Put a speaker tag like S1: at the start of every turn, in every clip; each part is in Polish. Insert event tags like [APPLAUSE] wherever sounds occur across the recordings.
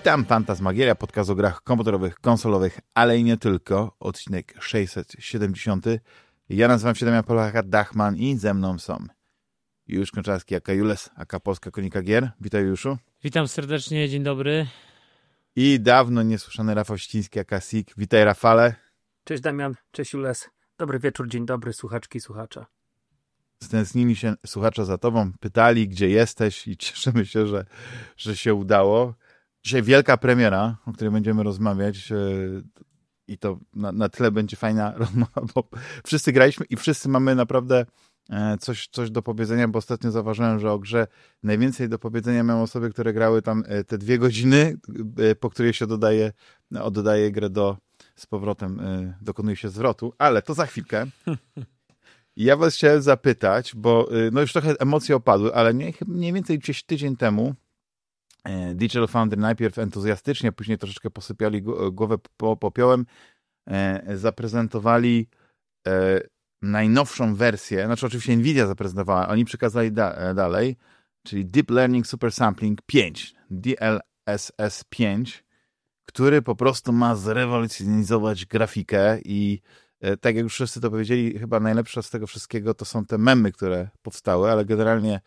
S1: Witam, Fantasmagieria, podcast o grach komputerowych, konsolowych, ale i nie tylko. Odcinek 670. Ja nazywam się Damian Polaka Dachman i ze mną są Juliusz Konczarski, aka Jules, aka Polska Konika Gier. Witaj Juszu.
S2: Witam serdecznie, dzień dobry.
S1: I dawno niesłyszany Rafał Ściński, aka Sik. Witaj Rafale.
S3: Cześć Damian, cześć Jules. Dobry wieczór, dzień dobry, słuchaczki i słuchacza.
S1: Stęsknili się słuchacza za tobą, pytali, gdzie jesteś i cieszymy się, że, że się udało. Dzisiaj wielka premiera, o której będziemy rozmawiać e, i to na, na tyle będzie fajna [LAUGHS] rozmowa, bo wszyscy graliśmy i wszyscy mamy naprawdę e, coś, coś do powiedzenia, bo ostatnio zauważyłem, że o grze najwięcej do powiedzenia miały osoby, które grały tam e, te dwie godziny, po której się dodaje, oddaje grę do, z powrotem, dokonuje się zwrotu, ale to za chwilkę. [LAUGHS] Ja was chciałem zapytać, bo no już trochę emocje opadły, ale mniej, mniej więcej gdzieś tydzień temu Digital Foundry najpierw entuzjastycznie, później troszeczkę posypiali głowę popiołem, e, zaprezentowali e, najnowszą wersję, znaczy oczywiście Nvidia zaprezentowała, oni przekazali da dalej, czyli Deep Learning Super Sampling 5, DLSS 5, który po prostu ma zrewolucjonizować grafikę i tak jak już wszyscy to powiedzieli, chyba najlepsze z tego wszystkiego to są te memy, które powstały, ale generalnie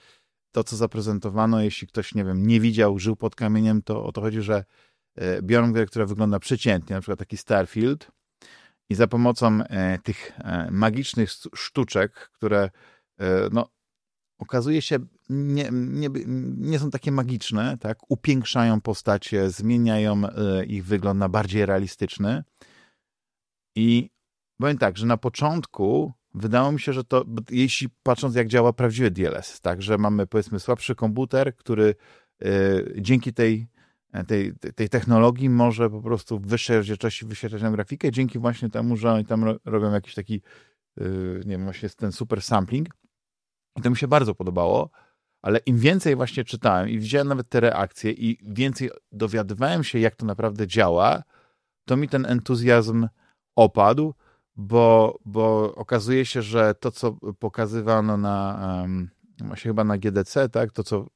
S1: to, co zaprezentowano, jeśli ktoś, nie wiem, nie widział, żył pod kamieniem, to o to chodzi, że e, biorą grę, która wygląda przeciętnie, na przykład taki Starfield i za pomocą e, tych e, magicznych sztuczek, które no, okazuje się nie, nie, nie są takie magiczne, tak? upiększają postacie, zmieniają ich wygląd na bardziej realistyczny i powiem tak, że na początku wydało mi się, że to, jeśli patrząc jak działa prawdziwy DLS, tak, że mamy powiedzmy słabszy komputer, który y, dzięki tej, tej, tej technologii może po prostu w wyższej rozdzielczości wyświetlać nam grafikę, dzięki właśnie temu, że oni tam robią jakiś taki, y, nie wiem, właśnie ten super sampling. I to mi się bardzo podobało, ale im więcej właśnie czytałem i widziałem nawet te reakcje i więcej dowiadywałem się, jak to naprawdę działa, to mi ten entuzjazm opadł, bo, bo okazuje się, że to, co pokazywano na, właśnie chyba na GDC, tak, to, co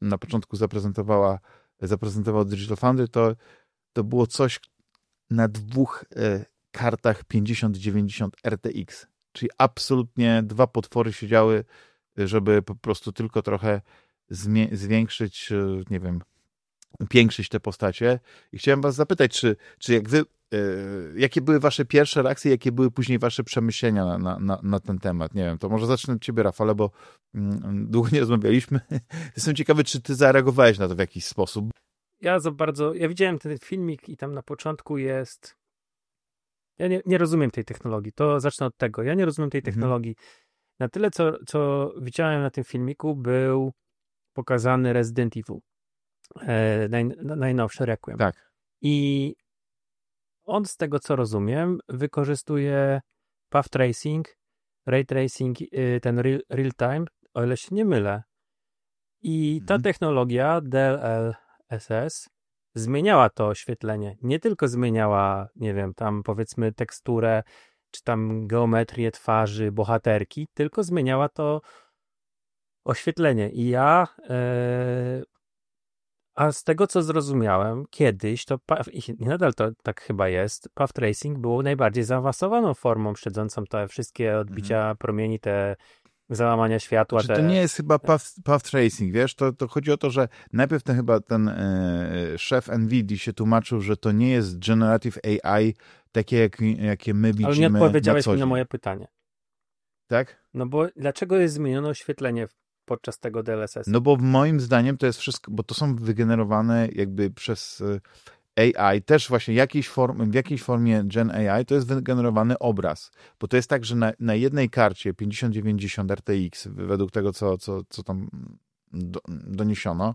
S1: na początku zaprezentowała, zaprezentował Digital Foundry, to, to było coś na dwóch e, kartach 5090 RTX, czyli absolutnie dwa potwory siedziały, żeby po prostu tylko trochę zwiększyć, e, nie wiem, upiększyć te postacie. I chciałem was zapytać, czy, czy jak wy E, jakie były wasze pierwsze reakcje, jakie były później wasze przemyślenia na, na, na ten temat? Nie wiem, to może zacznę od ciebie, Rafale, bo mm, długo nie rozmawialiśmy. [LAUGHS] Jestem ciekawy, czy ty zareagowałeś na to w jakiś sposób.
S3: Ja za bardzo, ja widziałem ten filmik i tam na początku jest ja nie, nie rozumiem tej technologii, to zacznę od tego. Ja nie rozumiem tej mhm. technologii. Mhm. Na tyle, co, co widziałem na tym filmiku, był pokazany Resident Evil. E, naj, najnowszy Requiem.
S1: Tak.
S3: I on z tego co rozumiem wykorzystuje path tracing, ray tracing, y, ten real, real time, o ile się nie mylę. I ta mhm. technologia DLSS zmieniała to oświetlenie. Nie tylko zmieniała, nie wiem, tam powiedzmy teksturę, czy tam geometrię twarzy bohaterki, tylko zmieniała to oświetlenie. I ja e, a z tego, co zrozumiałem, kiedyś, to i nadal to tak chyba jest, path tracing było najbardziej zaawansowaną formą śledzącą te wszystkie odbicia mhm. promieni, te załamania światła.
S1: Czy znaczy, te... to nie jest chyba path, path tracing, wiesz? To, to chodzi o to, że najpierw ten chyba ten e, szef NVIDIA się tłumaczył, że to nie jest generative AI takie, jak, jakie my widzimy Ale
S3: nie odpowiedziałeś na mi na moje pytanie.
S1: Tak?
S3: No bo dlaczego jest zmienione oświetlenie podczas tego DLSS.
S1: No bo moim zdaniem to jest wszystko, bo to są wygenerowane jakby przez e, AI, też właśnie jakiejś form, w jakiejś formie Gen AI to jest wygenerowany obraz, bo to jest tak, że na, na jednej karcie 5090 RTX, według tego, co, co, co tam do, doniesiono,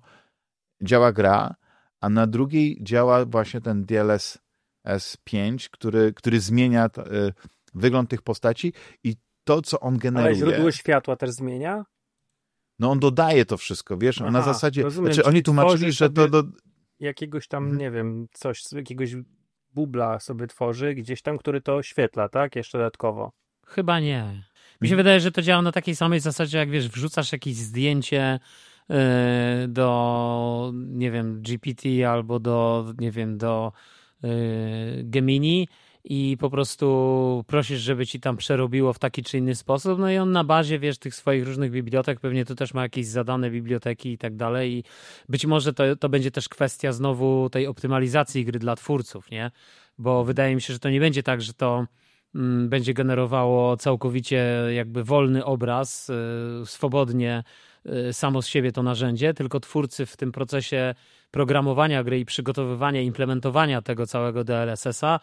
S1: działa gra, a na drugiej działa właśnie ten DLSS 5, który, który zmienia to, y, wygląd tych postaci i to, co on generuje. Ale
S3: źródło światła też zmienia?
S1: No on dodaje to wszystko, wiesz, Aha, na zasadzie, rozumiem, znaczy oni tłumaczyli, że to do...
S3: Jakiegoś tam, mhm. nie wiem, coś, jakiegoś bubla sobie tworzy gdzieś tam, który to oświetla, tak? Jeszcze dodatkowo.
S2: Chyba nie. Mi się wydaje, że to działa na takiej samej zasadzie, jak wiesz, wrzucasz jakieś zdjęcie do, nie wiem, GPT albo do, nie wiem, do Gemini i po prostu prosisz, żeby ci tam przerobiło w taki czy inny sposób, no i on na bazie, wiesz, tych swoich różnych bibliotek, pewnie to też ma jakieś zadane biblioteki i tak dalej i być może to, to będzie też kwestia znowu tej optymalizacji gry dla twórców, nie? Bo wydaje mi się, że to nie będzie tak, że to mm, będzie generowało całkowicie jakby wolny obraz, y, swobodnie y, samo z siebie to narzędzie, tylko twórcy w tym procesie programowania gry i przygotowywania, implementowania tego całego DLSS-a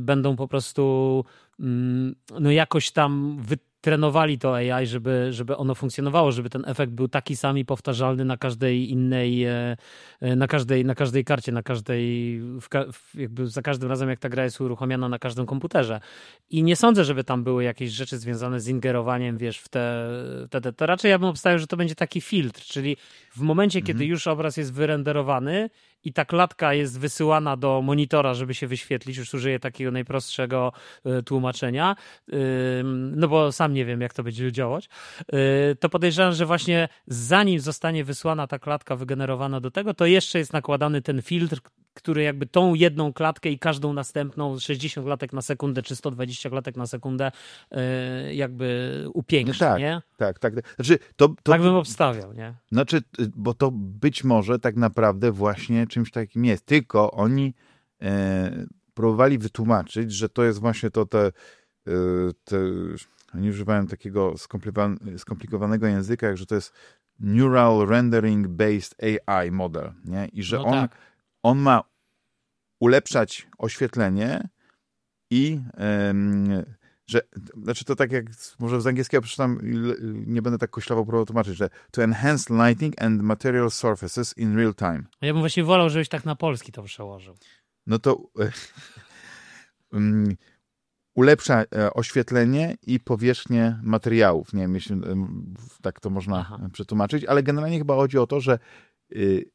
S2: będą po prostu mm, no jakoś tam trenowali to AI, żeby, żeby ono funkcjonowało, żeby ten efekt był taki sam i powtarzalny na każdej innej, e, e, na każdej, na każdej karcie, na każdej, jakby za każdym razem jak ta gra jest uruchomiona na każdym komputerze. I nie sądzę, żeby tam były jakieś rzeczy związane z ingerowaniem, wiesz, w te, te, te to raczej ja bym obstawiał, że to będzie taki filtr, czyli w momencie, mhm. kiedy już obraz jest wyrenderowany i ta klatka jest wysyłana do monitora, żeby się wyświetlić, już użyję takiego najprostszego e, tłumaczenia, no bo sam nie wiem, jak to będzie działać, e, to podejrzewam, że właśnie zanim zostanie wysłana ta klatka wygenerowana do tego, to jeszcze jest nakładany ten filtr, który jakby tą jedną klatkę i każdą następną 60 klatek na sekundę czy 120 klatek na sekundę e, jakby upiększy,
S1: no tak,
S2: nie?
S1: Tak, tak. Znaczy, to, to,
S2: tak bym obstawiał, nie?
S1: Znaczy, bo to być może tak naprawdę właśnie czymś takim jest. Tylko oni e, próbowali wytłumaczyć, że to jest właśnie to te, e, te oni używają takiego skomplikowanego języka, jak że to jest Neural Rendering Based AI model, nie? I że no on, tak. On ma ulepszać oświetlenie i że, znaczy to tak jak, może z angielskiego przeczytam, nie będę tak koślawał próbował tłumaczyć, że to enhance lighting and material surfaces in real time.
S2: Ja bym właśnie wolał, żebyś tak na polski to przełożył.
S1: No to [LAUGHS] um, ulepsza e, oświetlenie i powierzchnię materiałów. Nie wiem, jeśli tak to można Aha. przetłumaczyć, ale generalnie chyba chodzi o to, że y,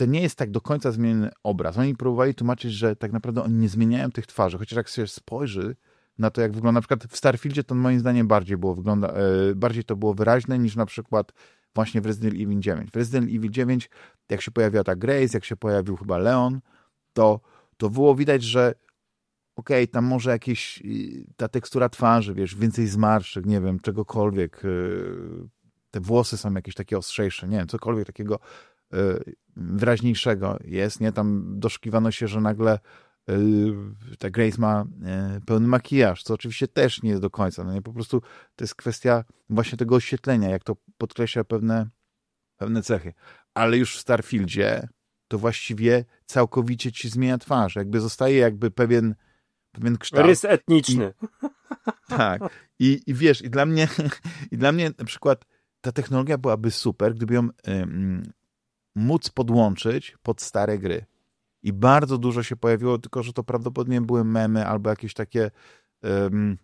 S1: to nie jest tak do końca zmieniony obraz. Oni próbowali tłumaczyć, że tak naprawdę oni nie zmieniają tych twarzy, chociaż jak się spojrzy na to, jak wygląda, na przykład w Starfieldzie to moim zdaniem bardziej było wygląda, e, bardziej to było wyraźne niż na przykład właśnie w Resident Evil 9. W Resident Evil 9, jak się pojawiła ta Grace, jak się pojawił chyba Leon, to, to było widać, że okej, okay, tam może jakieś ta tekstura twarzy, wiesz, więcej zmarszczek, nie wiem, czegokolwiek, e, te włosy są jakieś takie ostrzejsze, nie wiem, cokolwiek takiego wyraźniejszego jest, nie? Tam doszukiwano się, że nagle y, ta Grace ma y, pełny makijaż, co oczywiście też nie jest do końca, no nie? Po prostu to jest kwestia właśnie tego oświetlenia, jak to podkreśla pewne, pewne cechy. Ale już w Starfieldzie to właściwie całkowicie ci zmienia twarz, jakby zostaje jakby pewien pewien kształt.
S3: Rys etniczny.
S1: I, tak. I, I wiesz, i dla mnie [LAUGHS] i dla mnie na przykład ta technologia byłaby super, gdyby ją móc podłączyć pod stare gry. I bardzo dużo się pojawiło, tylko że to prawdopodobnie były memy albo jakieś takie um,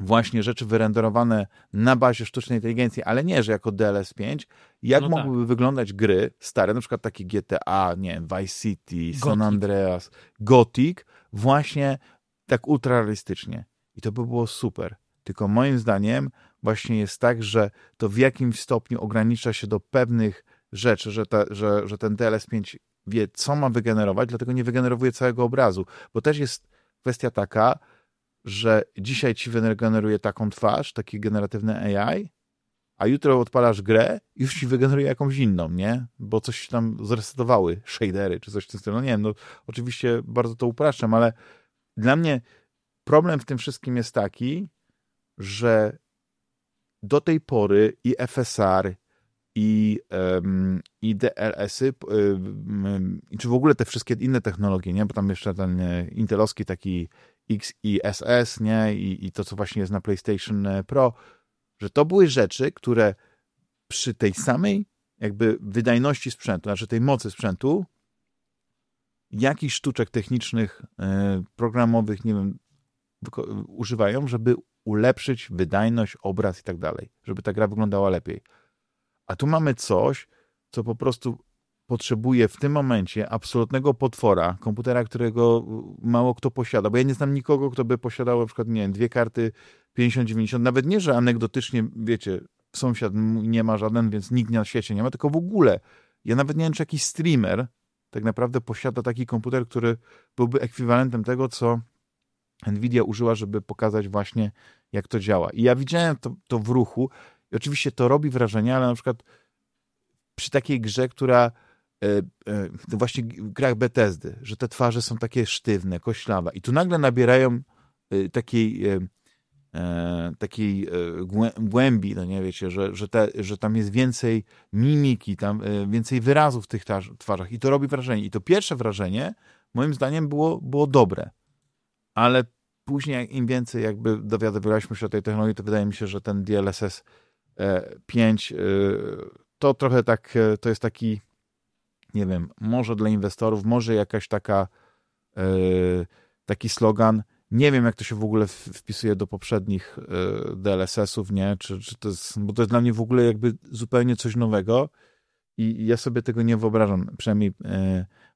S1: właśnie rzeczy wyrenderowane na bazie sztucznej inteligencji, ale nie, że jako DLS5. Jak no tak. mogłyby tak. wyglądać gry stare, na przykład takie GTA, nie wiem, Vice City, Gothic. San Andreas, Gothic, właśnie tak ultrarealistycznie. I to by było super. Tylko moim zdaniem właśnie jest tak, że to w jakimś stopniu ogranicza się do pewnych rzeczy, że, ta, że, że ten DLS5 wie, co ma wygenerować, dlatego nie wygenerowuje całego obrazu. Bo też jest kwestia taka, że dzisiaj ci wygeneruje taką twarz, taki generatywny AI, a jutro odpalasz grę i już ci wygeneruje jakąś inną, nie? Bo coś tam zresetowały, shadery czy coś w tym stylu. No nie wiem, no oczywiście bardzo to upraszczam, ale dla mnie problem w tym wszystkim jest taki, że do tej pory i FSR, i, um, i DLS-y, um, czy w ogóle te wszystkie inne technologie, nie? bo tam jeszcze ten e, intelowski taki XISS, nie? I, i to, co właśnie jest na PlayStation e, Pro, że to były rzeczy, które przy tej samej jakby wydajności sprzętu, znaczy tej mocy sprzętu, jakichś sztuczek technicznych, e, programowych, nie wiem, używają, żeby ulepszyć wydajność, obraz i tak dalej, żeby ta gra wyglądała lepiej. A tu mamy coś, co po prostu potrzebuje w tym momencie absolutnego potwora, komputera, którego mało kto posiada, bo ja nie znam nikogo, kto by posiadał na przykład, nie wiem, dwie karty 5090, nawet nie, że anegdotycznie, wiecie, sąsiad nie ma żaden, więc nikt na świecie nie ma, tylko w ogóle ja nawet nie wiem, czy jakiś streamer tak naprawdę posiada taki komputer, który byłby ekwiwalentem tego, co Nvidia użyła, żeby pokazać właśnie, jak to działa. I ja widziałem to, to w ruchu i oczywiście to robi wrażenie, ale na przykład przy takiej grze, która e, właśnie grach Bethesdy, że te twarze są takie sztywne, koślawe i tu nagle nabierają e, takiej takiej głębi, no nie wiecie, że, że, te, że tam jest więcej mimiki, tam więcej wyrazów w tych twarzach i to robi wrażenie. I to pierwsze wrażenie moim zdaniem było, było dobre, ale później im więcej jakby dowiadywaliśmy się o tej technologii, to wydaje mi się, że ten DLSS 5 to trochę tak, e, to jest taki, nie wiem, może dla inwestorów, może jakaś taka, e, taki slogan. Nie wiem, jak to się w ogóle wpisuje do poprzednich e, DLSS-ów, nie? Czy, czy to jest, bo to jest dla mnie w ogóle jakby zupełnie coś nowego i ja sobie tego nie wyobrażam, przynajmniej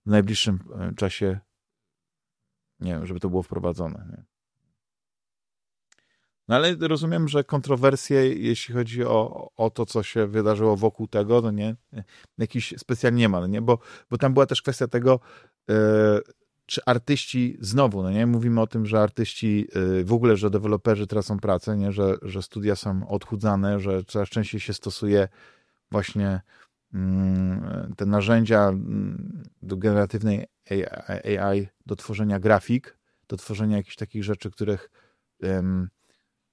S1: w najbliższym czasie, nie wiem, żeby to było wprowadzone. Nie? No ale rozumiem, że kontrowersje, jeśli chodzi o, o to, co się wydarzyło wokół tego, no nie, jakiś specjalnie nie ma, no nie, bo, bo tam była też kwestia tego, yy, czy artyści znowu, no nie, mówimy o tym, że artyści, yy, w ogóle, że deweloperzy tracą pracę, nie, że, że studia są odchudzane, że coraz częściej się stosuje właśnie yy, te narzędzia mm, do generatywnej AI, do tworzenia grafik, do tworzenia jakichś takich rzeczy, których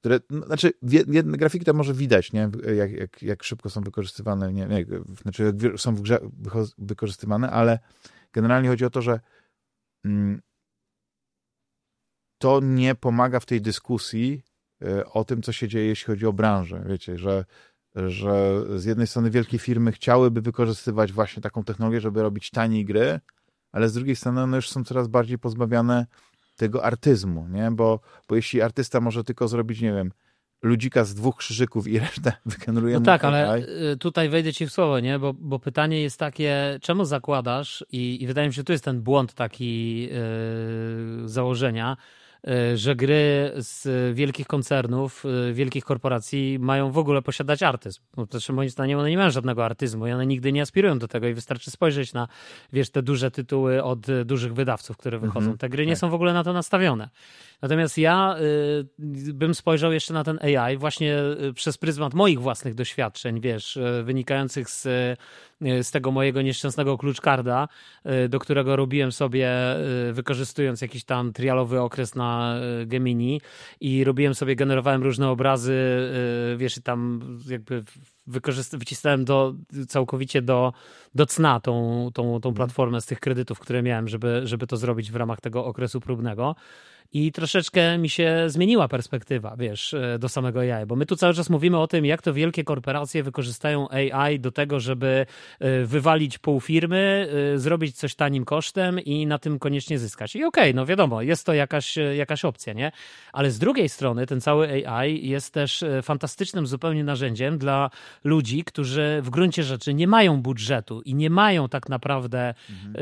S1: które, no, znaczy, jedne grafiki to może widać, nie? Jak, jak, jak szybko są wykorzystywane, nie, nie, znaczy jak są w grze wykorzystywane, ale generalnie chodzi o to, że mm, to nie pomaga w tej dyskusji y, o tym, co się dzieje, jeśli chodzi o branżę. Wiecie, że, że z jednej strony wielkie firmy chciałyby wykorzystywać właśnie taką technologię, żeby robić taniej gry, ale z drugiej strony one już są coraz bardziej pozbawiane tego artyzmu, nie? Bo, bo jeśli artysta może tylko zrobić, nie wiem, ludzika z dwóch krzyżyków i [LAUGHS] resztę wygeneruje
S2: No tak, ale y, tutaj wejdę ci w słowo, nie? Bo, bo pytanie jest takie, czemu zakładasz i, i wydaje mi się, że tu jest ten błąd taki yy, założenia, że gry z wielkich koncernów, e, wielkich korporacji mają w ogóle posiadać artyzm. Bo też moim zdaniem one nie mają żadnego artyzmu i one nigdy nie aspirują do tego i wystarczy spojrzeć na, wiesz, te duże tytuły od dużych wydawców, które wychodzą. Mhm, te gry nie tak. są w ogóle na to nastawione. Natomiast ja y, bym spojrzał jeszcze na ten AI właśnie przez pryzmat moich własnych doświadczeń, wiesz, wynikających z, z tego mojego nieszczęsnego kluczkarda, do którego robiłem sobie, wykorzystując jakiś tam trialowy okres na Gemini i robiłem sobie, generowałem różne obrazy, wiesz, i tam jakby wycisnąłem do, całkowicie do, do cna tą, tą, tą mhm. platformę z tych kredytów, które miałem, żeby, żeby to zrobić w ramach tego okresu próbnego i troszeczkę mi się zmieniła perspektywa, wiesz, e, do samego AI, bo my tu cały czas mówimy o tym, jak to wielkie korporacje wykorzystają AI do tego, żeby e, wywalić pół firmy, e, zrobić coś tanim kosztem i na tym koniecznie zyskać. I okej, okay, no wiadomo, jest to jakaś, jakaś opcja, nie? Ale z drugiej strony ten cały AI jest też fantastycznym zupełnie narzędziem dla ludzi, którzy w gruncie rzeczy nie mają budżetu i nie mają tak naprawdę mhm.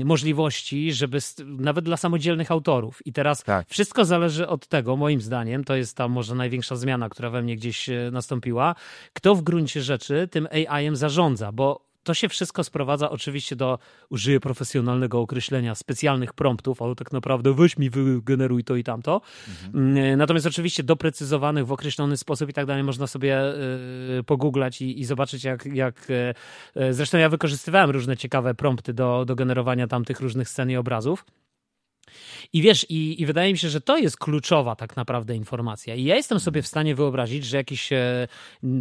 S2: y, możliwości, żeby nawet dla samodzielnych autorów, i teraz tak. wszystko zależy od tego, moim zdaniem, to jest ta może największa zmiana, która we mnie gdzieś e, nastąpiła, kto w gruncie rzeczy tym AI-em zarządza, bo to się wszystko sprowadza oczywiście do, użyję profesjonalnego określenia, specjalnych promptów, ale tak naprawdę weź mi, wygeneruj to i tamto. Mhm. Mm, natomiast oczywiście doprecyzowanych w określony sposób i tak dalej można sobie y, pogooglać i, i, zobaczyć jak, jak zresztą ja wykorzystywałem różne ciekawe prompty do, do generowania tamtych różnych scen i obrazów. I wiesz, i, i, wydaje mi się, że to jest kluczowa tak naprawdę informacja. I ja jestem sobie w stanie wyobrazić, że jakiś e,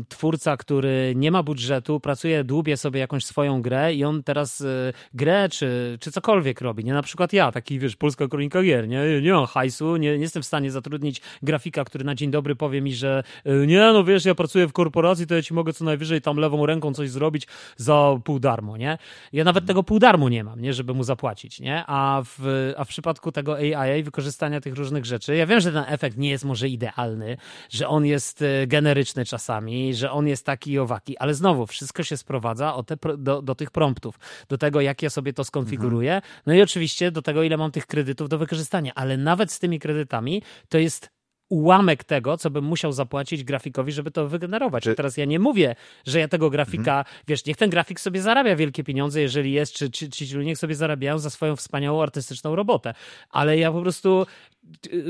S2: twórca, który nie ma budżetu, pracuje, dłubie sobie jakąś swoją grę i on teraz e, grę czy, czy cokolwiek robi. Nie na przykład ja, taki wiesz, polska kronika gier, nie, nie mam hajsu, nie, nie jestem w stanie zatrudnić grafika, który na dzień dobry powie mi, że e, nie, no wiesz, ja pracuję w korporacji, to ja ci mogę co najwyżej tam lewą ręką coś zrobić za pół darmo, nie? Ja nawet tego pół darmo nie mam, nie, żeby mu zapłacić, nie? A w, a w przypadku tego AI, wykorzystania tych różnych rzeczy. Ja wiem, że ten efekt nie jest może idealny, że on jest e, generyczny czasami, że on jest taki i owaki, ale znowu wszystko się sprowadza te, do, do tych promptów, do tego, jak ja sobie to skonfiguruję, mhm. no i oczywiście do tego, ile mam tych kredytów do wykorzystania, ale nawet z tymi kredytami to jest ułamek tego, co bym musiał zapłacić grafikowi, żeby to wygenerować. Czy... Teraz ja nie mówię, że ja tego grafika, mhm. wiesz, niech ten grafik sobie zarabia wielkie pieniądze, jeżeli jest, czy, czy, czy ci ludzie niech sobie zarabiają za swoją wspaniałą artystyczną robotę. Ale ja po prostu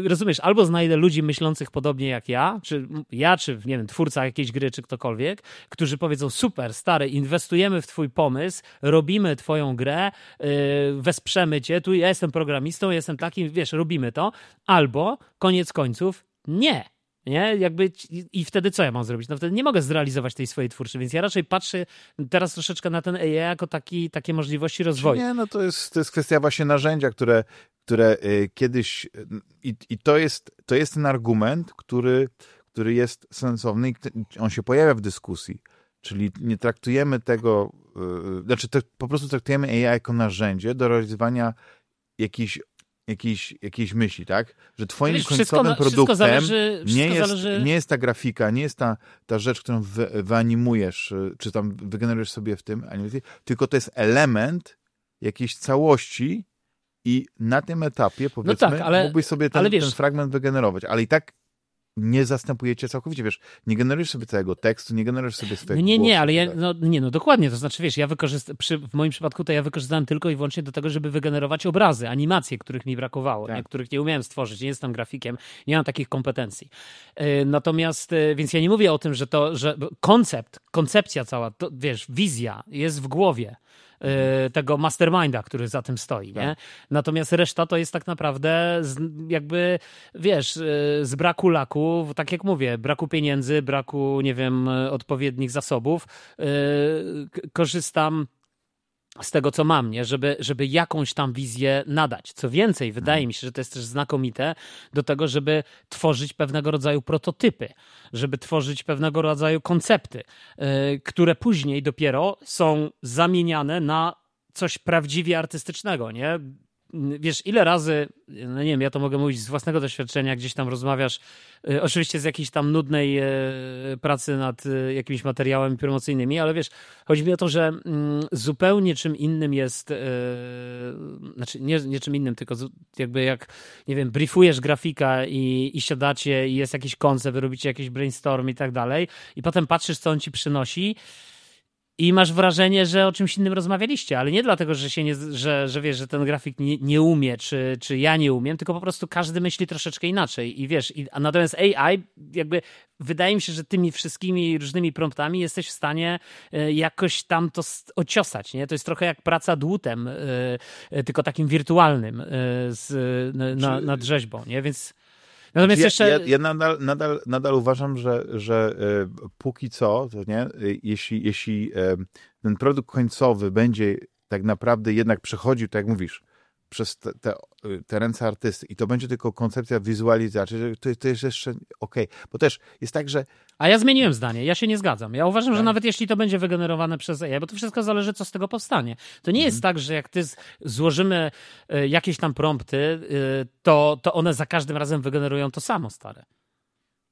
S2: rozumiesz, albo znajdę ludzi myślących podobnie jak ja, czy ja, czy nie wiem, twórca jakiejś gry, czy ktokolwiek, którzy powiedzą, super, stary, inwestujemy w twój pomysł, robimy twoją grę, yy, wesprzemy cię, tu ja jestem programistą, jestem takim, wiesz, robimy to, albo koniec końców nie. Nie? Jakby, I wtedy co ja mam zrobić? No wtedy nie mogę zrealizować tej swojej twórczy, więc ja raczej patrzę teraz troszeczkę na ten AI jako taki, takie możliwości rozwoju.
S1: Nie, no to jest, to jest kwestia właśnie narzędzia, które, które y, kiedyś i, i to, jest, to jest ten argument, który, który jest sensowny i on się pojawia w dyskusji. Czyli nie traktujemy tego, yy, znaczy to, po prostu traktujemy AI jako narzędzie do realizowania jakichś jakiejś, jakiejś myśli, tak? Że twoim Wiesz, końcowym wszystko, produktem zależy, nie, jest, zależy... nie jest ta grafika, nie jest ta, ta rzecz, którą wy, wyanimujesz, y, czy tam wygenerujesz sobie w tym animacji, tylko to jest element jakiejś całości i na tym etapie, powiedzmy, no tak, ale, mógłbyś sobie ten, wiesz, ten fragment wygenerować, ale i tak nie zastępujecie całkowicie, wiesz, nie generujesz sobie całego tekstu, nie generujesz sobie swojego
S2: Nie, nie, ale ja, tak. no, nie, no dokładnie, to znaczy, wiesz, ja wykorzystam, w moim przypadku to ja wykorzystałem tylko i wyłącznie do tego, żeby wygenerować obrazy, animacje, których mi brakowało, tak. nie, których nie umiałem stworzyć, nie jestem grafikiem, nie mam takich kompetencji. E, natomiast, e, więc ja nie mówię o tym, że to, że koncept, koncepcja cała, to, wiesz, wizja jest w głowie, tego masterminda, który za tym stoi. Nie? Tak. Natomiast reszta to jest tak naprawdę z, jakby, wiesz, y, z braku laku, tak jak mówię, braku pieniędzy, braku, nie wiem, odpowiednich zasobów, y, korzystam z tego, co mam, nie? Żeby, żeby jakąś tam wizję nadać. Co więcej, wydaje mi się, że to jest też znakomite do tego, żeby tworzyć pewnego rodzaju prototypy, żeby tworzyć pewnego rodzaju koncepty, yy, które później dopiero są zamieniane na coś prawdziwie artystycznego, nie? Wiesz, ile razy, no nie wiem, ja to mogę mówić z własnego doświadczenia, gdzieś tam rozmawiasz, y, oczywiście z jakiejś tam nudnej y, pracy nad y, jakimiś materiałami promocyjnymi, ale wiesz, chodzi mi o to, że mm, zupełnie czym innym jest, znaczy nie, nie czym innym, tylko jakby jak, nie wiem, briefujesz grafika i, i siadacie i jest jakiś koncept, robicie jakiś brainstorm i tak dalej i potem patrzysz, co on ci przynosi, i masz wrażenie, że o czymś innym rozmawialiście, ale nie dlatego, że się nie, że, że wiesz, że ten grafik nie, nie umie, czy, czy ja nie umiem, tylko po prostu każdy myśli troszeczkę inaczej. I wiesz, i, a natomiast AI, jakby wydaje mi się, że tymi wszystkimi różnymi promptami jesteś w stanie e, jakoś tam to ociosać, nie? To jest trochę jak praca dłutem, e, e, tylko takim wirtualnym z, na, nad rzeźbą, nie? Więc
S1: Natomiast znaczy, ja, jeszcze... ja, ja nadal, nadal, nadal uważam, że, że e, póki co, to nie, e, jeśli, jeśli e, ten produkt końcowy będzie tak naprawdę jednak przechodził, tak jak mówisz, przez te, te, te, ręce artysty i to będzie tylko koncepcja wizualizacji, to, to jest jeszcze okej. Okay. Bo też jest tak, że...
S2: A ja zmieniłem zdanie, ja się nie zgadzam. Ja uważam, tak. że nawet jeśli to będzie wygenerowane przez AI, bo to wszystko zależy, co z tego powstanie. To nie mhm. jest tak, że jak ty złożymy e, jakieś tam prompty, e, to, to one za każdym razem wygenerują to samo, stare.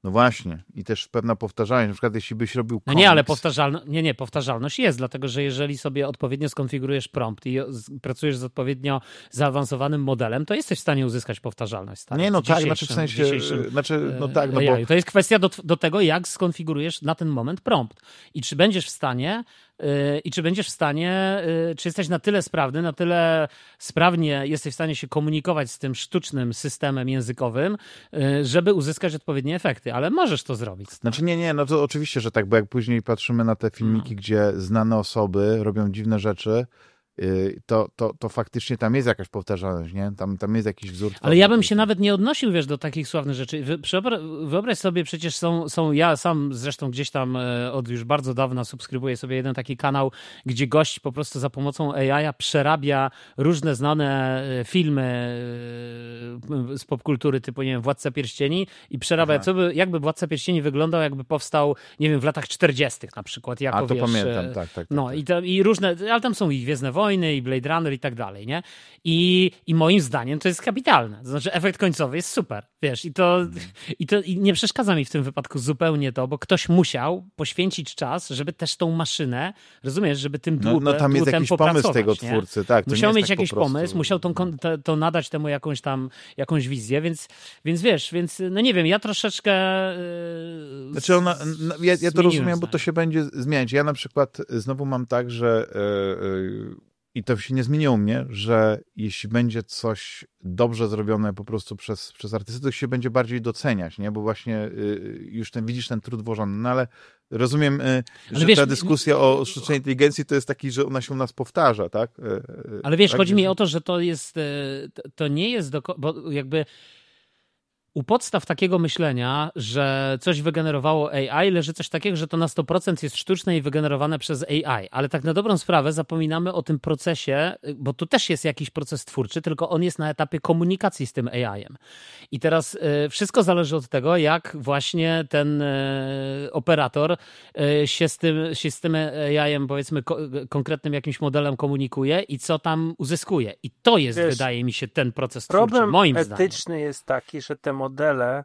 S1: No właśnie. I też pewna powtarzalność. Na przykład jeśli byś robił komiks...
S2: No nie, ale powtarzalność, nie, nie, powtarzalność jest, dlatego że jeżeli sobie odpowiednio skonfigurujesz prompt i pracujesz z odpowiednio zaawansowanym modelem, to jesteś w stanie uzyskać powtarzalność.
S1: Nie, no tak, znaczy w sensie, znaczy, no tak, no
S2: bo... To jest kwestia do, do tego, jak skonfigurujesz na ten moment prompt. I czy będziesz w stanie i czy będziesz w stanie, yy, czy jesteś na tyle sprawny, na tyle sprawnie jesteś w stanie się komunikować z tym sztucznym systemem językowym, yy, żeby uzyskać odpowiednie efekty, ale możesz to zrobić.
S1: Znaczy nie, nie, no to oczywiście, że tak, bo jak później patrzymy na te filmiki, no. gdzie znane osoby robią dziwne rzeczy, Y, to, to, to faktycznie tam jest jakaś powtarzalność, nie? Tam, tam jest jakiś wzór.
S2: Ale ja bym się nawet nie odnosił, wiesz, do takich sławnych rzeczy. Wyobraź sobie, przecież są, są ja sam zresztą gdzieś tam e, od już bardzo dawna subskrybuję sobie jeden taki kanał, gdzie gość po prostu za pomocą AI przerabia różne znane e, filmy e, z popkultury typu, nie wiem, Władca Pierścieni i przerabia, co by, jakby Władca Pierścieni wyglądał, jakby powstał, nie wiem, w latach 40. na przykład. Jako,
S1: A to
S2: wiesz,
S1: pamiętam, tak, tak. tak
S2: no
S1: tak.
S2: I, i różne, ale tam są i Gwiezdne Wojny, Wojny i Blade Runner i tak dalej, nie? I, I moim zdaniem to jest kapitalne. To znaczy efekt końcowy jest super, wiesz, i to, i to i nie przeszkadza mi w tym wypadku zupełnie to, bo ktoś musiał poświęcić czas, żeby też tą maszynę, rozumiesz, żeby tym dłutem,
S1: no, no tam jest jakiś pomysł tego
S2: nie?
S1: twórcy, tak.
S2: Musiał mieć
S1: tak
S2: jakiś
S1: prostu-
S2: pomysł, musiał tą, to, to nadać temu jakąś tam, jakąś wizję, więc, więc wiesz, więc no nie wiem, ja troszeczkę yy,
S1: Znaczy ona, no, ja, ja to rozumiem, bo
S2: zdanie.
S1: to się będzie zmieniać. Ja na przykład znowu mam tak, że e, e, i to się nie zmieniło mnie, że jeśli będzie coś dobrze zrobione po prostu przez, przez artystę, to się będzie bardziej doceniać, nie? Bo właśnie e, już ten, widzisz ten trud włożony. No ale rozumiem, e, że
S2: wiesz,
S1: ta dyskusja o sztucznej inteligencji to jest taki, że ona się u nas powtarza, tak? E, e,
S2: Ale wiesz,
S1: tak,
S2: chodzi mi o to, że to jest, to- to nie jest, do, bo jakby u podstaw takiego myślenia, że coś wygenerowało AI, leży coś takiego, że to na 100% jest sztuczne i wygenerowane przez AI. Ale tak na dobrą sprawę zapominamy o tym procesie, bo tu też jest jakiś proces twórczy, tylko on jest na etapie komunikacji z tym AI-em. I teraz e, wszystko zależy od tego, jak właśnie ten e, operator e, się z tym, się z tym AI-em, powiedzmy, ko- konkretnym jakimś modelem komunikuje i co tam uzyskuje. I to jest,
S3: Wiesz,
S2: wydaje mi się, ten proces twórczy,
S3: Problem
S2: moim zdaniem.
S3: etyczny jest taki, że te modele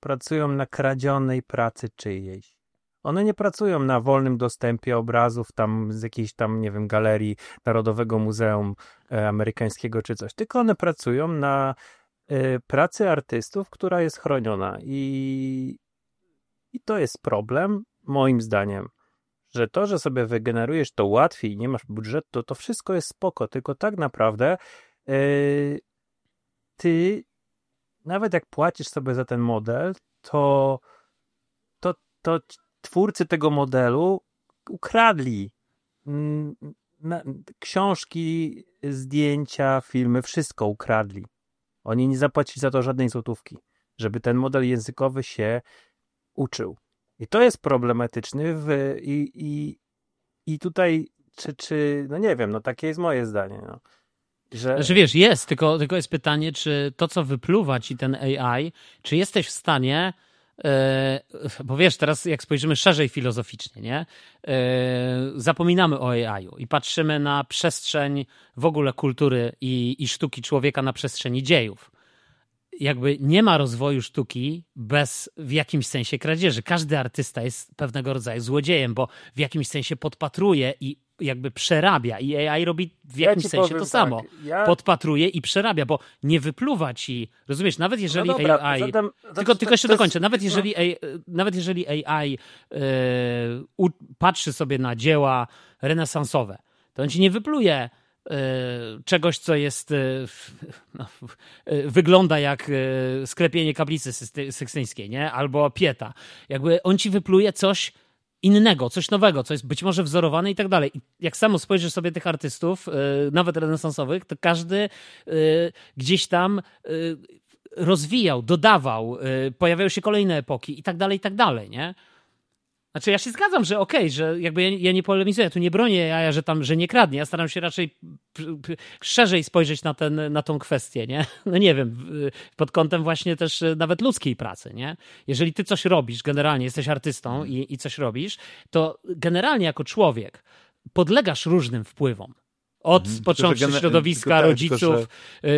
S3: pracują na kradzionej pracy czyjejś. One nie pracują na wolnym dostępie obrazów tam z jakiejś tam, nie wiem, galerii Narodowego Muzeum e, Amerykańskiego czy coś, tylko one pracują na e, pracy artystów, która jest chroniona i, i to jest problem, moim zdaniem, że to, że sobie wygenerujesz to łatwiej i nie masz budżetu, to, wszystko jest spoko, tylko tak naprawdę e, ty nawet jak płacisz sobie za ten model, to, to, to twórcy tego modelu ukradli mm, książki, zdjęcia, filmy, wszystko ukradli. Oni nie zapłacili za to żadnej złotówki, żeby ten model językowy się uczył. I to jest problematyczny w, i, i, i tutaj, czy, czy, no nie wiem, no takie jest moje zdanie, no. Że,
S2: Znaczy wiesz, jest, tylko, tylko jest pytanie, czy to, co wypluwa ci ten AI, czy jesteś w stanie, e, bo wiesz, teraz jak spojrzymy szerzej filozoficznie, nie? E, zapominamy o AI-u i patrzymy na przestrzeń w ogóle kultury i, i sztuki człowieka na przestrzeni dziejów. Jakby nie ma rozwoju sztuki bez w jakimś sensie kradzieży. Każdy artysta jest pewnego rodzaju złodziejem, bo w jakimś sensie podpatruje i jakby przerabia i AI robi w
S3: Ja
S2: jakimś
S3: ci
S2: sensie to
S3: tak,
S2: samo
S3: Ja,
S2: podpatruje i przerabia, bo nie wypluwa ci, rozumiesz, nawet jeżeli
S3: no dobra,
S2: AI...
S3: zatem-
S2: Tylko,
S3: zatem
S2: tylko
S3: to-
S2: jeszcze
S3: to jest-
S2: dokończę. Nawet
S3: no.
S2: jeżeli, AI, nawet jeżeli AI e, u, patrzy sobie na dzieła renesansowe, to on ci nie wypluje e, czegoś, co jest e, [LAUGHS] no, wygląda jak sklepienie kaplicy sykstyńskiej, nie? Albo pieta. Jakby on ci wypluje coś innego, coś nowego, co jest być może wzorowane i tak dalej. Jak samo spojrzysz sobie tych artystów, e, nawet renesansowych, to każdy e, gdzieś tam e, rozwijał, dodawał, y, pojawiają się kolejne epoki i tak dalej, i tak dalej, nie? Znaczy ja się zgadzam, że okej, że jakby ja, ja nie polemizuję, tu nie bronię jaja, że tam, że nie kradnie, ja staram się raczej szerzej spojrzeć na, ten, na tą kwestię, nie? [LAUGHS] No nie wiem, pod kątem właśnie też y, nawet ludzkiej pracy, nie? Jeżeli ty coś robisz, generalnie jesteś artystą i, i coś robisz, to generalnie jako człowiek podlegasz różnym wpływom. Od
S1: Mhm. że
S2: środowiska,
S1: tak,
S2: rodziców,
S1: tylko,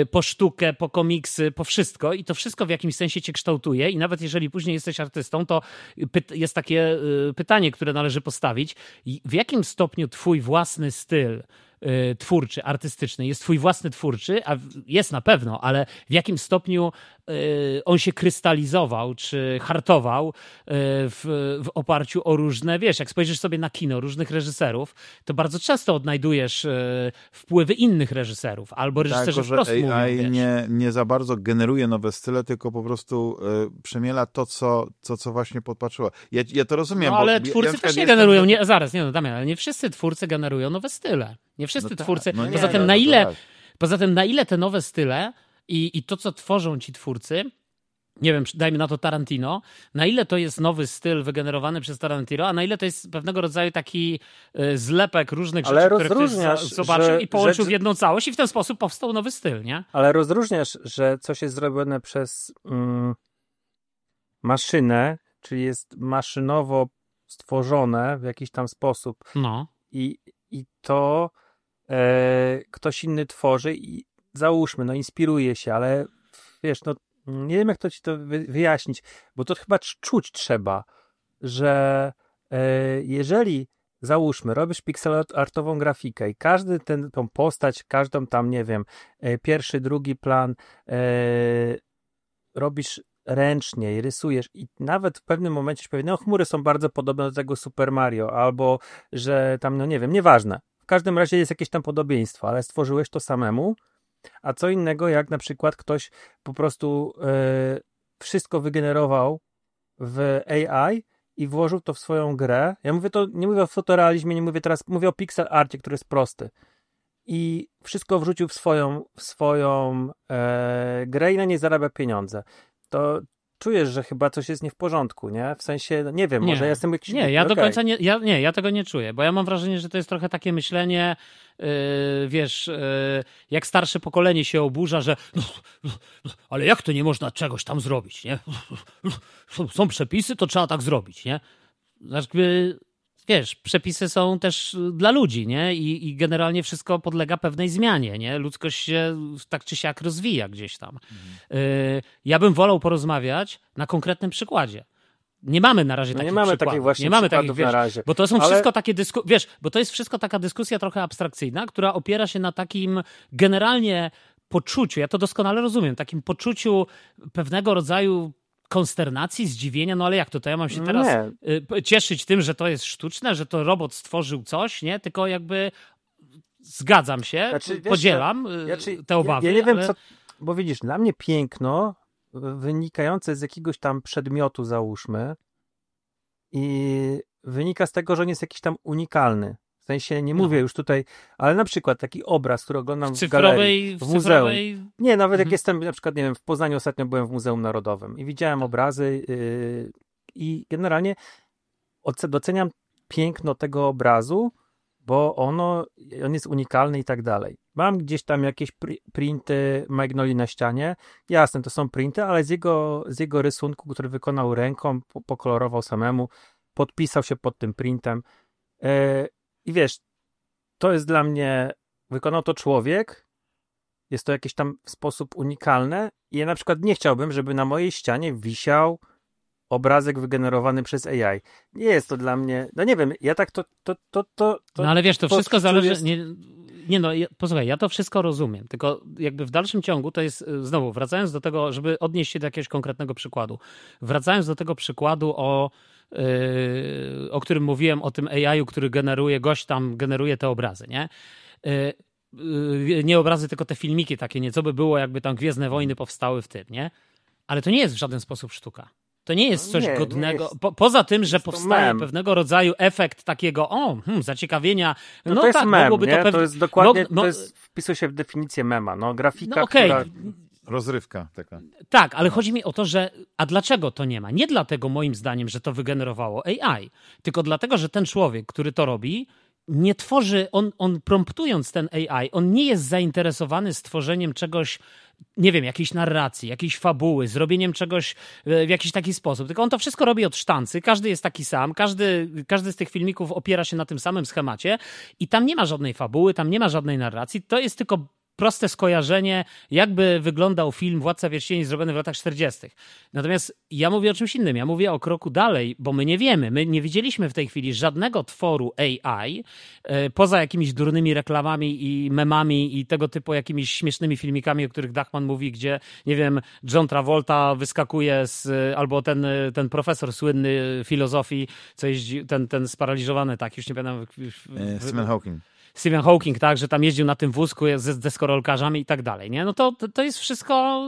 S2: y, po sztukę, po komiksy, po wszystko i to wszystko w jakimś sensie cię kształtuje i nawet jeżeli później jesteś artystą, to jest takie y, pytanie, które należy postawić. W jakim stopniu twój własny styl y, twórczy, artystyczny jest twój własny twórczy, a jest na pewno, ale w jakim stopniu on się krystalizował, czy hartował y, w, w oparciu o różne, wiesz, jak spojrzysz sobie na kino różnych reżyserów, to bardzo często odnajdujesz y, wpływy innych reżyserów, albo
S1: Tak,
S2: reżyserzy
S1: tylko,
S2: wprost
S1: że
S2: mówią,
S1: AI
S2: wiesz.
S1: nie, nie za bardzo generuje nowe style, tylko po prostu y, przemiela to, co, to, co właśnie podpatrzyło. Ja, ja to rozumiem.
S2: No ale twórcy
S1: ja
S2: też nie generują, nie, zaraz, nie no Damian, ale nie wszyscy twórcy generują nowe style. Nie wszyscy
S1: No tak,
S2: twórcy,
S1: no nie,
S2: poza tym
S1: no
S2: na ile,
S1: tak.
S2: poza tym na ile te nowe style i, i to, co tworzą ci twórcy, nie wiem, dajmy na to Tarantino, na ile to jest nowy styl wygenerowany przez Tarantino, a na ile to jest pewnego rodzaju taki y, zlepek różnych
S3: Ale
S2: rzeczy, które ktoś zobaczył i połączył
S3: rzecz-
S2: w jedną całość i w ten sposób powstał nowy styl, nie?
S3: Ale rozróżniasz, że coś jest zrobione przez mm, maszynę, czyli jest maszynowo stworzone w jakiś tam sposób
S2: No.
S3: i, i to e, ktoś inny tworzy i załóżmy, no inspiruje się, ale wiesz, no nie wiem jak to ci to wyjaśnić, bo to chyba czuć trzeba, że e, jeżeli załóżmy, robisz pixel artową grafikę i każdy ten, tą postać, każdą tam, nie wiem, e, pierwszy, drugi plan e, robisz ręcznie i rysujesz i nawet w pewnym momencie się powie, no chmury są bardzo podobne do tego Super Mario, albo że tam, no nie wiem, nieważne. W każdym razie jest jakieś tam podobieństwo, ale stworzyłeś to samemu, a co innego jak na przykład ktoś po prostu e, wszystko wygenerował w AI i włożył to w swoją grę. Ja mówię to, nie mówię o fotorealizmie, nie mówię teraz, mówię o pixel arcie, który jest prosty. I wszystko wrzucił w swoją, w swoją e, grę i na niej zarabia pieniądze. To czujesz, że chyba coś jest nie w porządku, nie? W sensie, no nie wiem, nie. może ja jestem jakiś...
S2: Nie, ja okay. do końca nie, ja, nie, ja tego nie czuję, bo ja mam wrażenie, że to jest trochę takie myślenie, yy, wiesz, yy, jak starsze pokolenie się oburza, że no, no, ale jak to nie można czegoś tam zrobić, nie? [LAUGHS] Są przepisy, to trzeba tak zrobić, nie? Znaczy, wiesz, przepisy są też dla ludzi, nie? I, I, generalnie wszystko podlega pewnej zmianie, nie? Ludzkość się tak czy siak rozwija gdzieś tam. Mhm. Y, ja bym wolał porozmawiać na konkretnym przykładzie. Nie mamy na razie no takich
S3: nie mamy takich właśnie nie mamy takich, wiesz, na razie.
S2: Bo to są Ale... wszystko takie dysku... wiesz, bo to jest wszystko taka dyskusja trochę abstrakcyjna, która opiera się na takim generalnie poczuciu, ja to doskonale rozumiem, takim poczuciu pewnego rodzaju konsternacji, zdziwienia, no ale jak to, to ja mam się teraz nie. Y, cieszyć tym, że to jest sztuczne, że to robot stworzył coś, nie? Tylko jakby zgadzam się, znaczy, podzielam y, znaczy, te obawy.
S3: Ja, ja nie ale... wiem, co, bo widzisz, dla mnie piękno wynikające z jakiegoś tam przedmiotu, załóżmy, i wynika z tego, że on jest jakiś tam unikalny. W sensie nie mówię no. już tutaj, ale na przykład taki obraz, który oglądam w, cyfrowej, w galerii, w, w muzeum. Cyfrowej... Nie, nawet mhm. jak jestem, na przykład, nie wiem, w Poznaniu ostatnio byłem w Muzeum Narodowym i widziałem obrazy yy, i generalnie doceniam piękno tego obrazu, bo ono, on jest unikalny i tak dalej. Mam gdzieś tam jakieś printy Magnoli na ścianie. Jasne, to są printy, ale z jego, z jego rysunku, który wykonał ręką, pokolorował samemu, podpisał się pod tym printem. Yy, i wiesz, to jest dla mnie, wykonał to człowiek, jest to jakieś tam sposób unikalne i ja na przykład nie chciałbym, żeby na mojej ścianie wisiał obrazek wygenerowany przez AI. Nie jest to dla mnie, no nie wiem, ja tak to... to, to, to,
S2: to no ale wiesz, to wszystko zależy... Jest... Nie, nie no, posłuchaj, ja to wszystko rozumiem, tylko jakby w dalszym ciągu to jest, znowu wracając do tego, żeby odnieść się do jakiegoś konkretnego przykładu, wracając do tego przykładu o o którym mówiłem, o tym AI-u, który generuje, gość tam generuje te obrazy, nie? Yy, yy, nie obrazy, tylko te filmiki takie, nie? Co by było, jakby tam Gwiezdne Wojny powstały w tym, nie? Ale to nie jest w żaden sposób sztuka. To nie jest coś nie, godnego. Nie jest, po, poza tym, że powstaje mem. pewnego rodzaju efekt takiego, o, hmm, zaciekawienia.
S3: No, no to jest tak, mem, mogłoby nie? to pewnie. To jest dokładnie, no, to jest, wpisuje się w definicję mema. No, grafika, no, okay. która
S1: Rozrywka taka.
S2: Tak, ale chodzi mi o to, że a dlaczego to nie ma? Nie dlatego moim zdaniem, że to wygenerowało AI, tylko dlatego, że ten człowiek, który to robi, nie tworzy, on, on promptując ten AI, on nie jest zainteresowany stworzeniem czegoś, nie wiem, jakiejś narracji, jakiejś fabuły, zrobieniem czegoś e, w jakiś taki sposób. Tylko on to wszystko robi od sztancy, każdy jest taki sam, każdy, każdy z tych filmików opiera się na tym samym schemacie i tam nie ma żadnej fabuły, tam nie ma żadnej narracji, to jest tylko proste skojarzenie, jakby wyglądał film Władca Wierścieni zrobiony w latach 40. Natomiast ja mówię o czymś innym. Ja mówię o kroku dalej, bo my nie wiemy. My nie widzieliśmy w tej chwili żadnego tworu AI, e, poza jakimiś durnymi reklamami i memami i tego typu jakimiś śmiesznymi filmikami, o których Dachman mówi, gdzie, nie wiem, John Travolta wyskakuje z, albo ten, ten profesor słynny filozofii, co jest ten, ten sparaliżowany, tak, już nie pamiętam.
S1: E, Stephen Hawking.
S2: Stephen Hawking, tak, że tam jeździł na tym wózku z deskorolkarzami i tak dalej, nie? No to, to, jest wszystko,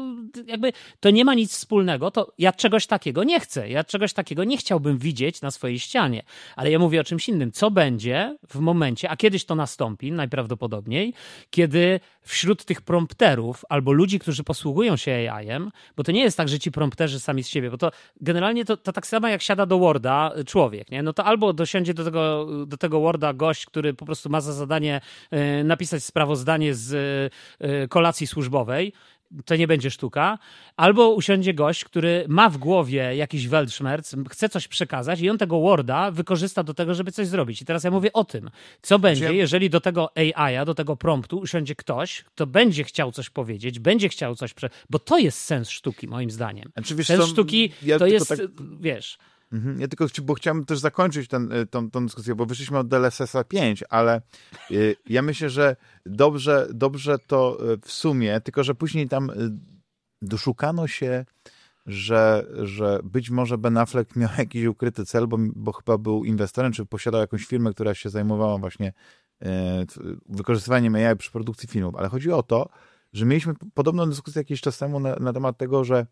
S2: jakby, to nie ma nic wspólnego, to ja czegoś takiego nie chcę, ja czegoś takiego nie chciałbym widzieć na swojej ścianie, ale ja mówię o czymś innym. Co będzie w momencie, a kiedyś to nastąpi najprawdopodobniej, kiedy wśród tych prompterów albo ludzi, którzy posługują się AI-em, bo to nie jest tak, że ci prompterzy sami z siebie, bo to generalnie to, to tak samo jak siada do Worda człowiek, nie? No to albo dosiądzie do tego, do tego Worda gość, który po prostu ma za zadanie e, napisać sprawozdanie z e, kolacji służbowej to nie będzie sztuka, albo usiądzie gość, który ma w głowie jakiś Weltschmerz, chce coś przekazać i on tego Worda wykorzysta do tego, żeby coś zrobić. I teraz ja mówię o tym, co będzie, jeżeli do tego AI, do tego promptu usiądzie ktoś, kto będzie chciał coś powiedzieć, będzie chciał coś, prze... bo to jest sens sztuki, moim zdaniem.
S1: Znaczy,
S2: sens
S1: to,
S2: sztuki
S1: ja
S2: to jest,
S1: tak...
S2: wiesz...
S1: Mhm. Ja tylko, bo chciałem też zakończyć ten, y, tą, tą dyskusję, bo wyszliśmy od DLSS-a 5, ale y, ja myślę, że dobrze, dobrze to y, w sumie, tylko że później tam doszukano się, że, że być może Ben Affleck miał [LAUGHS] jakiś ukryty cel, bo, bo chyba był inwestorem, czy posiadał jakąś firmę, która się zajmowała właśnie wykorzystywaniem AI przy produkcji filmów. Ale chodzi o to, że mieliśmy podobną dyskusję jakiś czas temu na, na temat tego, że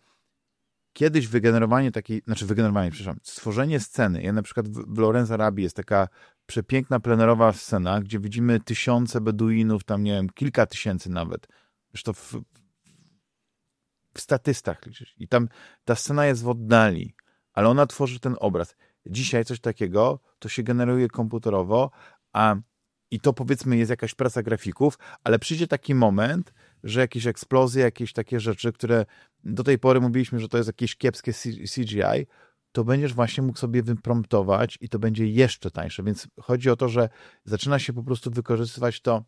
S1: kiedyś wygenerowanie takiej, znaczy wygenerowanie, przepraszam, stworzenie sceny, ja na przykład w, w Lorenzo Arabii jest taka przepiękna plenerowa scena, gdzie widzimy tysiące Beduinów, tam nie wiem, kilka tysięcy nawet, zresztą w, w statystach i tam ta scena jest w oddali, ale ona tworzy ten obraz. Dzisiaj coś takiego to się generuje komputerowo, a i to powiedzmy jest jakaś praca grafików, ale przyjdzie taki moment, że jakieś eksplozje, jakieś takie rzeczy, które do tej pory mówiliśmy, że to jest jakieś kiepskie CGI, to będziesz właśnie mógł sobie wypromptować i to będzie jeszcze tańsze. Więc chodzi o to, że zaczyna się po prostu wykorzystywać to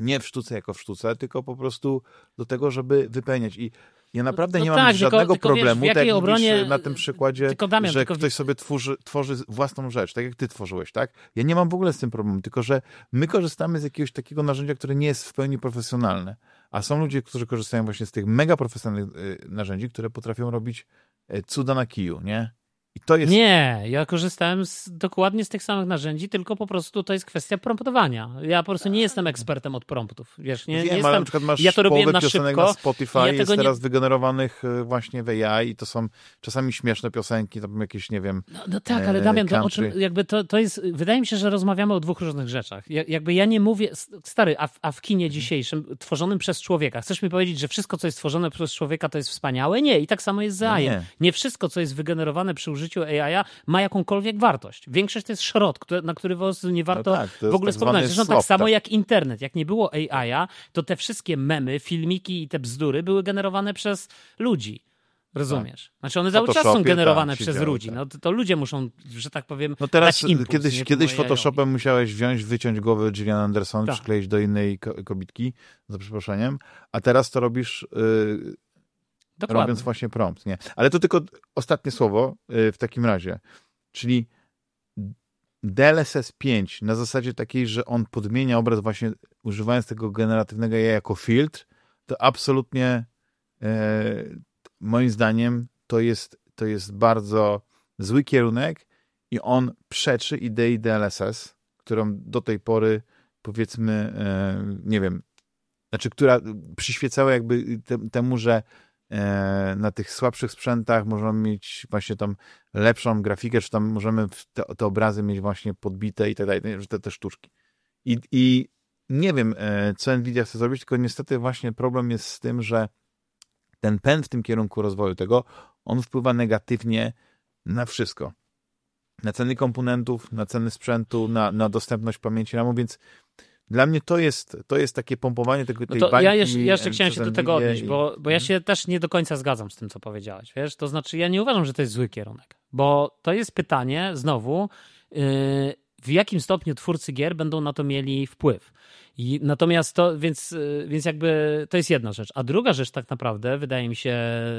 S1: nie w sztuce jako w sztuce, tylko po prostu do tego, żeby wypełniać. I ja naprawdę no, nie mam tak, żadnego tylko, problemu, wiesz, tak jak obronie... na tym przykładzie, tylko Damian, że tylko... ktoś sobie tworzy, tworzy własną rzecz, tak jak ty tworzyłeś, tak? Ja nie mam w ogóle z tym problemu, tylko że my korzystamy z jakiegoś takiego narzędzia, które nie jest w pełni profesjonalne, a są ludzie, którzy korzystają właśnie z tych mega profesjonalnych y, narzędzi, które potrafią robić e, cuda na kiju, nie?
S2: I to jest... Nie, ja korzystałem z, dokładnie z tych samych narzędzi, tylko po prostu to jest kwestia promptowania. Ja po prostu nie jestem ekspertem od promptów. Wiesz, nie,
S1: Wiem,
S2: nie jestem,
S1: na przykład masz ja to robiłem na szybko. na Spotify ja jest teraz nie... wygenerowanych e, właśnie w AI i to są czasami śmieszne piosenki, tam jakieś, nie wiem...
S2: No, no tak, ale Damian, to, o czym, jakby to, to jest... Wydaje mi się, że rozmawiamy o dwóch różnych rzeczach. Ja, jakby ja nie mówię... Stary, a w, a w kinie dzisiejszym, tworzonym przez człowieka, chcesz mi powiedzieć, że wszystko, co jest tworzone przez człowieka, to jest wspaniałe? Nie. I tak samo jest z AI. No nie. nie wszystko, co jest wygenerowane przy użyciu AI ma jakąkolwiek wartość. Większość to jest szrot, na który nie warto no tak, w ogóle tak spoglądać. Zresztą tak samo tak. jak internet. Jak nie było AI, to te wszystkie memy, filmiki i te bzdury były generowane przez ludzi. Rozumiesz? Tak. Znaczy one cały czas są generowane przez ludzi. Tak. No to, to, ludzie muszą, że tak powiem, No teraz impuls,
S1: kiedyś, kiedyś Photoshopem musiałeś wziąć, wyciąć głowę Gillian Anderson, tak. przykleić do innej kobitki, za przeproszeniem, a teraz to robisz yy, Dokładnie. robiąc właśnie prompt. Nie? Ale to tylko ostatnie słowo yy, w takim razie. Czyli DLSS 5 na zasadzie takiej, że on podmienia obraz właśnie używając tego generatywnego AI jako filtr, to absolutnie e, moim zdaniem to jest, to jest bardzo zły kierunek i on przeczy idei DLSS, którą do tej pory powiedzmy, e, nie wiem, znaczy, która przyświecała jakby temu, że na tych słabszych sprzętach możemy mieć właśnie tam lepszą grafikę, czy tam możemy te, te obrazy mieć właśnie podbite i tak dalej, że te, te sztuczki. I, I nie wiem, e, co Nvidia chce zrobić, tylko niestety właśnie problem jest z tym, że ten pęd w tym kierunku rozwoju tego, on wpływa negatywnie na wszystko. Na ceny komponentów, na ceny sprzętu, na, na dostępność pamięci RAMu, więc dla mnie to jest, to jest takie pompowanie tego, tej no
S2: to Ja jeszcze, jeszcze chciałem się do tego odnieść, bo, bo ja mhm. się też nie do końca zgadzam z tym, co powiedziałeś. Wiesz? To znaczy, ja nie uważam, że to jest zły kierunek, bo to jest pytanie znowu, yy, w jakim stopniu twórcy gier będą na to mieli wpływ. I natomiast to, więc, yy, więc jakby to jest jedna rzecz. A druga rzecz tak naprawdę, wydaje mi się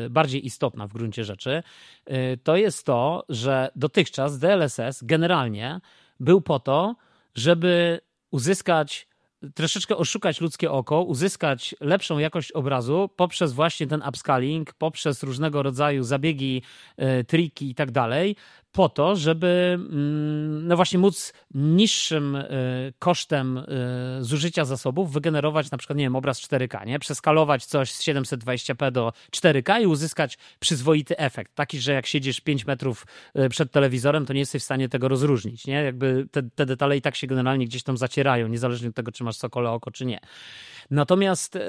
S2: bardziej istotna w gruncie rzeczy, yy, to jest to, że dotychczas DLSS generalnie był po to, żeby uzyskać troszeczkę oszukać ludzkie oko, uzyskać lepszą jakość obrazu poprzez właśnie ten upscaling, poprzez różnego rodzaju zabiegi, e, triki i tak dalej, po to, żeby mm, no właśnie móc niższym e, kosztem e, zużycia zasobów wygenerować na przykład, nie wiem, obraz 4K, nie? Przeskalować coś z 720p do 4K i uzyskać przyzwoity efekt. Taki, że jak siedzisz 5 metrów e, przed telewizorem, to nie jesteś w stanie tego rozróżnić, nie? Jakby te, te detale i tak się generalnie gdzieś tam zacierają, niezależnie od tego, czy masz sokole oko, czy nie. Natomiast, yy,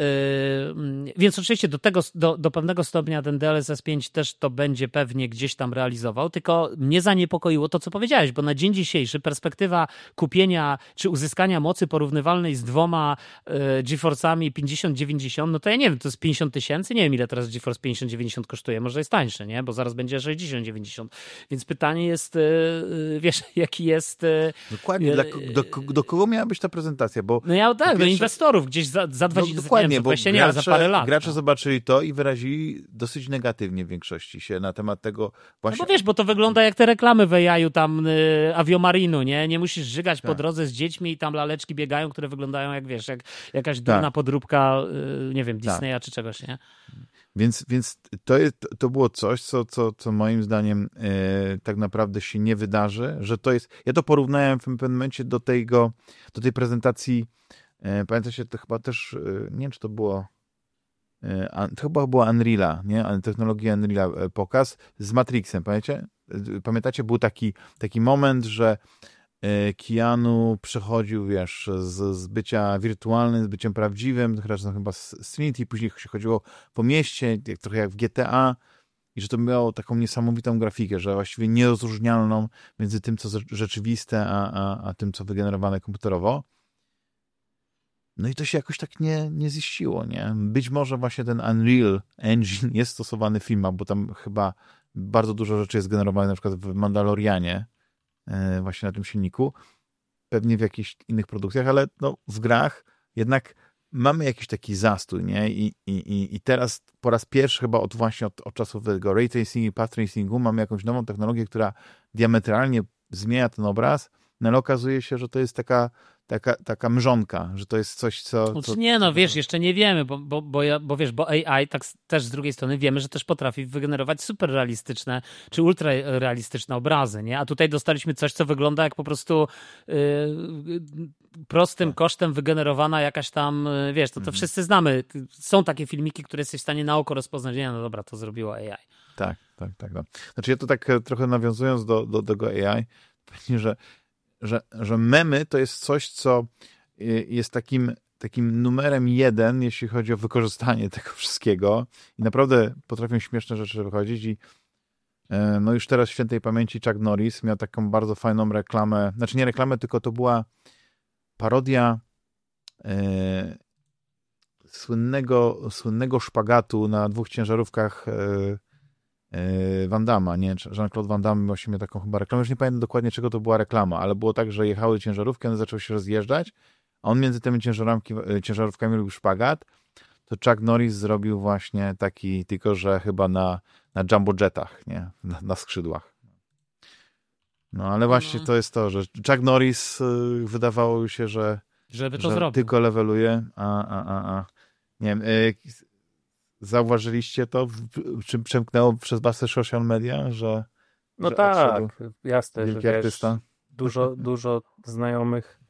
S2: więc oczywiście do tego, do, do pewnego stopnia ten DLSS 5 też to będzie pewnie gdzieś tam realizował, tylko mnie zaniepokoiło to, co powiedziałeś, bo na dzień dzisiejszy perspektywa kupienia czy uzyskania mocy porównywalnej z dwoma yy, GeForce'ami 50-90, no to ja nie wiem, to jest 50 tysięcy, nie wiem ile teraz GeForce 50-90 kosztuje, może jest tańsze, nie? Bo zaraz będzie 60-90. Więc pytanie jest, yy, wiesz, [LAUGHS] jaki jest...
S1: Dokładnie, dla, do, do kogo miała być ta prezentacja? Bo
S2: no ja tak, do inwestorów gdzieś za, za 20, no, dokładnie, nie wiem, 20 nie, gracze, za parę lat.
S1: Gracze no. zobaczyli to i wyrazili dosyć negatywnie w większości się na temat tego właśnie.
S2: No bo wiesz, bo to wygląda jak te reklamy w AI-u tam y, Aviomarinu, nie? Nie musisz żygać tak. po drodze z dziećmi i tam laleczki biegają, które wyglądają jak, wiesz, jak jakaś durna tak. podróbka, y, nie wiem. Disneya tak. czy czegoś, nie?
S1: Więc, więc to, jest, to było coś, co, co, co moim zdaniem e, tak naprawdę się nie wydarzy, że to jest, ja to porównałem w pewnym momencie do tego, do tej prezentacji, e, pamiętacie, to chyba też, e, nie wiem, czy to było, e, to chyba było Unreal'a, nie, technologia Unreal'a pokaz z Matrixem, pamiętacie? Pamiętacie, był taki, taki moment, że Keanu przechodził, wiesz, z, z bycia wirtualnym, z byciem prawdziwym, chyba z Trinity, później się chodziło po mieście, jak, trochę jak w GTA, i że to miało taką niesamowitą grafikę, że właściwie nierozróżnialną między tym, co rzeczywiste, a, a, a tym, co wygenerowane komputerowo. No i to się jakoś tak nie, nie ziściło, nie? Być może właśnie ten Unreal Engine jest stosowany w filmach, bo tam chyba bardzo dużo rzeczy jest generowane na przykład w Mandalorianie, E, właśnie na tym silniku. Pewnie w jakichś innych produkcjach, ale no, w grach jednak mamy jakiś taki zastój, nie? I, i, i teraz po raz pierwszy chyba od właśnie od, od czasów tego ray tracingu i path tracingu mamy jakąś nową technologię, która diametralnie zmienia ten obraz, no ale okazuje się, że to jest taka taka, taka mrzonka, że to jest coś, co...
S2: Znaczy, co nie, no wiesz, jeszcze nie wiemy, bo, bo, bo, ja, bo wiesz, bo AI tak też z drugiej strony wiemy, że też potrafi wygenerować super realistyczne czy ultra realistyczne obrazy, nie? A tutaj dostaliśmy coś, co wygląda jak po prostu yy, prostym tak. kosztem wygenerowana jakaś tam, y, wiesz, to, to mhm. wszyscy znamy. Są takie filmiki, które jesteś w stanie na oko rozpoznać, nie, no dobra, to zrobiło AI.
S1: Tak, tak, tak. No. Znaczy ja to tak e, trochę nawiązując do, do, do tego AI, pewnie, że że, że memy to jest coś, co y, jest takim, takim numerem jeden, jeśli chodzi o wykorzystanie [LAUGHS] tego wszystkiego. I naprawdę potrafią śmieszne rzeczy wychodzić i e, no już teraz w świętej pamięci Chuck Norris miał taką bardzo fajną reklamę, znaczy nie reklamę, tylko to była parodia e, słynnego, słynnego szpagatu na dwóch ciężarówkach E, Van Damme, nie? Jean-Claude Van Damme właśnie miał taką chyba reklamę, już nie pamiętam dokładnie czego to była reklama, ale było tak, że jechały ciężarówki, one zaczęły się rozjeżdżać, a on między tymi ciężarówkami, e, ciężarówkami robił szpagat, to Chuck Norris zrobił właśnie taki, tylko że chyba na, na jumbo jetach, nie? Na, na skrzydłach. No ale właśnie no. to jest to, że Chuck Norris e, wydawało się, że,
S2: Żeby to
S1: że
S2: zrobił.
S1: tylko leveluje, a, a, a, a. nie wiem, Zauważyliście to? Czym przemknęło przez basę social media, że.
S3: No
S1: że
S3: tak, jasne, że wiesz, dużo, dużo znajomych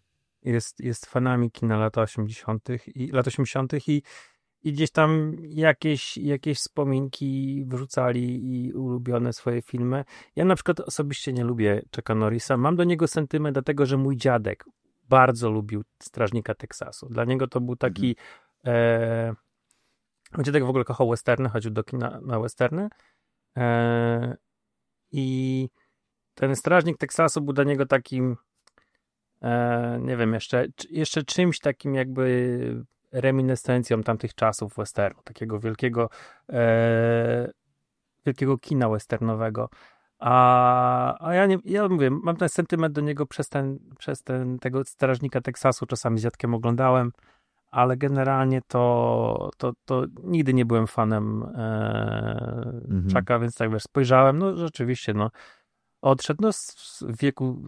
S3: jest, jest fanami kina lat 80. i lat 80. i, i gdzieś tam jakieś, jakieś wspominki wrzucali i ulubione swoje filmy. Ja na przykład osobiście nie lubię Chucka Norrisa. Mam do niego sentyment, dlatego że mój dziadek bardzo lubił Strażnika Teksasu. Dla niego to był taki. Mhm. E, Dziadek w ogóle kochał westerny, chodził do kina na westerny. Eee, I ten strażnik Teksasu był dla niego takim, e, nie wiem, jeszcze, jeszcze czymś takim jakby reminiscencją tamtych czasów westernu, takiego wielkiego, e, wielkiego kina westernowego. A, a ja nie, ja mówię, mam ten sentyment do niego przez ten, przez ten, tego strażnika Teksasu, czasami z dziadkiem oglądałem ale generalnie to, to, to nigdy nie byłem fanem e, mhm. Czaka, więc tak wiesz, spojrzałem, no rzeczywiście, no odszedł no, w wieku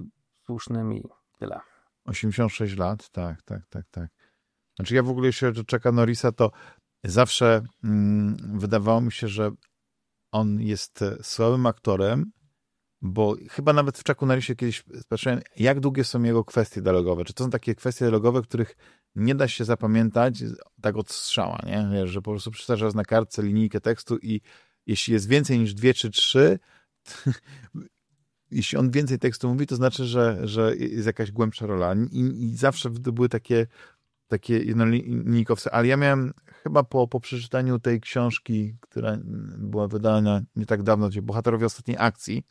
S3: słusznym i tyle.
S1: 86 lat, tak, tak, tak, tak. Znaczy ja w ogóle jeśli chodzi o Chucka Norrisa, to zawsze mm, wydawało mi się, że on jest słabym aktorem, bo chyba nawet w Chucku Norrisie kiedyś patrzyłem, jak długie są jego kwestie dialogowe. Czy to są takie kwestie dialogowe, których nie da się zapamiętać tak od strzała, nie? Wiesz, że po prostu przeczytasz na kartce linijkę tekstu i jeśli jest więcej niż dwie czy trzy, [LAUGHS] jeśli on więcej tekstu mówi, to znaczy, że, że jest jakaś głębsza rola. I, i zawsze to były takie takie jednolinijkowce, ale ja miałem chyba po, po przeczytaniu tej książki, która była wydana nie tak dawno, gdzie bohaterowie ostatniej akcji,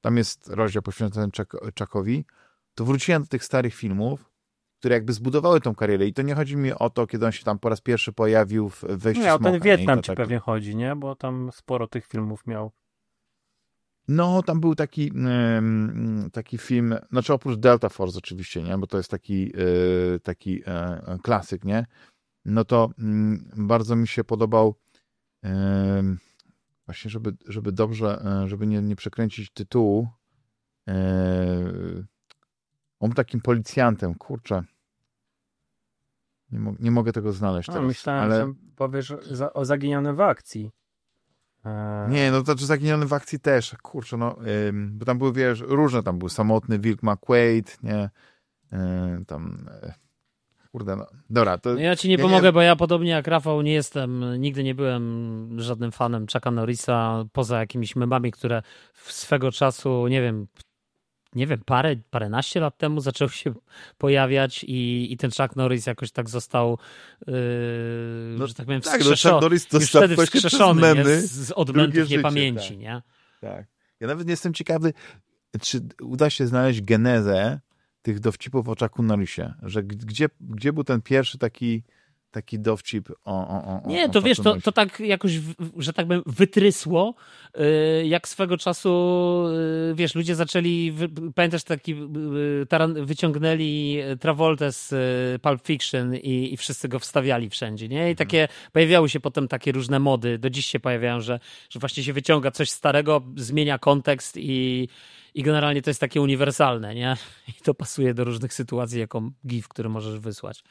S1: tam jest rozdział poświęcony Czakowi, to wróciłem do tych starych filmów, które jakby zbudowały tą karierę i to nie chodzi mi o to, kiedy on się tam po raz pierwszy pojawił w wejściu
S3: Nie,
S1: o
S3: ten Wietnam ci
S1: tak...
S3: pewnie chodzi, nie? Bo tam sporo tych filmów miał.
S1: No, tam był taki, taki film, znaczy oprócz Delta Force oczywiście, nie? Bo to jest taki, e, taki e, klasyk, nie? No to mm, bardzo mi się podobał właśnie, żeby, żeby dobrze, e, żeby nie, nie przekręcić tytułu, on takim policjantem, kurczę. Nie, mo nie mogę tego znaleźć.
S3: No, myślałem, ale... że powiesz za, o zaginionym w akcji.
S1: Eee... Nie, no to czy zaginiony w akcji też, kurczę, no, bo tam były, wiesz, różne tam był, samotny Wilk McQuaid, nie, yy, tam, yy, kurde, no, dobra. To,
S2: no ja ci nie ja pomogę, nie... bo ja podobnie jak Rafał nie jestem, nigdy nie byłem żadnym fanem Chucka Norrisa, poza jakimiś memami, które swego czasu, nie wiem, nie wiem, parę, paręnaście lat temu zaczął się pojawiać i, i ten Chuck Norris jakoś tak został, yy, no, że tak powiem, tak, no, Chuck Norris to już wtedy wskrzeszony memy, z odmętów niepamięci, tak. nie?
S1: Tak. Ja nawet nie jestem ciekawy, czy uda się znaleźć genezę tych dowcipów o Chucku Norrisie, że gdzie, gdzie był ten pierwszy taki taki dowcip o, o,
S2: o Nie, to o wiesz, to, to tak jakoś, że tak powiem, wytrysło, y, jak swego czasu, y, wiesz, ludzie zaczęli, pamiętasz taki, y, wyciągnęli Travolta z Pulp Fiction i, i wszyscy go wstawiali wszędzie, nie? I mhm. takie, pojawiały się potem takie różne mody, do dziś się pojawiają, że, że właśnie się wyciąga coś starego, zmienia kontekst i i generalnie to jest takie uniwersalne, nie? [LAUGHS] I to pasuje do różnych sytuacji, jako GIF, który możesz wysłać.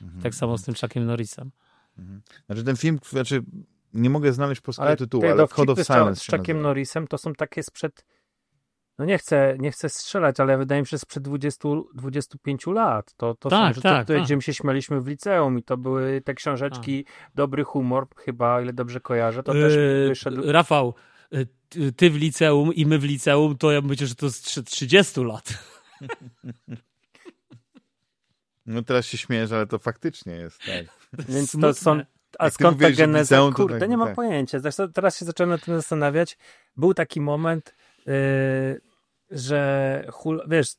S2: Mhm. Tak samo z tym Chuckiem Norrisem.
S1: Mhm. Znaczy ten film, znaczy nie mogę znaleźć polskiego ale tytułu, ale Code of Silence
S3: z Chuckiem Norrisem to są takie sprzed no nie chcę, nie chcę strzelać, ale wydaje mi się, że sprzed 20, 25 lat. To, to tak, są, tak, to, tak. gdzie my się śmialiśmy w liceum i to były te książeczki, tak. dobry humor, chyba, o ile dobrze kojarzę, to yy, też wyszedł...
S2: Rafał, y, ty w liceum i my w liceum, to ja myślę, że to z 30 lat. [LAUGHS]
S1: No teraz się śmiejesz, ale to faktycznie jest, tak. [LAUGHS]
S3: Więc to są... A Jak skąd ta geneza? Liceum, Kurde, tak, nie mam tak. pojęcia. Zresztą teraz się zacząłem nad tym zastanawiać. Był taki moment, yy, że hul... wiesz,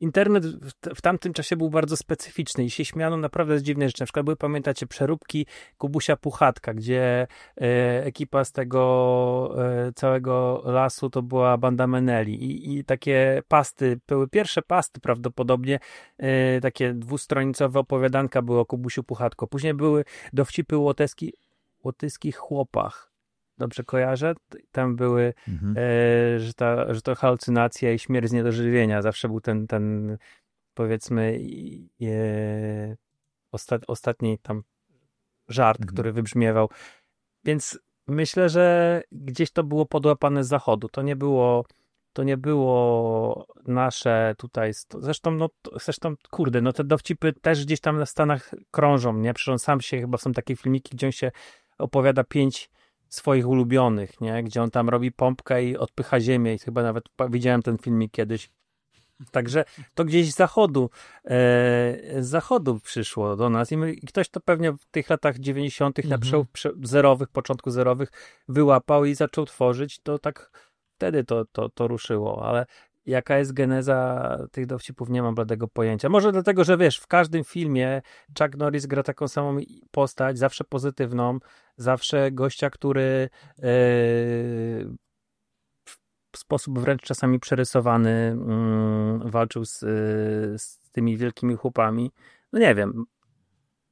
S3: internet w, tamtym czasie był bardzo specyficzny i się śmiano naprawdę z dziwnych rzeczy. Na przykład były, pamiętacie, przeróbki Kubusia Puchatka, gdzie e, ekipa z tego e, całego lasu to była banda Meneli I, i takie pasty, były pierwsze pasty prawdopodobnie, e, takie dwustronicowe opowiadanka były o Kubusiu Puchatko. Później były dowcipy łoteski, łotyskich chłopach dobrze kojarzę, tam były, mhm. e, że, ta, że to halucynacja i śmierć z niedożywienia. Zawsze był ten, ten powiedzmy e, ostat, ostatni tam żart, mhm. który wybrzmiewał. Więc myślę, że gdzieś to było podłapane z zachodu. To nie było to nie było nasze tutaj, zresztą, no, zresztą, kurde, no te dowcipy też gdzieś tam na Stanach krążą, nie? Przecież on sam się, chyba są takie filmiki, gdzie on się opowiada pięć swoich ulubionych, nie? Gdzie on tam robi pompkę i odpycha ziemię i chyba nawet widziałem ten filmik kiedyś. Także to gdzieś z zachodu, e, z zachodu przyszło do nas i, my, i ktoś to pewnie w tych latach 90., mhm. na przełom zerowych, początku zerowych wyłapał i zaczął tworzyć, to tak wtedy to, to, to ruszyło, ale jaka jest geneza tych dowcipów, nie mam bladego pojęcia. Może dlatego, że wiesz, w każdym filmie Chuck Norris gra taką samą postać, zawsze pozytywną, zawsze gościa, który yy, w sposób wręcz czasami przerysowany yy, walczył z, yy, z tymi wielkimi chłopami. No nie wiem.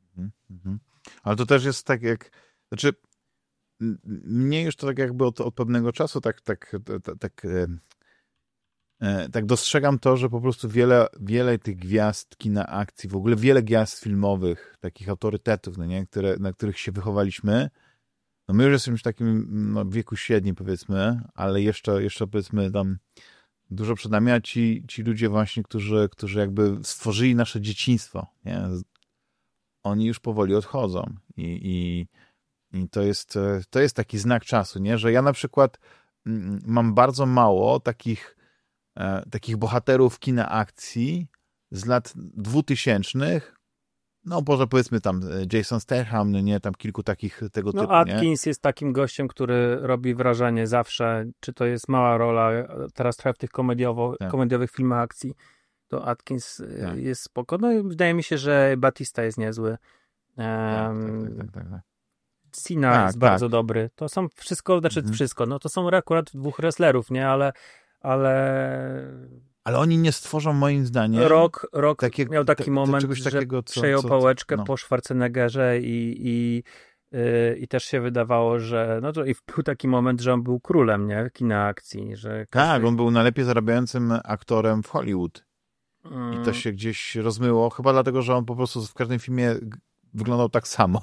S1: Mhm, mhm. Ale to też jest tak jak, znaczy mnie już to tak jakby od, od pewnego czasu tak, tak, tak, tak tak dostrzegam to, że po prostu wiele, wiele tych gwiazd kina akcji, w ogóle wiele gwiazd filmowych, takich autorytetów, no nie, Które, na których się wychowaliśmy, no my już jesteśmy w takim no, wieku średnim powiedzmy, ale jeszcze, jeszcze powiedzmy tam dużo przed nami, a ci, ci ludzie właśnie, którzy, którzy jakby stworzyli nasze dzieciństwo, nie? oni już powoli odchodzą i, i, i to, jest, to jest taki znak czasu, nie? że ja na przykład mm, mam bardzo mało takich e, takich bohaterów kina akcji z lat dwutysięcznych, no może powiedzmy tam e, Jason Statham, no nie, tam kilku takich tego
S3: no,
S1: typu,
S3: Atkins
S1: nie?
S3: jest takim gościem, który robi wrażenie zawsze, czy to jest mała rola, teraz trochę w tych komediowo,
S1: Tak.
S3: komediowych filmach akcji, to Atkins
S1: Tak.
S3: jest spoko. No i wydaje mi się, że Batista jest niezły.
S1: Tak,
S3: Um,
S1: tak, tak, tak, tak.
S3: Cena
S1: Tak,
S3: jest
S1: tak.
S3: bardzo dobry. To są wszystko, znaczy
S1: Mhm.
S3: wszystko, no to są akurat dwóch wrestlerów, nie, ale ale
S1: Ale oni nie stworzą moim zdaniem
S3: Rock, Rock
S1: takie-
S3: miał taki
S1: te-
S3: moment, że
S1: takiego, co-
S3: przejął
S1: co-
S3: pałeczkę
S1: no.
S3: po Schwarzeneggerze i, i, yy, i też się wydawało, że no to i był taki moment, że on był królem, nie, kina akcji, że
S1: Tak,
S3: każdy-
S1: on był najlepiej zarabiającym aktorem w Hollywood. I to
S3: Mm,
S1: się gdzieś rozmyło, chyba dlatego, że on po prostu w każdym filmie wyglądał tak samo.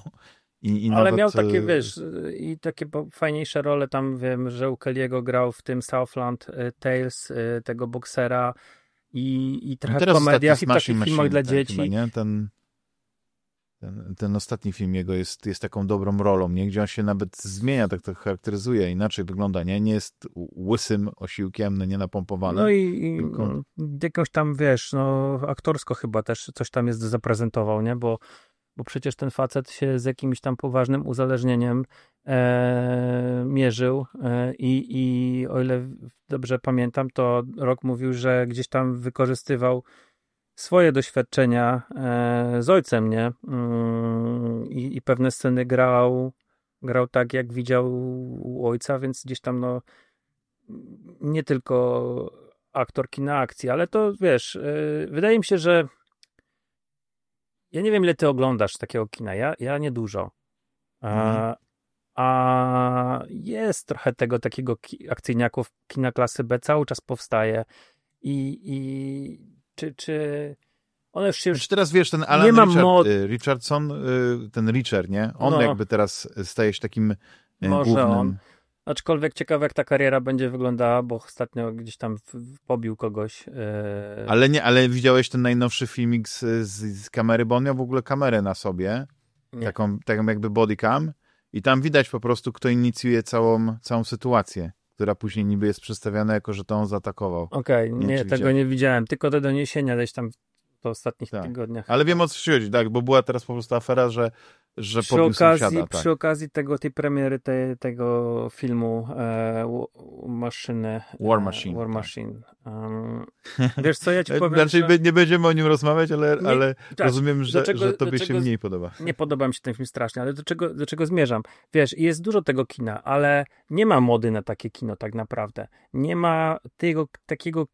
S1: I, i
S3: Ale
S1: nawet,
S3: miał takie,
S1: e,
S3: wiesz, i takie fajniejsze role, tam wiem, że u Kelly'ego grał w tym Southland y, Tales, y, tego boksera i, i trochę w
S1: teraz
S3: komediach
S1: ostatni
S3: i w takich filmach dla
S1: tak,
S3: dzieci.
S1: Chyba, nie? Ten, ten, ten ostatni film jego jest, jest taką dobrą rolą, nie? gdzie on się nawet zmienia, tak to charakteryzuje, inaczej wygląda, nie? Nie jest łysym osiłkiem, no nie napompowany.
S3: No i, i
S1: Tylko-
S3: no, jakąś tam, wiesz, no aktorsko chyba też coś tam jest zaprezentował, nie? Bo, bo przecież ten facet się z jakimś tam poważnym uzależnieniem e, mierzył e, i, i o ile dobrze pamiętam, to Rok mówił, że gdzieś tam wykorzystywał swoje doświadczenia e, z ojcem, nie? Mm, I, I pewne sceny grał, grał tak, jak widział u ojca, więc gdzieś tam, no, nie tylko aktor kina akcji, ale to wiesz, yy, wydaje mi się, że ja nie wiem, ile ty oglądasz takiego kina. Ja, ja nie dużo. A,
S1: Mhm.
S3: a jest trochę tego takiego ki- akcyjniaków kina klasy B cały czas powstaje. I, i czy, czy one już się
S1: Znaczy teraz wiesz, ten Alan
S3: Nie ma
S1: Richard,
S3: mod-
S1: y, Richardson, y, ten Richard, nie? On
S3: No.
S1: jakby teraz staje się takim y,
S3: Może
S1: głównym...
S3: on. Aczkolwiek ciekawe, jak ta kariera będzie wyglądała, bo ostatnio gdzieś tam pobił kogoś. yy,
S1: Ale nie, ale widziałeś ten najnowszy filmik z, z, z kamery, bo on miał w ogóle kamerę na sobie,
S3: Nie.
S1: taką, taką jakby bodycam i tam widać po prostu, kto inicjuje całą, całą sytuację, która później niby jest przedstawiana jako, że to on zaatakował.
S3: Okej,
S1: Nie,
S3: nie,
S1: czy
S3: tego nie widziałem, tylko te doniesienia gdzieś tam w ostatnich
S1: Tak.
S3: tygodniach.
S1: Ale wiem o co ci chodzi, tak, bo była teraz po prostu afera, że, że
S3: przy okazji,
S1: sąsiada. Tak.
S3: przy okazji tego, tej premiery te, tego filmu e, maszyny.
S1: War
S3: e,
S1: Machine,
S3: War
S1: tak.
S3: Machine. Um, wiesz co, ja ci [LAUGHS] powiem,
S1: Znaczy,
S3: że
S1: nie będziemy o nim rozmawiać, ale,
S3: Nie,
S1: ale
S3: tak,
S1: rozumiem, że, że tobie się mniej podoba.
S3: nie podoba mi się ten film strasznie, ale do czego, do czego zmierzam? Wiesz, jest dużo tego kina, ale nie ma mody na takie kino tak naprawdę. Nie ma tego, takiego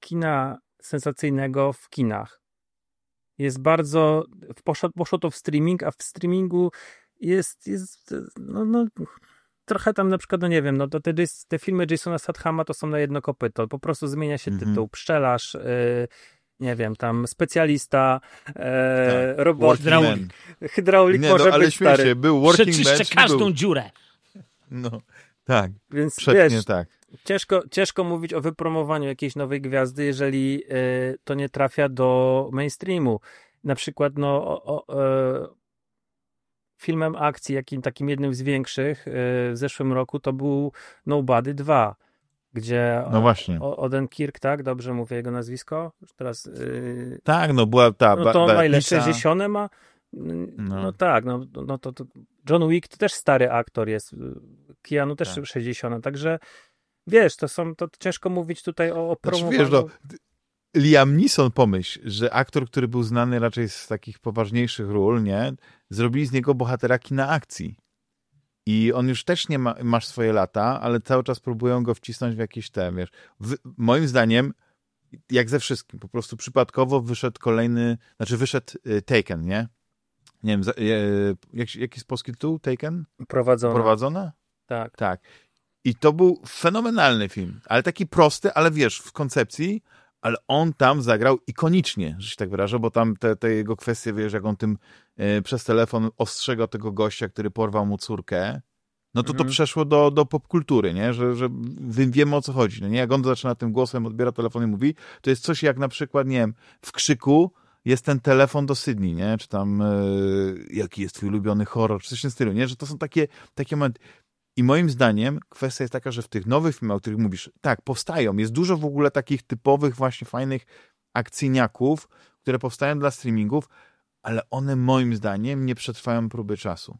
S3: kina sensacyjnego w kinach. Jest bardzo, poszło, poszło to w streaming, a w streamingu jest, jest no, no, trochę tam na przykład, no nie wiem, no to te, te filmy Jasona Stathama to są na jedno kopyto, po prostu zmienia się
S1: Mhm.
S3: tytuł, pszczelarz, yy, nie wiem, tam specjalista, e,
S1: Tak.
S3: robot,
S2: hydraulik.
S3: Hydraulik
S1: Nie, no,
S3: może
S1: ale
S3: być stary.
S1: się, był Working.
S2: Przeczyszczę
S1: czy
S2: każdą
S1: był?
S2: dziurę.
S1: No, tak,
S3: Więc
S1: przetnie
S3: wiesz,
S1: tak.
S3: Ciężko, ciężko mówić o wypromowaniu jakiejś nowej gwiazdy, jeżeli e, to nie trafia do mainstreamu. Na przykład, no, o, o, e, filmem akcji, jakim takim jednym z większych e, w zeszłym roku to był Nobody 2, gdzie
S1: No właśnie.
S3: Odenkirk, tak? Dobrze mówię jego nazwisko? Już teraz y,
S1: Tak, no była ta...
S3: No to
S1: ba-
S3: ile?
S1: Lisa-
S3: 60 ma? No,
S1: No.
S3: tak, no, no to, to John Wick to też stary aktor jest. Keanu też
S1: Tak.
S3: 60, także wiesz, to są, to ciężko mówić tutaj o, o
S1: Znaczy,
S3: promowaniu.
S1: wiesz, no, Liam Neeson, pomyśl, że aktor, który był znany raczej z takich poważniejszych ról, nie? Zrobili z niego bohatera kina akcji. I on już też nie ma, masz swoje lata, ale cały czas próbują go wcisnąć w jakieś te, wiesz. W, moim zdaniem, jak ze wszystkim, po prostu przypadkowo wyszedł kolejny, znaczy wyszedł y, Taken, nie? Nie wiem, za, y, jak, jaki jest polski tytuł? Taken?
S3: Prowadzono.
S1: Prowadzona?
S3: tak.
S1: Tak. I to był fenomenalny film, ale taki prosty, ale wiesz, w koncepcji, ale on tam zagrał ikonicznie, że się tak wyrażę, bo tam te, te jego kwestie, wiesz, jak on tym e, przez telefon ostrzegał tego gościa, który porwał mu córkę, no to to
S3: Mhm.
S1: przeszło do, do popkultury, nie? Że, że wiemy o co chodzi, no nie? Jak on zaczyna tym głosem, odbiera telefon i mówi, to jest coś jak na przykład, nie wiem, w krzyku jest ten telefon do Sydney, nie? Czy tam e, jaki jest twój ulubiony horror, czy coś w tym stylu, nie? Że to są takie, takie momenty. I moim zdaniem kwestia jest taka, że w tych nowych filmach, o których mówisz, tak, powstają. Jest dużo w ogóle takich typowych, właśnie fajnych akcyjniaków, które powstają dla streamingów, ale one moim zdaniem nie przetrwają próby czasu.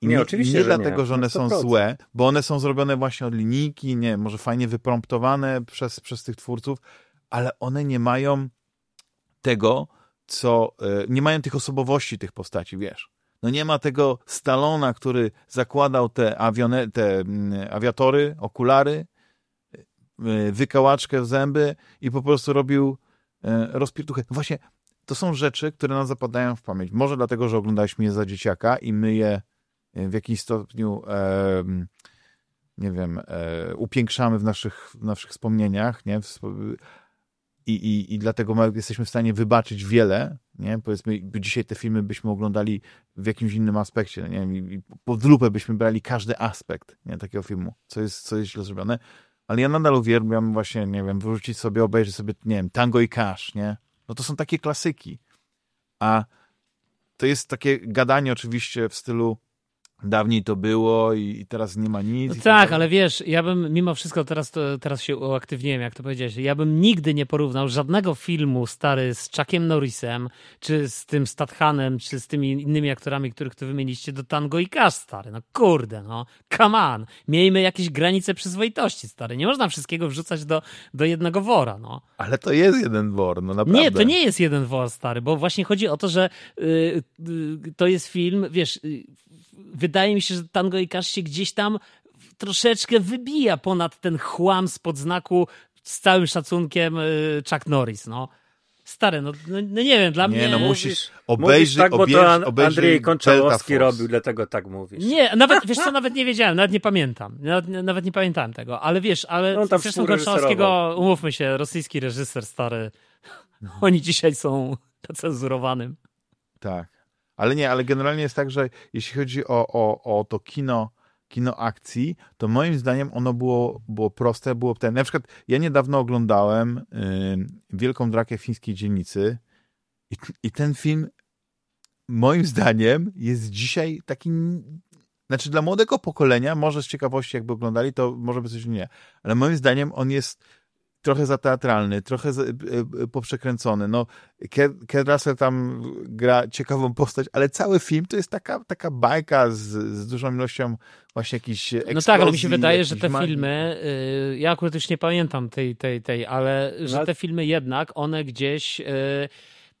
S1: I
S3: Nie,
S1: nie,
S3: oczywiście,
S1: nie
S3: że
S1: dlatego,
S3: nie.
S1: że one są
S3: 100%.
S1: złe, bo one są zrobione właśnie od linijki, nie, może fajnie wypromptowane przez, przez tych twórców, ale one nie mają tego, co, e, nie mają tych osobowości tych postaci, wiesz. No nie ma tego Stalona, który zakładał te, awione, te mm, awiatory, okulary, e, wykałaczkę w zęby i po prostu robił e, rozpierduchę. Właśnie to są rzeczy, które nam zapadają w pamięć. Może dlatego, że oglądaliśmy je za dzieciaka i my je e, w jakimś stopniu e, nie wiem, e, upiększamy w naszych, w naszych wspomnieniach, nie? I, i, I dlatego jesteśmy w stanie wybaczyć wiele, nie? Powiedzmy, dzisiaj te filmy byśmy oglądali w jakimś innym aspekcie, nie? I, i pod lupę byśmy brali każdy aspekt, nie? Takiego filmu, co jest, co jest źle zrobione. Ale ja nadal uwielbiam właśnie, nie wiem, wyrzucić sobie, obejrzeć sobie, nie wiem, Tango i Cash, nie? No to są takie klasyki. A to jest takie gadanie oczywiście w stylu dawniej to było i, teraz nie ma nic.
S2: No tak,
S1: dalej.
S2: ale wiesz, ja bym mimo wszystko teraz, to, teraz się uaktywniłem, jak to powiedziałeś. Ja bym nigdy nie porównał żadnego filmu stary z Chuckiem Norrisem, czy z tym Stathanem, czy z tymi innymi aktorami, których tu wymieniliście, do Tango i Cash, stary. No kurde, no. Come on. Miejmy jakieś granice przyzwoitości, stary. Nie można wszystkiego wrzucać do, do jednego wora, no.
S1: Ale to jest jeden wor, no naprawdę.
S2: Nie, to nie jest jeden wor, stary, bo właśnie chodzi o to, że y, y, to jest film, wiesz, y, wydaje mi się, że Tango i Cash się gdzieś tam troszeczkę wybija ponad ten chłam spod znaku z całym szacunkiem y, Chuck Norris, no. Stary, no, no, no nie wiem, dla
S1: Nie,
S2: mnie...
S1: no musisz obejrzeć,
S3: tak, bo to Andrzej Konczałowski robił, dlatego tak mówisz.
S2: Nie, nawet, wiesz co, nawet nie wiedziałem, nawet nie pamiętam. Nawet, nawet nie pamiętałem tego, ale wiesz, ale
S3: No,
S2: zresztą. Konczałowskiego, umówmy się, rosyjski reżyser stary, oni dzisiaj są [LAUGHS] cenzurowanym.
S1: Tak. Ale nie, ale generalnie jest tak, że jeśli chodzi o, o, o to kino, kino akcji, to moim zdaniem ono było, było proste, było ten. Na przykład ja niedawno oglądałem y, Wielką Drakę Fińskiej Dzielnicy i, i ten film moim zdaniem jest dzisiaj taki znaczy dla młodego pokolenia, może z ciekawości jakby oglądali, to może by coś nie, ale moim zdaniem on jest trochę za teatralny, trochę za, y, y, poprzekręcony. No, Ke- Kurt Russell tam gra ciekawą postać, ale cały film to jest taka, taka bajka z, z dużą ilością właśnie jakichś
S2: No tak, ale mi się wydaje, że te
S1: magii.
S2: filmy, y, ja akurat już nie pamiętam tej, tej, tej, ale że
S3: ale-
S2: te filmy jednak, one gdzieś y,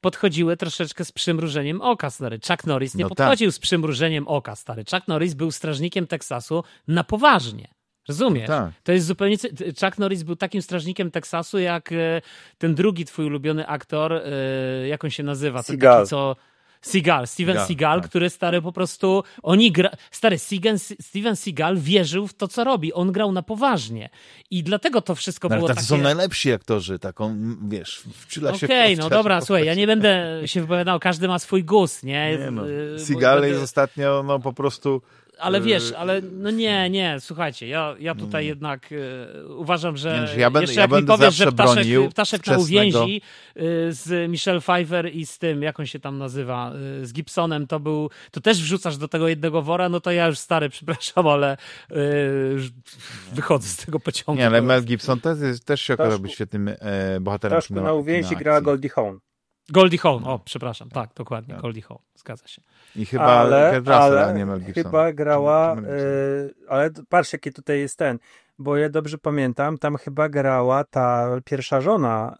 S2: podchodziły troszeczkę z przymrużeniem oka, stary. Chuck Norris nie
S1: No tak.
S2: podchodził z przymrużeniem oka, stary. Chuck Norris był strażnikiem Teksasu na poważnie. Rozumiesz?
S1: Tak.
S2: To jest zupełnie. Chuck Norris był takim strażnikiem Teksasu, jak e, ten drugi twój ulubiony aktor, e, jak on się nazywa? Ten
S3: Seagal.
S2: taki, co. Seagal, Steven
S1: Seagal,
S2: Seagal,
S1: tak.
S2: który stary po prostu. Oni gra. Stary, Steven, Steven Seagal wierzył w to, co robi. On grał na poważnie. I dlatego to wszystko
S1: No,
S2: było
S1: tacy
S2: takie.
S1: są najlepsi aktorzy, taką, wiesz, wczyla się w
S2: Okej, no dobra, słuchaj, ja nie będę się wypowiadał, każdy ma swój gust, nie?
S1: Nie no.
S2: Y,
S1: Seagal
S2: będę-
S1: jest ostatnio, no po prostu
S2: Ale wiesz,
S1: Yy,
S2: ale no nie, nie, słuchajcie, ja, ja tutaj jednak e, uważam, że,
S1: Nie, że ja będę-
S2: jeszcze
S1: ja
S2: jak mi
S1: będę
S2: powiesz, że ptaszek,
S1: bronił
S2: ptaszek na uwięzi e, z Michelle Pfeiffer i z tym, jak on się tam nazywa, e, z Gibsonem, to był, to też wrzucasz do tego jednego wora, no to ja już stary, [LAUGHS] przepraszam, ale już wychodzę z tego pociągu.
S1: Nie, ale Mel Gibson też, jest, też się okazał być świetnym e, bohaterem.
S3: Ptaszku na uwięzi
S1: akcji.
S3: Goldie Hawn.
S2: Goldie Hawn, o, przepraszam, tak, dokładnie,
S1: Tak.
S2: Goldie Hawn, zgadza się.
S1: I chyba
S3: ale,
S1: Russell, a
S3: ale
S1: nie Mel Gibson.
S3: chyba grała, e, ale patrz jaki tutaj jest ten, bo ja dobrze pamiętam, tam chyba grała ta pierwsza żona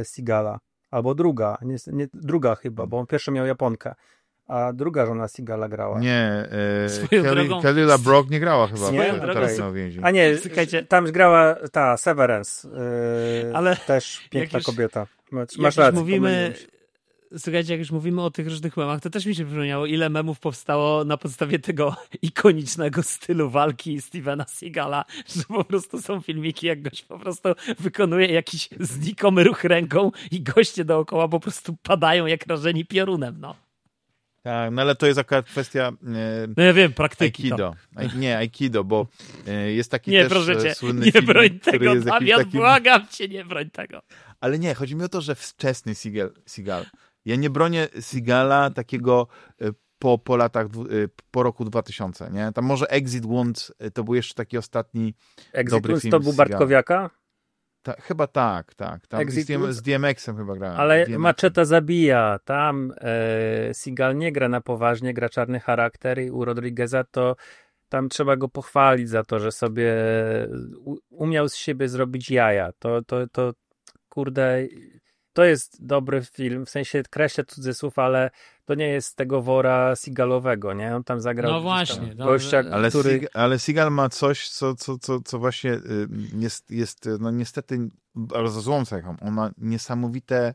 S3: e, Sigala, albo druga, nie, nie, druga chyba, bo on pierwszy miał Japonkę, a druga żona Sigala grała.
S1: Nie, e, Kelly,
S2: drogą-
S1: Kelly LeBrock nie grała chyba w
S3: drogą-. A nie,
S2: Słuchajcie.
S3: tam grała ta Severance, e,
S2: Ale
S3: też piękna kobieta. Masz,
S2: Jak
S3: masz
S2: już
S3: rację,
S2: mówimy, słuchajcie, jak już mówimy o tych różnych memach, to też mi się przypomniało, ile memów powstało na podstawie tego [LAUGHS] ikonicznego stylu walki Stevena Seagala, że po prostu są filmiki, jak gość po prostu wykonuje jakiś znikomy ruch ręką i goście dookoła po prostu padają jak rażeni piorunem, no.
S1: Tak, no ale to jest akurat kwestia e,
S2: No ja wiem, praktyki
S1: Aikido. Ai- Nie, Aikido, bo e, jest taki
S2: Nie,
S1: też
S2: proszę
S1: e,
S2: cię,
S1: słynny
S2: nie
S1: film,
S2: broń tego,
S1: jest
S2: Damian,
S1: takim...
S2: błagam cię, nie broń tego.
S1: Ale nie, chodzi mi o to, że wczesny Seagal. Seagal. Ja nie bronię Seagala takiego e, po, po latach, e, po roku 2000, nie? Tam może Exit Wounds e, to był jeszcze taki ostatni
S3: Exit
S1: dobry
S3: Wounds
S1: film
S3: to był. Bartkowiaka?
S1: Ta, chyba tak, tak. Tam
S3: Exit
S1: z, DM,
S3: Woods?
S1: z DMX-em chyba grałem.
S3: Ale
S1: DMX-em.
S3: Macheta zabija. Tam e, Seagal nie gra na poważnie, gra czarny charakter i u Rodrigueza to tam trzeba go pochwalić za to, że sobie u, umiał z siebie zrobić jaja. To, to, to kurde, to jest dobry film, w sensie kreślę cudzysłów, ale to nie jest z tego wora Seagalowego, nie? On tam zagrał
S2: No właśnie,
S3: tam
S2: no,
S3: gościa,
S1: Ale,
S3: który...
S1: Sig- ale Seagal ma coś, co, co, co, co właśnie y, jest, jest y, no niestety bardzo złą cechą. On ma niesamowite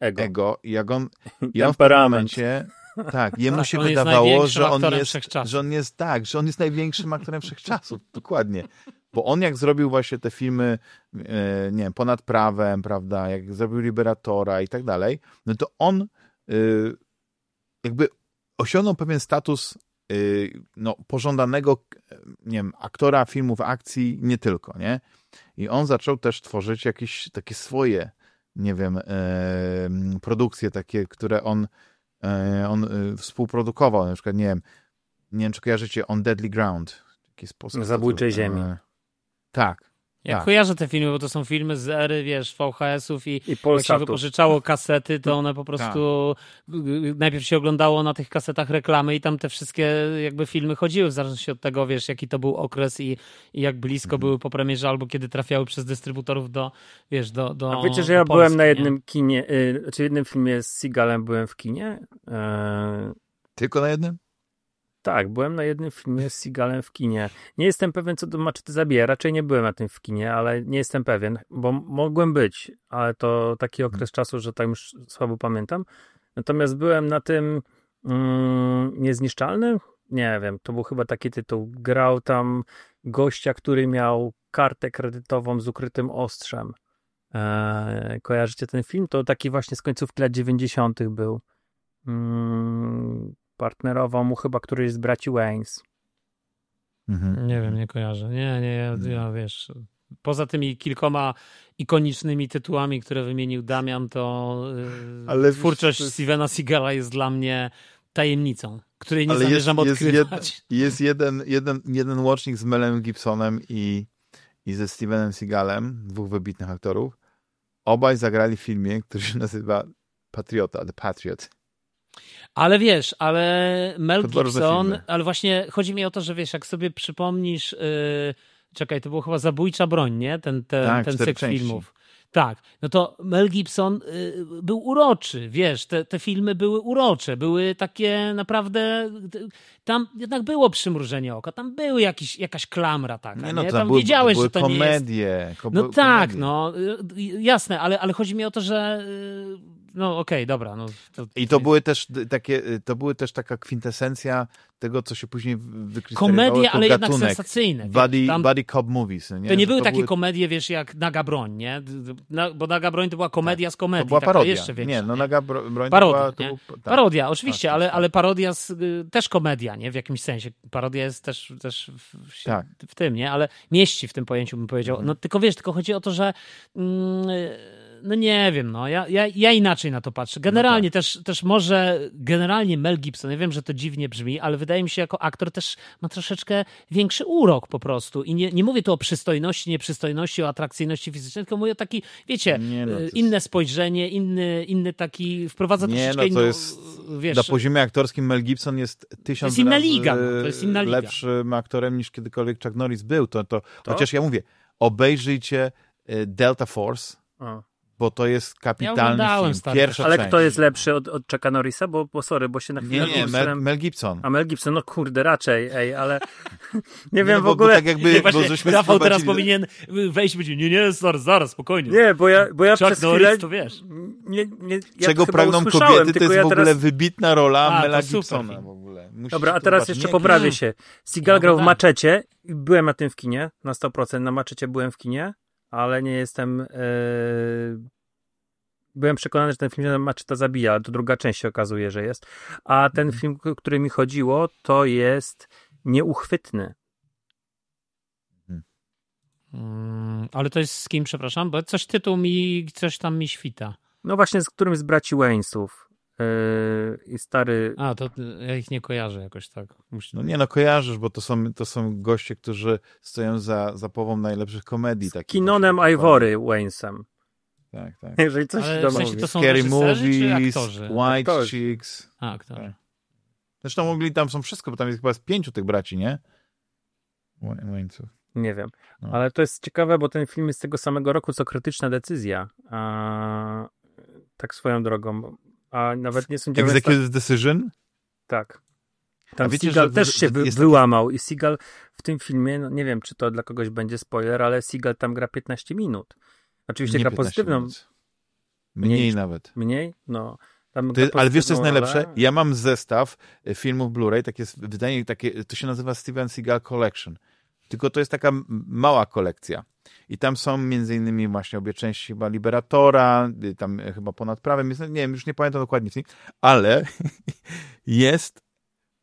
S3: Ego.
S1: ego i jak on, [LAUGHS] i on w momencie tak, jemu
S2: Tak, [LAUGHS]
S1: się wydawało, że on jest, że on jest tak, że on jest największym aktorem wszechczasów, dokładnie. Bo on jak zrobił właśnie te filmy, e, nie wiem, Ponad Prawem, prawda, jak zrobił Liberatora i tak dalej, no to on y, jakby osiągnął pewien status y, no, pożądanego, nie wiem, aktora filmów akcji, nie tylko, nie? I on zaczął też tworzyć jakieś takie swoje, nie wiem, e, produkcje takie, które on, e, on e, współprodukował, na przykład, nie wiem, nie wiem, czy kojarzycie On Deadly Ground. Taki sposób.
S3: Zabójczej ziemi.
S1: Tak.
S2: Ja
S1: Tak.
S2: kojarzę te filmy, bo to są filmy z ery, wiesz, VHS-ów i
S3: I
S2: jak się wypożyczało kasety, to one po prostu y, najpierw się oglądało na tych kasetach reklamy i tam te wszystkie jakby filmy chodziły, w zależności od tego, wiesz, jaki to był okres i, i jak blisko
S1: Mhm.
S2: były po premierze, albo kiedy trafiały przez dystrybutorów do, wiesz, do, do
S3: A wiecie, że ja
S2: Polski,
S3: byłem na
S2: nie?
S3: jednym kinie, y, czy jednym filmie z Seagalem byłem w kinie? E,
S1: Tylko na jednym?
S3: Tak, byłem na jednym filmie z Seagalem w kinie. Nie jestem pewien, co do Maczety zabija. Raczej nie byłem na tym w kinie, ale nie jestem pewien, bo mogłem być, ale to taki okres czasu, że tak już słabo pamiętam. Natomiast byłem na tym mm, Niezniszczalnym? Nie wiem, to był chyba taki tytuł. Grał tam gościa, który miał kartę kredytową z ukrytym ostrzem. Eee, kojarzycie ten film? To taki właśnie z końcówki lat 90. był. Mm, partnerował mu chyba któryś z braci Waynes.
S1: Mhm.
S2: Nie wiem, nie kojarzę. Nie, nie, ja,
S1: Mhm.
S2: ja wiesz. Poza tymi kilkoma ikonicznymi tytułami, które wymienił Damian, to yy,
S1: Ale
S2: twórczość
S1: jest-
S2: Stevena Seagala jest dla mnie tajemnicą, której nie
S1: Ale jest-
S2: zamierzam
S1: jest
S2: odkrywać.
S1: Jest jeden, jeden, jeden łącznik z Melem Gibsonem i, i ze Stevenem Seagalem, dwóch wybitnych aktorów. Obaj zagrali w filmie, który się nazywa Patriota, The Patriot.
S2: Ale wiesz, ale Mel Gibson, ale właśnie chodzi mi o to, że wiesz, jak sobie przypomnisz, yy, czekaj, to było chyba Zabójcza Broń, nie? Ten, ten,
S1: Tak,
S2: ten cykl
S1: części.
S2: filmów. Tak, no to Mel Gibson y, był uroczy, wiesz, te, te filmy były urocze, były takie naprawdę, tam jednak było przymrużenie oka, tam były jakiś, jakaś klamra taka,
S1: Nie,
S2: nie?
S1: no, to
S2: tam
S1: były,
S2: wiedziałeś,
S1: były
S2: że to nie jest...
S1: komedie.
S2: No tak,
S1: komedie.
S2: no, y, jasne, ale, ale chodzi mi o to, że y, no okej, dobra, no. To,
S1: I to były też takie, y, to były też taka kwintesencja tego, co się później wykrystalizowało
S2: komedie, ale jednak
S1: gatunek.
S2: sensacyjne. wiesz,
S1: Buddy,
S2: tam-
S1: buddy cop movies. Nie?
S2: To nie były takie
S1: były-
S2: komedie, wiesz, jak Naga Broń, nie? Na, bo Naga Broń to była komedia z komedii.
S1: To była
S2: taka
S1: parodia.
S2: jeszcze większa,
S1: nie, no Naga Bro- Broń
S2: Parodia,
S1: to była... To był, tak.
S2: Parodia, oczywiście,
S1: Tak,
S2: ale,
S1: tak.
S2: ale parodia z, y, też komedia, nie? W jakimś sensie. Parodia jest też, też w, w,
S1: Tak.
S2: w tym, nie? Ale mieści w tym pojęciu, bym powiedział.
S1: Mhm.
S2: No tylko wiesz, tylko chodzi o to, że mm, no nie wiem, no ja, ja, ja inaczej na to patrzę. Generalnie
S1: No tak.
S2: też, też może, generalnie Mel Gibson, ja wiem, że to dziwnie brzmi, ale wydaje mi się, jako aktor też ma troszeczkę większy urok po prostu. I nie, nie mówię tu o przystojności, nieprzystojności, o atrakcyjności fizycznej, tylko mówię o taki, wiecie,
S1: Nie, no, to
S2: y,
S1: jest-
S2: inne spojrzenie, inny, inny taki, wprowadza
S1: Nie,
S2: troszeczkę
S1: no to
S2: inną,
S1: jest
S2: wiesz,
S1: Na poziomie aktorskim Mel Gibson jest tysiąc
S2: jest inna
S1: razy
S2: liga, no, to jest inna liga.
S1: lepszym aktorem niż kiedykolwiek Chuck Norris był. To, to,
S3: To?
S1: Chociaż ja mówię, obejrzyjcie y, Delta Force,
S3: O.
S1: bo to jest kapitalny
S2: oglądałem,
S1: film.
S2: stary,
S1: Pierwsza
S3: Ale
S1: część.
S3: kto jest lepszy od, od Chucka Norrisa? Bo, bo sorry, bo się na chwilę...
S1: Nie, nie, Mel, Mel Gibson.
S3: A Mel Gibson, no kurde, raczej, ej, ale [LAUGHS] nie
S1: Nie,
S3: wiem
S1: no,
S3: w
S1: bo,
S3: ogóle...
S1: Bo tak jakby,
S2: Nie,
S1: bo
S2: właśnie,
S1: żeśmy
S2: Rafał teraz
S1: sprowadzili-
S2: powinien wejść i powiedzieć, nie, nie, zaraz, zaraz, spokojnie.
S3: Nie, bo ja, bo ja
S2: Chuck
S3: przez
S2: Norris,
S3: chwilę...
S2: to wiesz.
S3: Nie, nie, ja
S1: Czego pragną kobiety, to jest
S3: ja
S1: w ogóle
S3: teraz...
S1: wybitna rola
S2: A,
S1: Mela Gibsona w ogóle.
S3: Dobra, a teraz jeszcze
S1: Nie,
S3: poprawię się. Seagal
S2: No
S3: grał w
S2: tak.
S3: Maczecie i byłem na tym w kinie, na 100%. Na Maczecie byłem w kinie, ale nie jestem... e, Byłem przekonany, że ten film Maczeta zabija, ale to druga część się okazuje, że jest. A ten
S1: Mhm.
S3: film, o który mi chodziło, to jest Nieuchwytny.
S2: Mm, ale to jest z kim, przepraszam, bo coś tytuł mi, coś tam mi świta.
S3: No właśnie z którymś z braci Waynesów. I stary.
S2: A, to ja ich nie kojarzę jakoś tak.
S1: Musi... No nie, no kojarzysz, bo to są, to są goście, którzy stoją za, za połową najlepszych komedii.
S3: Z Kinonem Ivory Waynesem.
S1: Tak, tak.
S3: Jeżeli coś
S2: Ale w sensie to są
S1: Scary
S2: czy
S1: Movies? White
S3: Aktorzy.
S1: Chicks.
S2: A, aktorzy.
S1: Tak. Zresztą mogli, tam są wszystko, bo tam jest chyba z pięciu tych braci, nie? Waynesów.
S3: Nie wiem.
S1: No.
S3: Ale to jest ciekawe, bo ten film jest z tego samego roku, co krytyczna decyzja. A, tak swoją drogą. A nawet nie sądziłem.
S1: Executive Decision?
S3: Tak.
S1: A
S3: Tam
S1: wiecie,
S3: Seagal
S1: że-
S3: też się wy,
S1: jest taki-
S3: wyłamał i Seagal w tym filmie, no nie wiem, czy to dla kogoś będzie spoiler, ale Seagal tam gra 15 minut. Oczywiście
S1: Nie
S3: gra
S1: 15
S3: pozytywną.
S1: minut. Mniej,
S3: Mniej.
S1: nawet.
S3: Mniej? No.
S1: Ty, ale wiesz, co jest najlepsze?
S3: rolę.
S1: Ja mam zestaw e, filmów Blu-ray, takie jest wydanie, takie, to się nazywa Steven Seagal Collection. Tylko to jest taka mała kolekcja. I tam są między innymi właśnie obie części chyba Liberatora, y, tam e, chyba ponad prawem, jest, nie wiem, już nie pamiętam dokładnie, ale [LAUGHS] jest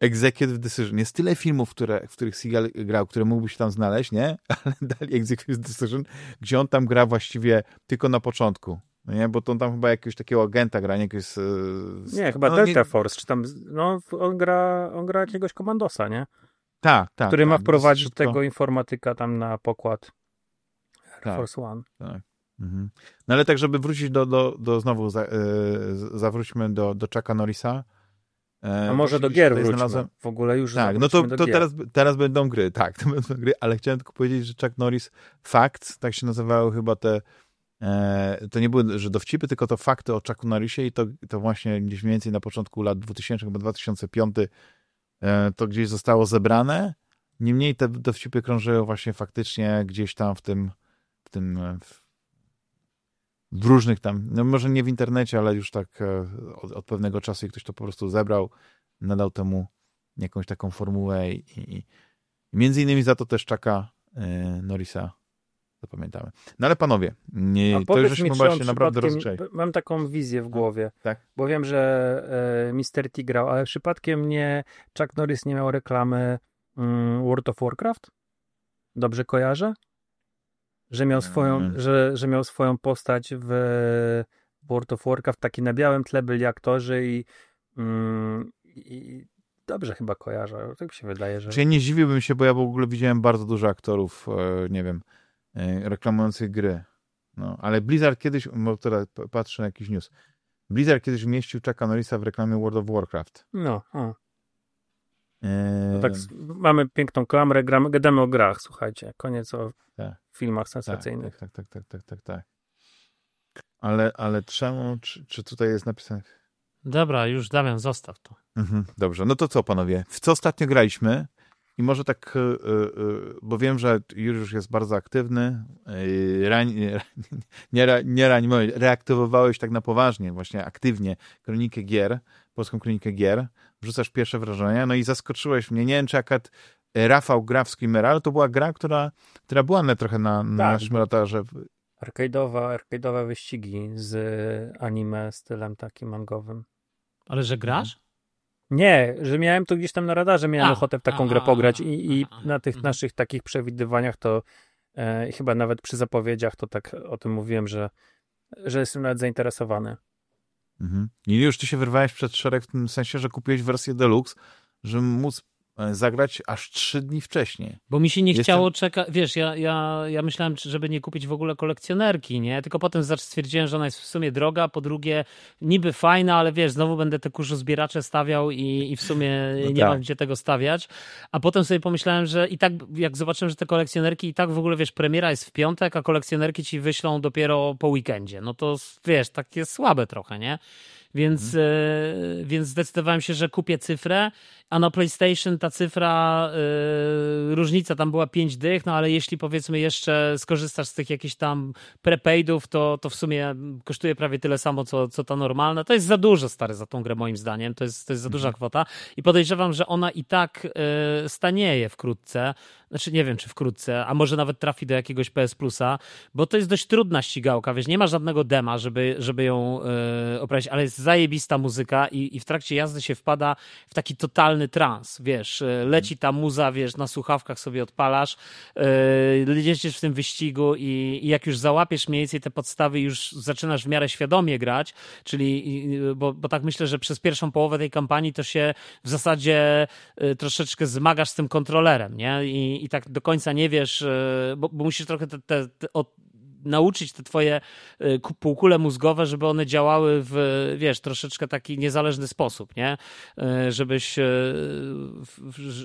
S1: Executive Decision. Jest tyle filmów, które, w których Seagal grał, które mógłbyś tam znaleźć, nie? [LAUGHS] Ale dali Executive Decision, gdzie on tam gra właściwie tylko na początku. No nie? Bo to on tam chyba jakiegoś takiego agenta gra, nie jakiegoś... e, z-
S3: Nie, chyba
S1: no,
S3: Delta Force, czy tam, no on gra, on gra jakiegoś komandosa, nie?
S1: Tak, tak.
S3: Który ma
S1: tak,
S3: wprowadzić tego informatyka tam na pokład Air
S1: Tak.
S3: Force One.
S1: Mhm. No ale tak, żeby wrócić do, do, do znowu, za, e, zawróćmy do, do Chucka Norrisa. E,
S3: A może do gier wróćmy.
S1: znalazłem-
S3: W ogóle już
S1: Tak, no to, to teraz, teraz będą gry, tak, to będą gry, ale chciałem tylko powiedzieć, że Chuck Norris Facts, tak się nazywały chyba te, e, to nie były, że dowcipy, tylko to fakty o Chucku Norrisie i to, to właśnie gdzieś mniej więcej na początku lat 2000, chyba 2005 e, to gdzieś zostało zebrane. Niemniej te dowcipy krążyły właśnie faktycznie gdzieś tam w tym, w tym, e, w, różnych tam, no może nie w internecie, ale już tak e, od, od pewnego czasu i ktoś to po prostu zebrał, nadał temu jakąś taką formułę i, i, i między innymi za to też czeka e, Norrisa zapamiętamy. No ale panowie, nie, to już żeśmy się naprawdę rozgrzeli.
S3: Mam taką wizję w głowie,
S1: tak.
S3: bo wiem, że e, Mr. T grał, ale przypadkiem nie Chuck Norris nie miał reklamy mm, World of Warcraft? Dobrze kojarzę? Że miał swoją,
S1: Mm.
S3: że, że miał swoją postać w World of Warcraft, taki na białym tle byli aktorzy i, mm, i dobrze chyba kojarzę. Tak mi się wydaje, że...
S1: Czy ja nie zdziwiłbym się, bo ja w ogóle widziałem bardzo dużo aktorów, e, nie wiem, e, reklamujących gry. No, ale Blizzard kiedyś, bo teraz patrzę na jakiś news, Blizzard kiedyś umieścił Chucka Norrisa w reklamie World of Warcraft.
S3: No, o.
S1: E,
S3: No tak, mamy piękną klamrę, gramy, gadamy o grach, słuchajcie. Koniec o
S1: Tak.
S3: filmach
S1: tak,
S3: sensacyjnych.
S1: tak, tak, tak, tak, tak, tak. Ale, ale czemu, czy, czy tutaj jest napisane?
S2: Dobra, już Damian, zostaw to.
S1: Mhm, dobrze, no to co panowie? W co ostatnio graliśmy? I może tak, e, e, bo wiem, że już jest bardzo aktywny. e, Rań, nie, [LAUGHS] nie rań, reaktywowałeś tak na poważnie, właśnie aktywnie kronikę gier, polską kronikę gier. Wrzucasz pierwsze wrażenia, no i zaskoczyłeś mnie. Nie wiem, czy akad Rafał gra w Screamera, ale to była gra, która, która była na, trochę na, na
S3: Tak.
S1: naszym radarze.
S3: Arcade'owa, arcade'owe wyścigi z anime stylem takim mangowym.
S2: Ale że grasz?
S3: Nie, że miałem to gdzieś tam na radarze, miałem
S2: A,
S3: ochotę w taką
S2: a,
S3: grę pograć i, i na tych
S2: mhm.
S3: naszych takich przewidywaniach to e, chyba nawet przy zapowiedziach to tak o tym mówiłem, że, że jestem nawet zainteresowany.
S1: Mhm. I już ty się wyrwałeś przed szereg w tym sensie, że kupiłeś wersję deluxe, żeby móc zagrać aż trzy dni wcześniej.
S2: Bo mi się nie
S1: Jestem-
S2: chciało czekać, wiesz, ja, ja, ja myślałem, żeby nie kupić w ogóle kolekcjonerki, nie? Tylko potem stwierdziłem, że ona jest w sumie droga, po drugie niby fajna, ale wiesz, znowu będę te kurzu zbieracze stawiał i, i w sumie
S1: No
S2: nie
S1: tak.
S2: mam gdzie tego stawiać. A potem sobie pomyślałem, że i tak, jak zobaczyłem, że te kolekcjonerki i tak w ogóle, wiesz, premiera jest w piątek, a kolekcjonerki ci wyślą dopiero po weekendzie. No to, wiesz, takie słabe trochę, nie? Więc,
S1: Mhm.
S2: e, więc zdecydowałem się, że kupię cyfrę, a na PlayStation ta cyfra, e, różnica tam była 5 dych, no ale jeśli powiedzmy jeszcze skorzystasz z tych jakichś tam prepaidów, to, to w sumie kosztuje prawie tyle samo, co, co ta normalna. To jest za dużo, stary, za tą grę moim zdaniem. To jest, to jest za duża kwota i podejrzewam, że ona i tak e, stanieje wkrótce. Znaczy nie wiem, czy wkrótce, a może nawet trafi do jakiegoś PS Plusa, bo to jest dość trudna ścigałka, wiesz, nie ma żadnego dema, żeby, żeby ją e, oprawić, ale jest zajebista muzyka i, i w trakcie jazdy się wpada w taki totalny trans, wiesz, e, leci ta muza, wiesz, na słuchawkach sobie odpalasz, yy, jedziesz w tym wyścigu i, i, jak już załapiesz mniej więcej te podstawy, już zaczynasz w miarę świadomie grać, czyli, bo, bo tak myślę, że przez pierwszą połowę tej kampanii to się w zasadzie y, troszeczkę zmagasz z tym kontrolerem, nie? I, i tak do końca nie wiesz, bo, bo musisz trochę te, te, te, od, nauczyć te twoje y, półkule mózgowe, żeby one działały w, wiesz, troszeczkę taki niezależny sposób, nie? Y, żebyś, y,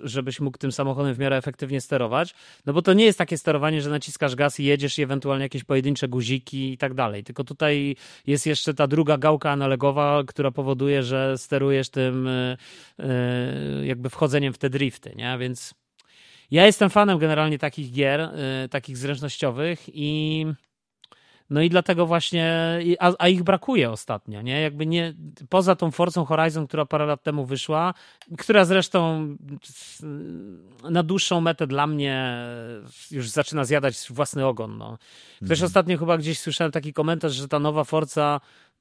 S2: żebyś mógł tym samochodem w miarę efektywnie sterować. No bo to nie jest takie sterowanie, że naciskasz gaz i jedziesz i ewentualnie jakieś pojedyncze guziki i tak dalej. Tylko tutaj jest jeszcze ta druga gałka analogowa, która powoduje, że sterujesz tym jakby wchodzeniem w te drifty, nie? Więc ja jestem fanem generalnie takich gier, takich zręcznościowych i no i dlatego właśnie, a, a, ich brakuje ostatnio, nie? Jakby nie, poza tą Forcą Horizon, która parę lat temu wyszła, która zresztą na dłuższą metę dla mnie już zaczyna zjadać własny ogon, no. Ktoś mhm. ostatnio chyba gdzieś słyszałem taki komentarz, że ta nowa Forza Mm,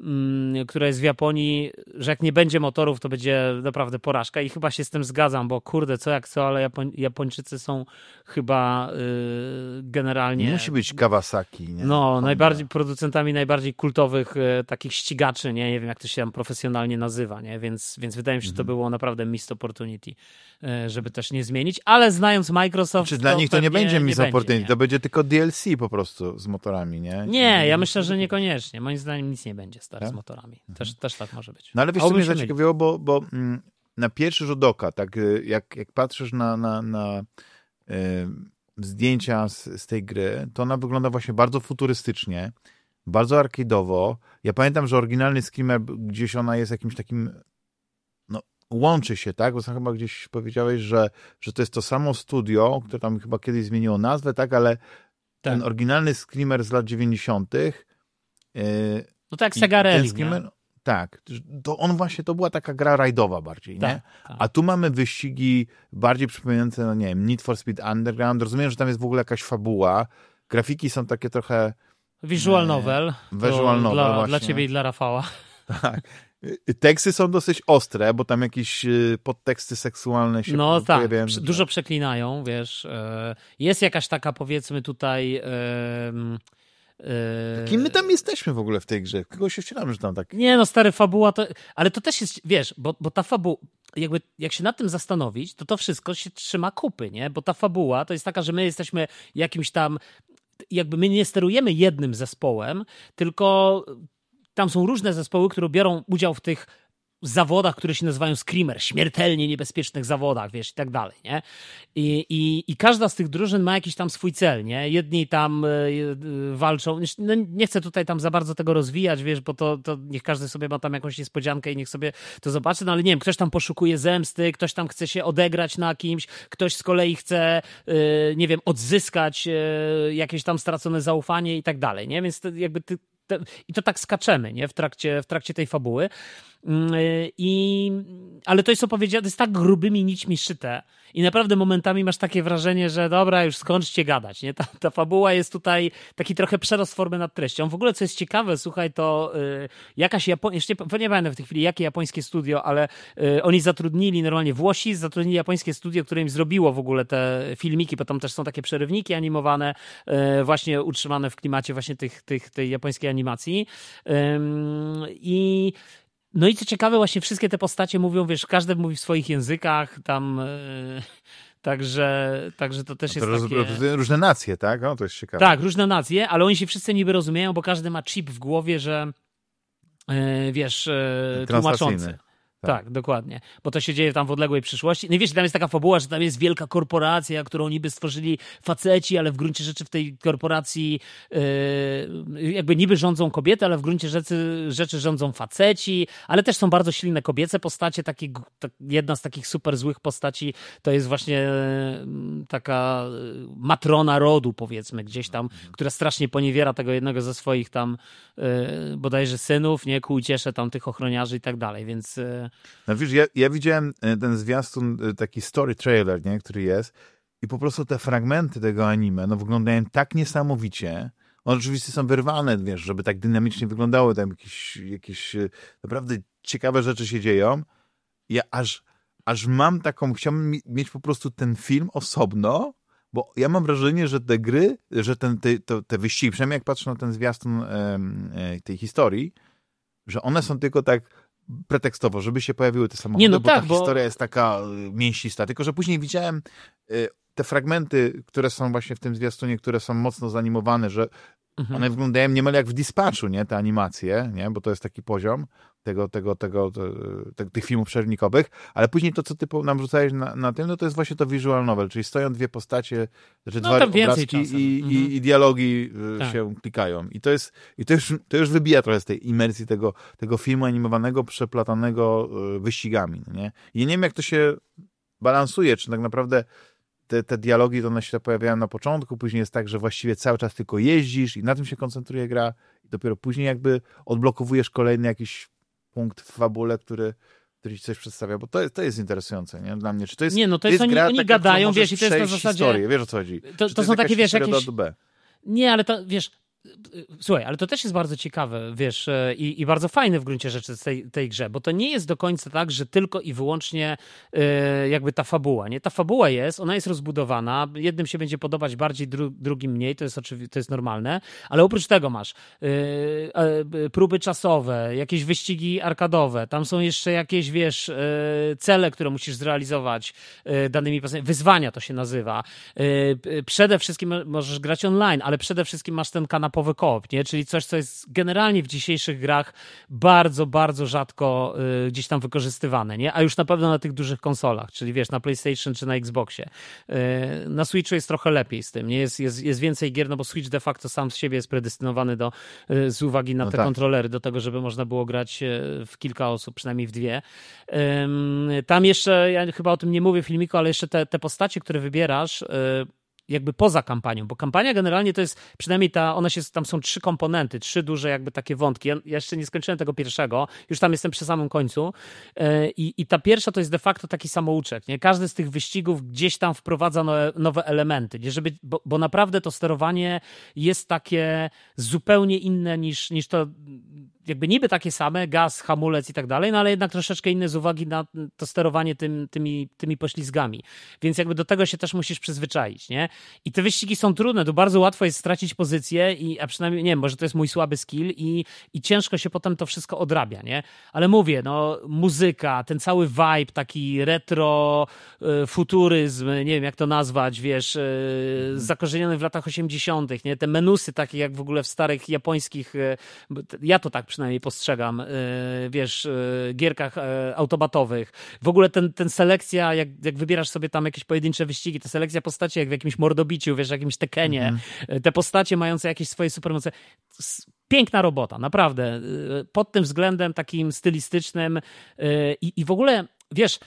S2: która jest w Japonii, że jak nie będzie motorów, to będzie naprawdę porażka i chyba się z tym zgadzam, bo kurde, co jak co, ale Japoń, Japończycy są chyba yy, generalnie...
S1: Musi być Kawasaki, nie?
S2: No, Honda. najbardziej producentami najbardziej kultowych yy, takich ścigaczy, nie? Nie wiem, jak to się tam profesjonalnie nazywa, nie? Więc, więc wydaje mi się, że to mhm. było naprawdę missed opportunity, yy, żeby też nie zmienić, ale znając Microsoft...
S1: Czy dla nich to nie będzie missed opportunity, to będzie tylko DLC po prostu z motorami, nie?
S2: Nie, ja myślę, że niekoniecznie. Moim zdaniem nic nie będzie stary, tak? z motorami. Mhm. Też, też tak może być.
S1: No ale wiesz, co mnie zaciekawiło, bo, bo mm, na pierwszy rzut oka, tak y, jak, jak patrzysz na, na, na y, zdjęcia z, z tej gry, to ona wygląda właśnie bardzo futurystycznie, bardzo arcade'owo. Ja pamiętam, że oryginalny Screamer, gdzieś ona jest jakimś takim no, łączy się, tak? Bo chyba gdzieś powiedziałeś, że, że to jest to samo studio, które tam chyba kiedyś zmieniło nazwę, tak? Ale tak. ten oryginalny Screamer z lat 90. Yy,
S2: no tak, Sega Rally,
S1: Tak, to on właśnie, to była taka gra rajdowa bardziej, tak, nie? Tak. A tu mamy wyścigi bardziej przypominające, no nie wiem, Need for Speed Underground, rozumiem, że tam jest w ogóle jakaś fabuła, grafiki są takie trochę...
S2: Visual novel.
S1: Visual novel,
S2: dla, dla ciebie i dla Rafała. [LAUGHS]
S1: Tak. Teksty są dosyć ostre, bo tam jakieś y, podteksty seksualne się
S2: No tak, pojawiają. dużo przeklinają, wiesz. Jest jakaś taka, powiedzmy tutaj
S1: Yy, Kim my tam jesteśmy w ogóle w tej grze? Kogo się wcieramy, że tam tak...
S2: Nie no, stary, fabuła to... Ale to też jest, wiesz, bo, bo ta fabuła... Jakby, jak się nad tym zastanowić, to to wszystko się trzyma kupy, nie? Bo ta fabuła to jest taka, że my jesteśmy jakimś tam... Jakby my nie sterujemy jednym zespołem, tylko tam są różne zespoły, które biorą udział w tych zawodach, które się nazywają screamer, śmiertelnie niebezpiecznych zawodach, wiesz, i tak dalej, nie? I, i, I każda z tych drużyn ma jakiś tam swój cel, nie? Jedni tam y, y, walczą, no, nie chcę tutaj tam za bardzo tego rozwijać, wiesz, bo to, to niech każdy sobie ma tam jakąś niespodziankę i niech sobie to zobaczy, no ale nie wiem, ktoś tam poszukuje zemsty, ktoś tam chce się odegrać na kimś, ktoś z kolei chce, y, nie wiem, odzyskać jakieś tam stracone zaufanie i tak dalej, nie? Więc to jakby ty, i to tak skaczemy, nie? W trakcie, w trakcie tej fabuły. Mm, I, ale to jest opowiedziane, jest tak grubymi nićmi szyte i naprawdę momentami masz takie wrażenie, że dobra, już skończcie gadać, nie? Ta, ta fabuła jest tutaj taki trochę przerost formy nad treścią. W ogóle, co jest ciekawe, słuchaj, to y, jakaś japońska, nie, nie pamiętam w tej chwili, jakie japońskie studio, ale y, oni zatrudnili normalnie Włosi, zatrudnili japońskie studio, które im zrobiło w ogóle te filmiki, bo tam też są takie przerywniki animowane, y, właśnie utrzymane w klimacie właśnie tych, tych, tej japońskiej animacji. I no i co ciekawe, właśnie wszystkie te postacie mówią, wiesz, każdy mówi w swoich językach, tam. Yy, także, także to też no to jest takie...
S1: Różne nacje, tak? No, to jest ciekawe.
S2: Tak, różne nacje, ale oni się wszyscy niby rozumieją, bo każdy ma chip w głowie, że yy, wiesz, yy, tłumaczący. Tak. tak. dokładnie. Bo to się dzieje tam w odległej przyszłości. No i wiesz, tam jest taka fabuła, że tam jest wielka korporacja, którą niby stworzyli faceci, ale w gruncie rzeczy w tej korporacji yy, jakby niby rządzą kobiety, ale w gruncie rzeczy, rzeczy rządzą faceci, ale też są bardzo silne kobiece postacie. Taki, tak, jedna z takich super złych postaci to jest właśnie yy, taka yy, matrona rodu, powiedzmy, gdzieś tam, mhm. która strasznie poniewiera tego jednego ze swoich tam yy, bodajże synów, nie, uciesze tam tych ochroniarzy i tak dalej, więc yy,
S1: no wiesz, ja, ja widziałem e, ten zwiastun, e, taki story trailer, nie, który jest i po prostu te fragmenty tego anime, no wyglądają tak niesamowicie, one oczywiście są wyrwane, wiesz, żeby tak dynamicznie wyglądały, tam jakieś, jakieś e, naprawdę ciekawe rzeczy się dzieją. Ja aż, aż mam taką, chciałbym mieć po prostu ten film osobno, bo ja mam wrażenie, że te gry, że ten, te, te, te wyścigi, przynajmniej jak patrzę na ten zwiastun e, tej historii, że one są tylko tak pretekstowo, żeby się pojawiły te samochody,
S2: Nie, no
S1: bo
S2: tak,
S1: ta
S2: bo-
S1: historia jest taka e, mięsista, tylko że później widziałem e, te fragmenty, które są właśnie w tym zwiastunie, które są mocno zanimowane, że
S2: Mhm.
S1: one wyglądają niemal jak w Dispatchu, nie, te animacje, nie, bo to jest taki poziom tego, tego, tego, te, te, tych filmów przerywnikowych, ale później to, co ty nam rzucałeś na, na tym, no to jest właśnie to visual novel, czyli stoją dwie postacie, znaczy
S2: No,
S1: dwa obrazki i,
S2: Mhm.
S1: i, i dialogi y,
S2: Tak.
S1: się klikają. I to jest, i to już, to już wybija trochę z tej imersji tego, tego filmu animowanego, przeplatanego y, wyścigami, no nie? I nie wiem, jak to się balansuje, czy tak naprawdę te, te dialogi to one się pojawiają na początku, później jest tak, że właściwie cały czas tylko jeździsz i na tym się koncentruje gra i dopiero później jakby odblokowujesz kolejny jakiś punkt w fabule, który, który ci coś przedstawia, bo to jest, to jest interesujące, nie? Dla mnie. Czy to jest,
S2: Nie, no to jest, oni,
S1: gra
S2: oni
S1: taka,
S2: gadają, wiesz, i to jest na zasadzie...
S1: historię, wiesz o co chodzi.
S2: To, to
S1: jest
S2: są takie, wiesz, jakieś... Nie, ale to, wiesz, słuchaj, ale to też jest bardzo ciekawe, wiesz, e, i, i bardzo fajne w gruncie rzeczy tej, tej grze, bo to nie jest do końca tak, że tylko i wyłącznie e, jakby ta fabuła, nie? Ta fabuła jest, ona jest rozbudowana, jednym się będzie podobać bardziej, dru, drugim mniej, to jest to jest normalne, ale oprócz tego masz e, e, próby czasowe, jakieś wyścigi arkadowe, tam są jeszcze jakieś, wiesz, cele, które musisz zrealizować danymi postaciami, wyzwania to się nazywa. Przede wszystkim możesz grać online, ale przede wszystkim masz ten kanapowy koop, nie? czyli coś, co jest generalnie w dzisiejszych grach bardzo, bardzo rzadko y, gdzieś tam wykorzystywane, nie? a już na pewno na tych dużych konsolach, czyli wiesz, na PlayStation czy na Xboxie. Y, Na Switchu jest trochę lepiej z tym, nie? Jest, jest, jest więcej gier, no bo Switch de facto sam z siebie jest predestynowany do, y, z uwagi na
S1: No
S2: te
S1: tak.
S2: kontrolery, do tego, żeby można było grać y, w kilka osób, przynajmniej w dwie. Tam jeszcze, ja chyba o tym nie mówię w filmiku, ale jeszcze te, te postacie, które wybierasz, y, jakby poza kampanią, bo kampania generalnie to jest, przynajmniej ta, one się, tam są trzy komponenty, trzy duże jakby takie wątki. Ja, ja jeszcze nie skończyłem tego pierwszego, już tam jestem przy samym końcu e, i, i ta pierwsza to jest de facto taki samouczek, nie? Każdy z tych wyścigów gdzieś tam wprowadza nowe, nowe elementy, nie? Żeby, bo, bo naprawdę to sterowanie jest takie zupełnie inne niż, niż to jakby niby takie same, gaz, hamulec i tak dalej, no ale jednak troszeczkę inne z uwagi na to sterowanie tym, tymi, tymi poślizgami. Więc jakby do tego się też musisz przyzwyczaić, nie? I te wyścigi są trudne, to bardzo łatwo jest stracić pozycję, i, a przynajmniej, nie wiem, może to jest mój słaby skill i, i ciężko się potem to wszystko odrabia, nie? Ale mówię, no muzyka, ten cały vibe, taki retro, e, futuryzm, nie wiem jak to nazwać, wiesz, e, zakorzeniony w latach 80., nie? Te menusy takie jak w ogóle w starych japońskich, e, ja to tak przynajmniej postrzegam, wiesz, gierkach automatowych. W ogóle ten, ten selekcja, jak, jak wybierasz sobie tam jakieś pojedyncze wyścigi, to selekcja postaci jak w jakimś mordobiciu, wiesz, jakimś tekenie, e, te postacie mające jakieś swoje supermoce. Piękna robota, naprawdę. E, Pod tym względem takim stylistycznym e, i, i w ogóle, wiesz,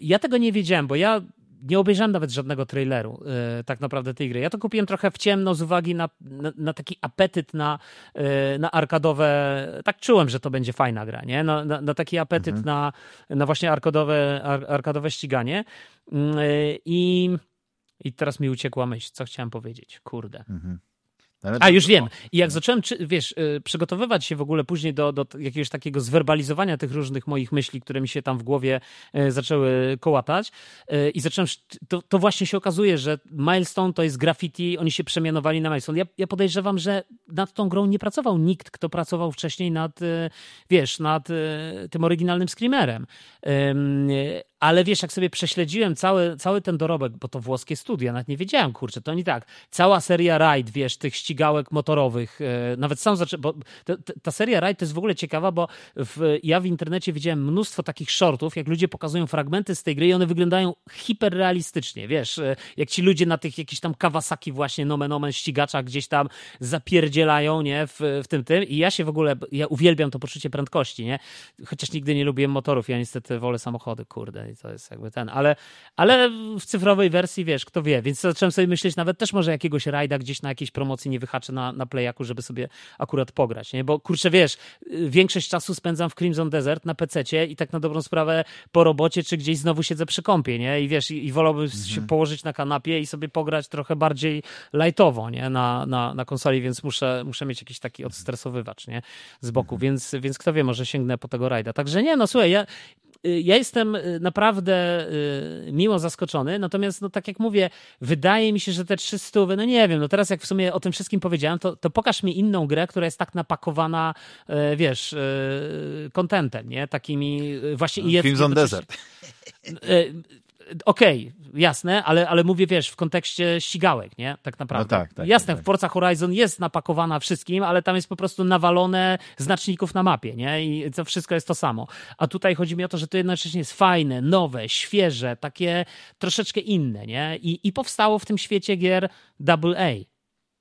S2: ja tego nie wiedziałem, bo ja nie obejrzałem nawet żadnego traileru tak naprawdę tej gry. Ja to kupiłem trochę w ciemno z uwagi na, na, na taki apetyt na, na arkadowe. Tak czułem, że to będzie fajna gra, nie? Na, na, na taki apetyt na, na właśnie arkadowe, ar, arkadowe ściganie. Mm, I, I teraz mi uciekła myśl, co chciałem powiedzieć. Kurde.
S1: Mhm. Ale
S2: A, już wiem. I jak zacząłem, czy, wiesz, y, przygotowywać się w ogóle później do, do jakiegoś takiego zwerbalizowania tych różnych moich myśli, które mi się tam w głowie y, zaczęły kołatać y, i zacząłem, to, to właśnie się okazuje, że Milestone to jest graffiti, oni się przemianowali na Milestone. Ja, ja podejrzewam, że nad tą grą nie pracował nikt, kto pracował wcześniej nad, wiesz, nad tym oryginalnym Screamerem. Ale wiesz, jak sobie prześledziłem cały, cały ten dorobek, bo to włoskie studia, nawet nie wiedziałem, kurczę, to nie tak. Cała seria Ride, wiesz, tych ścigałek motorowych, e, nawet sam zaczę... bo ta, seria Ride to jest w ogóle ciekawa, bo w, ja w internecie widziałem mnóstwo takich shortów, jak ludzie pokazują fragmenty z tej gry i one wyglądają hiperrealistycznie, wiesz, e, jak ci ludzie na tych jakichś tam Kawasaki właśnie, nomen omen, ścigaczach gdzieś tam zapierdzielają, nie, w, w tym tym i ja się w ogóle, ja uwielbiam to poczucie prędkości, nie, chociaż nigdy nie lubiłem motorów, ja niestety wolę samochody, kurde, i to jest jakby ten, ale, ale w cyfrowej wersji, wiesz, kto wie, więc zacząłem sobie myśleć, nawet też może jakiegoś rajda gdzieś na jakiejś promocji nie wyhaczę na, na playaku, żeby sobie akurat pograć, nie? Bo kurczę, wiesz, większość czasu spędzam w Crimson Desert na PC i tak na dobrą sprawę po robocie, czy gdzieś znowu siedzę przy kąpie, nie? I wiesz, i, i wolałbym mhm. się położyć na kanapie i sobie pograć trochę bardziej lightowo, nie? Na, na, na konsoli, więc muszę, muszę mieć jakiś taki odstresowywacz, nie? Z boku, mhm. więc, więc kto wie, może sięgnę po tego rajda. Także nie, no słuchaj, ja, Y, ja jestem y, naprawdę y, miło zaskoczony, natomiast, no tak jak mówię, wydaje mi się, że te 300, no nie wiem, no teraz jak w sumie o tym wszystkim powiedziałem, to, to pokaż mi inną grę, która jest tak napakowana, wiesz, kontentem, nie? Takimi właśnie...
S1: No, Crimson Desert.
S2: Okej, okay, jasne, ale, ale mówię, wiesz, w kontekście ścigałek, nie? Tak naprawdę.
S1: No tak, tak,
S2: jasne,
S1: tak,
S2: w Forza Horizon jest napakowana wszystkim, ale tam jest po prostu nawalone znaczników na mapie, nie? I to wszystko jest to samo. A tutaj chodzi mi o to, że to jednocześnie jest fajne, nowe, świeże, takie troszeczkę inne, nie? I, i powstało w tym świecie gier AA.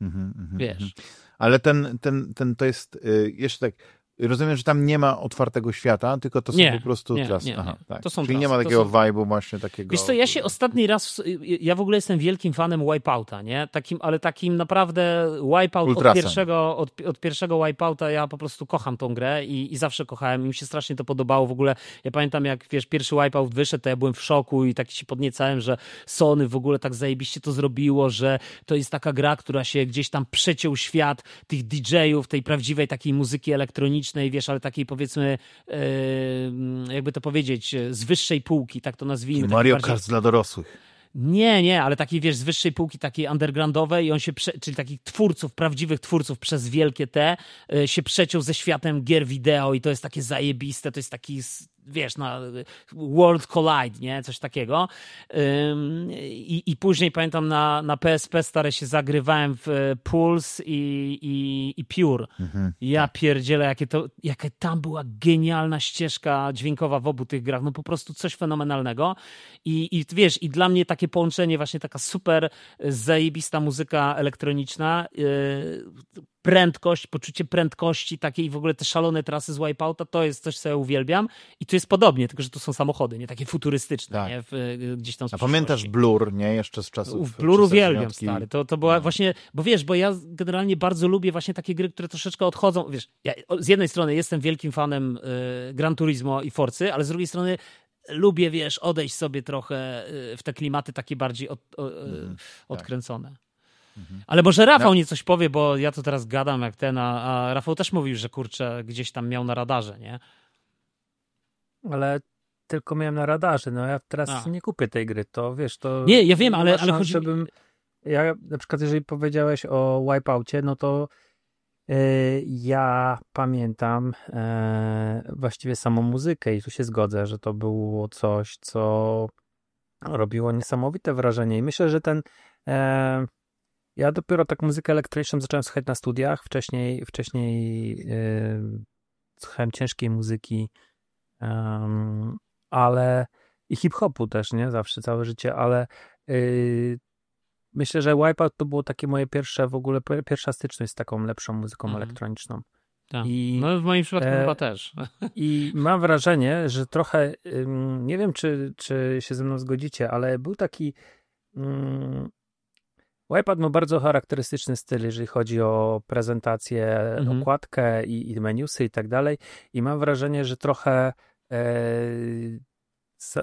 S2: Mhm, mhm, wiesz. Mhm.
S1: Ale ten, ten, ten to jest y, jeszcze tak Rozumiem, że tam nie ma otwartego świata, tylko to są
S2: nie,
S1: po prostu
S2: nie, trasy. Nie,
S1: Aha, tak.
S2: to są
S1: Czyli nie ma takiego są... vibe'u właśnie takiego...
S2: Wiesz co, ja się ostatni raz, ja w ogóle jestem wielkim fanem Wipeouta, nie? Takim, ale takim naprawdę Wipeout od pierwszego, od, od, pierwszego Wipeouta ja po prostu kocham tą grę i, i zawsze kochałem i mi się strasznie to podobało w ogóle. Ja pamiętam jak, wiesz, pierwszy Wipeout wyszedł, to ja byłem w szoku i tak się podniecałem, że Sony w ogóle tak zajebiście to zrobiło, że to jest taka gra, która się gdzieś tam przeciął świat tych DJ-ów, tej prawdziwej takiej muzyki elektronicznej wiesz, ale takiej powiedzmy, e, jakby to powiedzieć, z wyższej półki, tak to nazwijmy.
S1: Mario bardziej... Kart dla dorosłych.
S2: Nie, nie, ale takiej, wiesz, z wyższej półki, takiej undergroundowej i on się, prze... czyli takich twórców, prawdziwych twórców przez wielkie T, e, się przeciął ze światem gier wideo i to jest takie zajebiste, to jest taki wiesz, na World Collide, nie? Coś takiego. I, i później pamiętam na, na PSP stare się zagrywałem w e, Pulse i, i, i Pure. Mhm. Ja pierdzielę, jakie to, jaka tam była genialna ścieżka dźwiękowa w obu tych grach. No po prostu coś fenomenalnego. I, i wiesz, i dla mnie takie połączenie, właśnie taka super zajebista muzyka elektroniczna, e, prędkość, poczucie prędkości takiej w ogóle te szalone trasy z Wipeouta, to jest coś, co ja uwielbiam i tu jest podobnie, tylko że to są samochody, nie takie futurystyczne, tak. nie? W, gdzieś tam
S1: A pamiętasz Blur, nie? Jeszcze z czasów...
S2: Blur uwielbiam, stary. To, to była no. właśnie, bo wiesz, bo ja generalnie bardzo lubię właśnie takie gry, które troszeczkę odchodzą, wiesz, ja z jednej strony jestem wielkim fanem y, Gran Turismo i Forcy, ale z drugiej strony lubię, wiesz, odejść sobie trochę y, w te klimaty takie bardziej od, o, mm, tak. odkręcone. Mhm. Ale może Rafał no. nie coś powie, bo ja to teraz gadam jak ten, a, a Rafał też mówił, że kurczę, gdzieś tam miał na radarze, nie?
S3: Ale tylko miałem na radarze, no ja teraz a. nie kupię tej gry, to wiesz, to...
S2: Nie, ja wiem, ale, ale chodzi... Żebym...
S3: Ja na przykład, jeżeli powiedziałeś o Wipeoutie, no to yy, ja pamiętam yy, właściwie samą muzykę i tu się zgodzę, że to było coś, co robiło niesamowite wrażenie i myślę, że ten yy, ja dopiero tak muzykę elektroniczną zacząłem słuchać na studiach. Wcześniej, wcześniej yy, słuchałem ciężkiej muzyki, yy, ale i hip-hopu też, nie? Zawsze, całe życie, ale yy, myślę, że Wipeout to było takie moje pierwsze, w ogóle pierwsza styczność z taką lepszą muzyką mhm. elektroniczną.
S2: Tak. I, no w moim przypadku e, chyba też. [LAUGHS]
S3: I mam wrażenie, że trochę, nie wiem czy, czy się ze mną zgodzicie, ale był taki Wipeout ma bardzo charakterystyczny styl, jeżeli chodzi o prezentację, mhm. okładkę i, i menusy i tak dalej. I mam wrażenie, że trochę e,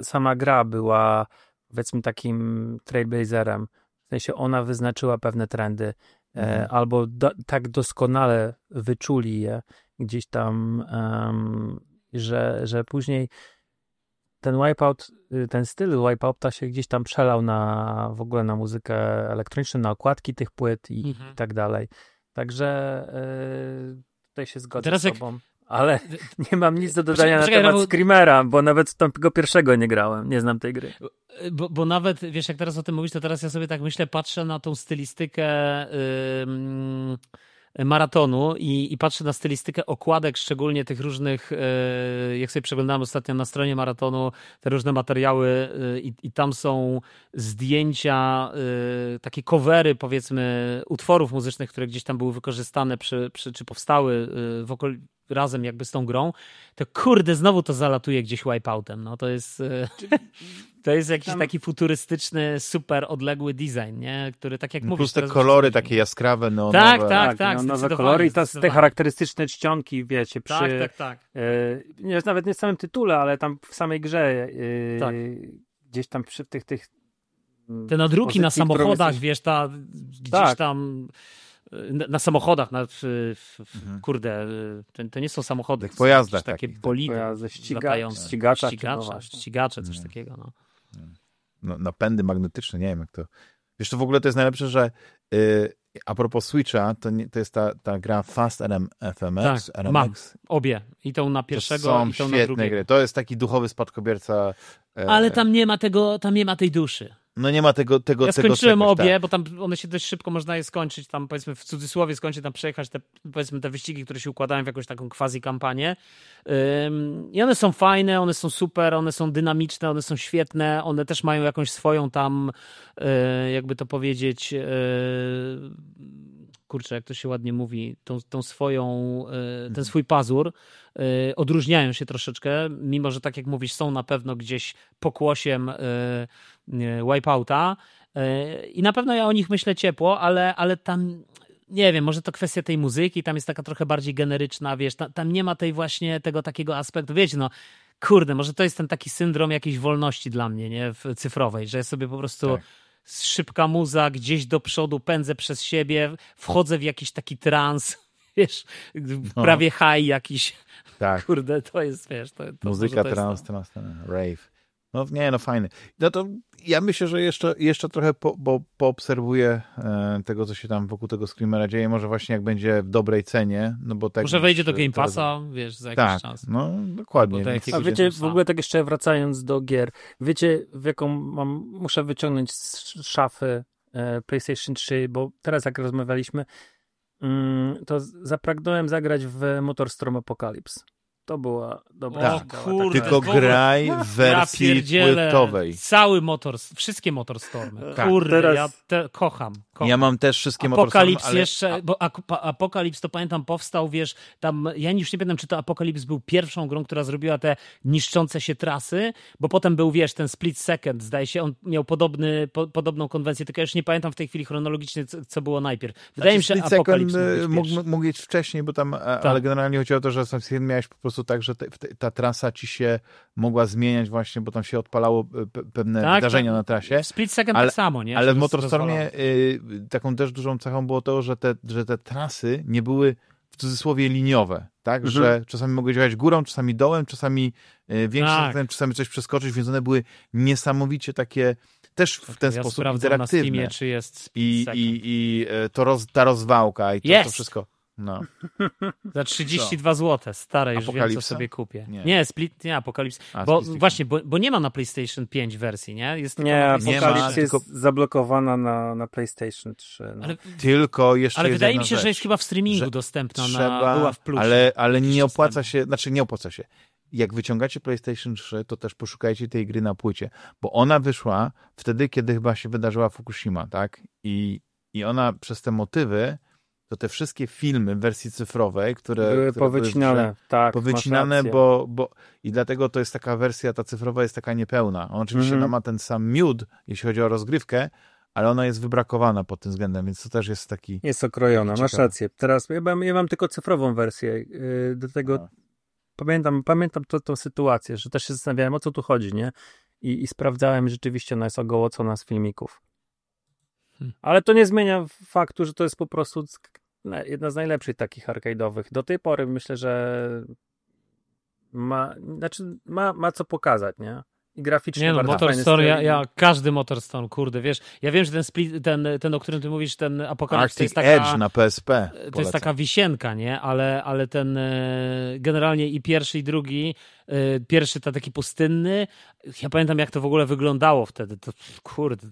S3: sama gra była powiedzmy takim trailblazerem. W sensie ona wyznaczyła pewne trendy e, mhm. albo do, tak doskonale wyczuli je gdzieś tam, um, że, że później ten Wipeout, y, ten styl Wipeouta się gdzieś tam przelał na w ogóle na muzykę elektroniczną, na okładki tych płyt i, mhm. i tak dalej. Także yy, tutaj się zgodzę Teraz z tobą. Jak... Ale [LAUGHS] nie mam nic do dodania Poczekaj, na temat Screamera, bo nawet tego pierwszego nie grałem, nie znam tej gry.
S2: Bo, bo, nawet, wiesz, jak teraz o tym mówisz, to teraz ja sobie tak myślę, patrzę na tą stylistykę yy, maratonu i, i patrzę na stylistykę okładek, szczególnie tych różnych, e, jak sobie przeglądałem ostatnio na stronie maratonu, te różne materiały e, i, i tam są zdjęcia, e, takie covery powiedzmy utworów muzycznych, które gdzieś tam były wykorzystane przy, przy czy powstały w okolicy razem jakby z tą grą, to kurde, znowu to zalatuje gdzieś wipeoutem. No to jest, e, [LAUGHS] to jest jakiś
S3: Tam-
S2: taki futurystyczny, super odległy design, nie? Który tak jak
S1: No
S2: mówisz...
S1: plus te kolory takie jaskrawe, neonowe.
S2: Tak, tak, tak,
S3: no, nowe
S2: zdecydowanie,
S3: kolory i to, te charakterystyczne czcionki, wiecie, przy,
S2: Tak, tak, tak.
S3: e, nie, nawet nie w samym tytule, ale tam w samej grze, e,
S2: Tak.
S3: gdzieś tam przy tych, tych mm,
S2: Te nadruki na samochodach,
S3: jesteś-
S2: wiesz, ta, gdzieś
S3: Tak.
S2: tam na, na samochodach, na, w, w,
S1: Mhm.
S2: kurde, y, to, to nie są samochody. To są
S1: pojazdach
S2: takie
S1: takich.
S2: bolidy
S3: Pojazdy, ściga,
S2: latające.
S3: ścigacza,
S2: ścigacze,
S3: no właśnie.
S2: ścigacze, coś
S1: Nie.
S2: takiego, no.
S1: no, napędy magnetyczne, nie wiem jak to. Wiesz, to w ogóle to jest najlepsze, że y, a propos Switcha, to, nie, to jest ta, ta gra Fast RM, FMX,
S2: Tak,
S1: RMX.
S2: Obie. I tą na
S1: To
S2: pierwszego,
S1: są
S2: i tą na
S1: świetne
S2: drugiego.
S1: gry. To jest taki duchowy spadkobierca. e,
S2: Ale tam nie ma tego, tam nie ma tej duszy.
S1: No nie ma tego, tego
S2: Ja
S1: tego
S2: skończyłem
S1: czegoś,
S2: obie,
S1: tak.
S2: bo tam one się dość szybko można je skończyć, tam powiedzmy w cudzysłowie skończyć, tam przejechać te, powiedzmy te wyścigi, które się układają w jakąś taką quasi kampanię. Ym, I one są fajne, one są super, one są dynamiczne, one są świetne, one też mają jakąś swoją tam, y, jakby to powiedzieć, y, kurczę, jak to się ładnie mówi, tą, tą swoją, y, ten swój pazur, odróżniają się troszeczkę, mimo że tak jak mówisz, są na pewno gdzieś pokłosiem Wipeouta y, i na pewno ja o nich myślę ciepło, ale, ale tam nie wiem, może to kwestia tej muzyki, tam jest taka trochę bardziej generyczna, wiesz, ta, tam nie ma tej właśnie tego takiego aspektu, wiecie, no kurde, może to jest ten taki syndrom jakiejś wolności dla mnie, nie, w cyfrowej, że ja sobie po prostu
S1: Tak.
S2: szybka muza, gdzieś do przodu pędzę przez siebie, wchodzę w jakiś taki trans, [LAUGHS] wiesz,
S1: No.
S2: prawie high jakiś,
S1: tak.
S2: kurde, to jest, wiesz, to, to
S1: Muzyka, trans, trans, rave. No nie, no fajny. No to ja myślę, że jeszcze, jeszcze trochę po, bo, poobserwuję e, tego, co się tam wokół tego Screamera dzieje. Może właśnie jak będzie w dobrej cenie, no bo tak...
S2: Może wejdzie do Game
S1: teraz-
S2: Passa, wiesz, za jakiś
S1: Tak,
S2: czas.
S1: no dokładnie.
S2: Do
S3: A wiecie, w ogóle tak jeszcze wracając do gier, wiecie w jaką mam, muszę wyciągnąć z szafy e, PlayStation 3, bo teraz jak rozmawialiśmy, mm, to zapragnąłem zagrać w Motorstorm Apocalypse. To była dobra
S2: O
S3: gra,
S2: kurde,
S1: Tylko graj w wersji
S2: ja
S1: płytowej.
S2: Cały motor, wszystkie motorstormy.
S1: Tak,
S2: Kurde,
S3: teraz-
S2: ja te, kocham. kocham.
S1: Ja mam też wszystkie
S2: Apokalips
S1: Motorstormy, ale...
S2: jeszcze, bo Apokalips to pamiętam powstał, wiesz, tam, ja już nie pamiętam, czy to Apokalips był pierwszą grą, która zrobiła te niszczące się trasy, bo potem był, wiesz, ten Split Second, zdaje się, on miał podobny, po, podobną konwencję, tylko ja już nie pamiętam w tej chwili chronologicznie, co, co było najpierw. Wydaje mi się, Apokalips
S1: Second,
S2: mógł
S1: e,
S2: być
S1: mógł, mógł być wcześniej, bo tam, e, ale generalnie chodziło o to, że Creed miałeś po prostu tak, że te, ta trasa ci się mogła zmieniać właśnie, bo tam się odpalało e, pe, pewne
S2: Tak,
S1: wydarzenia
S2: tak.
S1: na trasie.
S2: W Split Second
S1: Ale-
S2: tak samo, nie?
S1: Ale w Motorstormie y, taką też dużą cechą było to, że te, że te trasy nie były w cudzysłowie liniowe, tak?
S3: Mhm.
S1: Że czasami mogły działać górą, czasami dołem, czasami y, większym,
S2: Tak.
S1: tak. czasami coś przeskoczyć, więc one były niesamowicie takie też w ten
S2: ja
S1: sposób
S2: sprawdzam na
S1: interaktywne.
S2: Steamie, czy jest Split
S1: I,
S2: Second.
S1: i, i to roz, ta rozwałka i to, to wszystko. No. [LAUGHS]
S2: Za 32 zł, stare, już wiem, co sobie kupię.
S1: Nie.
S2: Nie, Split, nie, Apokalips. Bo właśnie, bo, bo nie ma na PlayStation 5 wersji, nie? Jest
S3: Nie, Apocalypse jest
S1: tylko-
S3: zablokowana na, na PlayStation 3. No.
S2: Ale,
S1: Tylko jeszcze
S2: ale
S1: jest
S2: wydaje
S1: jedna
S2: mi się,
S1: rzecz.
S2: że jest chyba w streamingu
S1: że
S2: dostępna,
S1: Trzeba,
S2: na, była w plusie.
S1: ale, ale nie opłaca się, znaczy nie opłaca się. Jak wyciągacie PlayStation 3, to też poszukajcie tej gry na płycie, bo ona wyszła wtedy, kiedy chyba się wydarzyła Fukushima, tak? I, i ona przez te motywy, to te wszystkie filmy w wersji cyfrowej, które...
S3: Były
S1: które
S3: powycinane, tak. masz
S1: powycinane, bo, bo i dlatego to jest taka wersja, ta cyfrowa jest taka niepełna. On oczywiście
S3: Mhm.
S1: ona ma ten sam miód, jeśli chodzi o rozgrywkę, ale ona jest wybrakowana pod tym względem, więc to też jest taki...
S3: Jest okrojona, masz rację. Teraz ja mam, ja mam tylko cyfrową wersję. Yy, Do tego
S1: No.
S3: pamiętam, pamiętam to, tą sytuację, że też się zastanawiałem, o co tu chodzi, nie? I, i sprawdzałem, rzeczywiście ona jest ogołocona z filmików.
S2: Hmm.
S3: Ale to nie zmienia faktu, że to jest po prostu jedna z najlepszych takich arcade'owych. Do tej pory myślę, że ma, znaczy ma, ma co pokazać, nie? I graficznie
S2: Nie no,
S3: bardzo
S2: Motorstorm,
S3: styl
S2: ja, ja, każdy Motorstorm, kurde, wiesz, ja wiem, że ten split, ten, ten, o którym ty mówisz, ten Apokalips, to
S1: Arctic
S2: jest taka...
S1: Edge na PSP.
S2: To jest
S1: polecam.
S2: taka wisienka, nie? Ale, ale ten e, generalnie i pierwszy, i drugi, e, pierwszy to taki pustynny. Ja pamiętam, jak to w ogóle wyglądało wtedy. To kurde,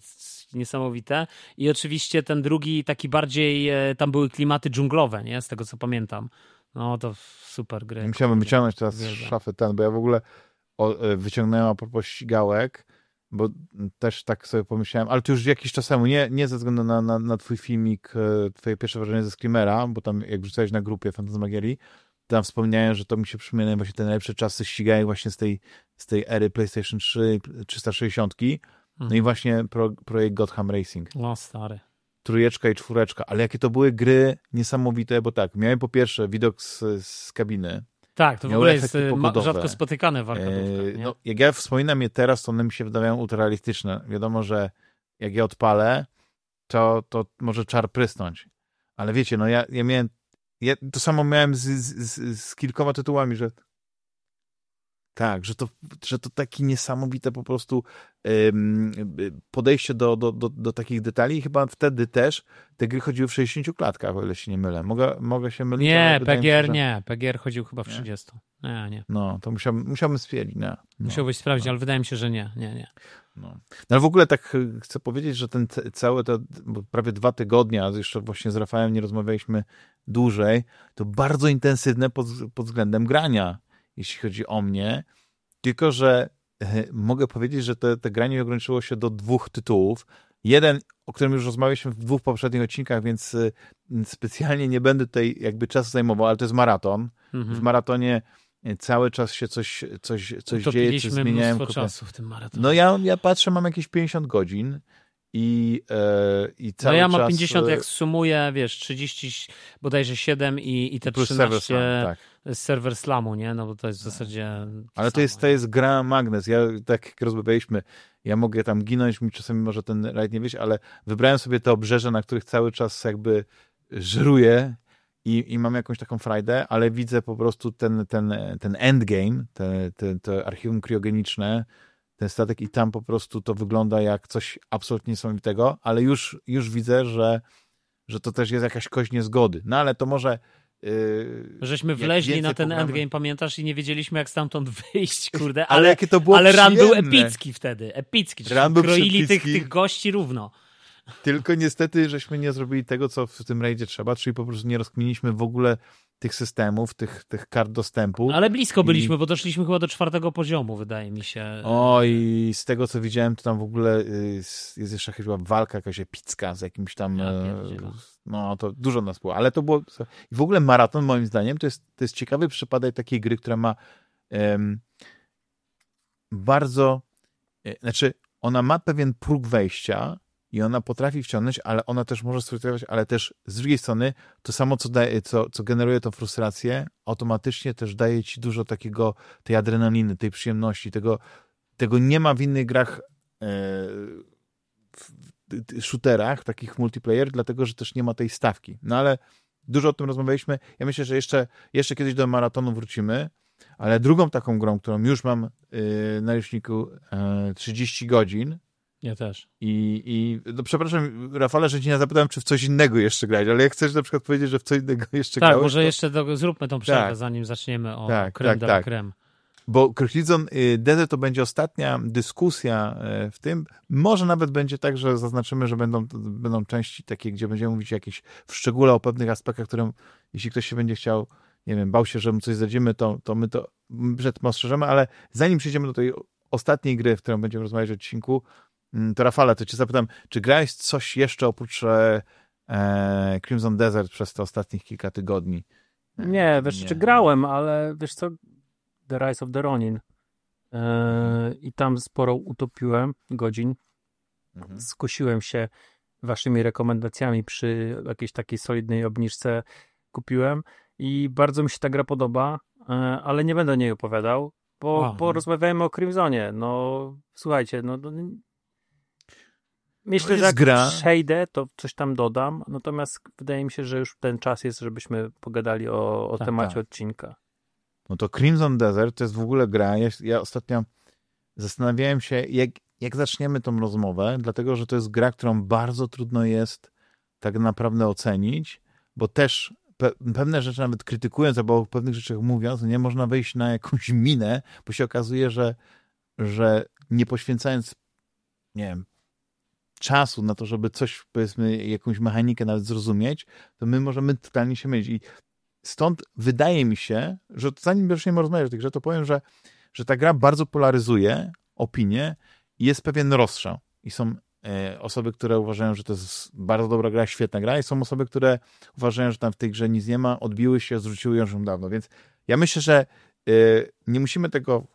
S2: niesamowite. I oczywiście ten drugi taki bardziej, e, tam były klimaty dżunglowe, nie? Z tego co pamiętam. No to super gry.
S1: Musiałem wyciągnąć teraz z szafy ten, bo ja w ogóle o, e, wyciągnąłem a propos ścigałek, bo też tak sobie pomyślałem, ale to już jakiś czas temu, nie, nie ze względu na, na, na twój filmik, e, twoje pierwsze wrażenie ze Screamera, bo tam jak wrzucałeś na grupie Fantasmagierii, tam wspomniałem, że to mi się przypomina właśnie te najlepsze czasy ścigają właśnie z tej, z tej ery PlayStation 3 360. No i właśnie pro, projekt Gotham Racing.
S2: No stary.
S1: Trójeczka i czwóreczka, ale jakie to były gry niesamowite, bo tak, miałem po pierwsze widok z, z kabiny.
S2: Tak, to w ogóle jest ma,
S1: pogodowe.
S2: rzadko spotykane w
S1: E,
S2: nie?
S1: no, jak ja wspominam je teraz, to one mi się wydawają ultrarealistyczne. Wiadomo, że jak je odpalę, to, to może czar prysnąć. Ale wiecie, no ja, ja miałem, ja to samo miałem z, z, z kilkoma tytułami, że tak, że to, że to taki niesamowite po prostu podejście do, do, do, do takich detali i chyba wtedy też te gry chodziły w 60 klatkach, o ile się nie mylę. Mogę, mogę się mylić?
S2: Nie,
S1: mi się,
S2: PGR
S1: że-
S2: nie. PGR chodził chyba w
S1: Nie?
S2: 30. Nie, nie.
S1: No, to musiałbym, musiałbym stwierdzić, nie. No.
S2: Musiałbyś sprawdzić, ale wydaje mi się, że nie. Nie, nie.
S1: No. no ale w ogóle tak y, chcę powiedzieć, że ten cały to bo prawie dwa tygodnie, a jeszcze właśnie z Rafałem nie rozmawialiśmy dłużej, to bardzo intensywne pod, pod względem grania, jeśli chodzi o mnie. Tylko, że e, mogę powiedzieć, że te, te granie ograniczyło się do dwóch tytułów. Jeden, o którym już rozmawialiśmy w dwóch poprzednich odcinkach, więc y, specjalnie nie będę tutaj jakby czasu zajmował, ale to jest maraton. W
S2: Mhm.
S1: maratonie y, cały czas się coś, coś, coś dzieje, coś
S2: Utopiliśmy
S1: zmieniałem.
S2: czasu w tym maratonie.
S1: no ja, ja patrzę, mam jakieś 50 godzin i, e, i
S2: No
S1: cały
S2: ja mam
S1: czas...
S2: 50,
S1: e,
S2: jak sumuję, wiesz, 30, bodajże 7 i, i te
S1: plus
S2: 13
S1: serwer slam, tak.
S2: serwer slamu, nie? No bo to jest w zasadzie...
S1: Ale to
S2: samo,
S1: jest, to jest gra magnes. Ja, tak jak rozmawialiśmy, ja mogę tam ginąć, mi czasami może ten rajd nie wyjść, ale wybrałem sobie te obrzeże, na których cały czas jakby żeruję i, i mam jakąś taką frajdę, ale widzę po prostu ten, ten, ten endgame, te, te, te archiwum kriogeniczne, ten statek i tam po prostu to wygląda jak coś absolutnie niesamowitego, ale już, już widzę, że, że to też jest jakaś kość niezgody. No ale to może... Yy,
S2: Żeśmy wleźli na ten endgame, pamiętasz, i nie wiedzieliśmy, jak stamtąd [LAUGHS] wyjść, kurde,
S1: Ale,
S2: ale,
S1: jakie to było
S2: ale run był
S1: przyjemne.
S2: epicki wtedy, epicki.
S1: Run był
S2: kroili tych, tych gości równo.
S1: Tylko niestety, żeśmy nie zrobili tego, co w tym rajdzie trzeba, czyli po prostu nie rozkminiliśmy w ogóle tych systemów, tych, tych kart dostępu.
S2: Ale blisko
S1: I-
S2: byliśmy, bo doszliśmy chyba do czwartego poziomu, wydaje mi się.
S1: O, i z tego, co widziałem, to tam w ogóle y, jest jeszcze chyba walka jakaś epicka z jakimś tam...
S2: Ja
S1: e. No, to dużo nas było, ale to było... I w ogóle maraton, moim zdaniem, to jest, to jest ciekawy przypadek takiej gry, która ma em, bardzo... e, Znaczy, ona ma pewien próg wejścia i ona potrafi wciągnąć, ale ona też może sfrustrować, ale też z drugiej strony to samo, co, daje, co, co generuje tą frustrację, automatycznie też daje ci dużo takiego, tej adrenaliny, tej przyjemności, tego, tego nie ma w innych grach, e, w, shooterach, takich multiplayer, dlatego, że też nie ma tej stawki. No ale dużo o tym rozmawialiśmy. Ja myślę, że jeszcze, jeszcze kiedyś do maratonu wrócimy, ale drugą taką grą, którą już mam y, na liczniku e, 30 godzin,
S2: Ja też.
S1: i, i no przepraszam, Rafale, że cię nie zapytałem, czy w coś innego jeszcze grać, ale jak chcesz na przykład powiedzieć, że w co innego jeszcze
S2: Tak,
S1: grałeś,
S2: może
S1: to,
S2: jeszcze do, zróbmy tą przerwę,
S1: Tak.
S2: zanim zaczniemy o
S1: Tak,
S2: krem
S1: tak, tak.
S2: creme.
S1: bo Crimson y, Desert to będzie ostatnia dyskusja e, w tym. Może nawet będzie tak, że zaznaczymy, że będą, będą części takie, gdzie będziemy mówić jakieś w szczególe o pewnych aspektach, które jeśli ktoś się będzie chciał, nie wiem, bał się, że mu coś zdradzimy, to, to my to przed ostrzeżemy, ale zanim przejdziemy do tej ostatniej gry, w którą będziemy rozmawiać w odcinku, to Rafale, to cię zapytam, czy grałeś coś jeszcze oprócz e, e, Crimson Desert przez te ostatnich kilka tygodni? E,
S3: Nie, wiesz, czy grałem, ale wiesz co, The Rise of the Ronin yy, i tam sporo utopiłem godzin,
S1: Mhm.
S3: skusiłem się waszymi rekomendacjami przy jakiejś takiej solidnej obniżce kupiłem i bardzo mi się ta gra podoba, yy, ale nie będę o niej opowiadał, bo,
S2: Aha.
S3: bo rozmawiajmy o Crimsonie, no słuchajcie, no, no Myślę, że jak
S1: gra.
S3: przejdę, to coś tam dodam, natomiast wydaje mi się, że już ten czas jest, żebyśmy pogadali o, o
S2: Tak,
S3: temacie
S1: tak.
S3: odcinka.
S1: No to Crimson Desert to jest w ogóle gra. Ja, ja ostatnio zastanawiałem się, jak, jak zaczniemy tą rozmowę, dlatego że to jest gra, którą bardzo trudno jest tak naprawdę ocenić, bo też pe pewne rzeczy nawet krytykując albo o pewnych rzeczach mówiąc, nie można wejść na jakąś minę, bo się okazuje, że, że nie poświęcając, nie wiem, czasu na to, żeby coś, powiedzmy, jakąś mechanikę nawet zrozumieć, to my możemy totalnie się mylić. I stąd wydaje mi się, że zanim zaczniemy rozmawiać o tej grze, to powiem, że, że ta gra bardzo polaryzuje opinię i jest pewien rozstrzał. I są e, osoby, które uważają, że to jest bardzo dobra gra, świetna gra i są osoby, które uważają, że tam w tej grze nic nie ma, odbiły się, zrzuciły ją już dawno, więc ja myślę, że e, nie musimy tego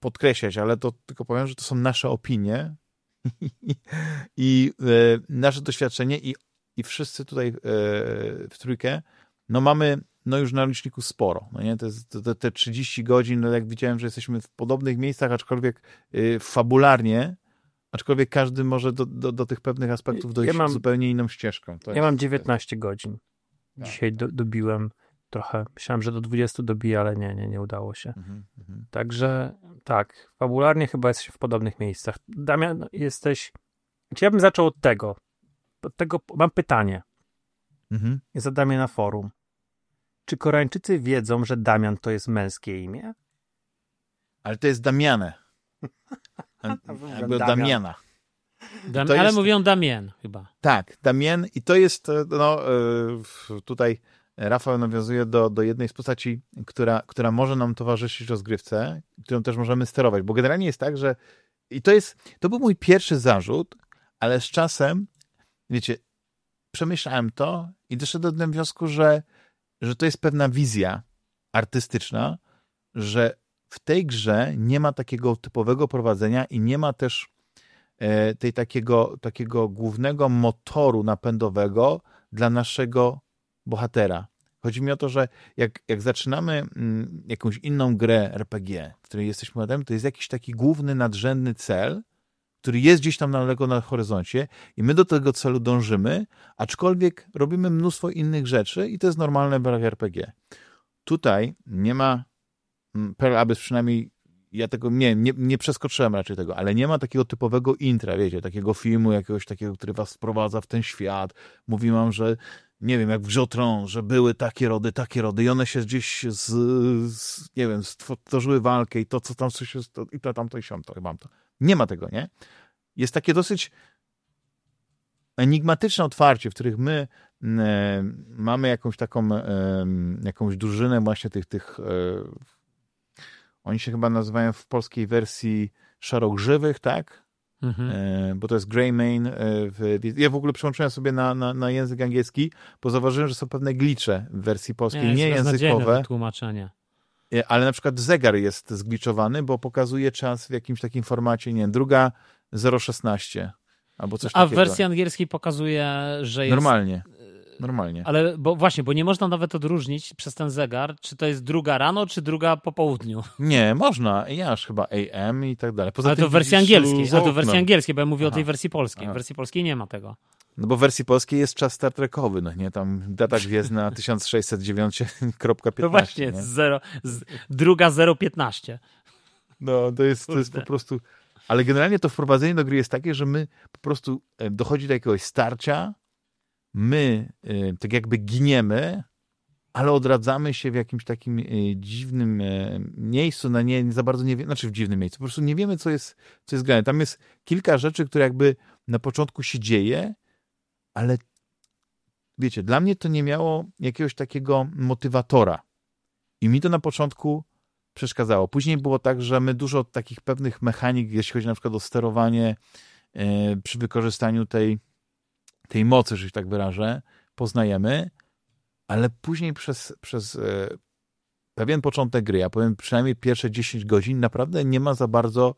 S1: podkreślać, ale to tylko powiem, że to są nasze opinie [LAUGHS] i e, nasze doświadczenie i, i wszyscy tutaj w trójkę, no mamy no już na liczniku sporo. No nie? Jest, te, te 30 godzin, no jak widziałem, że jesteśmy w podobnych miejscach, aczkolwiek y, fabularnie, aczkolwiek każdy może do, do, do tych pewnych aspektów dojść ja mam, zupełnie inną ścieżką.
S3: To ja jest, mam 19 godzin. Tak. Dzisiaj do, dobiłem trochę. Myślałem, że do 20 dobiję, ale nie, nie, nie udało się. Mhm, mhm. Także tak, fabularnie chyba jesteś w podobnych miejscach. Damian, jesteś... Czy ja bym zaczął od tego? Od tego mam pytanie. Mhm. Zadam je na forum. Czy Koreańczycy wiedzą, że Damian to jest męskie imię?
S1: Ale to jest Damiane. [LAUGHS] Jakby
S2: Damian.
S1: Damiana.
S2: Dam, ale jest... mówią Damien chyba.
S1: Tak, Damien i to jest, e, no e, tutaj Rafał nawiązuje do, do jednej z postaci, która, która może nam towarzyszyć rozgrywce, którą też możemy sterować, bo generalnie jest tak, że i to jest, to był mój pierwszy zarzut, ale z czasem, wiecie, przemyślałem to i doszedłem do wniosku, że że to jest pewna wizja artystyczna, że w tej grze nie ma takiego typowego prowadzenia i nie ma też e, tej takiego, takiego głównego motoru napędowego dla naszego bohatera. Chodzi mi o to, że jak, jak zaczynamy mm, jakąś inną grę RPG, w której jesteśmy bohaterem, to jest jakiś taki główny, nadrzędny cel, który jest gdzieś tam daleko na horyzoncie i my do tego celu dążymy, aczkolwiek robimy mnóstwo innych rzeczy i to jest normalne w RPG. Tutaj nie ma mm, Pearl Abyss przynajmniej ja tego nie, nie, nie przeskoczyłem raczej tego, ale nie ma takiego typowego intra, wiecie, takiego filmu jakiegoś takiego, który was wprowadza w ten świat. Mówi wam, że nie wiem, jak w Jotron, że były takie rody, takie rody i one się gdzieś z, z nie wiem, stworzyły walkę i to, co tam coś jest, i to, tamto i siamto, chyba to. Nie ma tego, nie? Jest takie dosyć enigmatyczne otwarcie, w których my e, mamy jakąś taką, e, jakąś drużynę właśnie tych, tych e, oni się chyba nazywają w polskiej wersji szarogrzywych, tak? Mhm. E, bo to jest Greymane. W, ja w ogóle przełączyłem sobie na, na, na, język angielski, bo zauważyłem, że są pewne glicze w wersji polskiej, nie, nie językowe.
S2: tłumaczenie.
S1: E, ale na przykład zegar jest zgliczowany, bo pokazuje czas w jakimś takim formacie, nie wiem, druga 0,16 albo coś
S2: A
S1: takiego.
S2: w wersji angielskiej pokazuje, że jest...
S1: Normalnie. Normalnie.
S2: Ale bo właśnie, bo nie można nawet odróżnić przez ten zegar, czy to jest druga rano, czy druga po południu.
S1: Nie, można. Ja aż chyba AM i tak dalej.
S2: Poza ale to w wersji angielskiej, ale to w wersji angielskiej, bo ja mówię Aha. o tej wersji polskiej. Aha. W wersji polskiej nie ma tego.
S1: No bo w wersji polskiej jest czas Star Trekowy, no nie? Tam data gwiezdna 1609.15.
S2: No właśnie, zero, z, druga 015.
S1: No, to jest, to jest po prostu... Ale generalnie to wprowadzenie do gry jest takie, że my po prostu e, dochodzi do jakiegoś starcia, my e, tak jakby giniemy, ale odradzamy się w jakimś takim e, dziwnym miejscu, na nie, nie za bardzo nie wiemy, znaczy w dziwnym miejscu, po prostu nie wiemy, co jest, co jest grane. Tam jest kilka rzeczy, które jakby na początku się dzieje, ale wiecie, dla mnie to nie miało jakiegoś takiego motywatora. I mi to na początku przeszkadzało. Później było tak, że my dużo takich pewnych mechanik, jeśli chodzi na przykład o sterowanie przy wykorzystaniu tej, tej mocy, że się tak wyrażę, poznajemy, ale później przez, przez e, pewien początek gry, ja powiem przynajmniej pierwsze 10 godzin, naprawdę nie ma za bardzo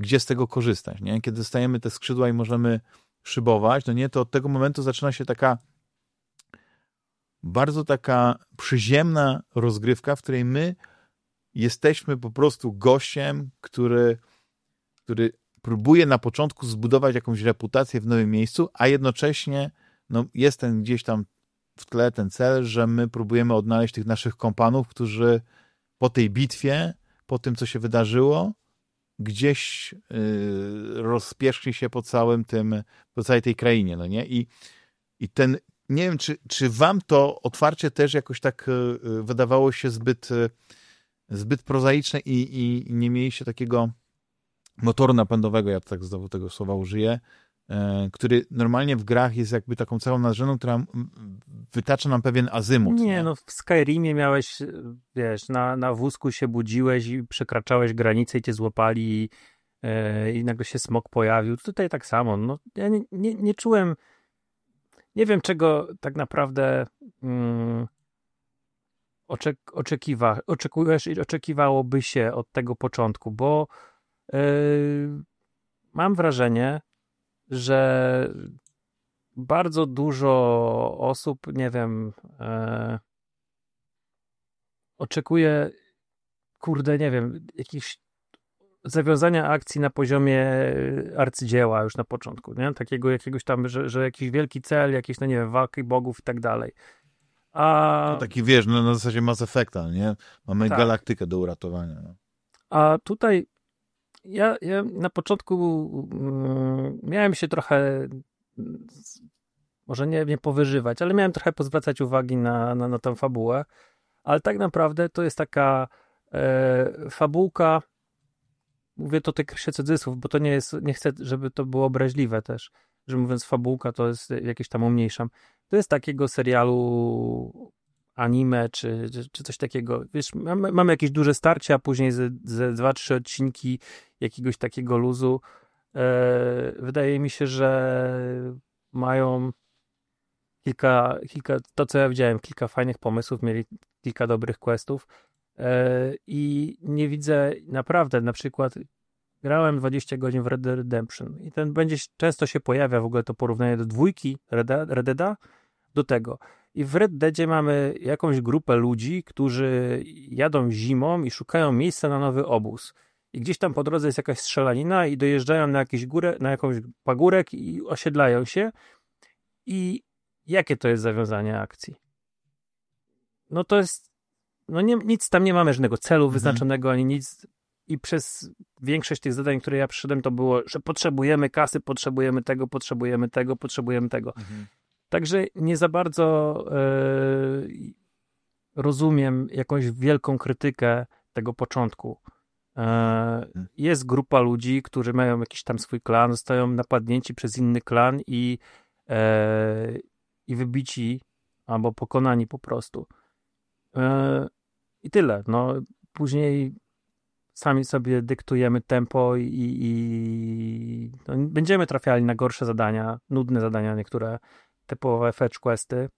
S1: gdzie z tego korzystać. Nie? Kiedy dostajemy te skrzydła i możemy szybować, no nie, to od tego momentu zaczyna się taka bardzo taka przyziemna rozgrywka, w której my jesteśmy po prostu gościem, który, który próbuje na początku zbudować jakąś reputację w nowym miejscu, a jednocześnie no, jest ten gdzieś tam w tle ten cel, że my próbujemy odnaleźć tych naszych kompanów, którzy po tej bitwie, po tym, co się wydarzyło, gdzieś yy, rozpieszli się po całym tym, po całej tej krainie, no nie? I, i ten, nie wiem, czy, czy wam to otwarcie też jakoś tak yy, wydawało się zbyt, yy, zbyt prozaiczne i, i nie mieliście takiego motoru napędowego, ja tak znowu tego słowa użyję, E, który normalnie w grach jest jakby taką całą nadrzędną, która wytacza nam pewien azymut.
S3: Nie, nie, no w Skyrimie miałeś, wiesz, na, na wózku się budziłeś i przekraczałeś granicę i cię złapali e, i nagle się smok pojawił. Tutaj tak samo. No, ja nie, nie, nie czułem, nie wiem czego tak naprawdę mm, oczek, oczekiwa, oczekujesz i oczekiwałoby się od tego początku, bo mam wrażenie, że bardzo dużo osób, nie wiem, e, oczekuje, kurde, nie wiem, jakichś zawiązania akcji na poziomie arcydzieła już na początku, nie? Takiego jakiegoś tam, że, że jakiś wielki cel, jakieś, no nie wiem, walki bogów i tak dalej. A...
S1: No taki, wiesz, no, na zasadzie Mass Effecta, nie? Mamy tak. galaktykę do uratowania. No.
S3: A tutaj ja, ja na początku mm, miałem się trochę może nie, nie powyżywać, ale miałem trochę pozwracać uwagi na, na, na tę fabułę, ale tak naprawdę to jest taka e, fabułka, mówię to tych cudzysłów, bo to nie jest, nie chcę, żeby to było obraźliwe też, że mówiąc fabułka to jest jakieś tam umniejszam. To jest takiego serialu anime, czy, czy, coś takiego. Wiesz, mamy, mamy jakieś duże starcia, później ze, ze dwa, trzy odcinki jakiegoś takiego luzu. E, wydaje mi się, że mają kilka, kilka, to co ja widziałem, kilka fajnych pomysłów, mieli kilka dobrych questów e, i nie widzę naprawdę, na przykład grałem 20 godzin w Red Dead Redemption i ten będzie, często się pojawia w ogóle to porównanie do dwójki Red Deada do tego. I w Red Deadzie mamy jakąś grupę ludzi, którzy jadą zimą i szukają miejsca na nowy obóz. I gdzieś tam po drodze jest jakaś strzelanina i dojeżdżają na jakieś górę, na jakąś pagórek i osiedlają się. I jakie to jest zawiązanie akcji? No to jest, no nie, nic tam nie mamy żadnego celu mhm. wyznaczonego, ani nic. I przez większość tych zadań, które ja przyszedłem, to było, że potrzebujemy kasy, potrzebujemy tego, potrzebujemy tego, potrzebujemy tego. Mhm. Także nie za bardzo e, rozumiem jakąś wielką krytykę tego początku. E, mhm. jest grupa ludzi, którzy mają jakiś tam swój klan, zostają napadnięci przez inny klan i, e, i wybici albo pokonani po prostu. I tyle. No, później sami sobie dyktujemy tempo i, i no, będziemy trafiali na gorsze zadania, nudne zadania niektóre, typowe fetch questy,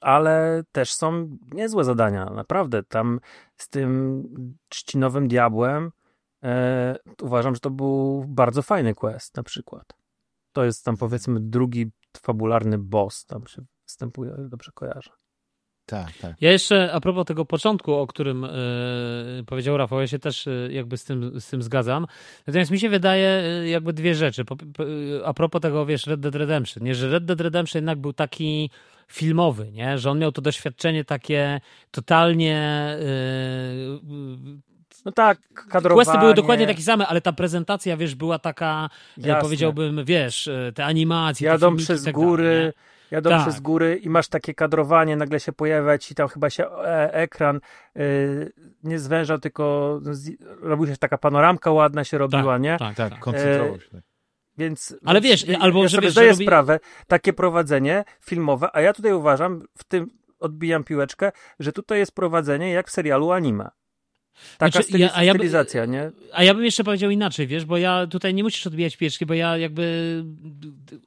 S3: ale też są niezłe zadania, naprawdę. Tam z tym trzcinowym diabłem e, uważam, że to był bardzo fajny quest na przykład. To jest tam powiedzmy drugi fabularny boss, tam się występuje, dobrze kojarzę.
S1: Tak, tak.
S2: Ja jeszcze a propos tego początku, o którym y, powiedział Rafał, ja się też y, jakby z tym, z tym zgadzam. Natomiast mi się wydaje y, jakby dwie rzeczy. Po, po, a propos tego, wiesz, Red Dead Redemption, nie? że Red Dead Redemption jednak był taki filmowy, nie? że on miał to doświadczenie takie totalnie
S3: no tak, kadrowanie.
S2: Questy były dokładnie takie same, ale ta prezentacja, wiesz, była taka, Jasne. powiedziałbym, wiesz, te animacje.
S3: Jadą przez tak góry, dalej, jadą tak. przez góry i masz takie kadrowanie, nagle się pojawia ci tam chyba się e ekran y, nie zwężał, tylko robiła się taka panoramka ładna się robiła,
S1: tak,
S3: nie?
S1: Tak, tak, koncentrował się. E,
S3: więc,
S2: ale wiesz, albo
S3: ja
S2: że
S3: sobie zdaję robi... sprawę, takie prowadzenie filmowe, a ja tutaj uważam, w tym odbijam piłeczkę, że tutaj jest prowadzenie jak w serialu anime. Taka znaczy, ja, a ja stylizacja, nie?
S2: A ja bym jeszcze powiedział inaczej, wiesz, bo ja tutaj nie musisz odbijać pieczki, bo ja jakby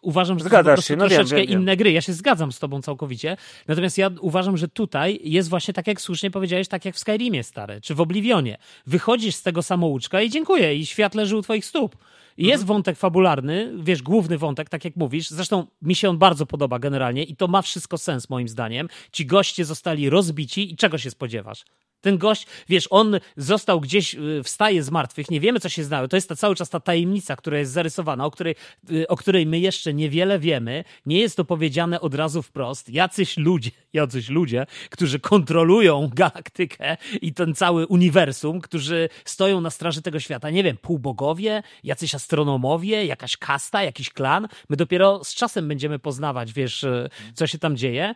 S2: uważam, że
S3: Zgadzasz
S2: to są
S3: się,
S2: no troszeczkę wiem, wiem, inne gry. Ja się zgadzam z tobą całkowicie. Natomiast ja uważam, że tutaj jest właśnie tak, jak słusznie powiedziałeś, tak jak w Skyrimie stare, czy w Oblivionie. Wychodzisz z tego samouczka i dziękuję, i świat leży u twoich stóp. Jest mhm. wątek fabularny, wiesz, główny wątek, tak jak mówisz. Zresztą mi się on bardzo podoba generalnie i to ma wszystko sens moim zdaniem. Ci goście zostali rozbici i czego się spodziewasz? Ten gość, wiesz, on został gdzieś, y, wstaje z martwych, nie wiemy, co się znało. To jest ta, cały czas ta tajemnica, która jest zarysowana, o której, y, o której my jeszcze niewiele wiemy. Nie jest to powiedziane od razu wprost. Jacyś ludzie, [LAUGHS] jacyś ludzie, którzy kontrolują galaktykę i ten cały uniwersum, którzy stoją na straży tego świata. Nie wiem, półbogowie, jacyś astronomowie, jakaś kasta, jakiś klan. My dopiero z czasem będziemy poznawać, wiesz, y, co się tam dzieje.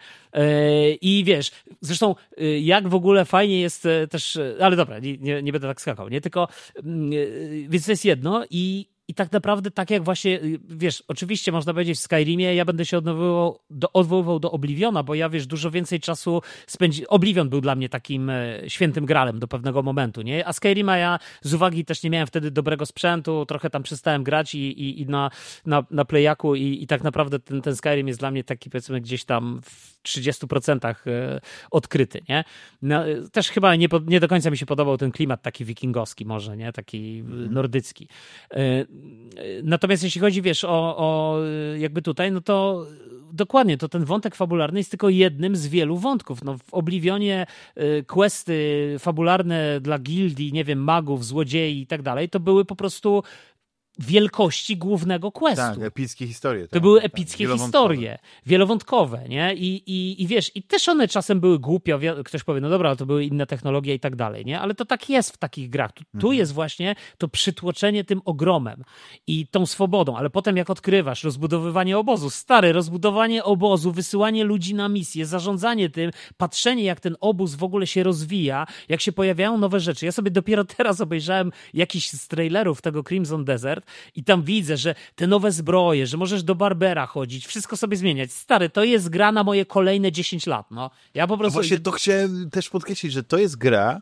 S2: I wiesz, zresztą jak w ogóle fajnie jest jest e, też, e, ale dobra, nie, nie, nie będę tak skakał, nie? Tylko, mm, e, więc to jest jedno i, i tak naprawdę tak jak właśnie, y, wiesz, oczywiście można powiedzieć w Skyrimie, ja będę się odwoływał do, odwoływał do Obliviona, bo ja, wiesz, dużo więcej czasu spędzi... Oblivion był dla mnie takim e, świętym gralem do pewnego momentu, nie? A Skyrima ja z uwagi też nie miałem wtedy dobrego sprzętu, trochę tam przestałem grać i, i, i na, na, na Playaku i, i tak naprawdę ten, ten Skyrim jest dla mnie taki, powiedzmy, gdzieś tam w 30% e, odkryty, nie? No, też chyba nie, nie do końca mi się podobał ten klimat taki wikingowski może, nie? Taki mhm. nordycki. Natomiast jeśli chodzi, wiesz, o, o jakby tutaj, no to dokładnie, to ten wątek fabularny jest tylko jednym z wielu wątków. No, w Oblivionie e, questy fabularne dla gildii, nie wiem, magów, złodziei i tak dalej, to były po prostu wielkości głównego questu.
S1: Tak, epickie historie. Tak,
S2: to były tak, epickie tak, historie, wielowątkowe, nie? I, i, I wiesz, i też one czasem były głupio, ktoś powie, no dobra, to były inne technologie i tak dalej, nie? Ale to tak jest w takich grach. Tu, mhm. tu jest właśnie to przytłoczenie tym ogromem i tą swobodą, ale potem jak odkrywasz rozbudowywanie obozu, stare rozbudowanie obozu, wysyłanie ludzi na misję, zarządzanie tym, patrzenie jak ten obóz w ogóle się rozwija, jak się pojawiają nowe rzeczy. Ja sobie dopiero teraz obejrzałem jakiś z trailerów tego Crimson Desert, i tam widzę, że te nowe zbroje, że możesz do Barbera chodzić, wszystko sobie zmieniać. Stary, to jest gra na moje kolejne 10 lat, no. Ja po prostu...
S1: No właśnie to chciałem też podkreślić, że to jest gra,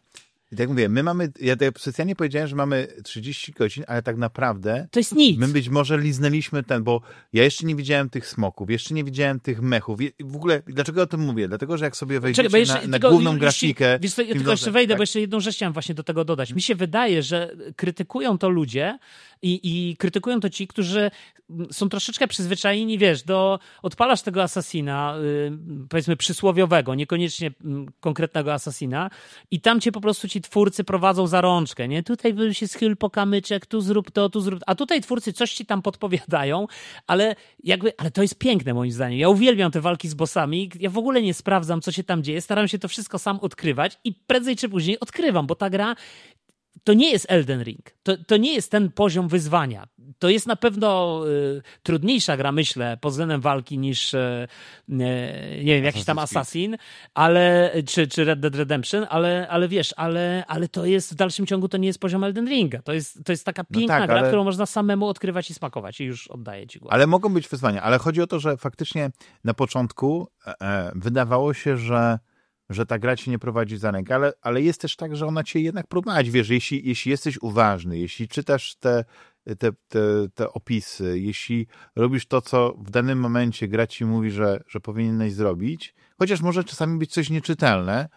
S1: i tak mówię, my mamy, ja tak specjalnie powiedziałem, że mamy 30 godzin, ale tak naprawdę...
S2: To jest nic.
S1: My być może liznęliśmy ten, bo ja jeszcze nie widziałem tych smoków, jeszcze nie widziałem tych mechów. W ogóle, dlaczego o tym mówię? Dlatego, że jak sobie wejdziecie Czekaj, jeszcze, na, na tylko, główną grafikę...
S2: Wiesz co, tylko jeszcze wejdę, tak. bo jeszcze jedną rzecz chciałem właśnie do tego dodać. Mi się wydaje, że krytykują to ludzie, i, i krytykują to ci, którzy są troszeczkę przyzwyczajeni, wiesz, do odpalasz tego asasina, yy, powiedzmy przysłowiowego, niekoniecznie yy, konkretnego asasina i tam cię po prostu ci twórcy prowadzą za rączkę, nie? Tutaj się schyl po kamyczek, tu zrób to, tu zrób a tutaj twórcy coś ci tam podpowiadają, ale jakby, ale to jest piękne moim zdaniem. Ja uwielbiam te walki z bossami, ja w ogóle nie sprawdzam, co się tam dzieje, staram się to wszystko sam odkrywać i prędzej czy później odkrywam, bo ta gra to nie jest Elden Ring. To, to nie jest ten poziom wyzwania. To jest na pewno y, trudniejsza gra, myślę, pod względem walki niż, y, nie wiem, jakiś tam Assassin, ale, czy, czy Red Dead Redemption, ale, ale wiesz, ale, ale to jest w dalszym ciągu to nie jest poziom Elden Ringa. To jest, to jest taka no piękna no tak, gra, ale... którą można samemu odkrywać i smakować i już oddaję ci głos.
S1: Ale mogą być wyzwania, ale chodzi o to, że faktycznie na początku e, e wydawało się, że że ta gra ci nie prowadzi za rękę, ale, ale jest też tak, że ona cię jednak prowadzi. Wiesz, jeśli, jeśli jesteś uważny, jeśli czytasz te, te, te, te opisy, jeśli robisz to, co w danym momencie gra ci mówi, że, że powinieneś zrobić, chociaż może czasami być coś nieczytelne,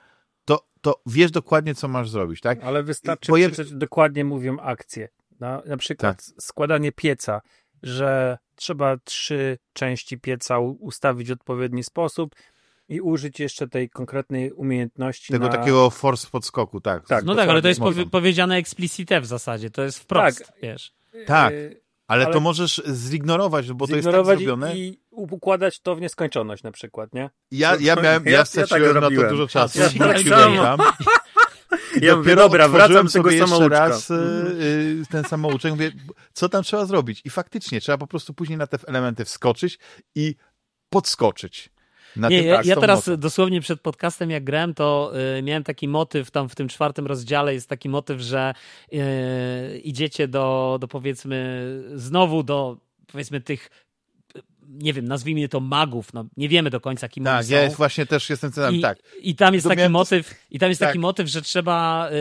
S1: to, to wiesz dokładnie, co masz zrobić, tak?
S3: Ale wystarczy Pojaw... przeczytać, dokładnie mówią akcje. Na, na przykład tak. składanie pieca, że trzeba trzy części pieca ustawić w odpowiedni sposób, i użyć jeszcze tej konkretnej umiejętności.
S1: Tego
S3: na...
S1: takiego force podskoku, tak.
S2: tak no tak, ale to jest powie powiedziane explicite w zasadzie, to jest wprost, tak. wiesz.
S1: Tak, y, ale, ale, to możesz zignorować, bo to jest tak zrobione.
S3: I układać to w nieskończoność na przykład, nie?
S1: Ja, ja miałem, ja, ja straciłem ja tak na to dużo czasu. Ja tak
S3: samo. [LAUGHS] Ja mówię, dobra, wracam tego jeszcze raz
S1: yy, ten samouczek, mówię, co tam trzeba zrobić? I faktycznie trzeba po prostu później na te elementy wskoczyć i podskoczyć
S2: nie, ja, ja teraz mocą. dosłownie przed podcastem jak grałem, to y, miałem taki motyw, tam w tym czwartym rozdziale jest taki motyw, że y, idziecie do, do powiedzmy znowu do powiedzmy tych nie wiem, nazwijmy to magów, no nie wiemy do końca kim
S1: tak,
S2: oni są.
S1: Ja właśnie też jestem cenem, tak.
S2: I tam jest taki motyw, i tam jest tak. taki motyw, że trzeba y,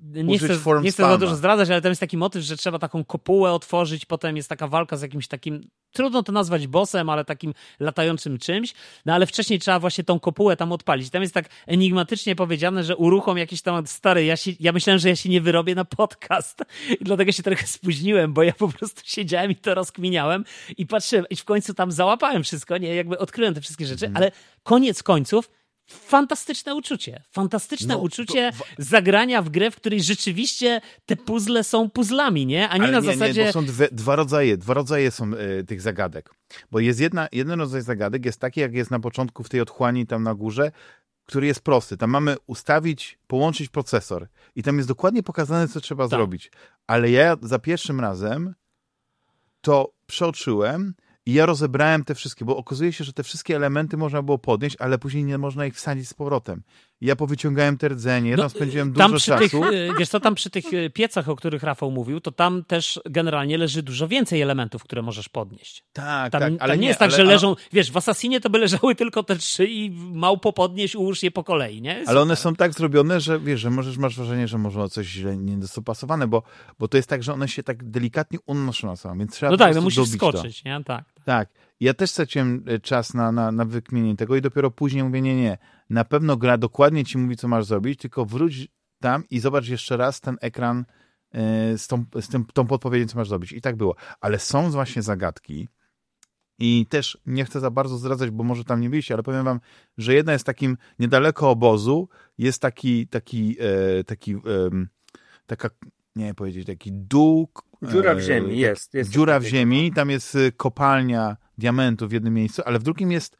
S2: nie chcę, nie chcę za dużo zdradzać, ale tam jest taki motyw, że trzeba taką kopułę otworzyć, potem jest taka walka z jakimś takim, trudno to nazwać bossem, ale takim latającym czymś, no ale wcześniej trzeba właśnie tą kopułę tam odpalić. Tam jest tak enigmatycznie powiedziane, że uruchom jakiś tam stary, ja, się, ja myślałem, że ja się nie wyrobię na podcast i dlatego się trochę spóźniłem, bo ja po prostu siedziałem i to rozkminiałem i patrzyłem i w końcu tam załapałem wszystko, nie, jakby odkryłem te wszystkie rzeczy, mm. ale koniec końców fantastyczne uczucie. Fantastyczne no, uczucie to... zagrania w grę, w której rzeczywiście te puzzle są puzzlami, nie? A nie Ale na nie, zasadzie...
S1: Nie, bo są dwie, dwa rodzaje, dwa rodzaje są y, tych zagadek. Bo jest jedna, jeden rodzaj zagadek, jest taki, jak jest na początku w tej otchłani tam na górze, który jest prosty. Tam mamy ustawić, połączyć procesor i tam jest dokładnie pokazane, co trzeba tak. zrobić. Ale ja za pierwszym razem to przeoczyłem i ja rozebrałem te wszystkie, bo okazuje się, że te wszystkie elementy można było podnieść, ale później nie można ich wsadzić z powrotem. Ja powyciągałem te rdzenie,
S2: No,
S1: tam spędziłem
S2: Tam
S1: dużo czasu.
S2: tych, y, wiesz co, tam przy tych y, piecach, o których Rafał mówił, to tam też generalnie leży dużo więcej elementów, które możesz podnieść.
S1: Tak,
S2: Tam,
S1: tak,
S2: tam
S1: ale
S2: nie, jest tak,
S1: ale,
S2: że
S1: ale-
S2: leżą, wiesz, w Assassinie to by leżały [LAUGHS] tylko te trzy i małpo podnieść, ułóż je po kolei, nie?
S1: Ale one są tak zrobione, że wiesz, że możesz, masz wrażenie, że może coś źle niedostosowane, bo, bo to jest tak, że one się tak delikatnie unoszą na samą, więc trzeba
S2: No tak, no musisz
S1: dobić to.
S2: skoczyć, nie? Tak.
S1: Tak. Ja też straciłem e, czas na, na, na wykminienie tego i dopiero później mówię, nie, nie, na pewno gra dokładnie ci mówi, co masz zrobić, tylko wróć tam i zobacz jeszcze raz ten ekran e, z, tą, z tym, tą podpowiedzią, co masz zrobić. I tak było. Ale są właśnie zagadki i też nie chcę za bardzo zdradzać, bo może tam nie byliście, ale powiem wam, że jedna jest takim niedaleko obozu, jest taki, taki, e, taki, em, taka, nie powiedzieć, taki dół.
S3: Dziura w
S1: e,
S3: ziemi jest. jest
S1: dziura w ziemi, tam jest kopalnia diamentów w jednym miejscu, ale w drugim jest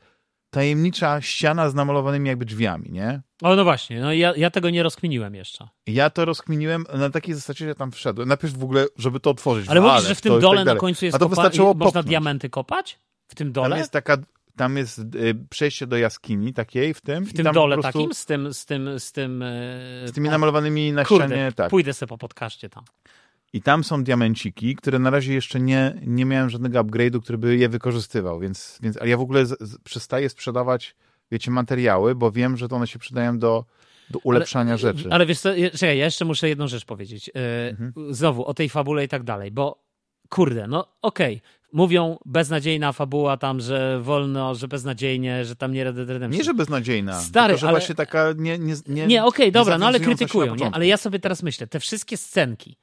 S1: tajemnicza ściana z namalowanymi jakby drzwiami, nie?
S2: O, no właśnie, no ja, ja tego nie rozkminiłem jeszcze.
S1: Ja to rozkminiłem na takiej zasadzie, że tam wszedłem. Najpierw w ogóle, żeby to otworzyć.
S2: Ale mówisz, że w tym
S1: tak
S2: dole na
S1: dalej.
S2: końcu jest
S1: A to
S2: kopa- można
S1: popchnąć.
S2: diamenty kopać? W tym dole?
S1: Tam jest taka, tam jest y, przejście do jaskini takiej w tym.
S2: w tym dole
S1: prostu
S2: takim? Z tym, z tym, z tym... e,
S1: Z tymi namalowanymi na
S2: Kurde,
S1: ścianie, tak.
S2: pójdę sobie po podcaście tam.
S1: I tam są diamenciki, które na razie jeszcze nie, nie miałem żadnego upgrade'u, który by je wykorzystywał, więc, więc ale ja w ogóle z, z, przestaję sprzedawać, wiecie, materiały, bo wiem, że to one się przydają do, do ulepszania rzeczy.
S2: Ale wiesz co, czekaj, ja jeszcze muszę jedną rzecz powiedzieć. E,
S1: Mhm.
S2: Znowu, o tej fabule i tak dalej, bo kurde, no okej, mówią beznadziejna fabuła tam, że wolno, że beznadziejnie, że tam nie Red Dead Redemption.
S1: Nie, że beznadziejna,
S2: Stary,
S1: tylko, że
S2: ale-
S1: właśnie taka nie... Nie, nie,
S2: Nie, okej, dobra, no ale krytykują, nie? Ale ja sobie teraz myślę, te wszystkie scenki,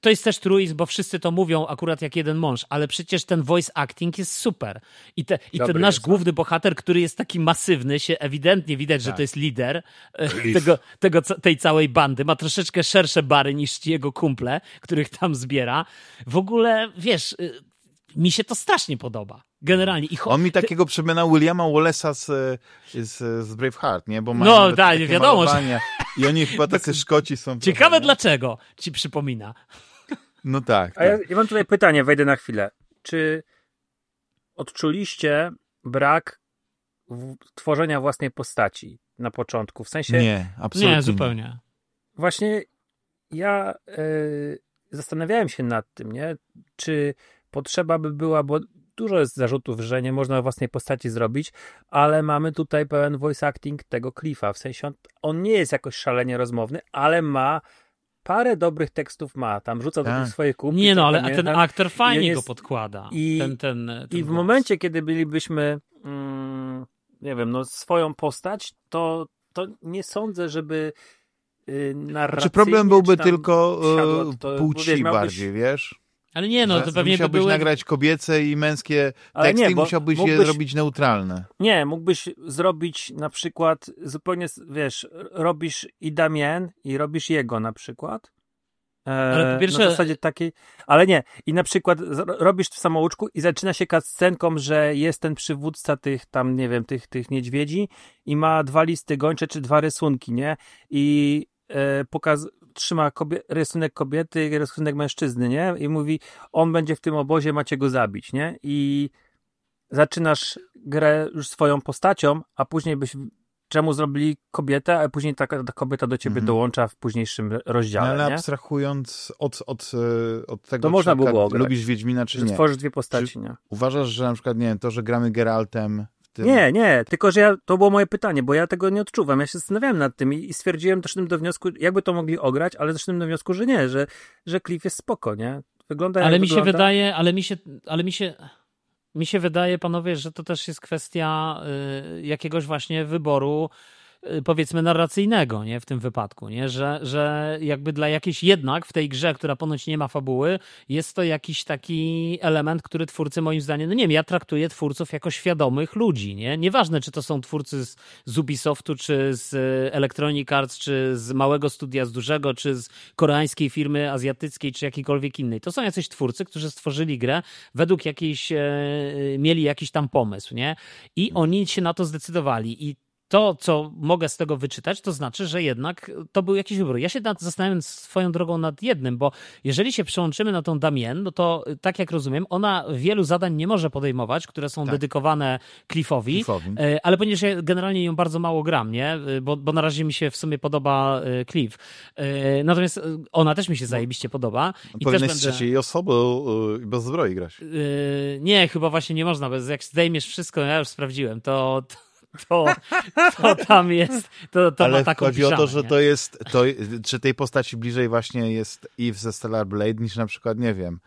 S2: to jest też truizm, bo wszyscy to mówią akurat jak jeden mąż, ale przecież ten voice acting jest super. I, te, i ten nasz
S3: jest,
S2: główny bohater, który jest taki masywny, się ewidentnie widać, że
S1: Tak.
S2: to jest lider [LAUGHS] y, tego, tego, tej całej bandy. Ma troszeczkę szersze bary niż ci jego kumple, których tam zbiera. W ogóle, wiesz, y, mi się to strasznie podoba. Generalnie. I
S1: On mi takiego przypomina Williama Wallace'a z, z, z Braveheart, nie? Bo ma
S2: No, tak, wiadomo, że-. [LAUGHS]
S1: I oni chyba tacy Szkoci są.
S2: Ciekawe
S1: trochę,
S2: dlaczego ci przypomina.
S1: No tak.
S3: A ja,
S1: tak.
S3: ja mam tutaj pytanie, wejdę na chwilę. Czy odczuliście brak w, tworzenia własnej postaci na początku? W sensie,
S1: Nie, absolutnie.
S2: Nie, zupełnie.
S3: właśnie ja e, zastanawiałem się nad tym, nie? Czy potrzeba by była, bo dużo jest zarzutów, że nie można własnej postaci zrobić, ale mamy tutaj pełen voice acting tego Cliffa. W sensie on, on nie jest jakoś szalenie rozmowny, ale ma parę dobrych tekstów ma. Tam rzuca do
S1: Tak.
S3: tych swoich kumpli.
S2: Nie no, ale a ten aktor fajnie
S3: jest-
S2: go podkłada.
S3: i-
S2: ten, ten, ten
S3: I w
S2: głos.
S3: momencie, kiedy bylibyśmy, mm, nie wiem, no swoją postać, to, to nie sądzę, żeby yy, narracyjnie...
S1: Czy problem byłby tylko
S3: siadło
S1: e,
S3: to,
S1: płci
S3: wiesz, miałbyś-
S1: bardziej, wiesz?
S2: Ale nie no, to pewnie by
S1: musiałbyś
S2: były...
S1: nagrać kobiece i męskie
S3: Ale
S1: teksty
S3: nie,
S1: i
S3: bo
S1: musiałbyś je
S3: mógłbyś-
S1: robić neutralne.
S3: Nie, mógłbyś zrobić na przykład zupełnie, wiesz, robisz i Damien i robisz jego na przykład. E,
S2: Ale po pierwsze-
S3: Na zasadzie takiej, ale nie. I na przykład robisz w samouczku i zaczyna się scenką, że jest ten przywódca tych tam, nie wiem, tych, tych niedźwiedzi i ma dwa listy gończe czy dwa rysunki, nie? I e, pokaz, trzyma kobie, rysunek kobiety i rysunek mężczyzny, nie? I mówi, on będzie w tym obozie, macie go zabić, nie? I zaczynasz grę już swoją postacią, a później byś czemu zrobili kobietę, a później ta, ta kobieta do ciebie
S1: Mhm.
S3: dołącza w późniejszym
S1: No,
S3: rozdziale,
S1: ale
S3: nie?
S1: abstrahując od, od, e, od tego,
S3: To można
S1: czy na przykład
S3: było
S1: lubisz Wiedźmina, czy
S3: Że
S1: nie.
S3: tworzysz dwie postaci, nie?
S1: Uważasz, że na przykład, nie wiem, to, że gramy Geraltem tym...
S3: Nie, nie, tylko że ja, to było moje pytanie, bo ja tego nie odczuwam. Ja się zastanawiałem nad tym i, i stwierdziłem, doszedłem do wniosku, jakby to mogli ograć, ale doszedłem do wniosku, że nie, że, że Cliff jest spoko, nie? Wygląda jak
S2: Ale mi się
S3: wygląda.
S2: wydaje, ale mi się, ale mi się, mi się wydaje, panowie, że to też jest kwestia y, jakiegoś właśnie wyboru powiedzmy narracyjnego, nie, w tym wypadku, nie, że, że jakby dla jakiejś jednak w tej grze, która ponoć nie ma fabuły, jest to jakiś taki element, który twórcy moim zdaniem, no nie wiem, ja traktuję twórców jako świadomych ludzi, nie, nieważne czy to są twórcy z, z Ubisoftu, czy z y, Electronic Arts, czy z małego studia, z dużego, czy z koreańskiej firmy azjatyckiej, czy jakiejkolwiek innej, to są jacyś twórcy, którzy stworzyli grę według jakiejś, e, mieli jakiś tam pomysł, nie, i oni się na to zdecydowali. I to, co mogę z tego wyczytać, to znaczy, że jednak to był jakiś wybór. Ja się nad, zastanawiam swoją drogą nad jednym, bo jeżeli się przełączymy na tą Damien, no to tak jak rozumiem, ona wielu zadań nie może podejmować, które są tak. dedykowane Cliffowi, Cliffowi, e, ale ponieważ ja generalnie ją bardzo mało gram, nie? E, bo, bo na razie mi się w sumie podoba Cliff. Natomiast ona też mi się zajebiście podoba.
S1: I Powinieneś też będę... trzeciej osoby bez zbroi grać.
S2: Nie, chyba właśnie nie można, bez jak zdejmiesz wszystko, ja już sprawdziłem, to, to to, tam jest, to, to
S1: Ale
S2: ma taką
S1: chodzi piżamę, o to, że nie? to jest, to, czy tej postaci bliżej właśnie jest Eve ze Stellar Blade niż na przykład, nie wiem,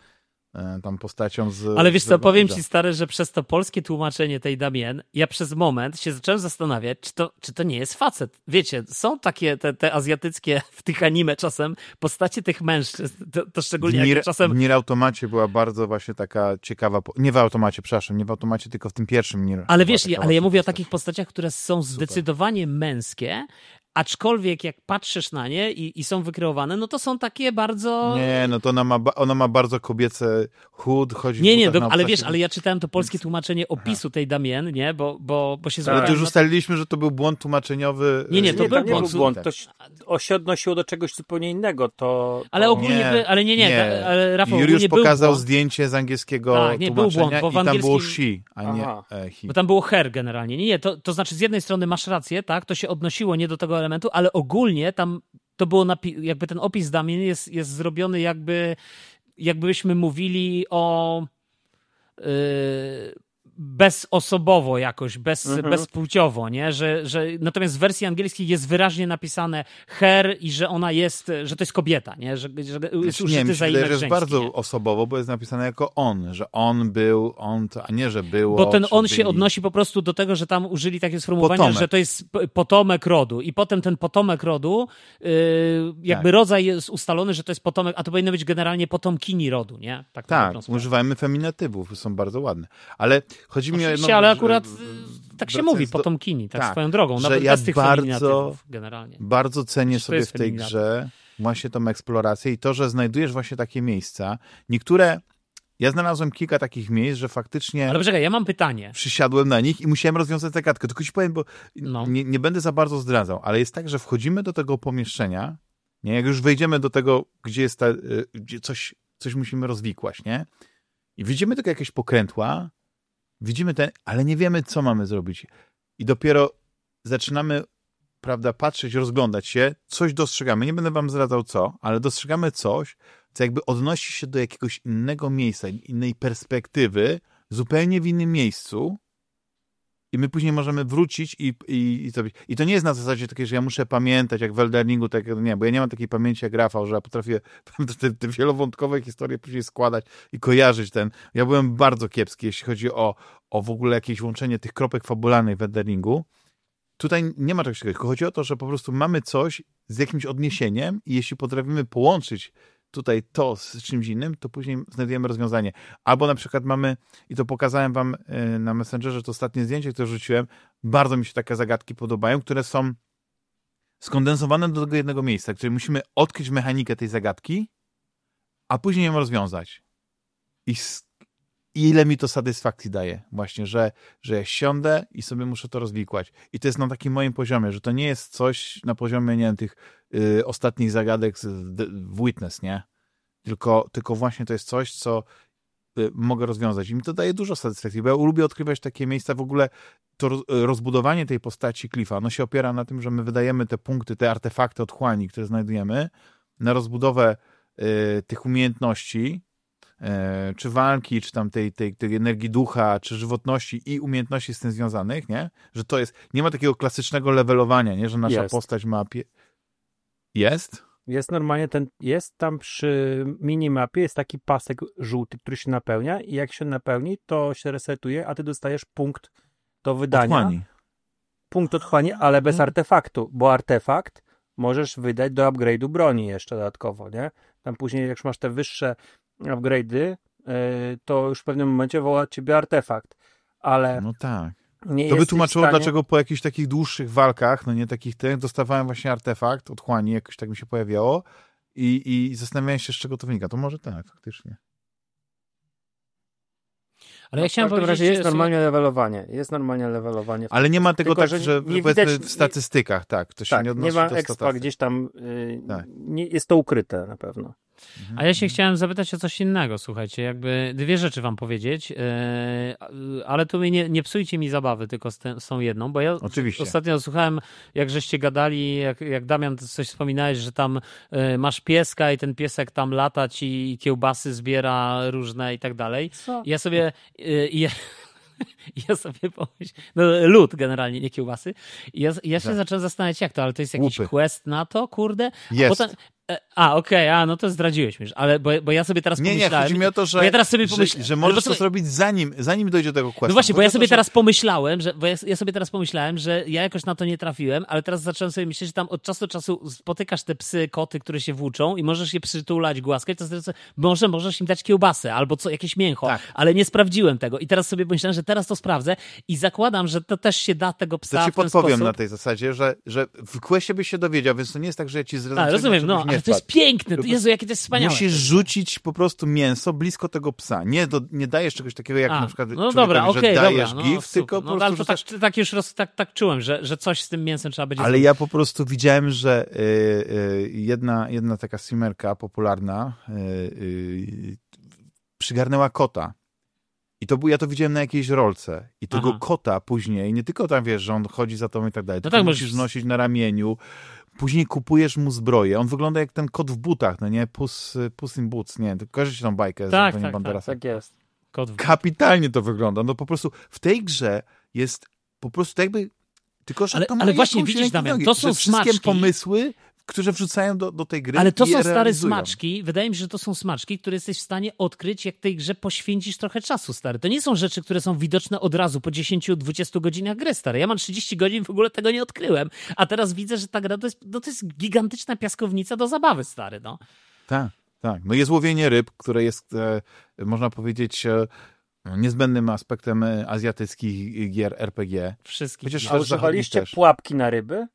S1: tam postacią z...
S2: Ale wiesz co, powiem ci stary, że przez to polskie tłumaczenie tej Damien, ja przez moment się zacząłem zastanawiać, czy to, czy to nie jest facet. Wiecie, są takie te, te azjatyckie w tych anime czasem postacie tych mężczyzn, to, to szczególnie jak czasem...
S1: W Nier Automacie była bardzo właśnie taka ciekawa, nie w Automacie, przepraszam, nie w Automacie, tylko w tym pierwszym Nier.
S2: Ale wiesz, ale ja mówię postać. o takich postaciach, które są zdecydowanie męskie, aczkolwiek jak patrzysz na nie i, i, są wykreowane, no to są takie bardzo...
S1: Nie, no to ona ma, ona ma bardzo kobiece chód, chodzi
S2: Nie, nie, do, ale wiesz, ale ja czytałem to polskie tłumaczenie opisu Aha. tej Damien, nie, bo, bo, bo się
S1: tak. Ale już ustaliliśmy, że to był błąd tłumaczeniowy.
S2: Nie, nie, to,
S3: nie,
S2: był,
S3: to
S2: błąd.
S3: był błąd. To się odnosiło do czegoś zupełnie innego, to...
S2: Ale ogólnie, nie, by, ale nie, nie, nie. ale Rafał,
S1: Juliusz pokazał zdjęcie z angielskiego tak, nie, był błąd, bo w tam było she, a nie e,
S2: he. Bo tam było her generalnie. Nie, nie, to, to znaczy z jednej strony masz rację, tak, to się odnosiło nie do tego elementu, ale ogólnie tam to było, jakby ten opis Damien jest, jest zrobiony jakby, jakbyśmy mówili o yy, bezosobowo jakoś, bez, mhm. bezpłciowo, nie? Że, że natomiast w wersji angielskiej jest wyraźnie napisane her i że ona jest, że to jest kobieta, nie? Że, że jest
S1: znaczy, nie, za że jest bardzo nie? osobowo, bo jest napisane jako on, że on był, on to, a nie, że było.
S2: Bo ten on byli... się odnosi po prostu do tego, że tam użyli takie sformułowania, potomek. że to jest potomek rodu i potem ten potomek rodu, yy, jakby tak. rodzaj jest ustalony, że to jest potomek, a to powinno być generalnie potomkini rodu, nie?
S1: Tak, tak używajmy feminatywów, są bardzo ładne. Ale Chodzi mi o jedno,
S2: ale akurat że, tak się mówi, potomkini, tak, tak, swoją drogą.
S1: Że ja bardzo, generalnie. bardzo cenię sobie w tej grze właśnie tą eksplorację i to, że znajdujesz właśnie takie miejsca. Niektóre ja znalazłem kilka takich miejsc, że faktycznie.
S2: Ale poczekaj, ja mam pytanie.
S1: Przysiadłem na nich i musiałem rozwiązać zagadkę. Tylko ci powiem, bo no. nie, nie, będę za bardzo zdradzał, ale jest tak, że wchodzimy do tego pomieszczenia, nie? jak już wejdziemy do tego, gdzie jest ta, y, gdzie coś, coś musimy rozwikłać, nie? I widzimy tylko jakieś pokrętła, widzimy ten, ale nie wiemy, co mamy zrobić. I dopiero zaczynamy, prawda, patrzeć, rozglądać się, coś dostrzegamy. Nie będę wam zdradzał co, ale dostrzegamy coś, co jakby odnosi się do jakiegoś innego miejsca, innej perspektywy, zupełnie w innym miejscu, i my później możemy wrócić i, i, i zrobić. I to nie jest na zasadzie takiej, że ja muszę pamiętać, jak w Elderningu, tak, nie, bo ja nie mam takiej pamięci jak Rafał, że ja potrafię te, te wielowątkowe historie później składać i kojarzyć ten. Ja byłem bardzo kiepski, jeśli chodzi o, o w ogóle jakieś łączenie tych kropek fabularnych w Elderningu. Tutaj nie ma czegoś takiego, chodzi o to, że po prostu mamy coś z jakimś odniesieniem i jeśli potrafimy połączyć tutaj to z czymś innym, to później znajdujemy rozwiązanie. Albo na przykład mamy, i to pokazałem wam y, na Messengerze, to ostatnie zdjęcie, które rzuciłem, bardzo mi się takie zagadki podobają, które są skondensowane do tego jednego miejsca, które musimy odkryć mechanikę tej zagadki, a później ją rozwiązać. I ile mi to satysfakcji daje właśnie, że, że ja siądę i sobie muszę to rozwikłać. I to jest na takim moim poziomie, że to nie jest coś na poziomie, nie wiem, tych y, ostatnich zagadek w Witness, nie? Tylko, tylko właśnie to jest coś, co y, mogę rozwiązać. I mi to daje dużo satysfakcji, bo ja lubię odkrywać takie miejsca. W ogóle to rozbudowanie tej postaci Cliffa, no się opiera na tym, że my wydajemy te punkty, te artefakty otchłani, które znajdujemy, na rozbudowę y, tych umiejętności, E, czy walki, czy tam tej, tej, tej energii ducha, czy żywotności i umiejętności z tym związanych, nie? Że to jest, nie ma takiego klasycznego levelowania, nie? Że nasza jest. postać ma... Jest?
S3: Jest normalnie ten, jest tam przy minimapie, jest taki pasek żółty, który się napełnia i jak się napełni, to się resetuje, a ty dostajesz punkt do wydania. Otchłani. Punkt otchłani, ale bez artefaktu, bo artefakt możesz wydać do upgrade'u broni jeszcze dodatkowo, nie? Tam później, jak już masz te wyższe upgrade'y, e, to już w pewnym momencie woła ciebie artefakt, ale...
S1: No tak. Nie to by tłumaczyło, stanie... dlaczego po jakichś takich dłuższych walkach, no nie takich tych, dostawałem właśnie artefakt otchłani, jakoś tak mi się pojawiało i, i zastanawiałem się, z czego to wynika. To może tak, faktycznie.
S2: Ale ja
S3: w
S2: chciałem
S3: każdym
S2: powiedzieć,
S3: razie jest
S2: że-
S3: normalnie levelowanie. Jest normalnie levelowanie.
S1: Ale nie ma tego
S3: Tylko,
S1: tak,
S3: że
S1: że,
S3: nie
S1: powiedzmy
S3: widać-
S1: w statystykach, tak, to się
S3: tak,
S1: nie
S3: nie,
S1: odnosi
S3: ma
S1: do
S3: expa gdzieś tam. y,
S1: Tak.
S3: nie, jest to ukryte na pewno.
S2: A ja się chciałem zapytać o coś innego, słuchajcie, jakby dwie rzeczy wam powiedzieć, yy, ale tu mi nie, nie psujcie mi zabawy tylko z, te, z tą jedną, bo ja
S1: Oczywiście.
S2: ostatnio słuchałem, jak żeście gadali, jak, jak Damian coś wspominałeś, że tam yy, masz pieska i ten piesek tam lata ci kiełbasy zbiera różne i tak dalej.
S3: Co?
S2: I ja sobie, yy, i ja, i ja sobie pomyślałem, no lód generalnie, nie kiełbasy. I ja, ja się
S1: Tak.
S2: zacząłem zastanawiać, jak to, ale to jest jakiś
S1: Łupy.
S2: quest na to, kurde? A
S1: Jest.
S2: Potem, e, a, okej, a, no to zdradziłeś już, ale bo, bo ja sobie teraz
S1: Nie, nie,
S2: pomyślałem...
S1: chodzi mi o to, że,
S2: ja teraz sobie
S1: że,
S2: pomyślałem...
S1: że możesz
S2: ale
S1: to zrobić zanim, zanim dojdzie do tego questu.
S2: No właśnie, bo ja sobie
S1: to, że-
S2: teraz pomyślałem, że, bo ja, ja sobie teraz pomyślałem, że ja jakoś na to nie trafiłem, ale teraz zacząłem sobie myśleć, że tam od czasu do czasu spotykasz te psy, koty, które się włóczą i możesz je przytulać, głaskać, to znaczy, może możesz im dać kiełbasę albo co, jakieś mięcho,
S1: Tak.
S2: ale nie sprawdziłem tego i teraz sobie pomyślałem, że teraz to sprawdzę i zakładam, że to też się da tego psa
S1: To ci podpowiem
S2: sposób.
S1: na tej zasadzie, że, że w questie byś się dowiedział, więc to nie jest tak, że ja ci zrezygnuję.
S2: A, rozumiem, no, ale to jest piękne, Jezu, jakie to jest wspaniałe.
S1: Musisz rzucić po prostu mięso blisko tego psa. Nie, do, nie dajesz czegoś takiego jak
S2: A,
S1: na przykład
S2: no dobra,
S1: że
S2: okej,
S1: dajesz
S2: dobra, no,
S1: gift, tylko
S2: super.
S1: po
S2: no, ale
S1: prostu
S2: to tak, tak już roz, tak, tak czułem, że, że coś z tym mięsem trzeba będzie
S1: Ale
S2: zrobić.
S1: ja po prostu widziałem, że y, y, jedna, jedna taka streamerka popularna y, przygarnęła kota. I to był, ja to widziałem na jakiejś rolce. I tego
S2: Aha.
S1: kota później, nie tylko tam wiesz, że on chodzi za tobą i tak dalej,
S2: No tak,
S1: musisz
S2: możesz-
S1: nosić na ramieniu. Później kupujesz mu zbroję. On wygląda jak ten kot w butach, no nie? Puss, Puss in Boots, nie? Kojarzycie tą bajkę z
S2: Tak, tak,
S1: Banderasem?
S3: Tak jest.
S2: Kot w...
S1: Kapitalnie to wygląda. No po prostu w tej grze jest po prostu tak jakby tylko, że
S2: Ale-
S1: to ma
S2: ale właśnie widzisz, Damian,
S1: nogi,
S2: to są smaczki.
S1: pomysły, które wrzucają do, do tej gry
S2: Ale to są stare
S1: realizują.
S2: smaczki. Wydaje mi się, że to są smaczki, które jesteś w stanie odkryć, jak tej grze poświęcisz trochę czasu, stary. To nie są rzeczy, które są widoczne od razu po 10-20 godzinach gry, stary. Ja mam 30 godzin, w ogóle tego nie odkryłem. A teraz widzę, że ta gra to jest, no to jest gigantyczna piaskownica do zabawy, stary, no.
S1: Tak, tak. No jest łowienie ryb, które jest, e, można powiedzieć, e, niezbędnym aspektem e, azjatyckich gier RPG.
S2: Wszystkich.
S1: Chociaż
S3: A
S1: też
S3: używaliście pułapki na ryby?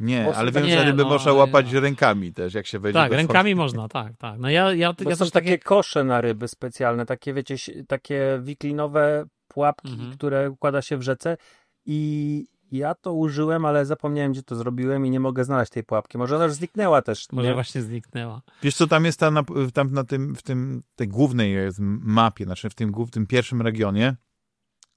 S1: Nie,
S3: Osób-
S1: ale wiem,
S2: Nie,
S1: że ryby
S2: no,
S1: można
S2: nie,
S1: łapać
S2: no.
S1: rękami też, jak się wejdzie
S2: Tak,
S1: do
S2: rękami można, tak, tak. No ja, ja,
S3: Bo
S2: ja
S3: są
S2: też
S3: takie
S2: takie...
S3: kosze na ryby specjalne, takie wiecie, takie wiklinowe pułapki,
S2: Mhm.
S3: które układa się w rzece i ja to użyłem, ale zapomniałem, gdzie to zrobiłem i nie mogę znaleźć tej pułapki. Może ona już zniknęła też.
S2: Może
S3: nie?
S2: właśnie zniknęła.
S1: Wiesz co, tam jest ta, na, tam na tym, w tym, tej głównej jest mapie, znaczy w tym głównym, pierwszym regionie,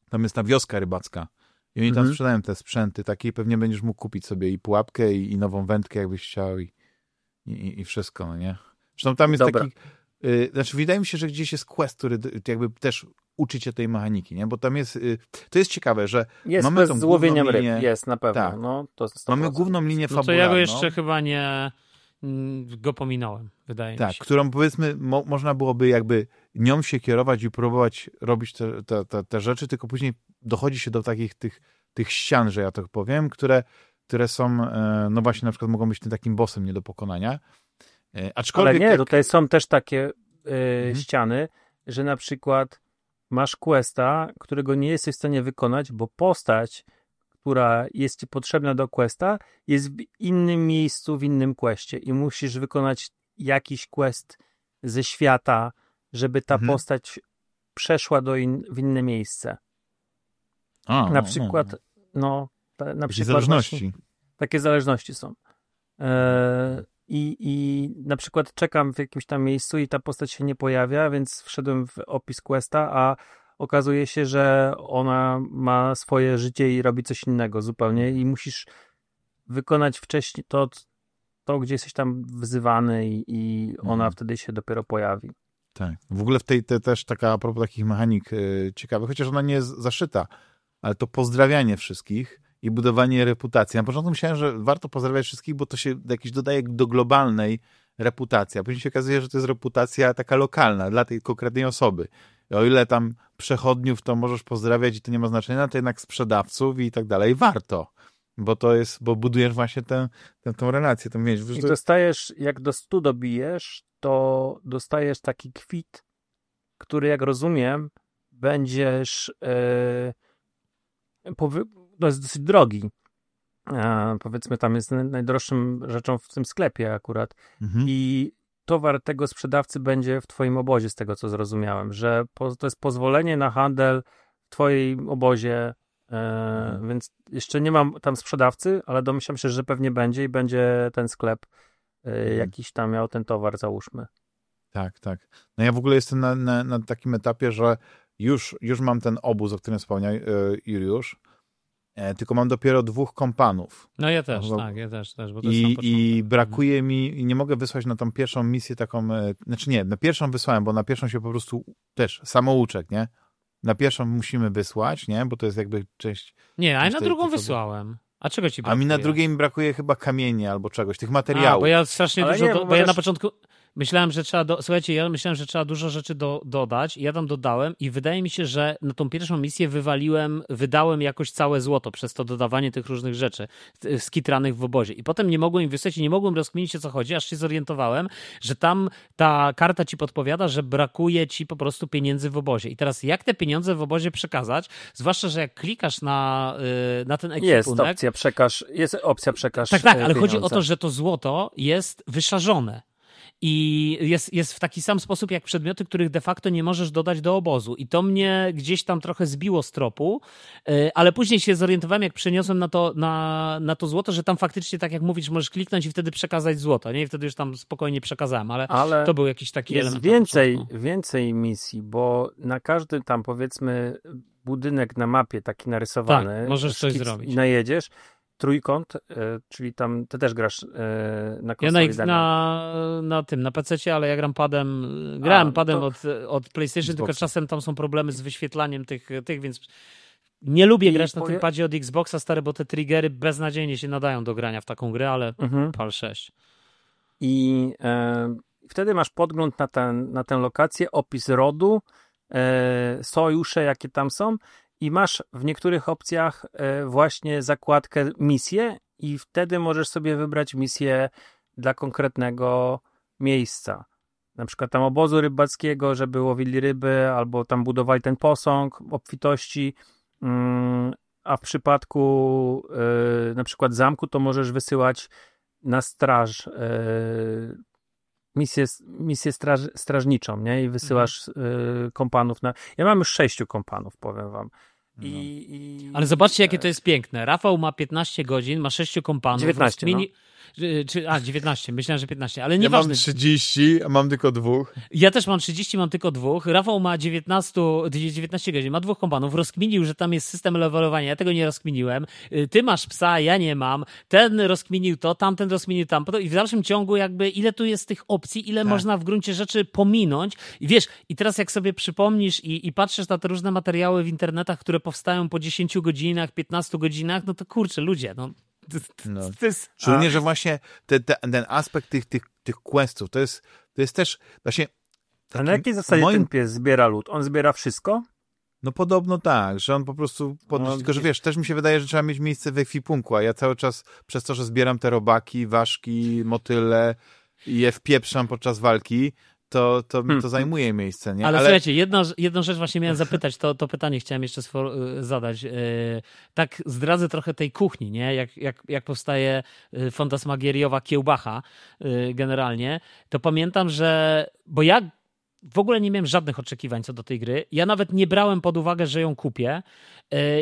S1: tam jest ta wioska rybacka. I oni tam
S3: Mhm.
S1: sprzedają te sprzęty takie i pewnie będziesz mógł kupić sobie i pułapkę, i, i nową wędkę, jakbyś chciał i, i, i wszystko, no nie? Zresztą tam jest
S3: Dobra.
S1: taki, y, znaczy wydaje mi się, że gdzieś jest quest, który jakby też uczy cię tej mechaniki, nie? Bo tam jest, y, to jest ciekawe, że
S3: Jest
S1: Mamy tą
S3: z łowieniem
S1: główną
S3: ryb,
S1: linię-
S3: jest na pewno.
S1: Tak.
S3: No, to 100%.
S1: mamy główną linię
S2: No to
S1: fabularną.
S2: ja go jeszcze chyba nie... mm, go pominąłem, wydaje mi
S1: Tak,
S2: się.
S1: którą powiedzmy mo, można byłoby jakby nią się kierować i próbować robić te, te, te, te rzeczy, tylko później dochodzi się do takich tych, tych ścian, że ja tak powiem, które, które są, e, no właśnie na przykład mogą być tym takim bossem nie do pokonania. E, aczkolwiek
S3: Ale nie,
S1: jak,
S3: tutaj są też takie y,
S1: Mhm.
S3: ściany, że na przykład masz questa, którego nie jesteś w stanie wykonać, bo postać, która jest ci potrzebna do questa, jest w innym miejscu, w innym questie i musisz wykonać jakiś quest ze świata, żeby ta
S1: Mhm.
S3: postać przeszła do in, w inne miejsce.
S1: A,
S3: Na
S1: no,
S3: przykład,
S1: no,
S3: no, ta, na
S1: Takie
S3: przykład
S1: zależności.
S3: właśnie- takie zależności są. E, i, I na przykład czekam w jakimś tam miejscu i ta postać się nie pojawia, więc wszedłem w opis questa, a okazuje się, że ona ma swoje życie i robi coś innego zupełnie i musisz wykonać wcześniej to, to gdzie jesteś tam wzywany i, i ona
S1: Mhm.
S3: wtedy się dopiero pojawi.
S1: Tak. W ogóle w tej te, też taka a propos takich mechanik y, ciekawych, chociaż ona nie jest zaszyta, ale to pozdrawianie wszystkich i budowanie reputacji. Na początku myślałem, że warto pozdrawiać wszystkich, bo to się jakiś dodaje do globalnej reputacji, a później się okazuje, że to jest reputacja taka lokalna dla tej konkretnej osoby. I o ile tam przechodniów to możesz pozdrawiać i to nie ma znaczenia, to jednak sprzedawców i tak dalej warto. Bo to jest, bo budujesz właśnie tę, tę, tą relację, tą więź.
S3: I dostajesz, jak do 100 dobijesz, to dostajesz taki kwit, który jak rozumiem, będziesz e, powy- no jest dosyć drogi. E, powiedzmy tam jest naj- najdroższym rzeczą w tym sklepie akurat.
S1: Mhm.
S3: I towar tego sprzedawcy będzie w twoim obozie, z tego co zrozumiałem, że po, to jest pozwolenie na handel w twoim obozie, e,
S1: Mhm.
S3: więc jeszcze nie mam tam sprzedawcy, ale domyślam się, że pewnie będzie i będzie ten sklep e,
S1: Mhm.
S3: jakiś tam miał ten towar, załóżmy.
S1: Tak, tak. No ja w ogóle jestem na, na, na takim etapie, że już, już mam ten obóz, o którym wspomniał e, Juliusz, e, tylko mam dopiero dwóch kompanów.
S2: No ja też,
S1: Bo-
S2: tak, ja też, też bo to
S1: I. I brakuje mi, i nie mogę wysłać na tą pierwszą misję taką, e, znaczy nie, na pierwszą wysłałem, bo na pierwszą się po prostu też samouczek, nie? Na pierwszą musimy wysłać, nie? Bo to jest jakby część,
S2: Nie, a ja na drugą wysłałem. A czego ci
S1: a
S2: brakuje?
S1: mi na drugiej mi brakuje chyba kamienia albo czegoś, tych
S2: A,
S1: materiałów.
S2: bo ja strasznie
S3: Ale
S2: dużo,
S3: nie,
S2: do,
S3: bo
S2: bo ja na początku myślałem, że trzeba, do, słuchajcie, ja myślałem, że trzeba dużo rzeczy do, dodać i ja tam dodałem i wydaje mi się, że na tą pierwszą misję wywaliłem, wydałem jakoś całe złoto przez to dodawanie tych różnych rzeczy y, skitranych w obozie i potem nie mogłem im wysłać i nie mogłem rozkminić o co chodzi, aż się zorientowałem, że tam ta karta ci podpowiada, że brakuje ci po prostu pieniędzy w obozie i teraz jak te pieniądze w obozie przekazać, zwłaszcza, że jak klikasz na, y, na ten ekwipunek,
S3: Jest opcja przekaż, jest opcja przekaż
S2: tak, tak,
S3: e,
S2: ale chodzi o
S3: pieniądze.
S2: to, że to złoto jest wyszarzone. I jest, jest w taki sam sposób jak przedmioty, których de facto nie możesz dodać do obozu. I to mnie gdzieś tam trochę zbiło z tropu, yy, ale później się zorientowałem, jak przeniosłem na to, na, na to złoto, że tam faktycznie, tak jak mówisz, możesz kliknąć i wtedy przekazać złoto. Nie? I wtedy już tam spokojnie przekazałem, ale
S3: Ale
S2: to był jakiś taki
S3: jest
S2: element.
S3: więcej, więcej misji, bo na każdy tam powiedzmy budynek na mapie taki narysowany.
S2: Tak, możesz coś zrobić.
S3: Najedziesz. Trójkąt, e, czyli tam ty też grasz e, na
S2: Ja
S3: konsoli
S2: na,
S3: Damian.
S2: na, na tym, na PC, ale ja gram padem. Grałem
S3: A,
S2: padem
S3: to-
S2: od, od PlayStation, tylko czasem tam są problemy z wyświetlaniem tych, tych więc nie lubię
S3: I
S2: grać na tym padzie od Xboxa, stary, bo te triggery beznadziejnie się nadają do grania w taką grę, ale
S3: Mhm.
S2: PAL 6.
S3: I e, wtedy masz podgląd na, ten, na tę lokację, opis rodu, e, sojusze, jakie tam są, i masz w niektórych opcjach e, właśnie zakładkę misję, i wtedy możesz sobie wybrać misję dla konkretnego miejsca. Na przykład tam obozu rybackiego, żeby łowili ryby, albo tam budowali ten posąg obfitości. Mm, a w przypadku e, na przykład zamku, to możesz wysyłać na straż e, misję, misję straż, strażniczą, nie? I wysyłasz e, kompanów na... Ja mam już sześciu kompanów, powiem wam. I, i,
S2: Ale zobaczcie, jakie to jest piękne. Rafał ma 15 godzin, ma 6 kompanów.
S3: 19,
S2: rozkmini- czy, czy, a, 19, myślałem, że 15, ale
S1: Ja
S2: nieważne.
S1: mam 30, a mam tylko dwóch.
S2: Ja też mam 30, mam tylko dwóch. Rafał ma 19, 19 godzin, ma dwóch kompanów. Rozkminił, że tam jest system levelowania. Ja tego nie rozkminiłem. Y, Ty masz psa, ja nie mam. Ten rozkminił to, tamten rozkminił tamto. I w dalszym ciągu jakby ile tu jest tych opcji, ile
S1: Tak.
S2: można w gruncie rzeczy pominąć. I wiesz, i teraz jak sobie przypomnisz i, i patrzysz na te różne materiały w internetach, które powstają po 10 godzinach, 15 godzinach, no to kurczę, ludzie, no.
S1: No. [LAUGHS]
S2: to jest...
S1: Szczególnie, że właśnie te, te, ten aspekt tych, tych, tych questów, to jest, to jest też właśnie...
S3: A na jakiej zasadzie
S1: moim-
S3: ten pies zbiera lód? On zbiera wszystko?
S1: No podobno tak, że on po prostu podnosi,
S3: No,
S1: tylko że wiesz, też mi się wydaje, że trzeba mieć miejsce w ekwipunku, a ja cały czas przez to, że zbieram te robaki, ważki, motyle i je wpieprzam podczas walki, to, to,
S3: Hmm.
S1: to zajmuje miejsce, nie?
S2: Ale, słuchajcie, jedna, jedną rzecz właśnie miałem zapytać, to, to pytanie chciałem jeszcze y, zadać. Y, Tak zdradzę trochę tej kuchni, nie? Jak, jak, jak powstaje y, fantasmagieriowa kiełbacha generalnie, to pamiętam, że... Bo ja w ogóle nie miałem żadnych oczekiwań co do tej gry. Ja nawet nie brałem pod uwagę, że ją kupię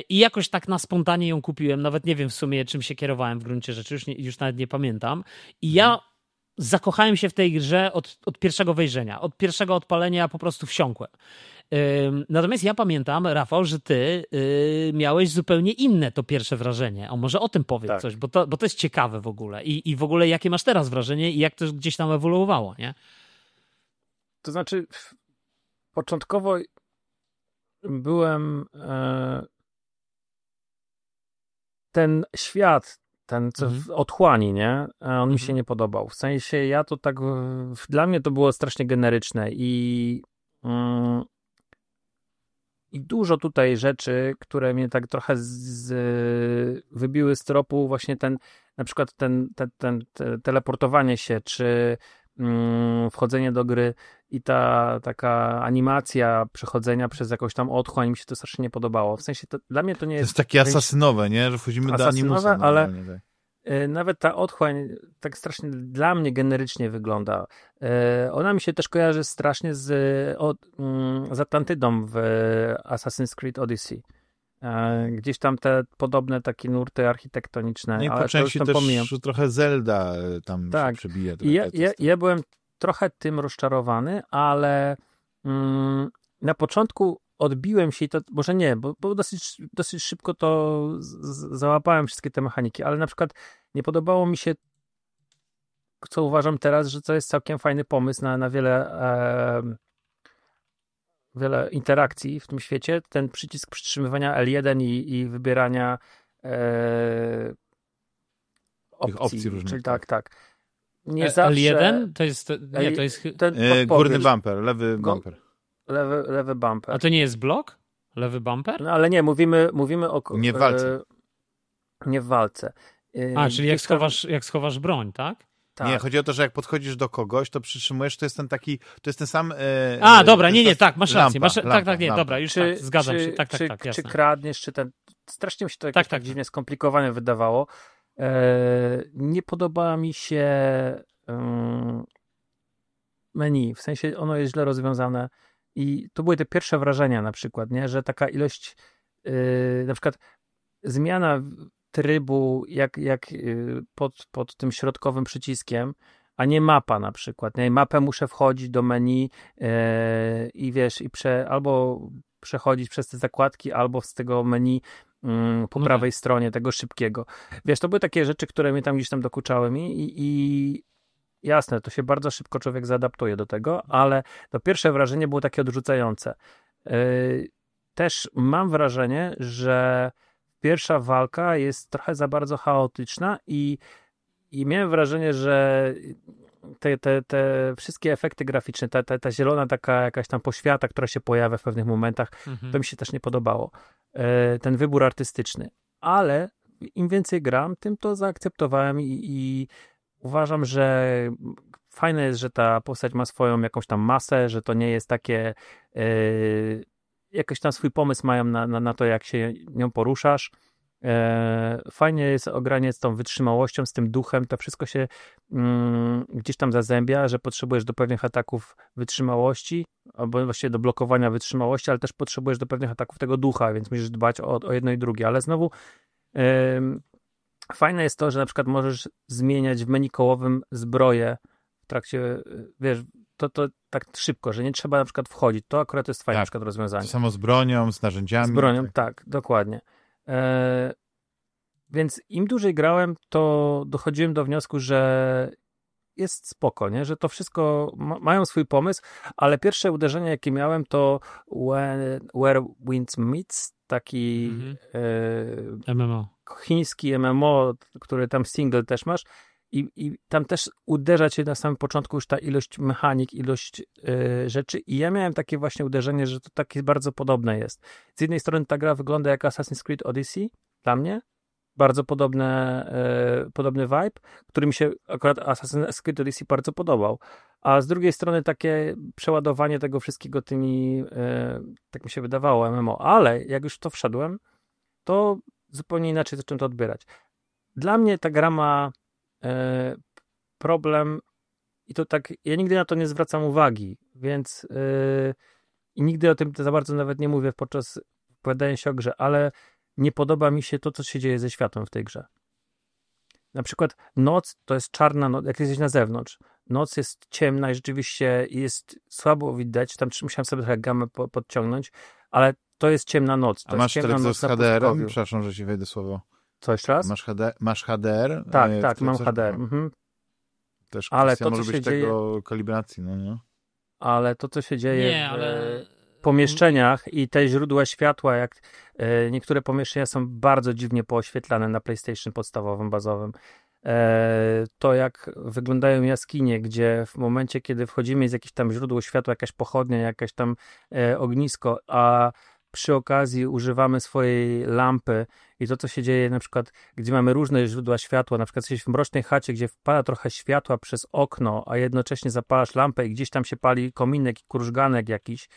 S2: i jakoś tak na spontanie ją kupiłem. Nawet nie wiem w sumie, czym się kierowałem w gruncie rzeczy, już, nie, już nawet nie pamiętam. I ja zakochałem się w tej grze od, od pierwszego wejrzenia, od pierwszego odpalenia po prostu wsiąkłem. Natomiast ja pamiętam, Rafał, że ty y, miałeś zupełnie inne to pierwsze wrażenie. O, może o tym powiedz
S3: Tak.
S2: coś, bo to, bo to jest ciekawe w ogóle. I, I w ogóle jakie masz teraz wrażenie i jak to gdzieś tam ewoluowało, nie?
S3: To znaczy, początkowo byłem. E, ten świat, ten co
S2: Mhm.
S3: otchłani, nie? E, On mi się
S2: Mhm.
S3: nie podobał. W sensie ja to tak. Dla mnie to było strasznie generyczne i. Mm, i dużo tutaj rzeczy, które mnie tak trochę z, z, wybiły z tropu, właśnie ten, na przykład ten, ten, ten te, teleportowanie się, czy mm, wchodzenie do gry i ta taka animacja przechodzenia przez jakąś tam otchłań mi się to strasznie nie podobało. W sensie to, dla mnie to nie jest...
S1: To
S3: jest
S1: takie asasynowe, nie? Że wchodzimy do animusa.
S3: ale
S1: tak.
S3: y, nawet ta otchłań tak strasznie dla mnie generycznie wygląda. Y, ona mi się też kojarzy strasznie z, od, y, z Atlantydą w Assassin's Creed Odyssey. E, gdzieś tam te podobne takie nurty architektoniczne.
S1: No i po części też
S3: pomijam.
S1: trochę Zelda tam
S3: tak.
S1: przebija.
S3: Ja, ja, ja byłem trochę tym rozczarowany, ale mm, na początku odbiłem się i to, może nie, bo, bo dosyć, dosyć szybko to z, załapałem wszystkie te mechaniki, ale na przykład nie podobało mi się, co uważam teraz, że to jest całkiem fajny pomysł na, na wiele em, wiele interakcji w tym świecie, ten przycisk przytrzymywania L1 i, i wybierania e, opcji,
S1: opcji różnych,
S3: czyli
S1: tak.
S3: tak, tak. Nie
S2: E,
S3: zawsze...
S2: L1? To jest, nie, to jest,
S3: Ten
S1: E, górny bumper, lewy bumper.
S3: lewy, lewy bumper.
S2: a to nie jest blok? Lewy bumper?
S3: No ale nie, mówimy, mówimy o...
S1: Nie w walce.
S3: E, nie w walce.
S2: A, czyli jak schowasz, jak schowasz broń, tak?
S3: tak.
S1: Nie, chodzi o to, że jak podchodzisz do kogoś, to przytrzymujesz, to jest ten taki, to jest ten sam... E,
S2: A, dobra, nie, nie,
S1: ta
S2: tak, masz rację.
S1: lampa,
S2: Masz, tak,
S1: lampa,
S2: tak, nie,
S1: lampa.
S2: dobra, już
S3: czy,
S2: tak, zgadzam
S3: czy,
S2: się. Tak, tak,
S3: czy,
S2: tak,
S3: czy
S2: jasne.
S3: kradniesz, czy ten... Strasznie mi się to jakoś
S2: Tak,
S3: tak,
S2: tak.
S3: dziwnie skomplikowane wydawało. E, nie podoba mi się menu, w sensie ono jest źle rozwiązane i to były te pierwsze wrażenia na przykład, nie? że taka ilość y, na przykład zmiana trybu jak, jak y, pod, pod tym środkowym przyciskiem, a nie mapa na przykład. Nie? Mapę muszę wchodzić do menu e, i wiesz, i prze, albo przechodzić przez te zakładki, albo z tego menu po
S2: No
S3: prawej stronie tego szybkiego. Wiesz, to były takie rzeczy, które mnie tam gdzieś tam dokuczały mi i, i jasne, to się bardzo szybko człowiek zaadaptuje do tego, ale to pierwsze wrażenie było takie odrzucające. Yy, Też mam wrażenie, że pierwsza walka jest trochę za bardzo chaotyczna i, i miałem wrażenie, że te, te, te wszystkie efekty graficzne, ta, ta, ta zielona taka jakaś tam poświata, która się pojawia w pewnych momentach,
S2: Mhm.
S3: to mi się też nie podobało. E, Ten wybór artystyczny. Ale im więcej gram, tym to zaakceptowałem i, i uważam, że fajne jest, że ta postać ma swoją jakąś tam masę, że to nie jest takie e, jakiś tam swój pomysł mają na, na, na to, jak się nią poruszasz. E, fajnie jest ogranie z tą wytrzymałością, z tym duchem, to wszystko się mm, gdzieś tam zazębia, że potrzebujesz do pewnych ataków wytrzymałości, albo właściwie do blokowania wytrzymałości, ale też potrzebujesz do pewnych ataków tego ducha, więc musisz dbać o, o jedno i drugie, ale znowu fajne jest to, że na przykład możesz zmieniać w menu kołowym zbroję w trakcie, y, wiesz, to, to tak szybko, że nie trzeba na przykład wchodzić, to akurat jest fajne
S1: Tak.
S3: na przykład rozwiązanie.
S1: Samo z bronią, z narzędziami.
S3: Z bronią,
S1: tak.
S3: tak, dokładnie. E, więc im dłużej grałem, to dochodziłem do wniosku, że jest spoko, nie? że to wszystko ma, mają swój pomysł, ale pierwsze uderzenie, jakie miałem, to Where, Where Winds Meets, taki
S2: Mhm.
S3: e,
S2: MMO.
S3: chiński MMO, który tam single też masz i, i tam też uderza cię na samym początku już ta ilość mechanik, ilość y, rzeczy i ja miałem takie właśnie uderzenie, że to takie bardzo podobne jest. Z jednej strony ta gra wygląda jak Assassin's Creed Odyssey dla mnie, bardzo podobne, y, podobny vibe, który mi się akurat Assassin's Creed Odyssey bardzo podobał, a z drugiej strony takie przeładowanie tego wszystkiego tymi, y, tak mi się wydawało, MMO, ale jak już w to wszedłem, to zupełnie inaczej zacząłem to odbierać. Dla mnie ta gra ma problem i to tak, ja nigdy na to nie zwracam uwagi, więc e, i nigdy o tym za bardzo nawet nie mówię podczas opowiadania się o grze, ale nie podoba mi się to, co się dzieje ze światłem w tej grze. Na przykład noc to jest czarna noc, jak jesteś na zewnątrz. Noc jest ciemna i rzeczywiście jest słabo widać. Tam musiałem sobie trochę gamę po, podciągnąć, ale to jest ciemna noc. To
S1: A masz telewizor z HDR-em? Przepraszam, że ci wejdę słowo.
S3: Co jeszcze raz?
S1: Masz, HD, masz HDR?
S3: Tak,
S1: E,
S3: tak, mam
S1: coś-
S3: HDR. Mhm.
S1: Też
S3: Ale to, co
S1: może
S3: się
S1: być tego kalibracji, no nie?
S3: Ale to, co się dzieje
S2: Nie,
S3: w
S2: ale...
S3: pomieszczeniach i te źródła światła, jak e, niektóre pomieszczenia są bardzo dziwnie pooświetlane na PlayStation podstawowym, bazowym. E, to jak wyglądają jaskinie, gdzie w momencie, kiedy wchodzimy jest jakieś tam źródło światła, jakaś pochodnia, jakaś tam e, ognisko, a przy okazji używamy swojej lampy i to, co się dzieje na przykład, gdzie mamy różne źródła światła, na przykład jesteś w mrocznej chacie, gdzie wpada trochę światła przez okno, a jednocześnie zapalasz lampę i gdzieś tam się pali kominek i krużganek jakiś,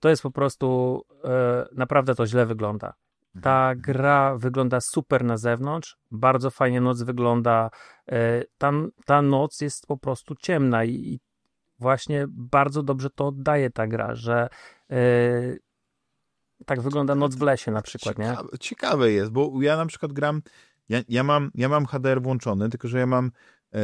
S3: to jest po prostu, e, naprawdę to źle wygląda. Ta gra wygląda super na zewnątrz, bardzo fajnie noc wygląda. E, ta, ta noc jest po prostu ciemna i, i właśnie bardzo dobrze to oddaje ta gra, że e, tak wygląda noc w lesie na przykład, nie?
S1: Ciekawe, ciekawe jest, bo ja na przykład gram, ja, ja, mam, ja mam HDR włączony, tylko że ja mam e,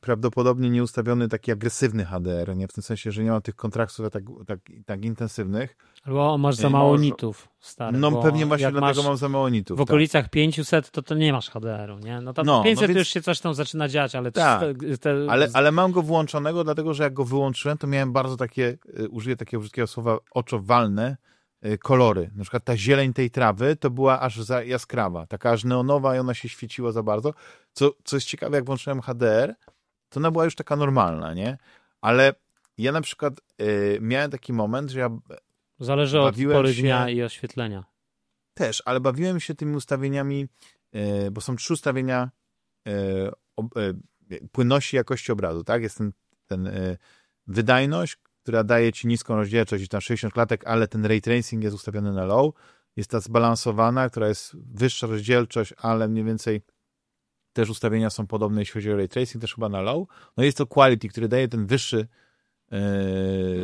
S1: prawdopodobnie nieustawiony taki agresywny HDR, nie? W tym sensie, że nie ma tych kontrastów tak, tak, tak intensywnych.
S2: Albo masz za
S1: Nie,
S2: mało
S1: może-
S2: nitów, stary.
S1: No pewnie właśnie dlatego
S2: masz
S1: mam za mało nitów.
S2: W okolicach 500 to, to nie masz HDR-u, nie? No tam
S1: No, no
S2: 500
S1: więc-
S2: to już się coś tam zaczyna dziać, ale
S1: Tak.
S2: te, te,
S1: tak. Ale, ale mam go włączonego, dlatego że jak go wyłączyłem, to miałem bardzo takie, y, użyję takiego brzydkiego słowa, oczowalne kolory. Na przykład ta zieleń tej trawy to była aż za jaskrawa, taka aż neonowa i ona się świeciła za bardzo. Co, co jest ciekawe, jak włączyłem HDR, to ona była już taka normalna, nie? Ale ja na przykład y, miałem taki moment, że ja
S2: Zależy od pory
S1: się-
S2: dnia i oświetlenia.
S1: też, ale bawiłem się tymi ustawieniami, e, bo są trzy ustawienia e, ob- e, płynności jakości obrazu, tak? Jest ten, ten e, wydajność, która daje ci niską rozdzielczość, tam 60 klatek, ale ten ray tracing jest ustawiony na low. Jest ta zbalansowana, która jest wyższa rozdzielczość, ale mniej więcej też ustawienia są podobne, jeśli chodzi o ray tracing, też chyba na low. No jest to quality, który daje ten wyższy e,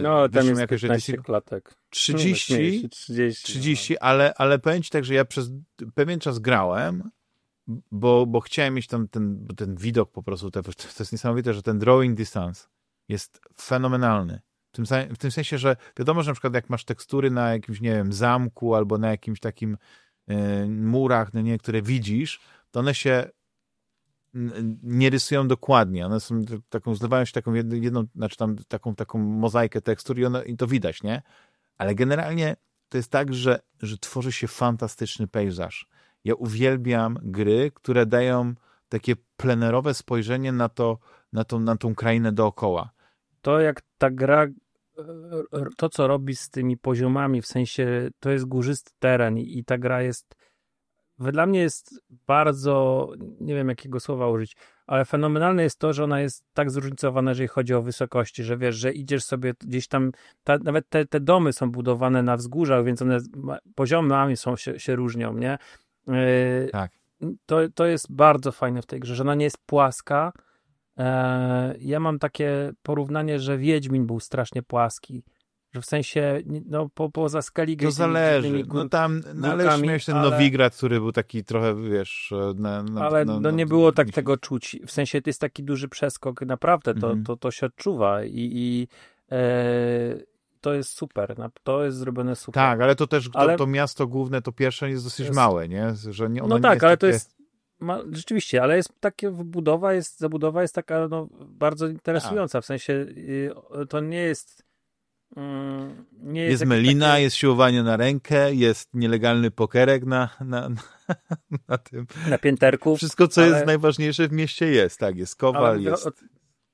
S3: No, tam jest
S1: jakość ray
S3: 15
S1: tracingu.
S3: klatek.
S1: 30,
S3: No, śmieję się, 30.
S1: 30, ale, ale powiem ci tak, że ja przez pewien czas grałem, bo, bo chciałem mieć tam ten, ten widok po prostu, to, to jest niesamowite, że ten drawing distance jest fenomenalny. W tym, sensie, że wiadomo, że na przykład jak masz tekstury na jakimś, nie wiem, zamku albo na jakimś takim e, murach, no nie, które widzisz, to one się nie rysują dokładnie. One są taką, zlewają się taką jed- jedną, znaczy tam taką, taką mozaikę tekstur i, one, i to widać, nie? Ale generalnie to jest tak, że, że tworzy się fantastyczny pejzaż. Ja uwielbiam gry, które dają takie plenerowe spojrzenie na, to, na, tą, na tą krainę dookoła.
S3: to jak ta gra, to co robi z tymi poziomami, w sensie to jest górzysty teren i, i ta gra jest, dla mnie jest bardzo, nie wiem jakiego słowa użyć, ale fenomenalne jest to, że ona jest tak zróżnicowana, jeżeli chodzi o wysokości, że wiesz, że idziesz sobie gdzieś tam, ta, nawet te, te domy są budowane na wzgórzach, więc one ma- poziomami są, się, się różnią, nie? Yy,
S1: Tak.
S3: to, to jest bardzo fajne w tej grze, że ona nie jest płaska. E, ja mam takie porównanie, że Wiedźmin był strasznie płaski. Że w sensie, nie- no po, poza Skellige...
S1: To zależy. No tam, no ale już miałeś ten
S3: ale-
S1: Nowigrad, który był taki trochę, wiesz... Na, na,
S3: ale
S1: na,
S3: no
S1: na-
S3: nie było tak tego czuć. W sensie to jest taki duży przeskok, naprawdę to,
S1: Mhm.
S3: to, to się odczuwa i, i e, to jest super. To jest zrobione super.
S1: Tak, ale to też to,
S3: Ale-
S1: to miasto główne, to pierwsze jest dosyć
S3: Jest-
S1: małe, nie? Że nie ono
S3: No
S1: nie
S3: tak,
S1: jest
S3: ale to
S1: takie...
S3: jest. Ma, rzeczywiście, ale jest takie budowa, jest, zabudowa jest taka no, bardzo interesująca. W sensie y, to nie jest. mm, nie jest,
S1: Jest melina,
S3: takie-
S1: jest siłowanie na rękę, jest nielegalny pokerek na, na, na, [LAUGHS] na tym.
S3: na pięterku.
S1: Wszystko, co
S3: ale-
S1: jest najważniejsze w mieście jest, tak, jest kowal,
S3: Ale
S1: jest...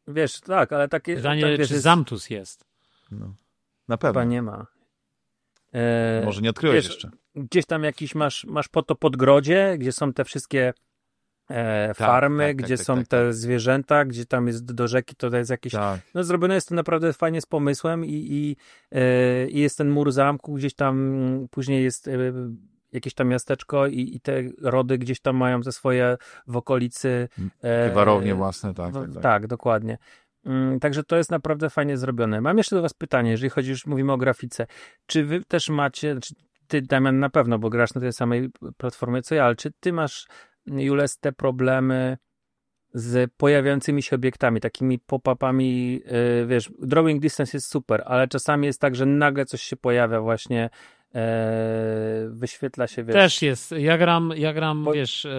S3: wiesz, tak, ale takie.
S2: Pytanie,
S3: tak, wiesz,
S2: czy
S3: jest,
S2: Zamtus jest?
S1: No, na
S3: Chyba
S1: pewno.
S3: nie ma. E,
S1: Może nie odkryłeś
S3: wiesz,
S1: jeszcze.
S3: Gdzieś tam jakiś masz, masz po to podgrodzie, gdzie są te wszystkie e, farmy,
S1: tak, tak,
S3: gdzie
S1: tak,
S3: są
S1: tak,
S3: te zwierzęta, gdzie tam jest do rzeki, to jest jakieś
S1: Tak.
S3: No zrobione jest to naprawdę fajnie z pomysłem i, i, e, i jest ten mur zamku, gdzieś tam mm, później jest e, jakieś tam miasteczko i, i te rody gdzieś tam mają ze swoje w okolicy.
S1: Takie warownie własne, tak.
S3: w-
S1: tak, tak.
S3: tak, dokładnie. Mm, Także to jest naprawdę fajnie zrobione. Mam jeszcze do Was pytanie, jeżeli chodzi już mówimy o grafice. Czy Wy też macie, znaczy Ty Damian na pewno, bo grasz na tej samej platformie co ja, ale czy Ty masz, Jules, te problemy z pojawiającymi się obiektami, takimi pop-upami, yy, wiesz, drawing distance jest super, ale czasami jest tak, że nagle coś się pojawia właśnie, wyświetla się, wiesz.
S2: Też jest. Ja gram, ja gram
S3: Bo-
S2: wiesz, e,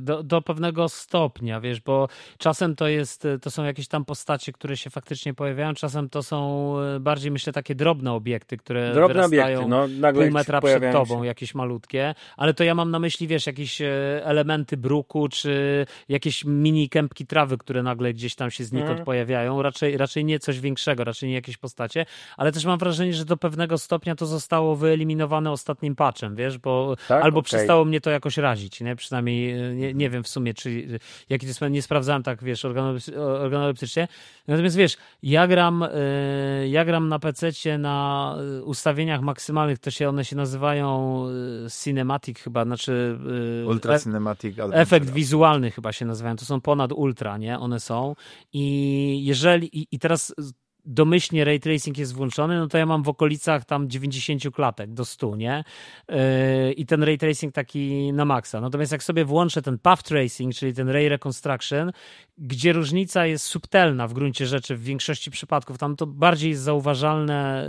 S2: do, do pewnego stopnia, wiesz, bo czasem to jest, e, to są jakieś tam postacie, które się faktycznie pojawiają, czasem to są e, bardziej, myślę, takie drobne obiekty, które
S3: Drobne obiekty, no nagle
S2: pół metra przed tobą,
S3: Się.
S2: jakieś malutkie, ale to ja mam na myśli, wiesz, jakieś elementy bruku, czy jakieś mini kępki trawy, które nagle gdzieś tam się znikąd
S3: Mhm.
S2: pojawiają, raczej, raczej nie coś większego, raczej nie jakieś postacie, ale też mam wrażenie, że do pewnego stopnia to zostało wyeliminowane zdominowane ostatnim patchem, wiesz, bo
S3: Tak?
S2: albo
S3: Okej.
S2: przestało mnie to jakoś razić, nie? Przynajmniej e, nie, nie wiem w sumie, czy jaki to jest, nie sprawdzałem tak, wiesz, organolepty- organoleptycznie. Natomiast wiesz, ja gram, e, ja gram na PC na e, ustawieniach maksymalnych, to się one się nazywają cinematic chyba, znaczy
S1: Ultra
S2: e-
S1: Cinematic.
S2: Efekt wizualny chyba się nazywają. To są ponad ultra, nie? One są. I jeżeli. I, i teraz domyślnie ray tracing jest włączony, no to ja mam w okolicach tam 90 klatek do 100, nie? Yy, I ten ray tracing taki na maksa. Natomiast jak sobie włączę ten path tracing, czyli ten ray reconstruction, gdzie różnica jest subtelna w gruncie rzeczy w większości przypadków, tam to bardziej jest zauważalne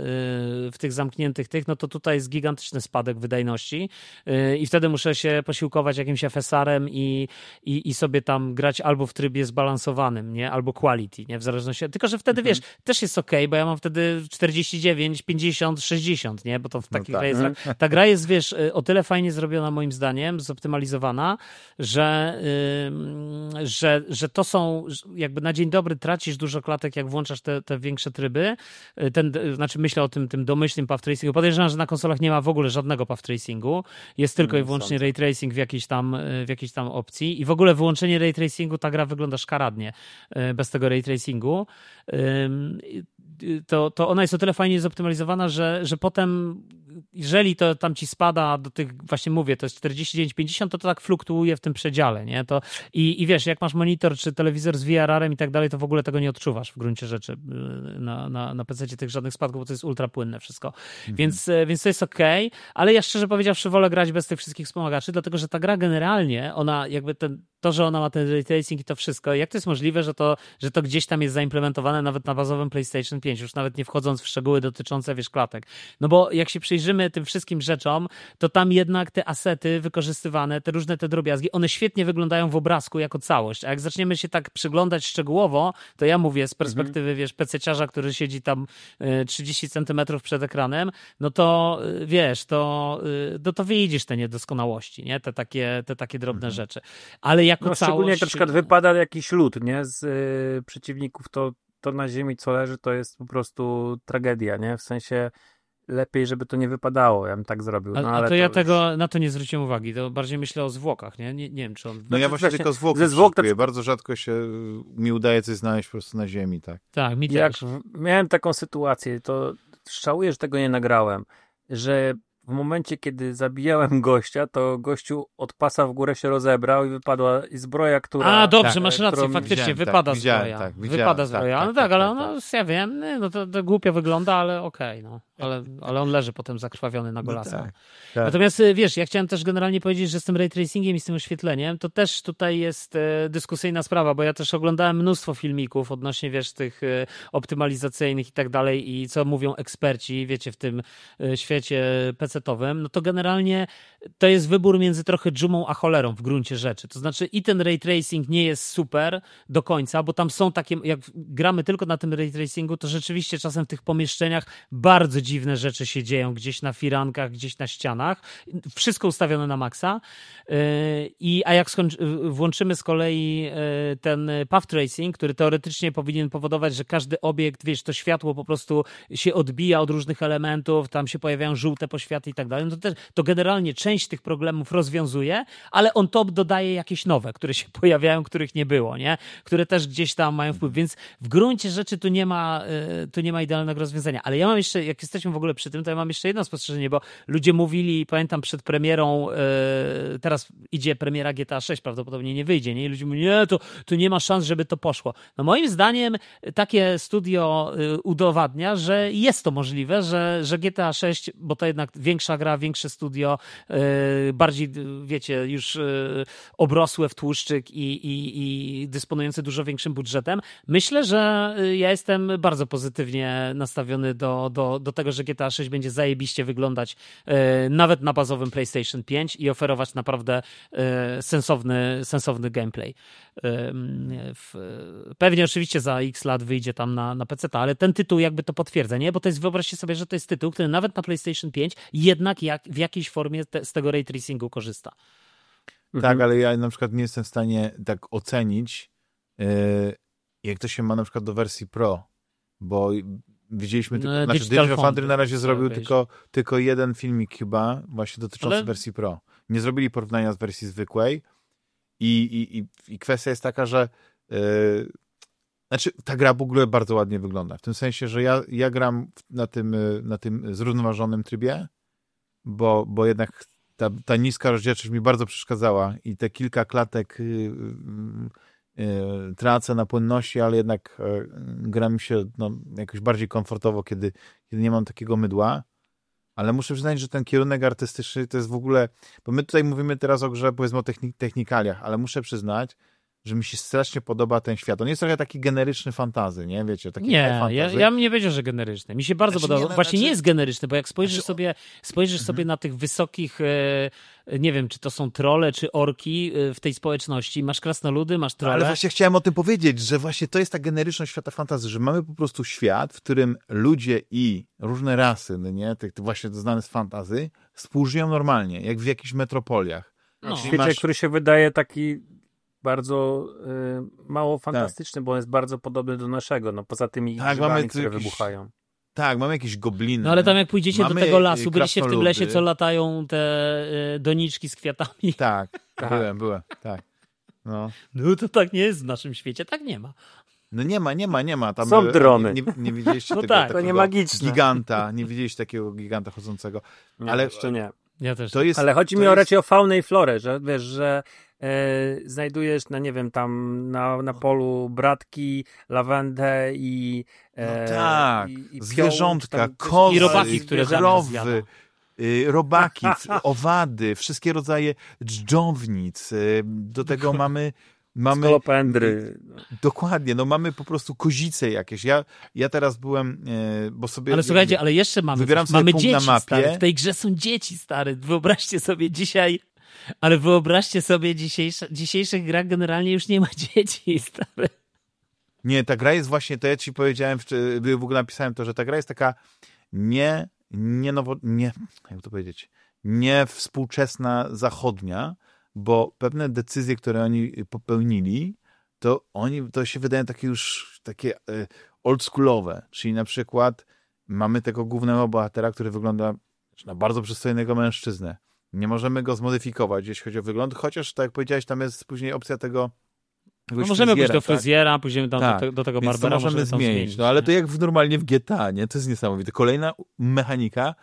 S2: yy, w tych zamkniętych tych, no to tutaj jest gigantyczny spadek wydajności yy, i wtedy muszę się posiłkować jakimś FSR-em i, i, i sobie tam grać albo w trybie zbalansowanym, nie? Albo quality, nie? W zależności, tylko że wtedy, wiesz, też jest ok, bo ja mam wtedy 49, 50, 60, nie? Bo to w
S1: No
S2: takich
S1: tak.
S2: rejestrach ta gra jest, wiesz, y, o tyle fajnie zrobiona moim zdaniem, zoptymalizowana, że, ym, że, że to są, jakby na dzień dobry tracisz dużo klatek, jak włączasz te, te większe tryby. Y, Ten, y, znaczy myślę o tym, tym domyślnym path tracingu. Podejrzewam, że na konsolach nie ma w ogóle żadnego path tracingu. Jest tylko i
S3: Nie
S2: wyłącznie ray tracing w jakiejś, tam, w jakiejś tam opcji. I w ogóle wyłączenie ray tracingu, ta gra wygląda szkaradnie bez tego ray tracingu. Y, To, to ona jest o tyle fajnie zoptymalizowana, że, że potem jeżeli to tam ci spada do tych, właśnie mówię, to jest 49-50, to to tak fluktuuje w tym przedziale, nie? To, i, I wiesz, jak masz monitor czy telewizor z VRR-em i tak dalej, to w ogóle tego nie odczuwasz w gruncie rzeczy y, na, na, na PC tych żadnych spadków, bo to jest ultra płynne wszystko. Więc, e, więc to jest okej, ale ja szczerze powiedziawszy wolę grać bez tych wszystkich wspomagaczy, dlatego że ta gra generalnie, ona jakby ten, to, że ona ma ten ray tracing i to wszystko, jak to jest możliwe, że to, że to gdzieś tam jest zaimplementowane nawet na bazowym PlayStation 5, już nawet nie wchodząc w szczegóły dotyczące, wiesz, klatek. No bo jak się przyjrzymy tym wszystkim rzeczom, to tam jednak te asety wykorzystywane, te różne te drobiazgi, one świetnie wyglądają w obrazku jako całość, a jak zaczniemy się tak przyglądać szczegółowo, to ja mówię z perspektywy, wiesz, pececiarza, który siedzi tam e, 30 centymetrów przed ekranem, no to e, wiesz, to, e, no to widzisz te niedoskonałości, nie? Te takie, te takie drobne rzeczy. Ale jako
S3: No,
S2: całość...
S3: szczególnie jak na przykład wypada jakiś lód, nie? Z y, przeciwników, to, to na ziemi co leży, to jest po prostu tragedia, nie? W sensie lepiej, żeby to nie wypadało, ja bym tak zrobił.
S2: A,
S3: No,
S2: a
S3: ale
S2: to ja
S3: już-
S2: tego, na to nie zwróciłem uwagi, to bardziej myślę o zwłokach, nie? Nie, nie wiem, czy on...
S1: No ja właśnie
S3: Właśnie
S1: tylko zwłok
S3: ze zwłok to-.
S1: Bardzo rzadko się mi udaje coś znaleźć po prostu na ziemi, tak.
S2: Tak, mi
S3: Jak
S2: też.
S3: miałem taką sytuację, to żałuję, że tego nie nagrałem, że w momencie, kiedy zabijałem [LAUGHS] gościa, to gościu od pasa w górę się rozebrał i wypadła zbroja, która...
S2: A, dobrze,
S1: tak,
S2: masz rację, faktycznie,
S1: widziałem, tak,
S2: wypada
S1: widziałem,
S2: zbroja.
S1: tak,
S2: wypada
S1: tak,
S2: zbroja.
S1: tak,
S2: no
S1: tak,
S2: tak, ale
S1: tak,
S2: ono, ja wiem, no to, to głupio wygląda, ale okej, no. Ale, ale on leży potem zakrwawiony na golasa.
S1: tak, tak.
S2: Natomiast y, wiesz, ja chciałem też generalnie powiedzieć, że z tym ray tracingiem i z tym oświetleniem, to też tutaj jest e, dyskusyjna sprawa, bo ja też oglądałem mnóstwo filmików odnośnie, wiesz, tych e, optymalizacyjnych i tak dalej i co mówią eksperci, wiecie, w tym świecie pecetowym, no to generalnie to jest wybór między trochę dżumą a cholerą w gruncie rzeczy. To znaczy i ten ray tracing nie jest super do końca, bo tam są takie, jak gramy tylko na tym ray tracingu, to rzeczywiście czasem w tych pomieszczeniach bardzo dziwne rzeczy się dzieją gdzieś na firankach, gdzieś na ścianach. Wszystko ustawione na maksa. Yy, I, a jak włączymy z kolei yy, ten path tracing, który teoretycznie powinien powodować, że każdy obiekt, wiesz, to światło po prostu się odbija od różnych elementów, tam się pojawiają żółte poświaty i tak dalej, no to, też, to generalnie część tych problemów rozwiązuje, ale on top dodaje jakieś nowe, które się [LAUGHS] pojawiają, których nie było, nie? Które też gdzieś tam mają wpływ, więc w gruncie rzeczy tu nie ma, y, tu nie ma idealnego rozwiązania. Ale ja mam jeszcze, jak jesteśmy w ogóle przy tym, to ja mam jeszcze jedno spostrzeżenie, bo ludzie mówili, pamiętam przed premierą, y, teraz idzie premiera GTA 6, prawdopodobnie nie wyjdzie, nie? I ludzie mówią, nie, to, to nie ma szans, żeby to poszło. No moim zdaniem takie studio y, udowadnia, że jest to możliwe, że, że GTA 6, bo to jednak większa gra, większe studio, y, bardziej, wiecie, już y, obrosłe w tłuszczyk i, i, i dysponujące dużo większym budżetem. Myślę, że ja jestem bardzo pozytywnie nastawiony do, do, do tego, że GTA 6 będzie zajebiście wyglądać y, nawet na bazowym PlayStation 5 i oferować naprawdę y, sensowny, sensowny gameplay. W, pewnie oczywiście za x lat wyjdzie tam na, na PC, ale ten tytuł jakby to potwierdza, nie? Bo to jest, wyobraźcie sobie, że to jest tytuł, który nawet na PlayStation 5 jednak jak, w jakiejś formie te, z tego ray tracingu korzysta.
S1: Tak, ale ja na przykład nie jestem w stanie tak ocenić, yy, jak to się ma na przykład do wersji Pro, bo Widzieliśmy, tylko,
S2: No,
S1: znaczy
S2: Digital
S1: Digital Foundry na razie
S2: Foundry
S1: zrobił tylko, tylko jeden filmik chyba, właśnie dotyczący
S2: Ale-
S1: wersji Pro. Nie zrobili porównania z wersji zwykłej i, i, i, i kwestia jest taka, że yy, znaczy ta gra w ogóle bardzo ładnie wygląda, w tym sensie, że ja, ja gram na tym, y, na tym zrównoważonym trybie, bo, bo jednak ta, ta niska rozdzielczość mi bardzo przeszkadzała i te kilka klatek y, y, y, tracę na płynności, ale jednak y, gra mi się no, jakoś bardziej komfortowo, kiedy, kiedy nie mam takiego mydła. Ale muszę przyznać, że ten kierunek artystyczny to jest w ogóle, bo my tutaj mówimy teraz o grze, powiedzmy o techni- technikaliach, ale muszę przyznać, że mi się strasznie podoba ten świat. On jest trochę taki generyczny fantazy, nie? Wiecie, taki
S2: Nie, ja, ja bym nie powiedział, że generyczny. Mi się bardzo
S1: Znaczy,
S2: podoba.
S1: nie, no,
S2: Właśnie
S1: znaczy-
S2: nie jest generyczny, bo jak spojrzysz
S1: Znaczy,
S2: sobie, spojrzysz sobie na tych wysokich, e, nie wiem, czy to są trole, czy orki e, w tej społeczności. Masz krasnoludy, masz
S1: No,
S2: trole.
S1: ale właśnie chciałem o tym powiedzieć, że właśnie to jest ta generyczność świata fantazy, że mamy po prostu świat, w którym ludzie i różne rasy, no nie, tych właśnie znane z fantazy, współżyją normalnie, jak w jakichś metropoliach.
S2: No.
S3: W
S1: Czyli
S3: świecie,
S1: masz-
S3: który się wydaje taki bardzo y, mało
S1: Tak.
S3: fantastyczny, bo on jest bardzo podobny do naszego, no poza tymi
S1: Tak,
S3: grzybami,
S1: mamy
S3: które
S1: jakiś-
S3: wybuchają.
S1: Tak, mamy jakieś gobliny.
S2: No ale tam jak pójdziecie
S1: Mamy,
S2: do tego
S1: y,
S2: lasu, byliście w tym lesie, co latają te e, doniczki z kwiatami.
S1: Tak,
S3: Tak.
S1: byłem, byłem, tak. No.
S2: No to tak nie jest w naszym świecie, tak nie ma.
S1: no nie ma, nie ma, nie ma. Tam,
S3: Są
S1: e,
S3: drony.
S1: Nie, nie widzieliście
S2: No
S1: tego
S2: tak, to
S1: takiego
S3: nie magiczne.
S1: giganta, nie widzieliście takiego giganta chodzącego.
S3: Nie,
S1: Ale-
S3: jeszcze nie.
S2: Ja też.
S1: To jest,
S3: Ale chodzi
S1: to
S3: mi o
S1: jest-
S3: raczej o faunę i florę, że wiesz, że e, znajdujesz, na nie wiem, tam na, na polu bratki, lawendę i e,
S1: No tak,
S3: i, i
S1: zwierzątka,
S3: tam
S1: kozy,
S2: I robaki, które
S1: krowy, y, robaki, [LAUGHS] owady, wszystkie rodzaje dżdżownic. y, Do tego [LAUGHS] mamy mamy
S3: Skolopendry.
S1: dokładnie, no mamy po prostu kozice jakieś. Ja, ja teraz byłem, e, bo sobie
S2: Ale słuchajcie, ale jeszcze mamy.
S1: Wybieram sobie
S2: mamy
S1: punkt
S2: dzieci,
S1: na mapie.
S2: Stary. W tej grze są dzieci, stary. Wyobraźcie sobie dzisiaj. Ale wyobraźcie sobie, dzisiejsze, dzisiejszych grach generalnie już nie ma dzieci, stary.
S1: Nie, ta gra jest właśnie, to ja ci powiedziałem, w, w ogóle napisałem to, że ta gra jest taka nie, nie nowo, nie, jak to powiedzieć, nie współczesna zachodnia, bo pewne decyzje, które oni popełnili, to oni, to się wydają takie już, takie e, oldschoolowe, czyli na przykład mamy tego głównego bohatera, który wygląda na bardzo przystojnego mężczyznę. Nie możemy go zmodyfikować, jeśli chodzi o wygląd, chociaż, tak jak powiedziałeś, tam jest później opcja tego
S2: No możemy pójść do
S1: fryzjera, tak?
S2: fryzjera, pójdziemy tam
S1: Tak,
S2: do, do tego barbera,
S1: możemy
S2: tam
S1: zmienić. No ale to jak w, normalnie w GTA, nie? To jest niesamowite. Kolejna mechanika,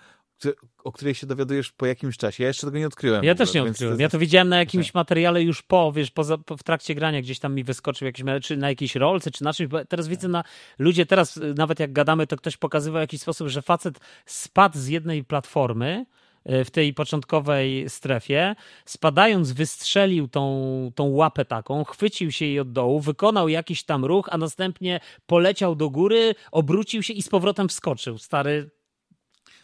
S1: o której się dowiadujesz po jakimś czasie. Ja jeszcze tego nie odkryłem.
S2: Ja
S1: w
S2: też
S1: ogóle,
S2: nie odkryłem.
S1: to
S2: Ja to widziałem na jakimś materiale już po, wiesz, poza, po, w trakcie grania gdzieś tam mi wyskoczył jakiś, czy na jakiejś rolce, czy na czymś, bo teraz widzę na, ludzie teraz, y, nawet jak gadamy, to ktoś pokazywał w jakiś sposób, że facet spadł z jednej platformy, y, w tej początkowej strefie, spadając wystrzelił tą, tą łapę taką, chwycił się jej od dołu, wykonał jakiś tam ruch, a następnie poleciał do góry, obrócił się i z powrotem wskoczył. Stary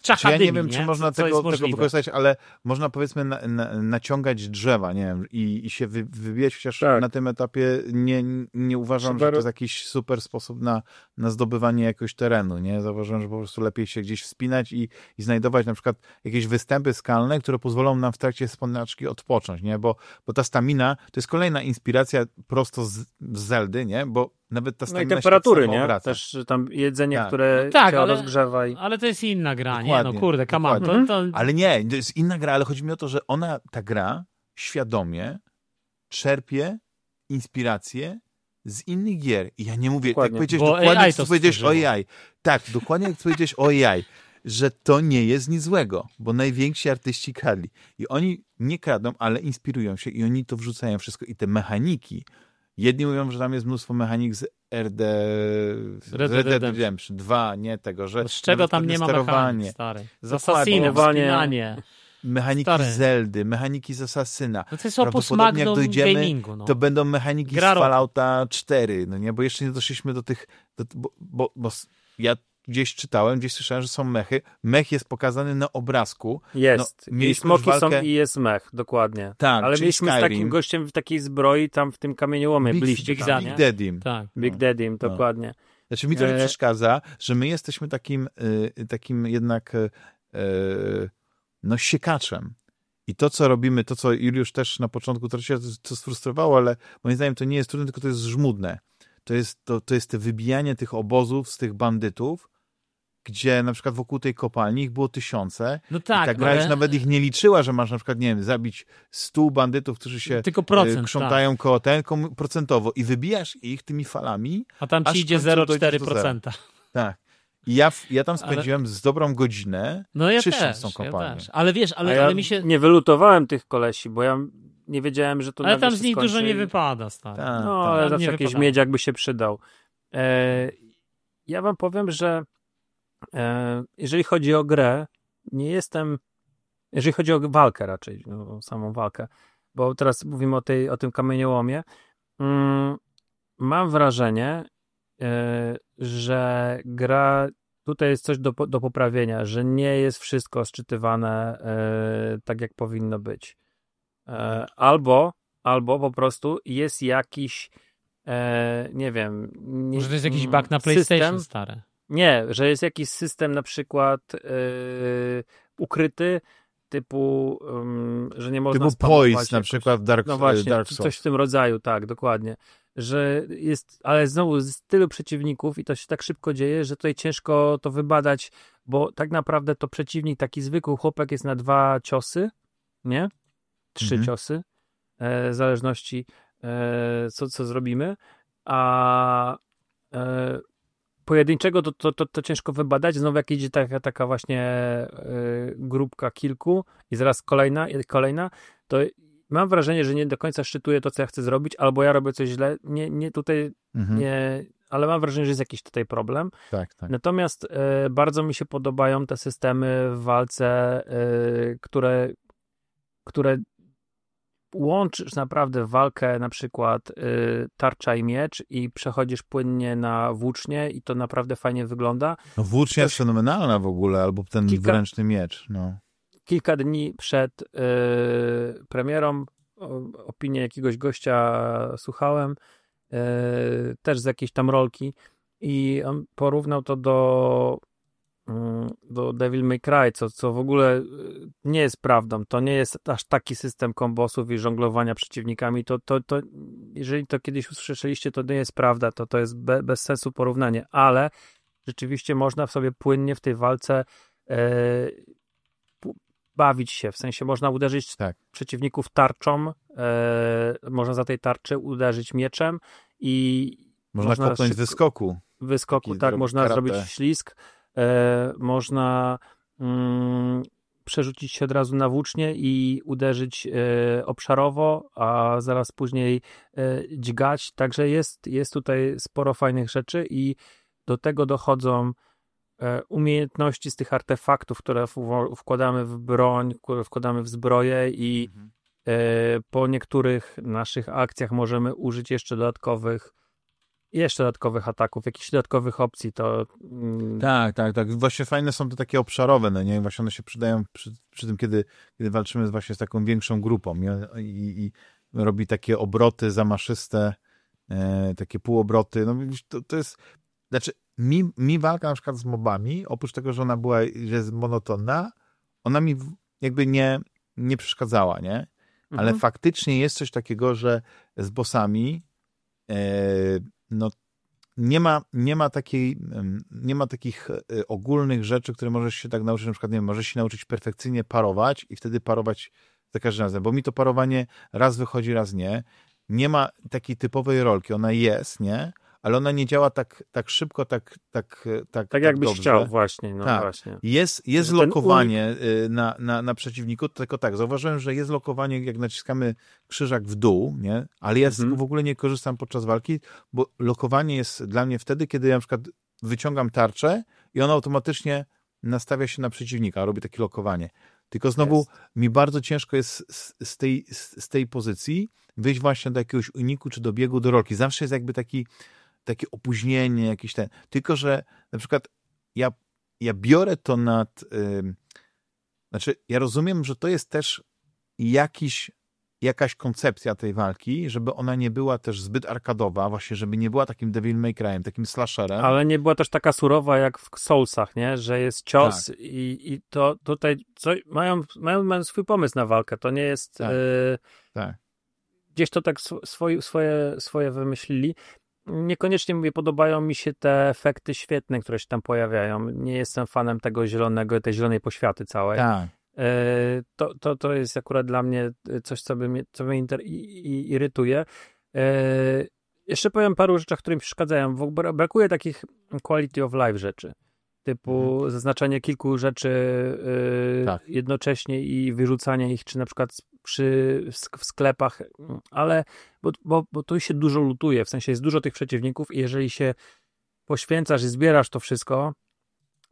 S1: Czy ja nie wiem, czy można
S2: Co
S1: tego, tego
S2: możliwe.
S1: wykorzystać, ale można powiedzmy na, na, naciągać drzewa, nie wiem, i, i się wy, wybijać, chociaż
S3: Tak.
S1: na tym etapie nie, nie uważam,
S3: Trzeba
S1: że to jest jakiś super sposób na, na zdobywanie jakiegoś terenu, nie? Zauważyłem, że po prostu lepiej się gdzieś wspinać i, i znajdować na przykład jakieś występy skalne, które pozwolą nam w trakcie spinaczki odpocząć, nie? Bo, bo ta stamina to jest kolejna inspiracja prosto z, z Zeldy, nie? Bo nawet ta
S3: No i temperatury, nie?
S1: obraca.
S3: Też tam jedzenie,
S1: Tak.
S3: które
S2: No tak, ale-
S3: rozgrzewa i...
S2: Ale to jest inna gra, nie? No
S1: Dokładnie,
S2: kurde, come on. To,
S3: dokładnie.
S2: to,
S1: Ale nie, to jest inna gra, ale chodzi mi o to, że ona, ta gra, świadomie czerpie inspirację z innych gier. I ja nie mówię,
S3: Dokładnie.
S1: tak powiedziałeś,
S2: Bo
S1: dokładnie
S2: AI to
S1: powiedziałeś o. AI. Tak, dokładnie jak powiedziałeś o AI, że to nie jest nic złego, bo najwięksi artyści kradli. I oni nie kradną, ale inspirują się i oni to wrzucają wszystko. I te mechaniki, jedni mówią, że tam jest mnóstwo mechanik z RD, z
S2: Red
S1: Red
S2: Dead
S1: Redemption 2, nie tego, że
S2: z czego tam nie ma
S1: sterowanie,
S2: mechanik, stary? Z
S1: Dokładnie.
S2: Assassinem,
S3: Polowanie.
S2: wspinanie.
S1: mechaniki
S2: Stary.
S1: z Zeldy, mechaniki z Assassina.
S2: No to jest opus
S1: Prawdopodobnie jak
S2: magnum
S1: dojdziemy,
S2: gamingu. No.
S1: To będą mechaniki
S2: Gra
S1: z. Fallouta 4, no nie, bo jeszcze nie doszliśmy do tych, do, bo, bo, bo ja gdzieś czytałem, gdzieś słyszałem, że są mechy. Mech jest pokazany na obrazku.
S3: Jest.
S1: No,
S3: I smoki
S1: walkę-
S3: są i jest mech, dokładnie.
S1: Tak,
S3: Ale mieliśmy z
S1: Skyrim.
S3: takim gościem w takiej zbroi tam w tym kamieniołomie
S1: Big,
S3: bliście.
S2: Big
S3: nie?
S1: Big Deadim.
S2: Tak.
S3: Big
S1: No.
S3: Daddy,
S1: No.
S3: dokładnie.
S1: Znaczy mi trochę
S3: E,
S1: przeszkadza, że my jesteśmy takim, y, takim jednak y, y, no siekaczem. I to, co robimy, to, co Juliusz też na początku trochę się to sfrustrowało, ale moim zdaniem to nie jest trudne, tylko to jest żmudne. To jest, to, to jest te wybijanie tych obozów z tych bandytów gdzie na przykład wokół tej kopalni ich było tysiące.
S2: No
S1: I
S2: tak,
S1: ta gra już
S2: ale
S1: nawet ich nie liczyła, że masz na przykład, nie wiem, zabić stu bandytów, którzy się
S2: tylko
S1: e,
S2: procent, tak.
S1: krzątają koło ten, procentowo i wybijasz ich tymi falami.
S2: a tam ci idzie
S1: końcu dojdziesz do
S2: 0,4%.
S1: Tak. I ja, ja tam
S2: Ale-
S1: spędziłem z dobrą godzinę.
S2: No ja
S1: Czyszcząc
S2: też,
S1: tą
S2: ja
S1: kopalnię.
S2: też. Ale wiesz, ale,
S3: ja
S2: ale mi się...
S3: nie wylutowałem tych kolesi, bo ja nie wiedziałem, że to
S2: Ale tam z nich dużo nie wypada, stary.
S1: Tak,
S3: No,
S1: tak.
S3: ale zawsze jakiś
S2: wypadało.
S3: miedziak by się przydał. E, ja wam powiem, że e, jeżeli chodzi o grę, nie jestem, jeżeli chodzi o walkę raczej, no, o samą walkę, bo teraz mówimy o, tej, o tym kamieniołomie, mm, mam wrażenie, e, że gra, tutaj jest coś do, do poprawienia, że nie jest wszystko sczytywane e, tak, jak powinno być. E, albo, albo po prostu jest jakiś, e, nie wiem... Nie,
S2: Może to jest jakiś
S3: mm,
S2: bug na PlayStation,
S3: system,
S2: stary.
S3: nie, że jest jakiś system na przykład yy, ukryty, typu, ym, że nie można
S1: Typu Poise na przykład w Dark,
S3: No właśnie,
S1: Dark
S3: coś
S1: Souls.
S3: w tym rodzaju, tak, dokładnie. Że jest, ale znowu jest tylu przeciwników i to się tak szybko dzieje, że tutaj ciężko to wybadać, bo tak naprawdę to przeciwnik, taki zwykły chłopak jest na dwa ciosy, nie? Trzy
S1: Mhm.
S3: ciosy, e, w zależności e, co, co zrobimy, a e, pojedynczego to, to, to, to ciężko wybadać. Znowu jak idzie taka, taka właśnie grupka kilku i zaraz kolejna, i kolejna, to mam wrażenie, że nie do końca szczytuję to, co ja chcę zrobić, albo ja robię coś źle. Nie, nie tutaj,
S1: Mhm.
S3: nie, ale mam wrażenie, że jest jakiś tutaj problem.
S1: Tak, tak.
S3: Natomiast bardzo mi się podobają te systemy w walce, które, które łączysz naprawdę walkę na przykład y, tarcza i miecz i przechodzisz płynnie na włócznie i to naprawdę fajnie wygląda.
S1: No, włócznia jest fenomenalna w ogóle, albo ten
S3: Kilka-
S1: dwuręczny miecz. No.
S3: Kilka dni przed y, premierą opinię jakiegoś gościa słuchałem, y, też z jakiejś tam rolki i on porównał to do do Devil May Cry, co, co w ogóle y, nie jest prawdą. To nie jest aż taki system kombosów i żonglowania przeciwnikami. To, to, to, jeżeli to kiedyś usłyszeliście, to nie jest prawda. To, to jest be, bez sensu porównanie, ale rzeczywiście można sobie płynnie w tej walce e, bawić się. W sensie można uderzyć
S1: Tak.
S3: przeciwników tarczą, e, można za tej tarczy uderzyć mieczem i
S1: Można,
S3: Można
S1: kopnąć wyskoku.
S3: wyskoku,
S1: Taki
S3: tak, można
S1: karate.
S3: zrobić ślizg, e, można mm, przerzucić się od razu na włócznie i uderzyć e, obszarowo, a zaraz później e, dźgać, także jest, jest tutaj sporo fajnych rzeczy i do tego dochodzą e, umiejętności z tych artefaktów, które wkładamy w broń, które wkładamy w zbroję i
S1: Mhm.
S3: E, Po niektórych naszych akcjach możemy użyć jeszcze dodatkowych jeszcze dodatkowych ataków, jakichś dodatkowych opcji, to mm,
S1: Tak, tak, tak. Właśnie fajne są te takie obszarowe, no nie? Właśnie one się przydają przy, przy tym, kiedy, kiedy walczymy właśnie z taką większą grupą i, i, i robi takie obroty zamaszyste, e, takie półobroty. No to, to jest, znaczy mi, mi walka na przykład z mobami, oprócz tego, że ona była, że jest monotonna, ona mi jakby nie, nie przeszkadzała, nie? Ale
S3: mhm.
S1: faktycznie jest coś takiego, że z bossami e, no, nie ma, nie ma takiej, nie ma takich e, ogólnych rzeczy, które możesz się tak nauczyć, na przykład, nie wiem, możesz się nauczyć perfekcyjnie parować i wtedy parować za każdym razem, bo mi to parowanie raz wychodzi, raz nie. Nie ma takiej typowej rolki, ona jest, nie? Ale ona nie działa tak, tak szybko, tak, tak, e, tak,
S3: tak jakbyś
S1: dobrze.
S3: chciał właśnie, no
S1: Tak.
S3: właśnie.
S1: Jest, jest
S3: Że
S1: lokowanie y, na, na, na przeciwniku, tylko tak, zauważyłem, że jest lokowanie, jak naciskamy krzyżak w dół, nie? Ale ja
S3: Mhm.
S1: w ogóle nie korzystam podczas walki, bo lokowanie jest dla mnie wtedy, kiedy ja na przykład wyciągam tarczę i ona automatycznie nastawia się na przeciwnika, robi takie lokowanie. Tylko znowu
S3: Jest.
S1: mi bardzo ciężko jest z, z, tej, z, z tej pozycji wyjść właśnie do jakiegoś uniku czy do biegu do rolki. Zawsze jest jakby taki, takie opóźnienie, jakiś ten. Tylko, że na przykład ja, ja biorę to nad. ym, znaczy, ja rozumiem, że to jest też jakiś, jakaś koncepcja tej walki, żeby ona nie była też zbyt arkadowa, właśnie, żeby nie była takim Devil May Cry'em, takim slasherem.
S3: Ale nie była też taka surowa jak w Soulsach, nie? Że jest cios
S1: Tak.
S3: i, i to tutaj co, mają, mają, mają swój pomysł na walkę. To nie jest.
S1: Tak.
S3: e,
S1: Tak.
S3: gdzieś to tak sw- swoi, swoje, swoje wymyślili. Niekoniecznie mówię, podobają mi się te efekty świetne, które się tam pojawiają. Nie jestem fanem tego zielonego, tej zielonej poświaty całej.
S1: Tak.
S3: E, to, to, to jest akurat dla mnie coś, co, mnie, co mnie inter, i, i, irytuje. E, jeszcze powiem paru rzeczach, które mi przeszkadzają. Brakuje takich quality of life rzeczy. Typu mhm. zaznaczanie kilku rzeczy yy, tak. jednocześnie i wyrzucanie ich, czy na przykład przy, w sklepach, ale bo, bo, bo tu się dużo lutuje, w sensie jest dużo tych przeciwników i jeżeli się poświęcasz i zbierasz to wszystko,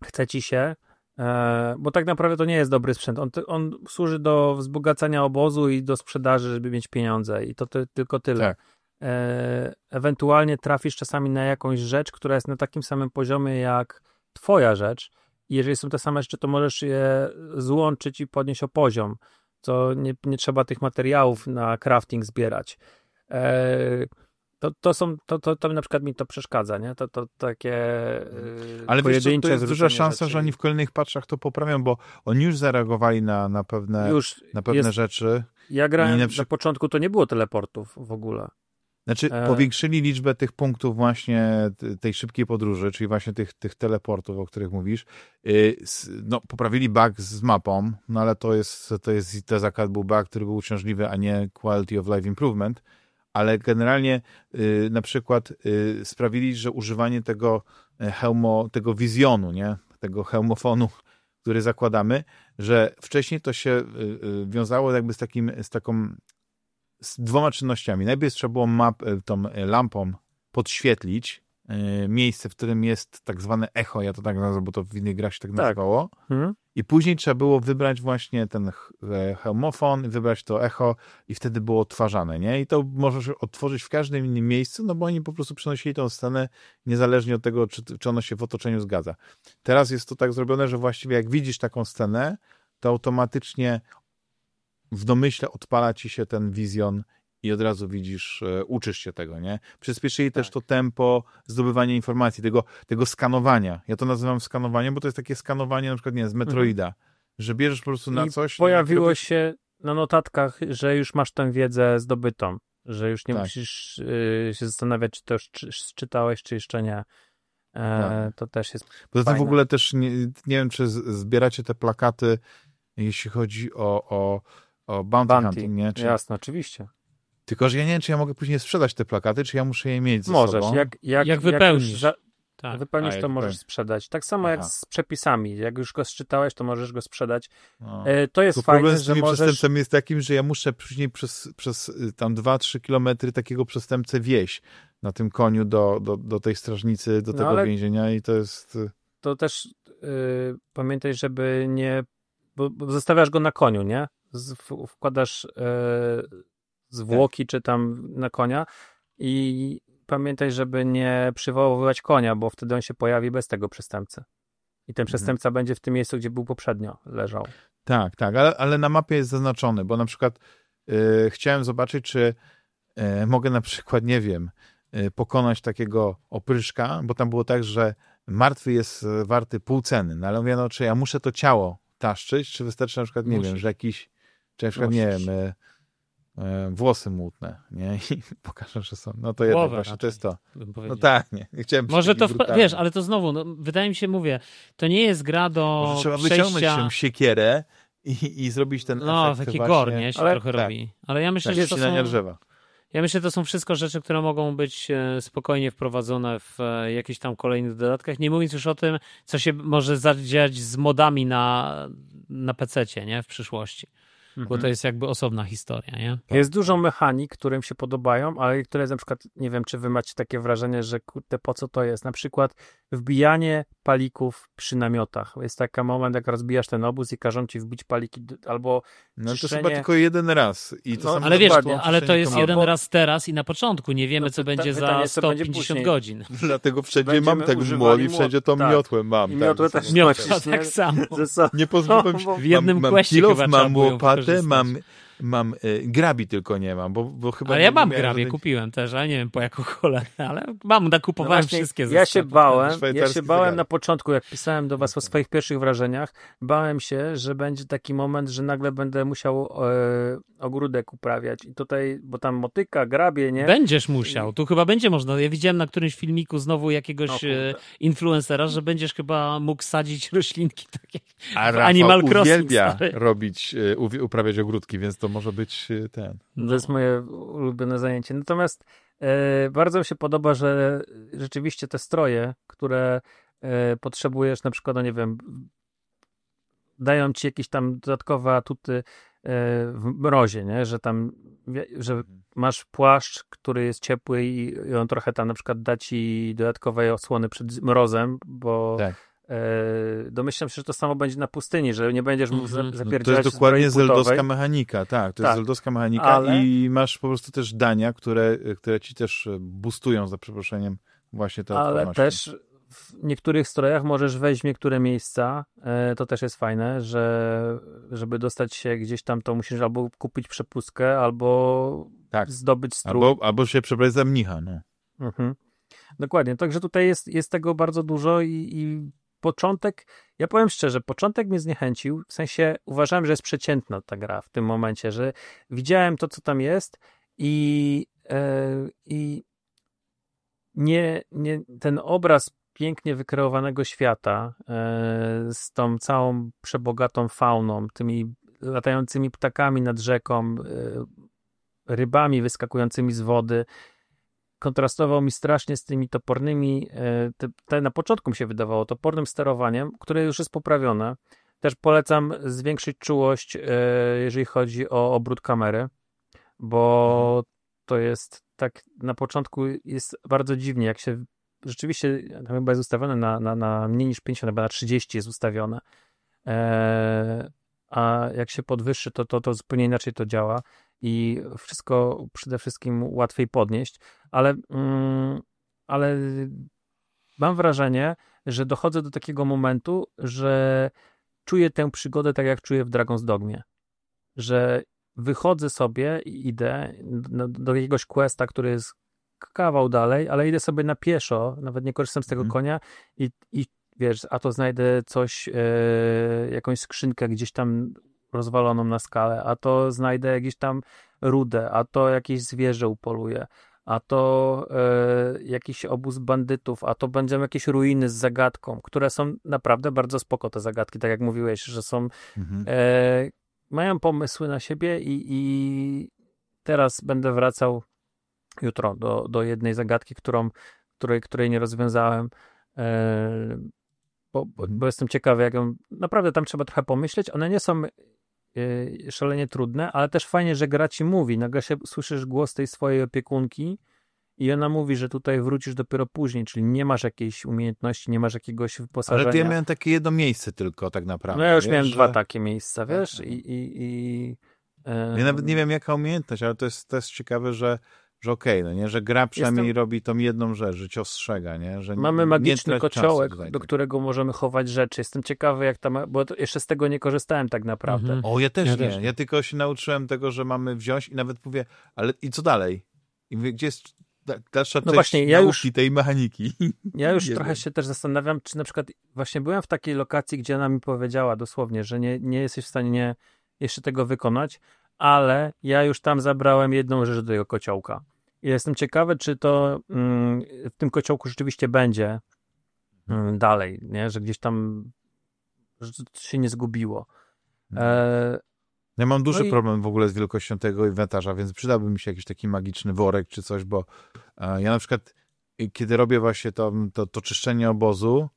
S3: chce ci się, e, bo tak naprawdę to nie jest dobry sprzęt. On, on służy do wzbogacania obozu i do sprzedaży, żeby mieć pieniądze i to, to tylko tyle. Tak. E, ewentualnie trafisz czasami na jakąś rzecz, która jest na takim samym poziomie jak twoja rzecz. I jeżeli są te same rzeczy, to możesz je złączyć i podnieść o poziom. To nie, nie trzeba tych materiałów na crafting zbierać. E, to, to są, to, to, to na przykład mi to przeszkadza, nie? To, to takie
S1: yy, Ale wiesz to jest duża szansa, rzeczy. że oni w kolejnych patrzach to poprawią, bo oni już zareagowali na, na pewne, już na pewne jest, rzeczy.
S3: Ja grałem, na, przy... na początku to nie było teleportów w ogóle.
S1: Znaczy, e... powiększyli liczbę tych punktów właśnie tej szybkiej podróży, czyli właśnie tych, tych teleportów, o których mówisz. Y, no, poprawili bug z mapą, no ale to jest, to jest, to zakaz był bug, który był uciążliwy, a nie quality of life improvement. Ale generalnie y, na przykład y, sprawili, że używanie tego e, hełmo, tego wizjonu, nie? Tego hełmofonu, który zakładamy, że wcześniej to się wiązało jakby z takim, z taką z dwoma czynnościami. Najpierw trzeba było map, e, tą e, lampą podświetlić e, miejsce, w którym jest tak zwane echo, ja to tak nazywam, bo to w innych grach się tak, tak. nazywało. Hmm. I później trzeba było wybrać właśnie ten helmofon, wybrać to echo i wtedy było odtwarzane, nie? I to możesz otworzyć w każdym innym miejscu, no bo oni po prostu przenosili tą scenę niezależnie od tego, czy, czy ono się w otoczeniu zgadza. Teraz jest to tak zrobione, że właściwie jak widzisz taką scenę, to automatycznie w domyśle odpala ci się ten wizjon i od razu widzisz, e, uczysz się tego, nie? Przyspieszyli tak. też to tempo zdobywania informacji, tego, tego skanowania. Ja to nazywam skanowaniem, bo to jest takie skanowanie na przykład, nie z mhm. Metroida, mhm. że bierzesz po prostu na I coś...
S3: pojawiło się na notatkach, że już masz tę wiedzę zdobytą, że już nie tak. musisz y, się zastanawiać, czy to już czy, czytałeś, czy jeszcze nie. E, tak. To też jest
S1: Poza tym w ogóle też nie, nie wiem, czy zbieracie te plakaty, jeśli chodzi o, o o bounty, bounty. hunting, nie?
S3: Czy... Jasne, oczywiście.
S1: Tylko, że ja nie wiem, czy ja mogę później sprzedać te plakaty, czy ja muszę je mieć ze
S3: Możesz,
S1: sobą.
S3: jak, jak, jak wypełnisz. Jak za... tak. Wypełnisz, to możesz sprzedać. Tak samo Aha. jak z przepisami. Jak już go sczytałeś, to możesz go sprzedać. No. E, to jest Tylko fajne, problem z tymi możesz...
S1: przestępcami jest takim, że ja muszę później przez, przez y, tam 2-3 kilometry takiego przestępcę wieść na tym koniu do, do, do tej strażnicy, do no, tego więzienia i to jest... Y,
S3: to też y, pamiętaj, żeby nie... Bo, bo zostawiasz go na koniu, nie? Z, wkładasz e, zwłoki czy tam na konia i pamiętaj, żeby nie przywoływać konia, bo wtedy on się pojawi bez tego przestępcy. I ten mhm. przestępca mhm. będzie w tym miejscu, gdzie był poprzednio leżał.
S1: Tak, tak, ale, ale na mapie jest zaznaczony, bo na przykład yy, chciałem zobaczyć, czy yy, mogę na przykład, nie wiem, yy, pokonać takiego opryszka, bo tam było tak, że martwy jest warty pół ceny, no ale mówię, no czy ja muszę to ciało taszczyć, czy wystarczy na przykład, nie Musisz. wiem, że jakiś czy na przykład, nie wiem, e, e, włosy młótne, nie? [LAUGHS] I pokażę, że są. No to jednak właśnie, to jest to. No tak, nie. nie chciałem
S2: Może to, w, wiesz, ale to znowu, no, wydaje mi się, mówię, to nie jest gra do Może
S1: trzeba
S2: przejścia...
S1: wyciągnąć się siekierę i, i zrobić ten
S2: No,
S1: taki
S2: właśnie... gor, nie? Się ale, trochę tak. robi. Ale ja myślę,
S1: tak,
S2: że to są...
S1: drzewa.
S2: Ja myślę, że to są wszystko rzeczy, które mogą być e, spokojnie wprowadzone w jakichś tam kolejnych dodatkach. Nie mówiąc już o tym, co się może zadziać z modami na, na PC, nie? W przyszłości. Bo to jest jakby osobna historia, nie?
S3: Jest dużo mechanik, którym się podobają, ale które na przykład, nie wiem, czy wy macie takie wrażenie, że kurde, po co to jest? Na przykład wbijanie palików przy namiotach. Jest taki moment, jak rozbijasz ten obóz i każą ci wbić paliki albo
S1: No to chyba tylko jeden raz. I to
S2: no, ale wiesz, ale to jest jeden albo... raz teraz i na początku. Nie wiemy, no, co będzie za 150 godzin. [LAUGHS]
S1: Dlatego wszędzie Będziemy mam tak młoli, wszędzie tą tak. miotłę mam. I
S3: tak, miotłę też
S2: miotła tak samo.
S1: Nie pozwoliłem
S2: w jednym
S1: mam, mam
S2: mam
S1: mam łopatę, mam mam y, grabi tylko nie mam, bo, bo chyba...
S2: Ale ja
S1: nie
S2: mam grabie,
S1: żadnych-
S2: kupiłem też, ale nie wiem po jaką cholerę, [LAUGHS] ale mam, nakupowałem
S3: No właśnie,
S2: wszystkie ze
S3: Ja się bałem, ja się bałem na początku, jak pisałem do was o swoich pierwszych wrażeniach, bałem się, że będzie taki moment, że nagle będę musiał e, ogródek uprawiać i tutaj, bo tam motyka, grabie, nie?
S2: Będziesz musiał, tu chyba będzie można. Ja widziałem na którymś filmiku znowu jakiegoś e, influencera, że będziesz chyba mógł sadzić roślinki [LAUGHS] takie.
S1: A Rafał
S2: Animal Crossing,
S1: uwielbia
S2: stary.
S1: robić, uwi- uprawiać ogródki, więc to może być y, ten...
S3: To jest moje ulubione zajęcie. Natomiast e, bardzo mi się podoba, że rzeczywiście te stroje, które e, potrzebujesz, na przykład, no nie wiem, dają ci jakieś tam dodatkowe atuty e, w mrozie, nie? Że tam, że masz płaszcz, który jest ciepły i, i on trochę tam na przykład da ci dodatkowej osłony przed mrozem, bo
S1: Tak.
S3: E, domyślam się, że to samo będzie na pustyni, że nie będziesz mógł
S2: Mhm.
S3: za-
S2: No to
S3: zapierdzielać
S1: jest dokładnie zeldowska mechanika, tak, to
S3: Tak.
S1: jest zeldowska mechanika
S3: Ale-
S1: i masz po prostu też dania, które, które ci też y, boostują, za przeproszeniem, właśnie te
S3: Ale też w niektórych strojach możesz wejść w niektóre miejsca. e, To też jest fajne, że żeby dostać się gdzieś tam, to musisz albo kupić przepustkę, albo
S1: Tak.
S3: zdobyć strój.
S1: Albo, albo się przebrać za mnicha, no.
S3: Mhm. Dokładnie. Także tutaj jest, jest tego bardzo dużo i, i początek, ja powiem szczerze, początek mnie zniechęcił. W sensie uważałem, że jest przeciętna ta gra w tym momencie, że widziałem to, co tam jest i, e, i nie, nie, ten obraz pięknie wykreowanego świata e, z tą całą przebogatą fauną, tymi latającymi ptakami nad rzeką, e, rybami wyskakującymi z wody, kontrastował mi strasznie z tymi topornymi, e, te, te na początku mi się wydawało, topornym sterowaniem, które już jest poprawione. Też polecam zwiększyć czułość, e, jeżeli chodzi o obrót kamery, bo to jest tak, na początku jest bardzo dziwnie, jak się rzeczywiście, tam chyba jest ustawione na, na, na mniej niż 50, chyba na 30 jest ustawione, e, a jak się podwyższy, to, to, to zupełnie inaczej to działa i wszystko przede wszystkim łatwiej podnieść, ale, mm, ale mam wrażenie, że dochodzę do takiego momentu, że czuję tę przygodę tak jak czuję w Dragon's Dogmie, że wychodzę sobie i idę do, do jakiegoś questa, który jest kawał dalej, ale idę sobie na pieszo, nawet nie korzystam z tego
S1: Mhm.
S3: konia i, i wiesz, a to znajdę coś, e, jakąś skrzynkę gdzieś tam rozwaloną na skalę, a to znajdę jakieś tam rudę, a to jakieś zwierzę upoluję, a to e, jakiś obóz bandytów, a to będą jakieś ruiny z zagadką, które są naprawdę bardzo spoko te zagadki, tak jak mówiłeś, że są
S1: Mhm.
S3: e, mają pomysły na siebie i, i teraz będę wracał jutro do, do jednej zagadki, którą, której, której nie rozwiązałem, e, bo, bo, bo jestem ciekawy, jak ją, naprawdę tam trzeba trochę pomyśleć, one nie są szalenie trudne, ale też fajnie, że gra ci mówi, nagle się słyszysz głos tej swojej opiekunki i ona mówi, że tutaj wrócisz dopiero później, czyli nie masz jakiejś umiejętności, nie masz jakiegoś wyposażenia.
S1: Ale to ja miałem takie jedno miejsce tylko tak naprawdę.
S3: No ja już
S1: wiesz,
S3: miałem
S1: że-
S3: dwa takie miejsca,
S1: Tak,
S3: wiesz,
S1: tak.
S3: i, i, i e,
S1: Ja nawet nie wiem jaka umiejętność, ale to jest, to jest ciekawe, że, że okej, no nie, że gra przynajmniej
S3: Jestem-
S1: robi tą jedną rzecz, że cię ostrzega, nie? Że
S3: Mamy
S1: nie
S3: magiczny kociołek,
S1: czasu
S3: do którego możemy chować rzeczy. Jestem ciekawy, jak tam, bo jeszcze z tego nie korzystałem tak naprawdę.
S2: Mhm.
S1: O, ja też
S2: Ja
S1: nie.
S2: też.
S1: Ja tylko się nauczyłem tego, że mamy wziąć i nawet mówię, ale i co dalej? I mówię, gdzie jest da- dalsza
S3: No
S1: część
S3: właśnie, ja
S1: nauki
S3: już-
S1: tej mechaniki?
S3: Ja [LAUGHS] już
S1: Nie
S3: trochę
S1: wiem.
S3: się też zastanawiam, czy na przykład właśnie byłem w takiej lokacji, gdzie ona mi powiedziała dosłownie, że nie, nie jesteś w stanie jeszcze tego wykonać, ale ja już tam zabrałem jedną rzecz do tego kociołka. I jestem ciekawy, czy to mm, w tym kociołku rzeczywiście będzie mm, dalej, nie? że gdzieś tam że się nie zgubiło. E,
S1: Ja mam duży
S3: No i-
S1: problem w ogóle z wielkością tego inwentarza, więc przydałby mi się jakiś taki magiczny worek czy coś, bo e, ja na przykład, kiedy robię właśnie to, to, to czyszczenie obozu,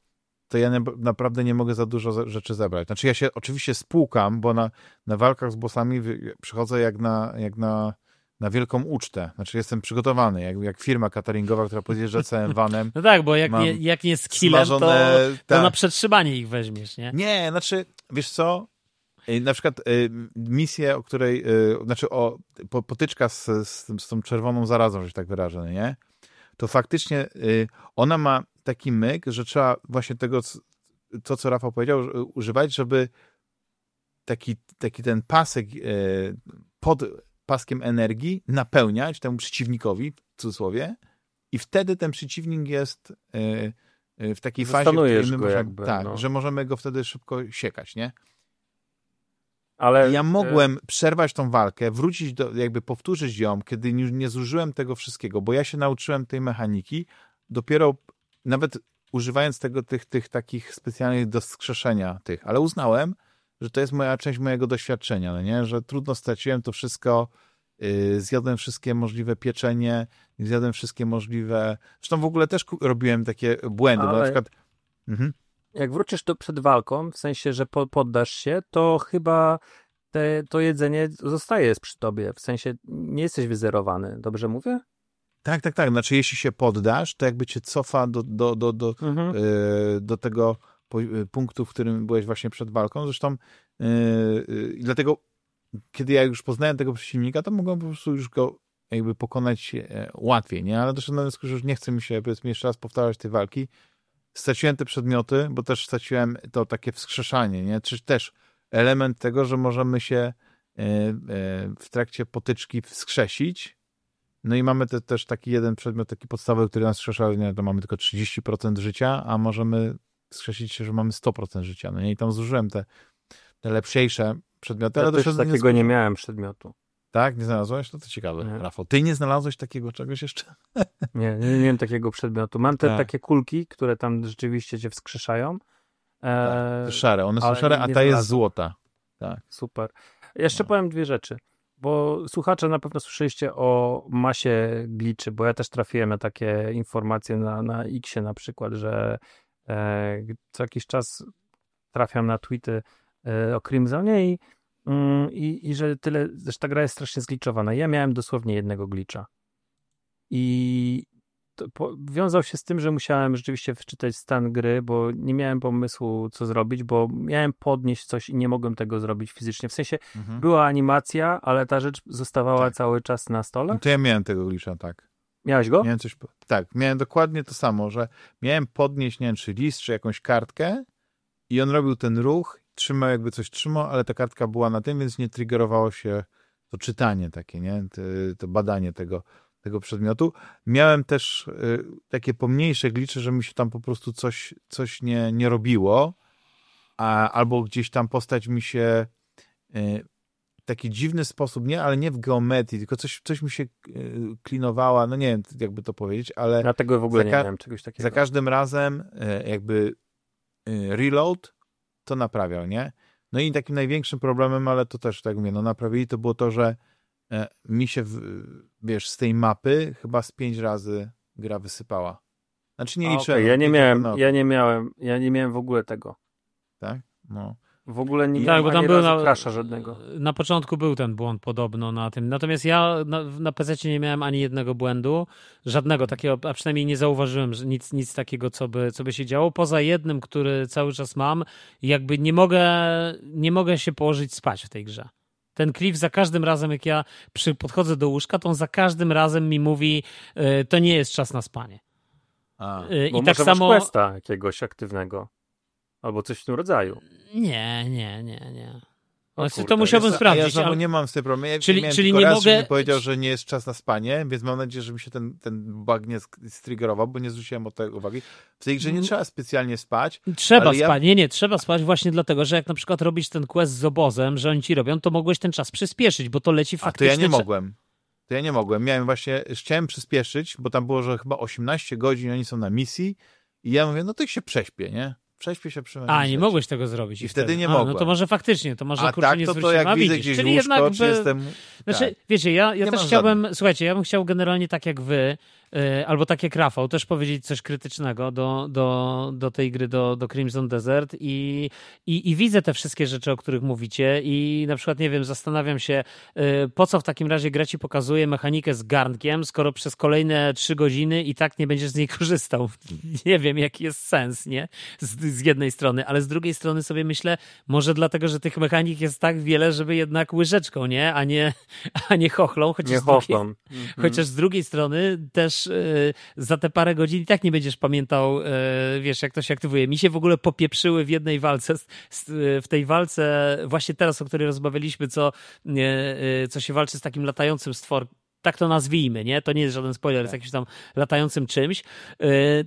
S1: to ja nie, naprawdę nie mogę za dużo rzeczy zebrać. Znaczy ja się oczywiście spłukam, bo na, na walkach z bossami przychodzę jak na, jak na, na wielką ucztę. Znaczy jestem przygotowany, jak, jak firma cateringowa, która podjeżdża całym [LAUGHS] vanem.
S2: No tak, bo jak nie, jak nie z killem, to, to
S1: tak.
S2: na przetrzymanie ich weźmiesz, nie?
S1: Nie, znaczy, wiesz co? Y, Na przykład y, misję, o której, y, znaczy o, po, potyczka z, z, z tą czerwoną zarazą, że się tak wyrażę, nie? To faktycznie y, ona ma taki myk, że trzeba właśnie tego, to co Rafał powiedział, używać, żeby taki, taki ten pasek y, pod paskiem energii napełniać temu przeciwnikowi, w cudzysłowie, i wtedy ten przeciwnik jest y, y, w takiej fazie, w której możemy,
S3: jakby,
S1: tak,
S3: no.
S1: że możemy go wtedy szybko siekać, nie?
S3: Ale
S1: Ja
S3: e,
S1: mogłem przerwać tą walkę, wrócić do, jakby powtórzyć ją, kiedy już nie zużyłem tego wszystkiego, bo ja się nauczyłem tej mechaniki dopiero nawet używając tego, tych, tych takich specjalnych do skrzeszenia tych, ale uznałem, że to jest moja część mojego doświadczenia, no nie? że trudno straciłem to wszystko, yy, zjadłem wszystkie możliwe pieczenie, zjadłem wszystkie możliwe, zresztą w ogóle też robiłem takie błędy, bo na
S3: Ale-
S1: przykład mhm.
S3: jak wrócisz to przed walką, w sensie, że po, poddasz się, to chyba te, to jedzenie zostaje przy tobie. W sensie nie jesteś wyzerowany. Dobrze mówię?
S1: Tak, tak, tak, znaczy jeśli się poddasz, to jakby cię cofa do, do, do, do,
S3: Mhm.
S1: y, do tego y, punktu, w którym byłeś właśnie przed walką. Zresztą y, y, dlatego, kiedy ja już poznałem tego przeciwnika, to mogłem po prostu już go jakby pokonać e, łatwiej, nie? Ale doszedłem do wniosku, że już nie chce mi się, powiedzmy, jeszcze raz powtarzać tej walki. Straciłem te przedmioty, bo też straciłem to takie wskrzeszanie, nie? Czy też element tego, że możemy się e, e, w trakcie potyczki wskrzesić, no i mamy te, też taki jeden przedmiot, taki podstawowy, który nas wskrzesza, nie, to mamy tylko 30% życia, a możemy wskrzesić się, że mamy 100% życia. No nie? i tam zużyłem te, te lepszejsze przedmioty,
S3: Ja
S1: ale
S3: też takiego nie
S1: że-
S3: miałem przedmiotu.
S1: Tak? Nie znalazłeś? To to ciekawe,
S3: Nie.
S1: Rafał. Ty nie znalazłeś takiego czegoś jeszcze? [LAUGHS]
S3: Nie, nie, nie miałem takiego przedmiotu. Mam te
S1: Tak.
S3: takie kulki, które tam rzeczywiście cię wskrzeszają. E,
S1: Tak, szare. One są szare,
S3: nie-
S1: a
S3: nie
S1: ta jest złota. Tak.
S3: Super. Jeszcze
S1: No.
S3: powiem dwie rzeczy, bo słuchacze na pewno słyszeliście o masie gliczy, bo ja też trafiłem na takie informacje na, na Xie na przykład, że e, co jakiś czas trafiam na tweety e, o Crimsonie i, mm, i, i że tyle, że ta gra jest strasznie zgliczowana. Ja miałem dosłownie jednego glitcha. I po, wiązał się z tym, że musiałem rzeczywiście wczytać stan gry, bo nie miałem pomysłu, co zrobić, bo miałem podnieść coś i nie mogłem tego zrobić fizycznie. W sensie
S1: Mhm.
S3: była animacja, ale ta rzecz zostawała
S1: Tak.
S3: cały czas na stole.
S1: No to ja miałem tego glisza, tak.
S3: Miałeś go?
S1: Miałem coś, tak, miałem dokładnie to samo, że miałem podnieść, nie wiem, czy list, czy jakąś kartkę i on robił ten ruch, trzymał jakby coś trzymał, ale ta kartka była na tym, więc nie triggerowało się to czytanie takie, nie? To, to badanie tego, tego przedmiotu. Miałem też y, takie pomniejsze glicze, że mi się tam po prostu coś, coś nie, nie robiło, a, albo gdzieś tam postać mi się y, w taki dziwny sposób, nie, ale nie w geometrii, tylko coś, coś mi się y, klinowała, no nie wiem, jakby to powiedzieć, ale
S3: Ja tego w ogóle nie miałem czegoś takiego.
S1: za każdym razem e, jakby e, reload to naprawiał, nie? No i takim największym problemem, ale to też tak mówię, no naprawili, to było to, że e, mi się, w- wiesz, z tej mapy chyba z pięć razy gra wysypała. Znaczy nie liczyłem.
S3: okej, ja nie
S1: pięć
S3: miałem,
S1: no,
S3: ja nie miałem, ja nie miałem w ogóle tego.
S1: Tak? No.
S3: W ogóle nie
S2: Tak,
S3: miałem
S2: bo tam był na,
S3: żadnego.
S2: na początku był ten błąd podobno na tym. Natomiast ja na, na PC nie miałem ani jednego błędu, żadnego takiego, a przynajmniej nie zauważyłem że nic, nic takiego, co by, co by się działo. Poza jednym, który cały czas mam, jakby nie mogę, nie mogę się położyć spać w tej grze. Ten Cliff za każdym razem, jak ja przy, podchodzę do łóżka, to on za każdym razem mi mówi, y, to nie jest czas na spanie.
S1: A,
S2: Y, I tak samo.
S3: questa jakiegoś aktywnego. Albo coś w tym rodzaju.
S2: Nie, nie, nie, nie. Znaczy,
S3: kurde,
S2: to musiałbym
S1: a
S2: sprawdzić.
S1: Ja znowu
S2: ale-
S1: nie mam z tym problemu. Ja
S2: Czyli- czyli nie
S1: raz,
S2: mogę-
S1: mi powiedział, że nie jest czas na spanie, więc mam nadzieję, że mi się ten, ten bug nie striggerował, bo nie zwróciłem od tego uwagi. W tej grze nie
S2: Mm.
S1: trzeba specjalnie spać,
S2: Trzeba
S1: ja-
S2: spać. Nie, nie, trzeba spać właśnie dlatego, że jak na przykład robisz ten quest z obozem, że oni ci robią, to mogłeś ten czas przyspieszyć, bo to leci
S1: A to
S2: faktycznie.
S1: ja nie mogłem. To ja nie mogłem. Miałem właśnie, chciałem przyspieszyć, bo tam było, że chyba 18 godzin oni są na misji i ja mówię, no to ich się prześpię, nie? Prześpię się przy
S2: A, nie mogłeś tego zrobić.
S1: I wtedy nie
S2: A, No
S1: mogłem.
S2: to może faktycznie, to może
S1: A
S2: kurczę
S1: tak,
S2: nie
S1: to, to jak widzę gdzieś
S2: czyli
S1: łóżko,
S2: jednak
S1: czy
S2: by...
S1: jestem...
S2: Znaczy,
S1: tak.
S2: wiecie, ja, ja
S1: Nie
S2: też chciałbym, słuchajcie, ja bym chciał generalnie tak jak wy, albo tak jak Rafał, też powiedzieć coś krytycznego do, do, do tej gry, do, do Crimson Desert i, i, i widzę te wszystkie rzeczy, o których mówicie i na przykład, nie wiem, zastanawiam się, yy, po co w takim razie gra ci pokazuje mechanikę z garnkiem, skoro przez kolejne trzy godziny i tak nie będziesz z niej [LAUGHS] korzystał. nie wiem, jaki jest sens, nie? Z, z jednej strony, ale z drugiej strony sobie myślę, może dlatego, że tych mechanik jest tak wiele, żeby jednak łyżeczką, nie? A nie, [LAUGHS] a nie chochlą, chociaż
S3: Nie
S2: z drugiej,
S3: chochlą.
S2: Chociaż z drugiej strony też y, za te parę godzin i tak nie będziesz pamiętał, y, wiesz, jak to się aktywuje. Mi się w ogóle popieprzyły w jednej walce, w tej walce, właśnie teraz, o której rozmawialiśmy, co, co się walczy z takim latającym stworkiem, tak to nazwijmy, nie? To nie jest żaden spoiler, jest tak. jakimś tam latającym czymś,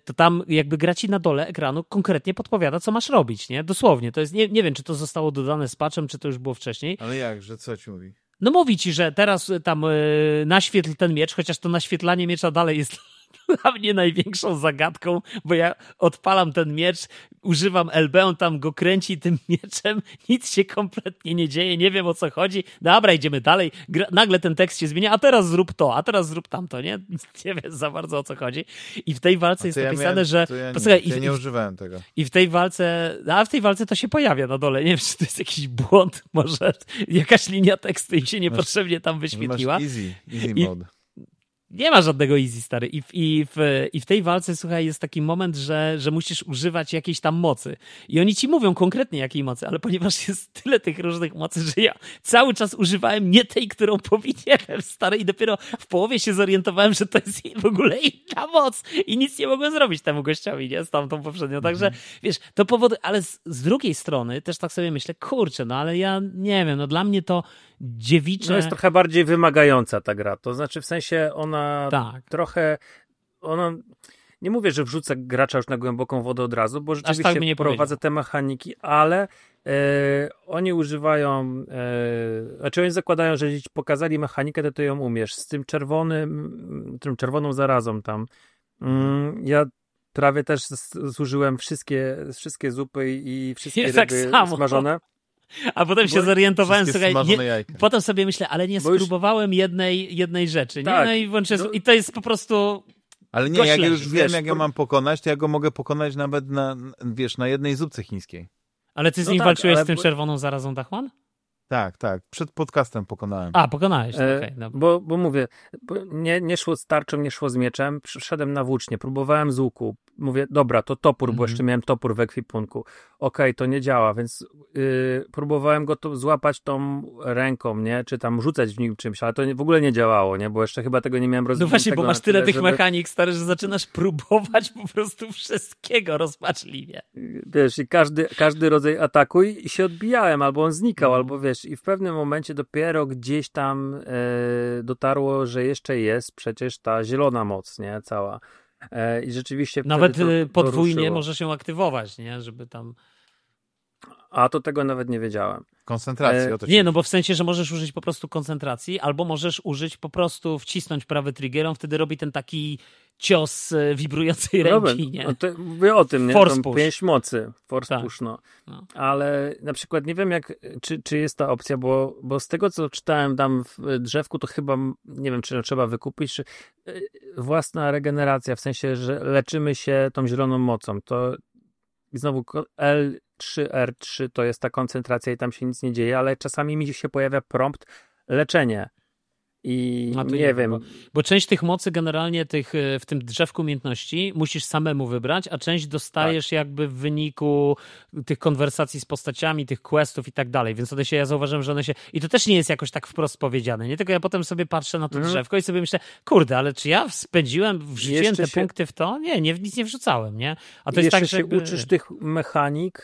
S2: to tam jakby gra ci na dole ekranu konkretnie podpowiada, co masz robić, nie? Dosłownie. To jest, nie, nie wiem, czy to zostało dodane z patchem, czy to już było wcześniej.
S1: Ale jak, że co ci mówi?
S2: No mówi ci, że teraz tam yy, naświetl ten miecz, chociaż to naświetlanie miecza dalej jest [LAUGHS] dla mnie największą zagadką, bo ja odpalam ten miecz, używam LB, on tam go kręci tym [LAUGHS] mieczem, nic się kompletnie nie dzieje, nie wiem o co chodzi. Dobra, idziemy dalej. Gra, nagle ten tekst się zmienia, a teraz zrób to, a teraz zrób tamto, nie? [LAUGHS] Nie wiem za bardzo o co chodzi. I w tej walce jest
S1: ja
S2: napisane,
S1: miałem,
S2: że...
S1: Ja nie,
S2: posłuchaj,
S1: ja
S2: i,
S1: nie używałem tego.
S2: I w tej walce, a w tej walce to się pojawia na dole. Nie wiem, czy to jest jakiś błąd, może jakaś linia tekstu i się niepotrzebnie tam wyświetliła.
S1: Masz easy, easy mode.
S2: Nie ma żadnego easy, stary. I w, i w, i w tej walce, słuchaj, jest taki moment, że, że musisz używać jakiejś tam mocy. I oni ci mówią konkretnie jakiej mocy, ale ponieważ jest tyle tych różnych mocy, że ja cały czas używałem nie tej, którą powinienem, stary. I dopiero w połowie się zorientowałem, że to jest w ogóle inna moc. I nic nie mogłem zrobić temu gościowi, nie? Z tamtą poprzednią. Także, mhm. wiesz, to powody, ale z, z drugiej strony też tak sobie myślę, kurczę, no ale ja nie wiem, no dla mnie to dziewicze...
S3: No jest trochę bardziej wymagająca ta gra. To znaczy w sensie ona tak. trochę... Ona... Nie mówię, że wrzucę gracza już na głęboką wodę od razu, bo tak rzeczywiście tak prowadzę te mechaniki, ale e, oni używają, e, znaczy oni zakładają, że jeśli pokazali mechanikę, to ty ją umiesz. Z tym czerwonym, tym czerwoną zarazą tam. Mm, ja prawie też zużyłem wszystkie, wszystkie zupy i wszystkie Jest ryby tak smażone.
S2: A potem się zorientowałem, słuchaj, nie, potem sobie myślę, ale nie spróbowałem już... jednej, jednej rzeczy. Nie? Tak. No i, włączę, no... i to jest po prostu.
S1: Ale nie, jak już wiem, jak ja mam pokonać, to ja go mogę pokonać nawet na, wiesz, na jednej zupce chińskiej.
S2: Ale ty z no nim tak, walczyłeś ale... z tym czerwoną zarazą Dachman?
S1: Tak, tak. Przed podcastem pokonałem.
S2: A, pokonałeś. E,
S3: okay, bo, bo mówię, bo nie, nie szło z tarczą, nie szło z mieczem. Przyszedłem na włócznie, próbowałem z łuku. Mówię, dobra, to topór, -hmm. bo mhm. jeszcze miałem topór w ekwipunku. Okej, okay, to nie działa, więc yy, próbowałem go to złapać tą ręką, nie? Czy tam rzucać w nim czymś, ale to nie, w ogóle nie działało, nie? Bo jeszcze chyba tego nie miałem rozwiniętego.
S2: No właśnie, bo masz tyle, tyle tych żeby... mechanik, stary, że zaczynasz próbować po prostu wszystkiego rozpaczliwie.
S3: Wiesz, i każdy, każdy rodzaj ataku i się odbijałem, albo on znikał, mm. albo wiesz, i w pewnym momencie dopiero gdzieś tam e, dotarło, że jeszcze jest przecież ta zielona moc, nie? Cała. E, I rzeczywiście.
S2: Nawet to, y, podwójnie może się aktywować, nie? Żeby tam.
S3: A to tego nawet nie wiedziałem.
S1: Koncentracji, o to
S2: Nie, no bo w sensie, że możesz użyć po prostu koncentracji, albo możesz użyć po prostu, wcisnąć prawy trigger, on wtedy robi ten taki cios e, wibrującej ręki, nie?
S3: No to mówię o tym, nie? Force push. Pięść mocy, force tak. push, no. no. Ale na przykład nie wiem, jak, czy, czy jest ta opcja, bo, bo z tego, co czytałem tam w drzewku, to chyba, nie wiem, czy trzeba wykupić, czy e, własna regeneracja, w sensie, że leczymy się tą zieloną mocą, to znowu L3, R3 to jest ta koncentracja i tam się nic nie dzieje, ale czasami mi się pojawia prompt leczenie i nie, nie wiem.
S2: Bo, bo, część tych mocy generalnie tych, e, w tym drzewku umiejętności musisz samemu wybrać, a część dostajesz tak. jakby w wyniku tych konwersacji z postaciami, tych questów i tak dalej. Więc one się, ja zauważyłem, że one się. I to też nie jest jakoś tak wprost powiedziane. Nie tylko ja potem sobie patrzę na to mhm. drzewko i sobie myślę, kurde, ale czy ja spędziłem, wrzuciłem te się... punkty w to? Nie, nie, nic nie wrzucałem, nie?
S3: A to jest tak, że. Jakby... uczysz tych mechanik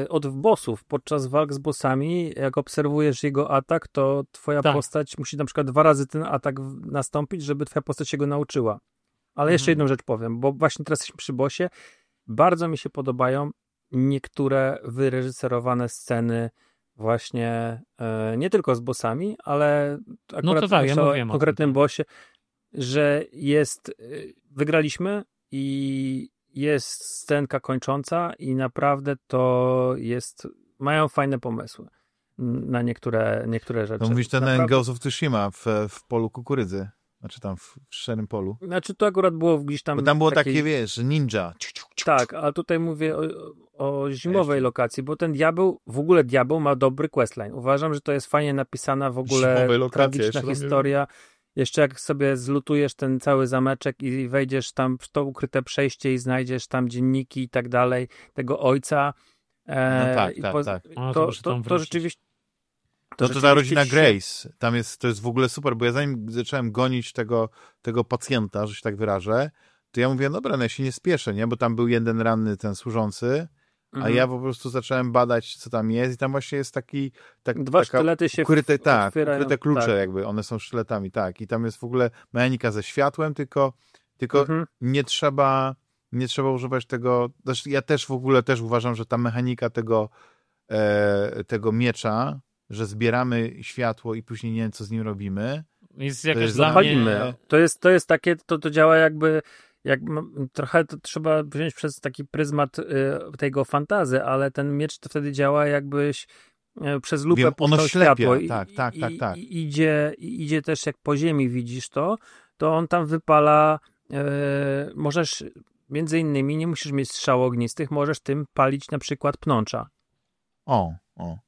S3: yy, od bossów. Podczas walk z bossami, jak obserwujesz jego atak, to twoja tak. postać musi na przykład dwa razy ten atak nastąpić, żeby twoja postać się go nauczyła. Ale jeszcze mhm. jedną rzecz powiem, bo właśnie teraz jesteśmy przy bosie. Bardzo mi się podobają niektóre wyreżyserowane sceny właśnie e, nie tylko z bossami, ale akurat no to tak, ja o konkretnym bosie, że jest, e, wygraliśmy i jest scenka kończąca i naprawdę to jest, mają fajne pomysły na niektóre, niektóre rzeczy.
S1: To mówisz ten Naprawdę... Ghost of Tsushima w, w polu kukurydzy. Znaczy tam w, w szarym polu.
S3: Znaczy to akurat było gdzieś tam...
S1: Bo tam było takiej... takie, wiesz, ninja.
S3: Tak, ale tutaj mówię o, o zimowej lokacji, bo ten diabeł, w ogóle diabeł ma dobry questline. Uważam, że to jest fajnie napisana w ogóle tragiczna historia. Jeszcze jak sobie zlutujesz ten cały zameczek i wejdziesz tam w to ukryte przejście i znajdziesz tam dzienniki i tak dalej, tego ojca.
S1: E, no tak, tak, po, tak.
S3: To, to, to, to rzeczywiście
S1: To, to ta rodzina się... Grace, tam jest, to jest w ogóle super, bo ja zanim zacząłem gonić tego, tego pacjenta, że się tak wyrażę, to ja mówię, dobra, no ja się nie spieszę, nie, bo tam był jeden ranny ten służący, a mhm. ja po prostu zacząłem badać, co tam jest i tam właśnie jest taki... Tak,
S3: Dwa taka sztylety się
S1: ukryte, tak, ukryte klucze tak. jakby, one są sztyletami, tak. I tam jest w ogóle mechanika ze światłem, tylko, tylko mhm. nie trzeba nie trzeba używać tego, znaczy ja też w ogóle też uważam, że ta mechanika tego, e, tego miecza, że zbieramy światło i później nie wiem, co z nim robimy.
S2: Jest jakaś to jest dla mnie...
S3: To jest, to jest takie, to, to działa jakby jak trochę to trzeba wziąć przez taki pryzmat y, tego fantazy, ale ten miecz to wtedy działa jakbyś y, przez lupę Wiem,
S1: ono
S3: światło
S1: i, tak, tak, tak, tak.
S3: I, idzie, idzie też jak po ziemi widzisz to, to on tam wypala y, możesz między innymi nie musisz mieć strzał ognistych, możesz tym palić na przykład pnącza.
S1: O, o.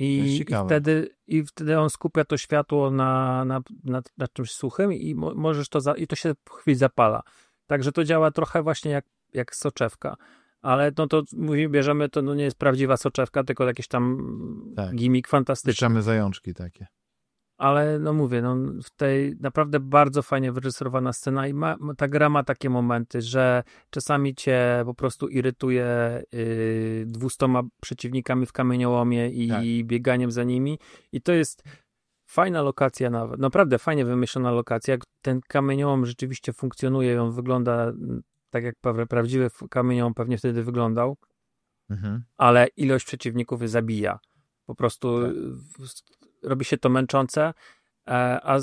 S3: I, i, wtedy, I wtedy on skupia to światło na, na, na, na czymś suchym i mo, możesz to za, i to się w chwili zapala. Także to działa trochę właśnie jak, jak soczewka. Ale no to mówimy, bierzemy to, no nie jest prawdziwa soczewka, tylko jakiś tam tak. gimmick fantastyczny.
S1: Bierzemy zajączki takie
S3: ale no mówię, no w tej naprawdę bardzo fajnie wyreżyserowana scena i ma, ta gra ma takie momenty, że czasami cię po prostu irytuje yy, dwustoma przeciwnikami w kamieniołomie i tak. bieganiem za nimi i to jest fajna lokacja nawet, naprawdę fajnie wymyślona lokacja, ten kamieniołom rzeczywiście funkcjonuje, on wygląda mm, tak jak prawdziwy kamieniołom pewnie wtedy wyglądał, mhm. ale ilość przeciwników zabija. Po prostu tak robi się to męczące, e, a,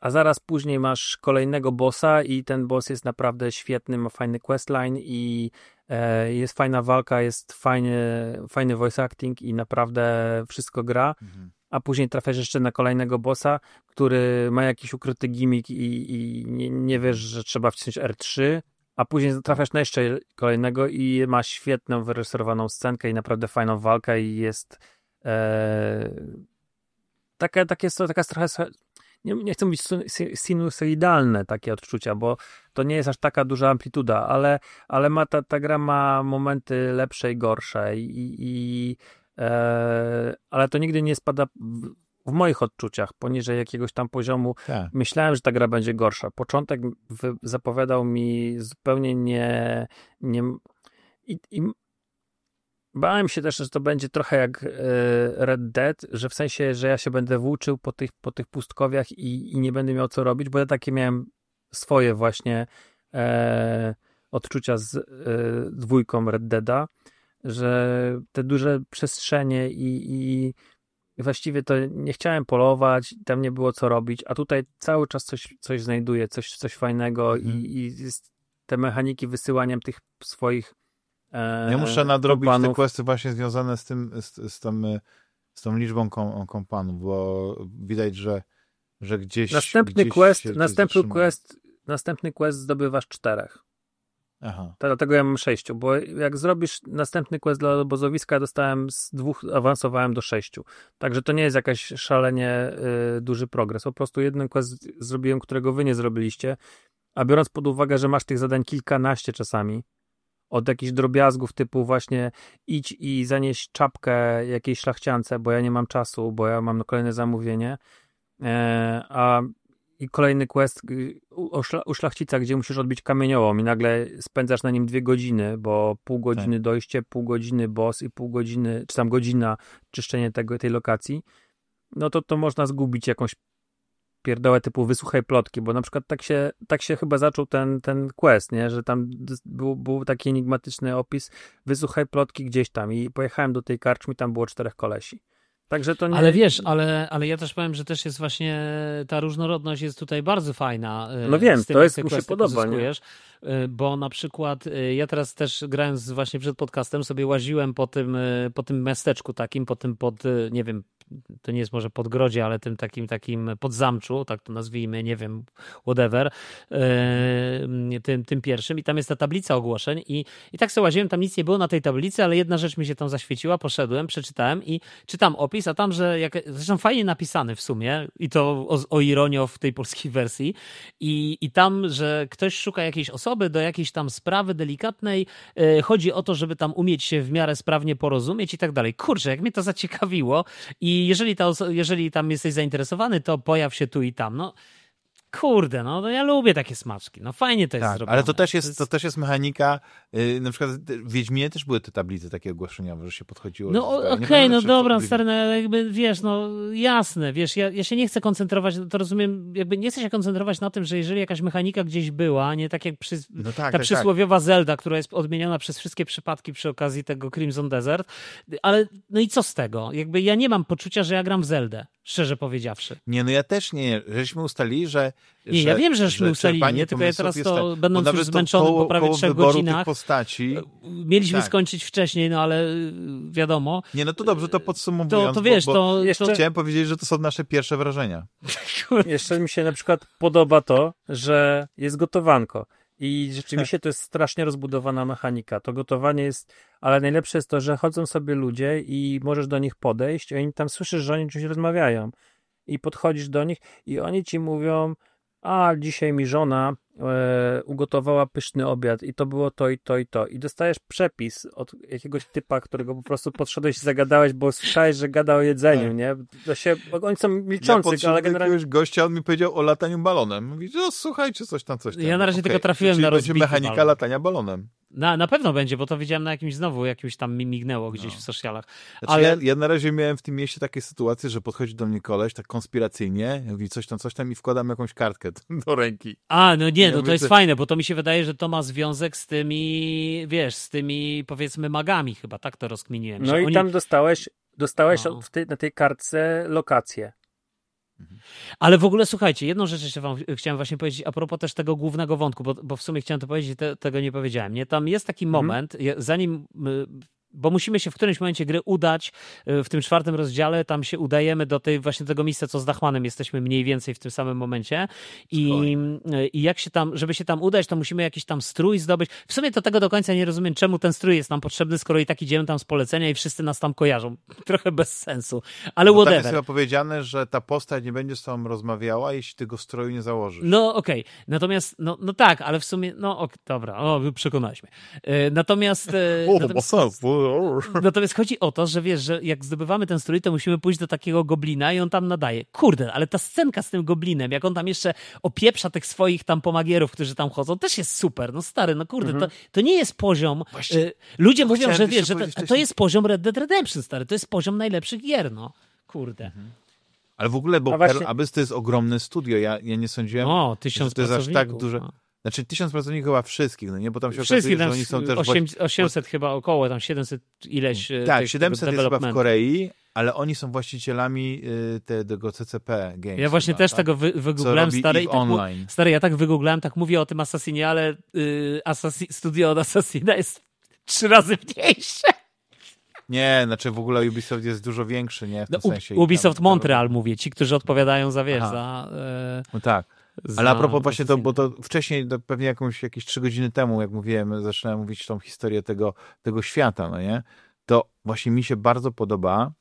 S3: a zaraz później masz kolejnego bossa i ten boss jest naprawdę świetny, ma fajny questline i e, jest fajna walka, jest fajny, fajny voice acting i naprawdę wszystko gra. Mhm. A później trafiasz jeszcze na kolejnego bossa, który ma jakiś ukryty gimmick i, i nie, nie wiesz, że trzeba wcisnąć R3, a później trafiasz na jeszcze kolejnego i ma świetną, wyreżyserowaną scenkę i naprawdę fajną walkę i jest e, takie, takie, taka trochę, nie, nie chcę mówić sinusoidalne takie odczucia, bo to nie jest aż taka duża amplituda, ale, ale ma ta, ta gra ma momenty lepsze i gorsze i, i e, ale to nigdy nie spada w, w moich odczuciach poniżej jakiegoś tam poziomu. Tak. Myślałem, że ta gra będzie gorsza. Początek zapowiadał mi zupełnie nie, nie i, i Bałem się też, że to będzie trochę jak e, Red Dead, że w sensie, że ja się będę włóczył po tych, po tych pustkowiach i, i nie będę miał co robić, bo ja takie miałem swoje właśnie e, odczucia z e, dwójką Red Deada, że te duże przestrzenie i, i właściwie to nie chciałem polować, tam nie było co robić, a tutaj cały czas coś, coś znajduję, coś, coś fajnego mhm. i, i te mechaniki wysyłaniem tych swoich
S1: ja muszę nadrobić kompanów. te questy właśnie związane z tym, z, z, tą, z tą liczbą kom, kompanów, bo widać, że, że gdzieś.
S3: Następny
S1: gdzieś
S3: quest, następny quest, następny quest zdobywasz czterech.
S1: Aha.
S3: Dlatego ja mam sześciu, bo jak zrobisz następny quest dla obozowiska, dostałem z dwóch, awansowałem do sześciu. Także to nie jest jakaś szalenie y, duży progres. Po prostu jeden quest zrobiłem, którego wy nie zrobiliście, a biorąc pod uwagę, że masz tych zadań kilkanaście czasami, od jakichś drobiazgów typu właśnie idź i zanieś czapkę jakiejś szlachciance, bo ja nie mam czasu, bo ja mam kolejne zamówienie, e, a i kolejny quest u, szlachcica, gdzie musisz odbić kamieniołom i nagle spędzasz na nim dwie godziny, bo pół godziny tak. dojście, pół godziny boss i pół godziny, czy tam godzina czyszczenie tego, tej lokacji, no to to można zgubić jakąś pierdołę typu wysłuchaj plotki, bo na przykład tak się, tak się chyba zaczął ten, ten quest, nie? że tam był, był taki enigmatyczny opis wysłuchaj plotki gdzieś tam i pojechałem do tej karczmy, tam było czterech kolesi. Także to nie...
S2: Ale wiesz, ale, ale ja też powiem, że też jest właśnie ta różnorodność jest tutaj bardzo fajna.
S3: E, no wiem, tym, to jest, mi się podoba, nie?
S2: E, bo na przykład e, ja teraz też grając właśnie przed podcastem sobie łaziłem po tym, po tym miasteczku takim, po tym pod, nie wiem, to nie jest może podgrodzie, ale tym takim takim podzamczu, tak to nazwijmy, nie wiem, whatever, tym, tym pierwszym i tam jest ta tablica ogłoszeń i, i tak sobie łaziłem, tam nic nie było na tej tablicy, ale jedna rzecz mi się tam zaświeciła, poszedłem, przeczytałem i czytam opis, a tam, że jak, zresztą fajnie napisany w sumie i to o, o w tej polskiej wersji i, i tam, że ktoś szuka jakiejś osoby do jakiejś tam sprawy delikatnej, yy, chodzi o to, żeby tam umieć się w miarę sprawnie porozumieć i tak dalej. Kurczę, jak mnie to zaciekawiło i jeżeli, ta, jeżeli tam jesteś zainteresowany, to pojaw się tu i tam. No, kurde, no, no ja lubię takie smaczki. No fajnie to jest
S1: Tak,
S2: zrobione.
S1: ale to też jest, to też jest mechanika, yy, na przykład w Wiedźminie też były te tablice takie ogłoszeniowe, że się podchodziło.
S2: No okej,
S1: pamiętam,
S2: no dobra, stary, no ale jakby, wiesz, no jasne, wiesz, ja, ja się nie chcę koncentrować, to rozumiem, jakby nie chcę się koncentrować na tym, że jeżeli jakaś mechanika gdzieś była, nie tak jak przy,
S1: No tak,
S2: ta
S1: tak, tak.
S2: przysłowiowa Zelda, która jest odmieniona przez wszystkie przypadki przy okazji tego Crimson Desert, ale no i co z tego? Jakby ja nie mam poczucia, że ja gram w Zeldę, szczerze powiedziawszy.
S1: Nie, no ja też nie. Żeśmy ustalili, że.
S2: Nie, ja wiem, że żeśmy ustalili, nie, tylko ja teraz to,
S1: tak,
S2: będąc już
S1: to
S2: zmęczony
S1: koło,
S2: po prawie trzech godzinach,
S1: postaci.
S2: mieliśmy
S1: tak.
S2: skończyć wcześniej, no ale y, wiadomo,
S1: Nie, no to dobrze, to
S2: to,
S1: podsumowując.
S2: to wiesz,
S1: bo, bo
S2: to,
S3: jeszcze-
S2: to
S1: Chciałem powiedzieć, że to są nasze pierwsze wrażenia. [LAUGHS]
S3: Jeszcze mi się na przykład podoba to, że jest gotowanko. I rzeczywiście to jest strasznie rozbudowana mechanika. To gotowanie jest, ale najlepsze jest to, że chodzą sobie ludzie i możesz do nich podejść, i oni tam słyszysz, że oni czymś rozmawiają. I podchodzisz do nich i oni ci mówią, a dzisiaj mi żona e, ugotowała pyszny obiad i to było to i to i to. I dostajesz przepis od jakiegoś typa, którego po prostu podszedłeś i zagadałeś, bo słyszałeś, że gada o jedzeniu,
S1: Tak.
S3: nie? To się, oni są
S1: Ja
S3: milczący,
S1: podszedłem
S3: ale generalnie
S1: jakiegoś gościa, on mi powiedział o lataniu balonem. Mówi, no słuchajcie, coś tam, coś tam.
S2: Ja na razie
S1: Okej,
S2: tylko trafiłem
S1: czyli
S2: na
S1: będzie
S2: rozbity
S1: mechanika
S2: balon.
S1: latania balonem.
S2: Na, na pewno będzie, bo to widziałem na jakimś znowu, jakimś tam mi mignęło gdzieś
S1: No.
S2: w socialach.
S1: Znaczy,
S2: Ale-
S1: ja, ja na razie miałem w tym mieście takie sytuacje, że podchodzi do mnie koleś tak konspiracyjnie, mówi coś tam, coś tam i wkładam jakąś kartkę [LAUGHS] do ręki.
S2: A, no nie,
S1: Ja
S2: no to
S1: mówię,
S2: jest
S1: że-
S2: fajne, bo to mi się wydaje, że to ma związek z tymi, wiesz, z tymi powiedzmy magami chyba, tak to rozkminiłem.
S3: No i
S2: oni...
S3: tam dostałeś, dostałeś
S2: No.
S3: tej, na tej kartce lokację.
S2: Ale w ogóle słuchajcie, jedną rzecz jeszcze wam chciałem właśnie powiedzieć a propos też tego głównego wątku, bo, bo w sumie chciałem to powiedzieć, te, tego nie powiedziałem. Nie, tam jest taki
S3: Mhm.
S2: moment, zanim y, bo musimy się w którymś momencie gry udać, y, w tym czwartym rozdziale, tam się udajemy do tej właśnie tego miejsca, co z Dachmanem jesteśmy mniej więcej w tym samym momencie i, y, i jak się tam, żeby się tam udać, to musimy jakiś tam strój zdobyć. W sumie to tego do końca nie rozumiem, czemu ten strój jest nam potrzebny, skoro i tak idziemy tam z polecenia i wszyscy nas tam kojarzą. [LAUGHS] Trochę bez sensu, ale
S1: No tak
S2: whatever.
S1: jest chyba powiedziane, że ta postać nie będzie z tobą rozmawiała, jeśli tego stroju nie założysz.
S2: No okej, natomiast, no, no tak, ale w sumie, no ok, dobra, o, przekonałeś mnie. E, natomiast, e,
S1: O,
S2: natomiast,
S1: sens. [LAUGHS]
S2: natomiast chodzi o to, że wiesz, że jak zdobywamy ten strój, to musimy pójść do takiego goblina i on tam nadaje. Kurde, ale ta scenka z tym goblinem, jak on tam jeszcze opieprza tych swoich tam pomagierów, którzy tam chodzą, też jest super, no stary, no kurde, to, to nie jest poziom,
S1: Właśnie,
S2: e, ludzie mówią,
S1: chciałem
S2: że wiesz, że to, to jest poziom Red Dead Redemption, stary, to jest poziom najlepszych gier, no. Kurde.
S1: Ale w ogóle, bo
S3: A właśnie-
S1: Pearl Abyss to jest ogromne studio, ja, ja nie sądziłem,
S2: O, tysiąc
S1: że to jest aż tak duże.
S2: No.
S1: Znaczy tysiąc pracowników chyba wszystkich, no nie? Bo tam się
S2: Wszystkich
S1: okazuje, że oni są też...
S2: 8,
S1: właśnie-
S2: 800 chyba około, tam 700 ileś e,
S1: Tak,
S2: tych,
S1: 700
S2: tego
S1: jest chyba w. Korei, ale oni są właścicielami y, te, tego CCP Games.
S2: Ja właśnie
S1: chyba,
S2: też
S1: tak?
S2: tego wy, wygooglałem, stary, i tak
S1: online.
S2: stary, ja tak wygooglałem, tak mówię o tym Assassinie, ale y, Assassin, studio od Assassina jest trzy razy mniejsze.
S1: Nie, znaczy w ogóle Ubisoft jest dużo większy, nie? W
S2: No,
S1: tym
S2: U-
S1: sensie.
S2: Ubisoft Montreal mówię, ci, którzy odpowiadają za, wiesz,
S1: Aha.
S2: za... E,
S1: No tak.
S2: Za
S1: Ale a propos właśnie to, bo to wcześniej, to pewnie jakąś, jakieś trzy godziny temu, jak mówiłem, zaczynałem mówić tą historię tego, tego świata, no nie? To właśnie mi się bardzo podoba,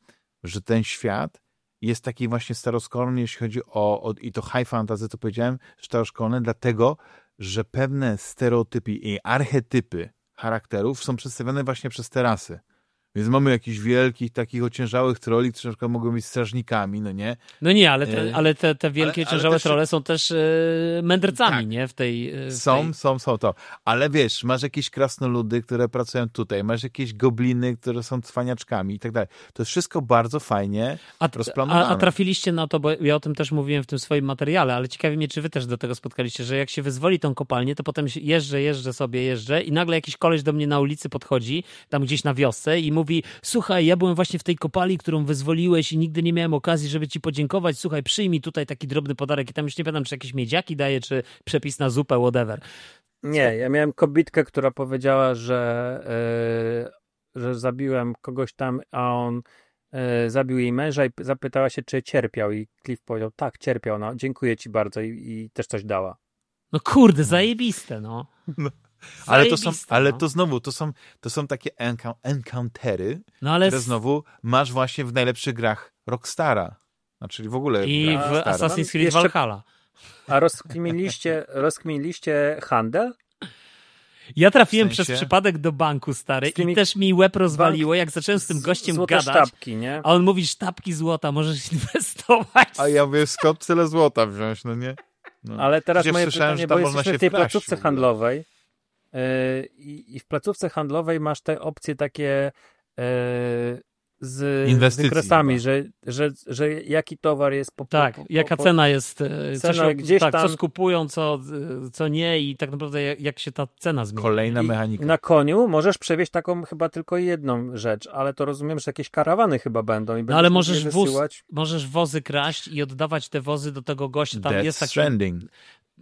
S1: że ten świat jest taki właśnie staroszkolny, jeśli chodzi o, o i to high fantasy, to powiedziałem, staroszkolny, dlatego, że pewne stereotypy i archetypy charakterów są przedstawione właśnie przez te rasy. Więc mamy jakichś wielkich, takich ociężałych troli, którzy na przykład mogą być strażnikami, no nie?
S2: No nie, ale te,
S1: E,
S2: ale te, te wielkie,
S1: ale- ale
S2: ciężałe
S1: też-
S2: trole są też e, mędrcami,
S1: Tak.
S2: nie? W tej... e, W
S1: Są,
S2: tej...
S1: są, są to. Ale wiesz, masz jakieś krasnoludy, które pracują tutaj, masz jakieś gobliny, które są cwaniaczkami i tak dalej. To jest wszystko bardzo fajnie
S2: A,
S1: rozplanowane.
S2: a, a trafiliście na to, bo ja o tym też mówiłem w tym swoim materiale, ale ciekawi mnie, czy wy też do tego spotkaliście, że jak się wyzwoli tą kopalnię, to potem jeżdżę, jeżdżę sobie, jeżdżę i nagle jakiś koleś do mnie na ulicy podchodzi, tam gdzieś na wiosce i mówi, słuchaj, ja byłem właśnie w tej kopalni, którą wyzwoliłeś i nigdy nie miałem okazji, żeby ci podziękować, słuchaj, przyjmij tutaj taki drobny podarek i tam już nie pamiętam, czy jakieś miedziaki daje, czy przepis na zupę, whatever.
S3: Nie, ja miałem kobitkę, która powiedziała, że, e, że zabiłem kogoś tam, a on e, zabił jej męża i zapytała się, czy cierpiał. I Cliff powiedział, tak, cierpiał, no, dziękuję ci bardzo i, i też coś dała.
S2: No kurde, zajebiste, no.
S1: Ale to są, ale
S2: no.
S1: to znowu, to są, to są takie encou- encountery,
S2: No ale
S1: które znowu masz właśnie w najlepszych grach Rockstara. Czyli w ogóle
S2: i w. Assassin's Creed
S3: Jeszcze-
S2: Valhalla.
S3: A rozkminiliście, rozkminiliście handel?
S2: Ja trafiłem
S1: W sensie?
S2: przez przypadek do banku, stary,
S3: tymi-
S2: i też mi łeb rozwaliło, jak zacząłem z tym gościem
S3: Złote
S2: gadać.
S3: sztabki, nie?
S2: A on mówi, sztabki złota, możesz [LAUGHS] inwestować.
S1: A ja mówię, skąd tyle złota wziąć, no nie? No.
S3: Ale teraz
S1: Przecież
S3: moje pytanie,
S1: że
S3: bo jesteśmy w tej placówce handlowej i, i w placówce handlowej masz te opcje takie yy, z
S1: Inwestycji
S3: wykresami,
S1: chyba.
S3: że, że, że jaki towar jest po,
S2: Tak,
S3: po, po,
S2: jaka
S3: po,
S2: cena jest, e, co,
S3: Cena
S2: się,
S3: gdzieś
S2: tak,
S3: tam-
S2: co skupują, co, e, co nie i tak naprawdę jak, jak się ta cena zmienia.
S1: Kolejna
S3: I
S1: mechanika.
S3: Na koniu możesz przewieźć taką chyba tylko jedną rzecz, ale to rozumiem, że jakieś karawany chyba będą i
S2: No ale możesz wóz,
S3: wysyłać.
S2: możesz wozy kraść i oddawać te wozy do tego gościa. Tam
S1: Death
S2: jest taki,
S1: Stranding.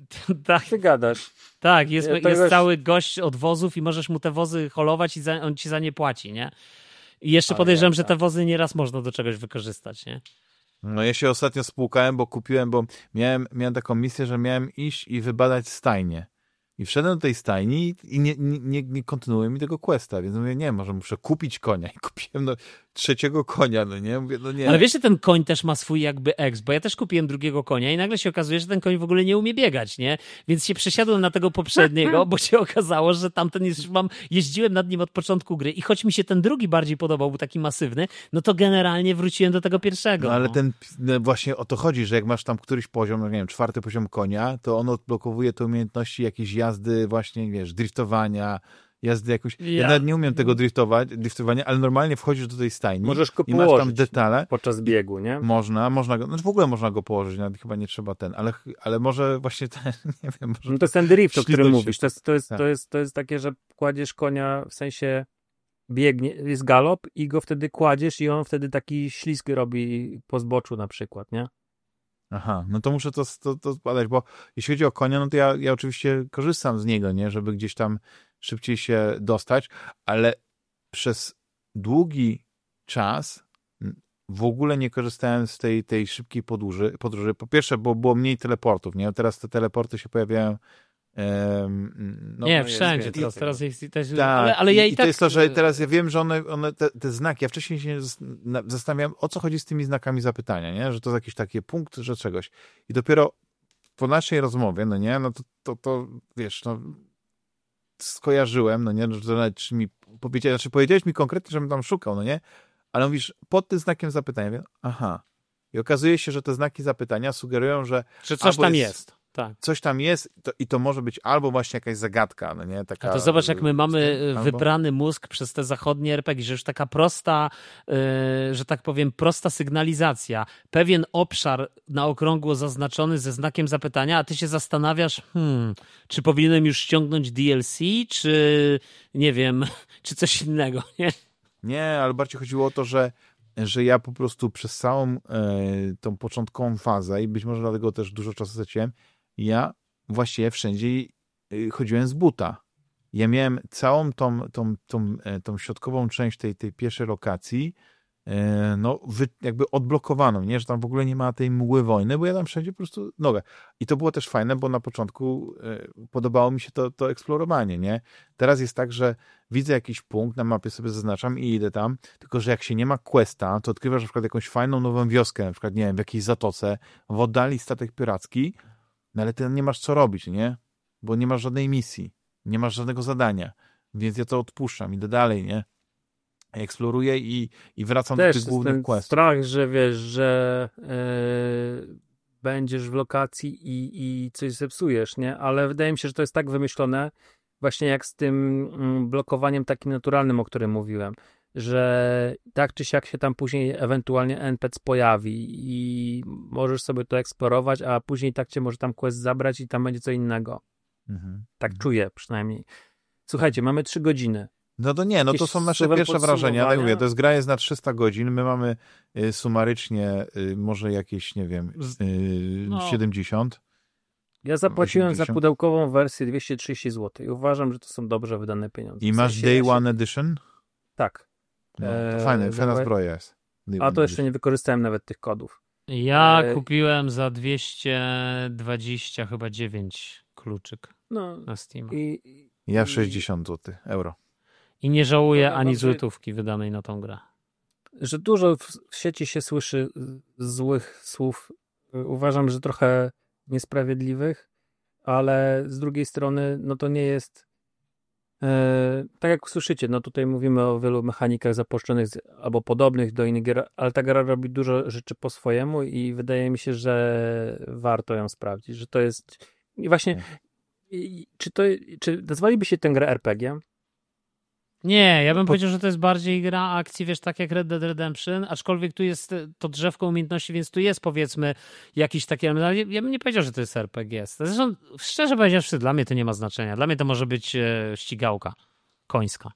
S1: [LAUGHS]
S2: tak,
S3: Ty gadasz.
S2: tak, jest, jest
S3: wiesz-
S2: cały gość od wozów i możesz mu te wozy holować i za, on ci za nie płaci, nie? I jeszcze
S3: Ale
S2: podejrzewam, że
S3: tak?
S2: te wozy nieraz można do czegoś wykorzystać, nie?
S1: No ja się ostatnio spłukałem, bo kupiłem, bo miałem, miałem taką misję, że miałem iść i wybadać stajnię. I wszedłem do tej stajni i nie, nie, nie, nie kontynuuję mi tego questa, więc mówię, nie, może muszę kupić konia. [LAUGHS] I kupiłem no, trzeciego konia, no nie? Mówię, no nie.
S2: Ale wiesz, że ten koń też ma swój jakby ex, bo ja też kupiłem drugiego konia i nagle się okazuje, że ten koń w ogóle nie umie biegać, nie? Więc się przesiadłem na tego poprzedniego, [LAUGHS] bo się okazało, że tamten już mam, jeździłem nad nim od początku gry i choć mi się ten drugi bardziej podobał, był taki masywny, no to generalnie wróciłem do tego pierwszego.
S1: No ale
S2: no.
S1: ten, no właśnie o to chodzi, że jak masz tam któryś poziom, no nie wiem, czwarty poziom konia, to on odblokowuje te umiejętności jakieś jazdy właśnie, wiesz, driftowania, jazdy jakoś... Ja,
S2: Ja-
S1: nawet nie umiem tego driftować, driftowania, ale normalnie wchodzisz do tej stajni
S3: Możesz go
S1: i masz tam detale.
S3: podczas biegu, nie?
S1: Można, można go, znaczy w ogóle można go położyć, nawet chyba nie trzeba ten, ale, ale może właśnie ten, [LAUGHS] nie wiem, może...
S3: No to jest ten drift, o którym mówisz. To jest, to, jest,
S1: Tak.
S3: to, jest, to jest takie, że kładziesz konia, w sensie biegnie, jest galop i go wtedy kładziesz i on wtedy taki ślizg robi po zboczu na przykład, nie?
S1: Aha, no to muszę to, to, to zbadać, bo jeśli chodzi o konia, no to ja, ja oczywiście korzystam z niego, nie, żeby gdzieś tam szybciej się dostać, ale przez długi czas w ogóle nie korzystałem z tej, tej szybkiej podróży, podróży. Po pierwsze, bo było mniej teleportów, nie? Teraz te teleporty się pojawiają no,
S2: nie,
S1: no jest
S2: wszędzie
S1: więcej
S2: teraz,
S1: tego.
S2: teraz jest też,
S1: Tak,
S2: ale, ale ja i,
S1: i
S2: tak...
S1: to jest to, że teraz ja wiem, że one, one te, te znaki, ja wcześniej się zas- na- zastanawiałem, o co chodzi z tymi znakami zapytania, nie? Że to jest jakiś taki punkt, że czegoś. I dopiero po naszej rozmowie, no nie, no to, to, to wiesz, no skojarzyłem, no nie, że nawet czy mi powiedziałeś, znaczy powiedziałeś mi konkretnie, żebym tam szukał, no nie, ale mówisz, pod tym znakiem zapytania, wiem, aha. I okazuje się, że te znaki zapytania sugerują, że
S2: że coś tam
S1: jest-
S2: jest. Tak.
S1: coś tam jest to, i to może być albo właśnie jakaś zagadka, no nie, taka...
S2: A to zobacz, jak my mamy
S1: albo-
S2: wybrany mózg przez te zachodnie RPG, że już taka prosta, yy, że tak powiem, prosta sygnalizacja, pewien obszar na okrągło zaznaczony ze znakiem zapytania, a ty się zastanawiasz, hmm, czy powinienem już ściągnąć DLC, czy nie wiem, [LAUGHS] czy coś innego, nie?
S1: Nie, ale bardziej chodziło o to, że, że ja po prostu przez całą e, tą początkową fazę i być może dlatego też dużo czasu straciłem, ja właściwie wszędzie e, chodziłem z buta. Ja miałem całą tą, tą, tą, e, tą środkową część tej, tej pierwszej lokacji e, no, jakby odblokowaną, nie? że tam w ogóle nie ma tej mgły wojny, bo ja tam wszędzie po prostu nogę. I to było też fajne, bo na początku e, podobało mi się to, to eksplorowanie, nie? Teraz jest tak, że widzę jakiś punkt na mapie, sobie zaznaczam i idę tam, tylko że jak się nie ma questa, to odkrywasz na przykład jakąś fajną nową wioskę, na przykład, nie wiem, w jakiejś zatoce, w oddali statek piracki, no ale ty nie masz co robić, nie? Bo nie masz żadnej misji, nie masz żadnego zadania, więc ja to odpuszczam, idę dalej, nie? Eksploruję i, i wracam
S3: Też
S1: do tych głównych questów.
S3: strach, że wiesz, że e, będziesz w lokacji i, i coś zepsujesz, nie? Ale wydaje mi się, że to jest tak wymyślone, właśnie jak z tym mm, blokowaniem takim naturalnym, o którym mówiłem, że tak czy siak się tam później ewentualnie NPC pojawi i możesz sobie to eksplorować, a później tak cię może tam quest zabrać i tam będzie co innego.
S1: Mhm.
S3: Tak czuję przynajmniej. Słuchajcie, mamy trzy godziny.
S1: No to nie, no to są nasze pierwsze wrażenia. Tak
S3: podsumowania?
S1: mówię, to jest gra jest na 300 godzin, my mamy y, sumarycznie y, może jakieś, nie wiem, y,
S2: no.
S1: 70.
S3: Ja zapłaciłem za
S1: 80.
S3: pudełkową wersję 230 zł i uważam, że to są dobrze wydane pieniądze.
S1: I
S3: W
S1: masz
S3: sensie
S1: Day One Edition?
S3: Tak.
S1: No, fajne, fajna zbroja jest.
S3: A to jeszcze nie wykorzystałem nawet tych kodów.
S2: Ja
S3: E,
S2: kupiłem za 220 chyba 9 kluczyk
S3: No
S2: na Steam.
S3: i, i
S1: Ja
S3: i-
S1: 60 zł, euro.
S2: I nie żałuję ani
S3: najbardziej-
S2: złotówki wydanej na tą grę.
S3: że dużo w w sieci się słyszy złych słów. Uważam, że trochę niesprawiedliwych, ale z drugiej strony, no to nie jest E, tak jak słyszycie, no tutaj mówimy o wielu mechanikach zapuszczonych albo podobnych do innych gier, ale ta gra robi dużo rzeczy po swojemu i wydaje mi się, że warto ją sprawdzić, że to jest i właśnie
S1: Tak.
S3: czy to, czy nazwaliby się tę grę RPG?
S2: Nie, ja bym powiedział, że to jest bardziej gra akcji, wiesz, tak jak Red Dead Redemption, aczkolwiek tu jest e, to drzewko umiejętności, więc tu jest powiedzmy jakiś taki element, ale ja bym nie powiedział, że to jest RPG. Zresztą, szczerze powiedziawszy, dla mnie to nie ma znaczenia. Dla mnie to może być e, ścigałka końska.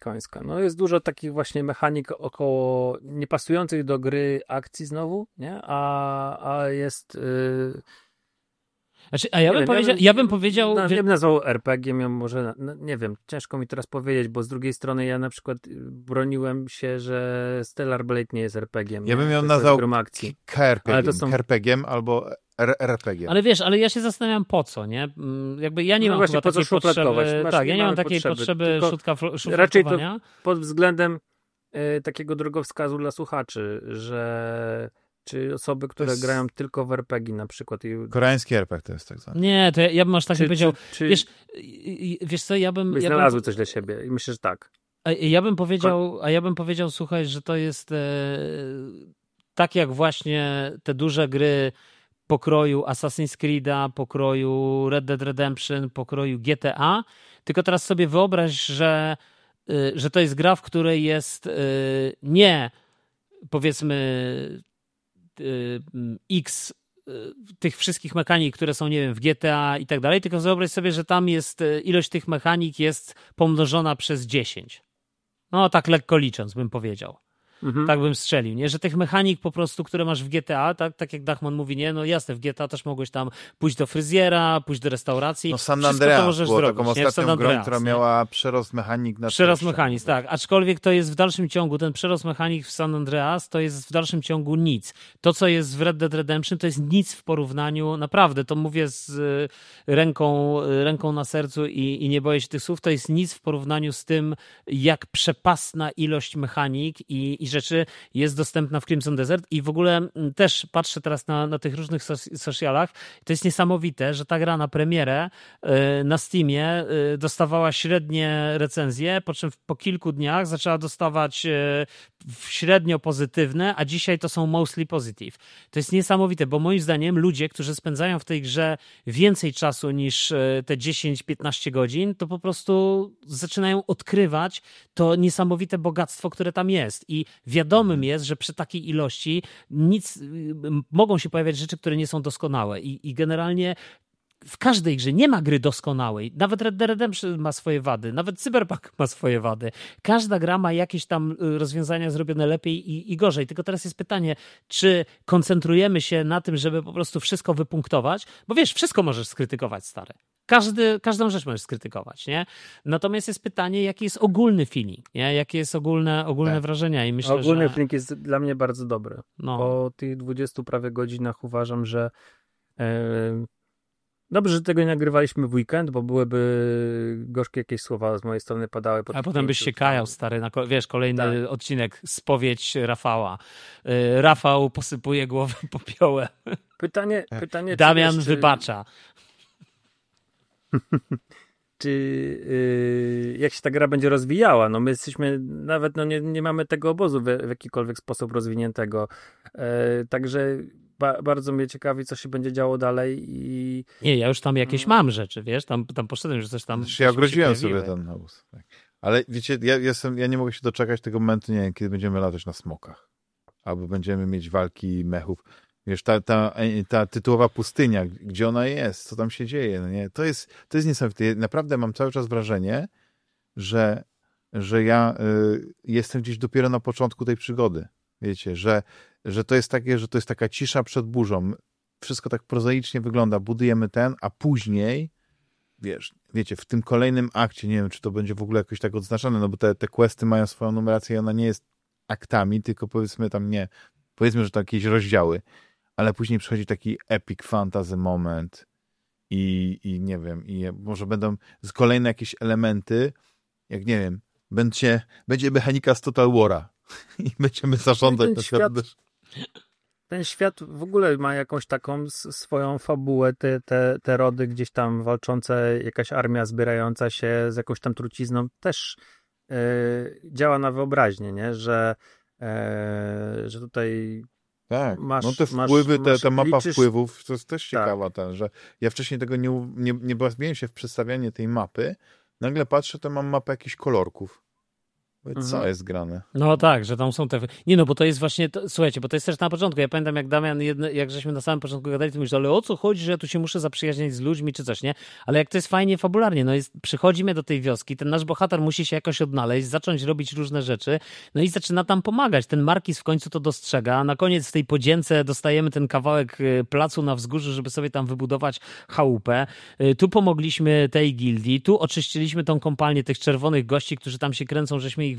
S3: Końska. No jest dużo takich właśnie mechanik około niepasujących do gry akcji znowu, nie? A, a jest... Yy,
S2: Znaczy, a ja
S3: nie
S2: bym,
S3: wiem,
S2: powiedział, ja bym powiedział,
S3: No,
S2: wie-
S3: ja bym nazwał RPG, ją może, no, nie wiem, ciężko mi teraz powiedzieć, bo z drugiej strony ja na przykład y, broniłem się, że Stellar Blade nie jest RPG.
S1: Ja bym ją nazwał. KRPG,
S3: są-
S1: albo RPG.
S2: Ale wiesz, ale ja się zastanawiam po co, nie? Mm, Jakby ja nie
S3: No
S2: mam
S3: właśnie, po co
S2: potrzeby.
S3: Masz
S2: Tak, ja nie mam takiej
S3: potrzeby,
S2: potrzeby szutka,
S3: raczej to-. Pod względem y, takiego drogowskazu dla słuchaczy, że czy osoby, które
S1: jest-
S3: grają tylko w RPG na przykład i
S1: Koreański RPG to jest tak zwany.
S2: Nie, to ja, ja bym aż tak nie
S3: czy,
S2: powiedział.
S3: czy, czy
S2: Wiesz, wiesz co, ja bym...
S3: byś
S2: Ja bym
S3: znalazły coś dla siebie i myślę, że tak.
S2: A ja bym powiedział, a ja bym powiedział, słuchaj, że to jest e, tak jak właśnie te duże gry pokroju Assassin's Creed'a, pokroju Red Dead Redemption, pokroju GTA, tylko teraz sobie wyobraź, że, e, że to jest gra, w której jest e, nie powiedzmy x e, tych wszystkich mechanik, które są, nie wiem, w GTA i tak dalej, tylko wyobraź sobie, że tam jest e, ilość tych mechanik jest pomnożona przez 10. No tak lekko licząc, bym powiedział.
S3: Mhm.
S2: Tak bym strzelił, nie? Że tych mechanik po prostu, które masz w GTA, tak, tak jak Dachman mówi, nie? No jasne, w GTA też mogłeś tam pójść do fryzjera, pójść do restauracji.
S1: No San
S2: to
S1: Andreas
S2: możesz
S1: było
S2: zrobić,
S1: taką
S2: nie? W San
S1: ostatnią grą,
S2: Andreas,
S1: która
S2: nie?
S1: miała przerost mechanik na
S2: Przerost mechanizm, tak. Aczkolwiek to jest w dalszym ciągu, ten przerost mechanik w San Andreas to jest w dalszym ciągu nic. To, co jest w Red Dead Redemption, to jest nic w porównaniu, naprawdę, to mówię z y, ręką, y, ręką na sercu i, i nie boję się tych słów, to jest nic w porównaniu z tym, jak przepasna ilość mechanik i, i rzeczy jest dostępna w Crimson Desert i w ogóle mm, też patrzę teraz na, na tych różnych socialach, to jest niesamowite, że ta gra na premierę y, na Steamie y, dostawała średnie recenzje, po czym po kilku dniach zaczęła dostawać y, średnio pozytywne, a dzisiaj to są mostly positive. To jest niesamowite, bo moim zdaniem ludzie, którzy spędzają w tej grze więcej czasu niż te 10-15 godzin, to po prostu zaczynają odkrywać to niesamowite bogactwo, które tam jest. I wiadomym jest, że przy takiej ilości nic, y, mogą się pojawiać rzeczy, które nie są doskonałe. I, i generalnie w każdej grze nie ma gry doskonałej. Nawet Red Dead Redemption ma swoje wady, nawet Cyberpunk ma swoje wady. Każda gra ma jakieś tam y, rozwiązania zrobione lepiej i, i gorzej. Tylko teraz jest pytanie, czy koncentrujemy się na tym, żeby po prostu wszystko wypunktować? Bo wiesz, wszystko możesz skrytykować, stary. Każdy, każdą rzecz możesz skrytykować, nie? Natomiast jest pytanie, jaki jest ogólny feeling, nie? Jakie jest ogólne, ogólne
S1: Tak.
S2: wrażenia i myślę,
S3: Ogólny
S2: że...
S3: feeling jest dla mnie bardzo dobry.
S2: No,
S3: Po tych 20 prawie godzinach uważam, że e, dobrze, że tego nie nagrywaliśmy w weekend, bo byłyby gorzkie jakieś słowa z mojej strony padały. po
S2: A potem byś się kajał, stary, na, wiesz, kolejny
S3: Tak.
S2: odcinek, spowiedź Rafała. Y, Rafał posypuje głowę [LAUGHS] popiołem.
S3: Pytanie, pytanie czy
S2: Damian
S3: czy,
S2: wybacza. [LAUGHS]
S3: Czy yy, jak się ta gra będzie rozwijała? No my jesteśmy, nawet no nie, nie mamy tego obozu w, w jakikolwiek sposób rozwiniętego. E, także ba, bardzo mnie ciekawi, co się będzie działo dalej i
S2: Nie, ja już tam jakieś
S3: No.
S2: mam rzeczy, wiesz, tam, tam poszedłem, że coś tam...
S1: Znaczy, ja ogrodziłem sobie ten obóz. Tak. Ale wiecie, ja, jestem, ja nie mogę się doczekać tego momentu, nie wiem, kiedy będziemy latać na smokach. Albo będziemy mieć walki mechów. Wiesz, ta, ta, ta tytułowa pustynia, gdzie ona jest, co tam się dzieje, no nie? To jest, to jest niesamowite. Naprawdę mam cały czas wrażenie, że, że ja y, jestem gdzieś dopiero na początku tej przygody. Wiecie, że, że to jest takie, że to jest taka cisza przed burzą. Wszystko tak prozaicznie wygląda. Budujemy ten, a później wiesz, wiecie, w tym kolejnym akcie, nie wiem, czy to będzie w ogóle jakoś tak odznaczone, no bo te, te questy mają swoją numerację i ona nie jest aktami, tylko powiedzmy tam nie, powiedzmy, że to jakieś rozdziały, ale później przychodzi taki epic fantasy moment i, i nie wiem, i może będą z kolejne jakieś elementy, jak nie wiem, będzie, będzie mechanika z Total War'a [LAUGHS] i będziemy zarządzać
S3: ten
S1: na
S3: świat- ten świat w ogóle ma jakąś taką swoją fabułę, te, te, te rody gdzieś tam walczące, jakaś armia zbierająca się z jakąś tam trucizną też e, działa na wyobraźnię, nie? Że, e, że tutaj
S1: tak,
S3: masz,
S1: no te wpływy,
S3: masz,
S1: te, ta mapa
S3: liczysz...
S1: wpływów, to jest też
S3: tak.
S1: ciekawa ten, że ja wcześniej tego nie, nie, nie bawiłem się w przedstawianie tej mapy, nagle patrzę, to mam mapę jakichś kolorków. Co mhm. jest grane?
S2: No tak, że tam są te. Nie no, bo to jest właśnie. To, słuchajcie, bo to jest też na początku. Ja pamiętam, jak Damian, jedne, jak żeśmy na samym początku gadali, to mówisz, ale o co chodzi, że ja tu się muszę zaprzyjaźniać z ludźmi czy coś, nie? Ale jak to jest fajnie fabularnie, no jest, przychodzimy do tej wioski, ten nasz bohater musi się jakoś odnaleźć, zacząć robić różne rzeczy, no i zaczyna tam pomagać. Ten Markis w końcu to dostrzega, a na koniec w tej podzięce dostajemy ten kawałek y, placu na wzgórzu, żeby sobie tam wybudować chałupę. Y, tu pomogliśmy tej gildii, tu oczyściliśmy tą kompalnię tych czerwonych gości, którzy tam się kręcą, żeśmy ich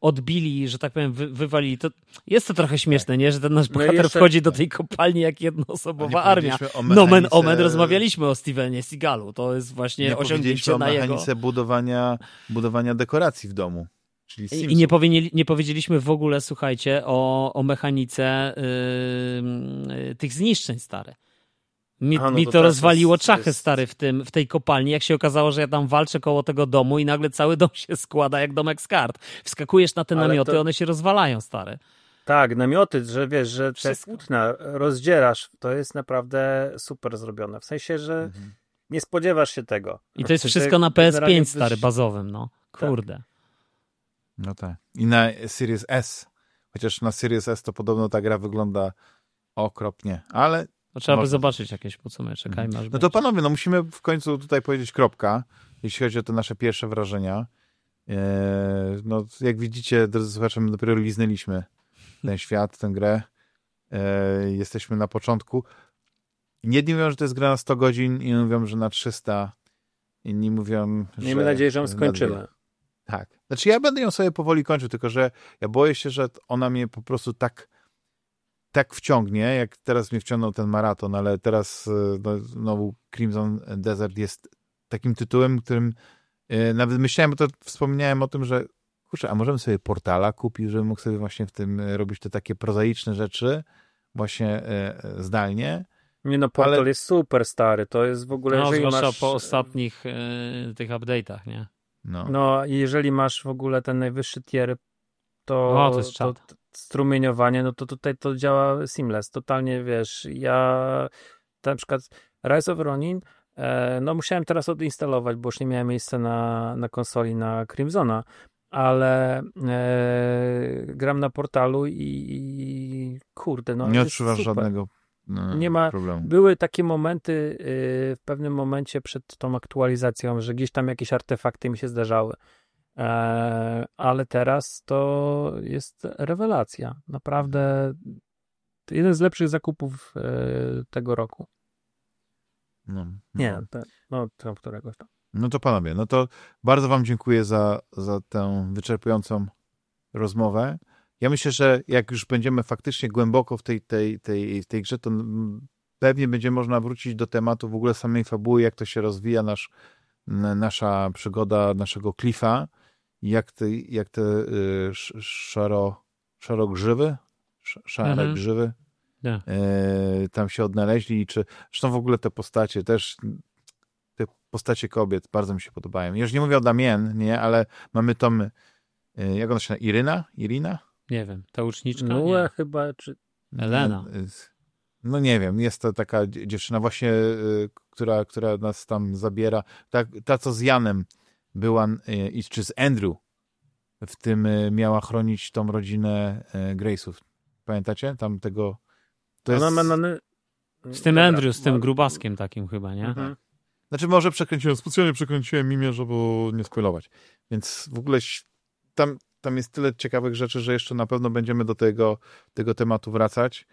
S2: odbili, że tak powiem, wy, wywalili. To jest to trochę śmieszne, nie? Że ten nasz no bohater no jeszcze... wchodzi do tej kopalni jak jednoosobowa armia. Nomen omen rozmawialiśmy o Stevenie Seagalu. To jest właśnie nie osiągnięcie na jego...
S1: o budowania, budowania dekoracji w domu.
S2: I nie, nie powiedzieliśmy w ogóle, słuchajcie, o, o mechanice yy, tych zniszczeń stare. Mi, no mi to, to rozwaliło jest, czachy, jest... stary, w, tym, w tej kopalni, jak się okazało, że ja tam walczę koło tego domu i nagle cały dom się składa jak domek z kart. Wskakujesz na te Ale namioty, to... one się rozwalają, stary.
S3: Tak, namioty, że wiesz, że te płótna rozdzierasz, to jest naprawdę super zrobione. W sensie, że mhm. nie spodziewasz się tego.
S2: I to jest wszystko na PS5, stary, bazowym, no. Tak. Kurde. Tak.
S1: No tak. I na Series S. Chociaż na Series S to podobno ta gra wygląda okropnie, ale
S2: no, trzeba Można. by zobaczyć jakieś podsumowanie. Czekajmy,
S1: mhm. No to panowie, no musimy w końcu tutaj powiedzieć kropka, jeśli chodzi o te nasze pierwsze wrażenia. Eee, no, jak widzicie, drodzy słuchacze, my dopiero liznęliśmy ten świat, tę grę. Eee, jesteśmy na początku. Jedni mówią, że to jest gra na 100 godzin, inni mówią, że na 300. Inni mówią, że...
S3: Miejmy nadzieję, że ją skończymy.
S1: Tak. Znaczy ja będę ją sobie powoli kończył, tylko że ja boję się, że ona mnie po prostu tak tak wciągnie, jak teraz mnie wciągnął ten maraton, ale teraz e, no, znowu Crimson Desert jest takim tytułem, którym e, nawet myślałem, bo to wspomniałem o tym, że kurczę, a możemy sobie portala kupić, żebym mógł sobie właśnie w tym e, robić te takie prozaiczne rzeczy właśnie zdalnie.
S3: Nie no, portal ale... jest super stary, to jest w ogóle...
S2: No, zwłaszcza masz... po ostatnich y, tych update'ach, nie?
S3: No. no, jeżeli masz w ogóle ten najwyższy tier, to,
S2: o, to, jest to,
S3: strumieniowanie, no to tutaj to działa seamless. Totalnie, wiesz, ja na przykład Rise of Ronin e, no musiałem teraz odinstalować, bo już nie miałem miejsca na, na konsoli na Crimsona, ale e, gram na portalu i, i kurde, no
S1: Nie odczuwasz żadnego no, nie ma, problemu.
S3: Były takie momenty y, w pewnym momencie przed tą aktualizacją, że gdzieś tam jakieś artefakty mi się zdarzały. E, ale teraz to jest rewelacja. Naprawdę jeden z lepszych zakupów e, tego roku.
S1: No, no.
S3: Nie, te, no to któregoś tam.
S1: No to panowie, no to bardzo wam dziękuję za, za tę wyczerpującą rozmowę. Ja myślę, że jak już będziemy faktycznie głęboko w tej, tej, tej, tej grze, to pewnie będzie można wrócić do tematu w ogóle samej fabuły, jak to się rozwija nasz, nasza przygoda naszego Cliffa jak te, jak te y, szaro, szarogrzywy, szare mhm. grzywy yeah. y, tam się odnaleźli i czy, zresztą w ogóle te postacie też te postacie kobiet bardzo mi się podobają. Już nie mówię o Damien, nie, ale mamy tą y, jak ona się nazywa? Iryna? Irina?
S2: Nie wiem, ta uczniczka?
S3: No chyba, czy...
S2: Elena.
S1: Y, no nie wiem, jest to taka dziewczyna właśnie, y, która, która nas tam zabiera, ta, ta co z Janem była, e, i czy z Andrew w tym e, miała chronić tą rodzinę e, Grace'ów. Pamiętacie? Tam tego...
S2: To jest... Z tym Andrew, z tym grubaskiem takim chyba, nie? Mhm.
S1: Znaczy może przekręciłem, specjalnie przekręciłem mimie, żeby nie spoilować. Więc w ogóle tam, tam jest tyle ciekawych rzeczy, że jeszcze na pewno będziemy do tego, tego tematu wracać.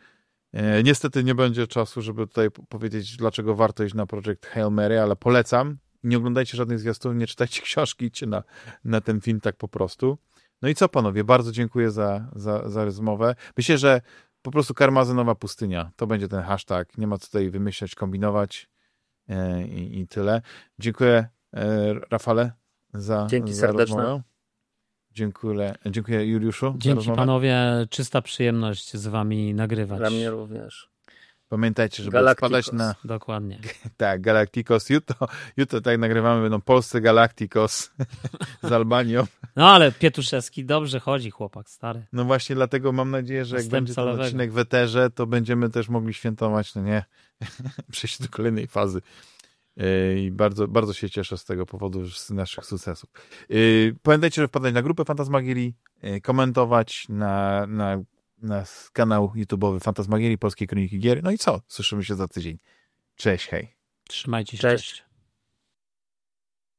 S1: E, niestety nie będzie czasu, żeby tutaj powiedzieć, dlaczego warto iść na projekt Hail Mary, ale polecam nie oglądajcie żadnych zwiastun, nie czytajcie [LAUGHS] książki, idźcie na, na ten film tak po prostu. No i co panowie, bardzo dziękuję za, za, za rozmowę. Myślę, że po prostu karmazynowa pustynia, to będzie ten hashtag, nie ma co tutaj wymyślać, kombinować e, i, i, tyle. Dziękuję e, Rafale za,
S3: Dzięki
S1: za
S3: serdeczne. Rozmowę.
S1: Dziękuję, dziękuję Juliuszu.
S2: Dzięki panowie, czysta przyjemność z wami nagrywać.
S3: Dla mnie również.
S1: Pamiętajcie, żeby
S3: Galacticos.
S1: wpadać na
S2: Dokładnie. [LAUGHS]
S1: tak, Galacticos. Jutro, jutro tak nagrywamy, będą polscy Galacticos [LAUGHS] z Albanią.
S2: No ale Pietuszewski dobrze chodzi, chłopak stary.
S1: No właśnie dlatego mam nadzieję, że jak będzie ten
S2: lewego.
S1: odcinek w eterze, to będziemy też mogli świętować, no nie, [LAUGHS] przejść do kolejnej fazy. Yy, I bardzo, bardzo się cieszę z tego powodu, z naszych sukcesów. Yy, Pamiętajcie, że wpadać na grupę Fantasmagierii, yy, komentować na, na, na kanał YouTube'owy Fantasmagierii, Polskiej Kroniki Gier. No i co? Słyszymy się za tydzień. Cześć, hej.
S2: Trzymajcie się.
S3: Cześć.
S2: cześć.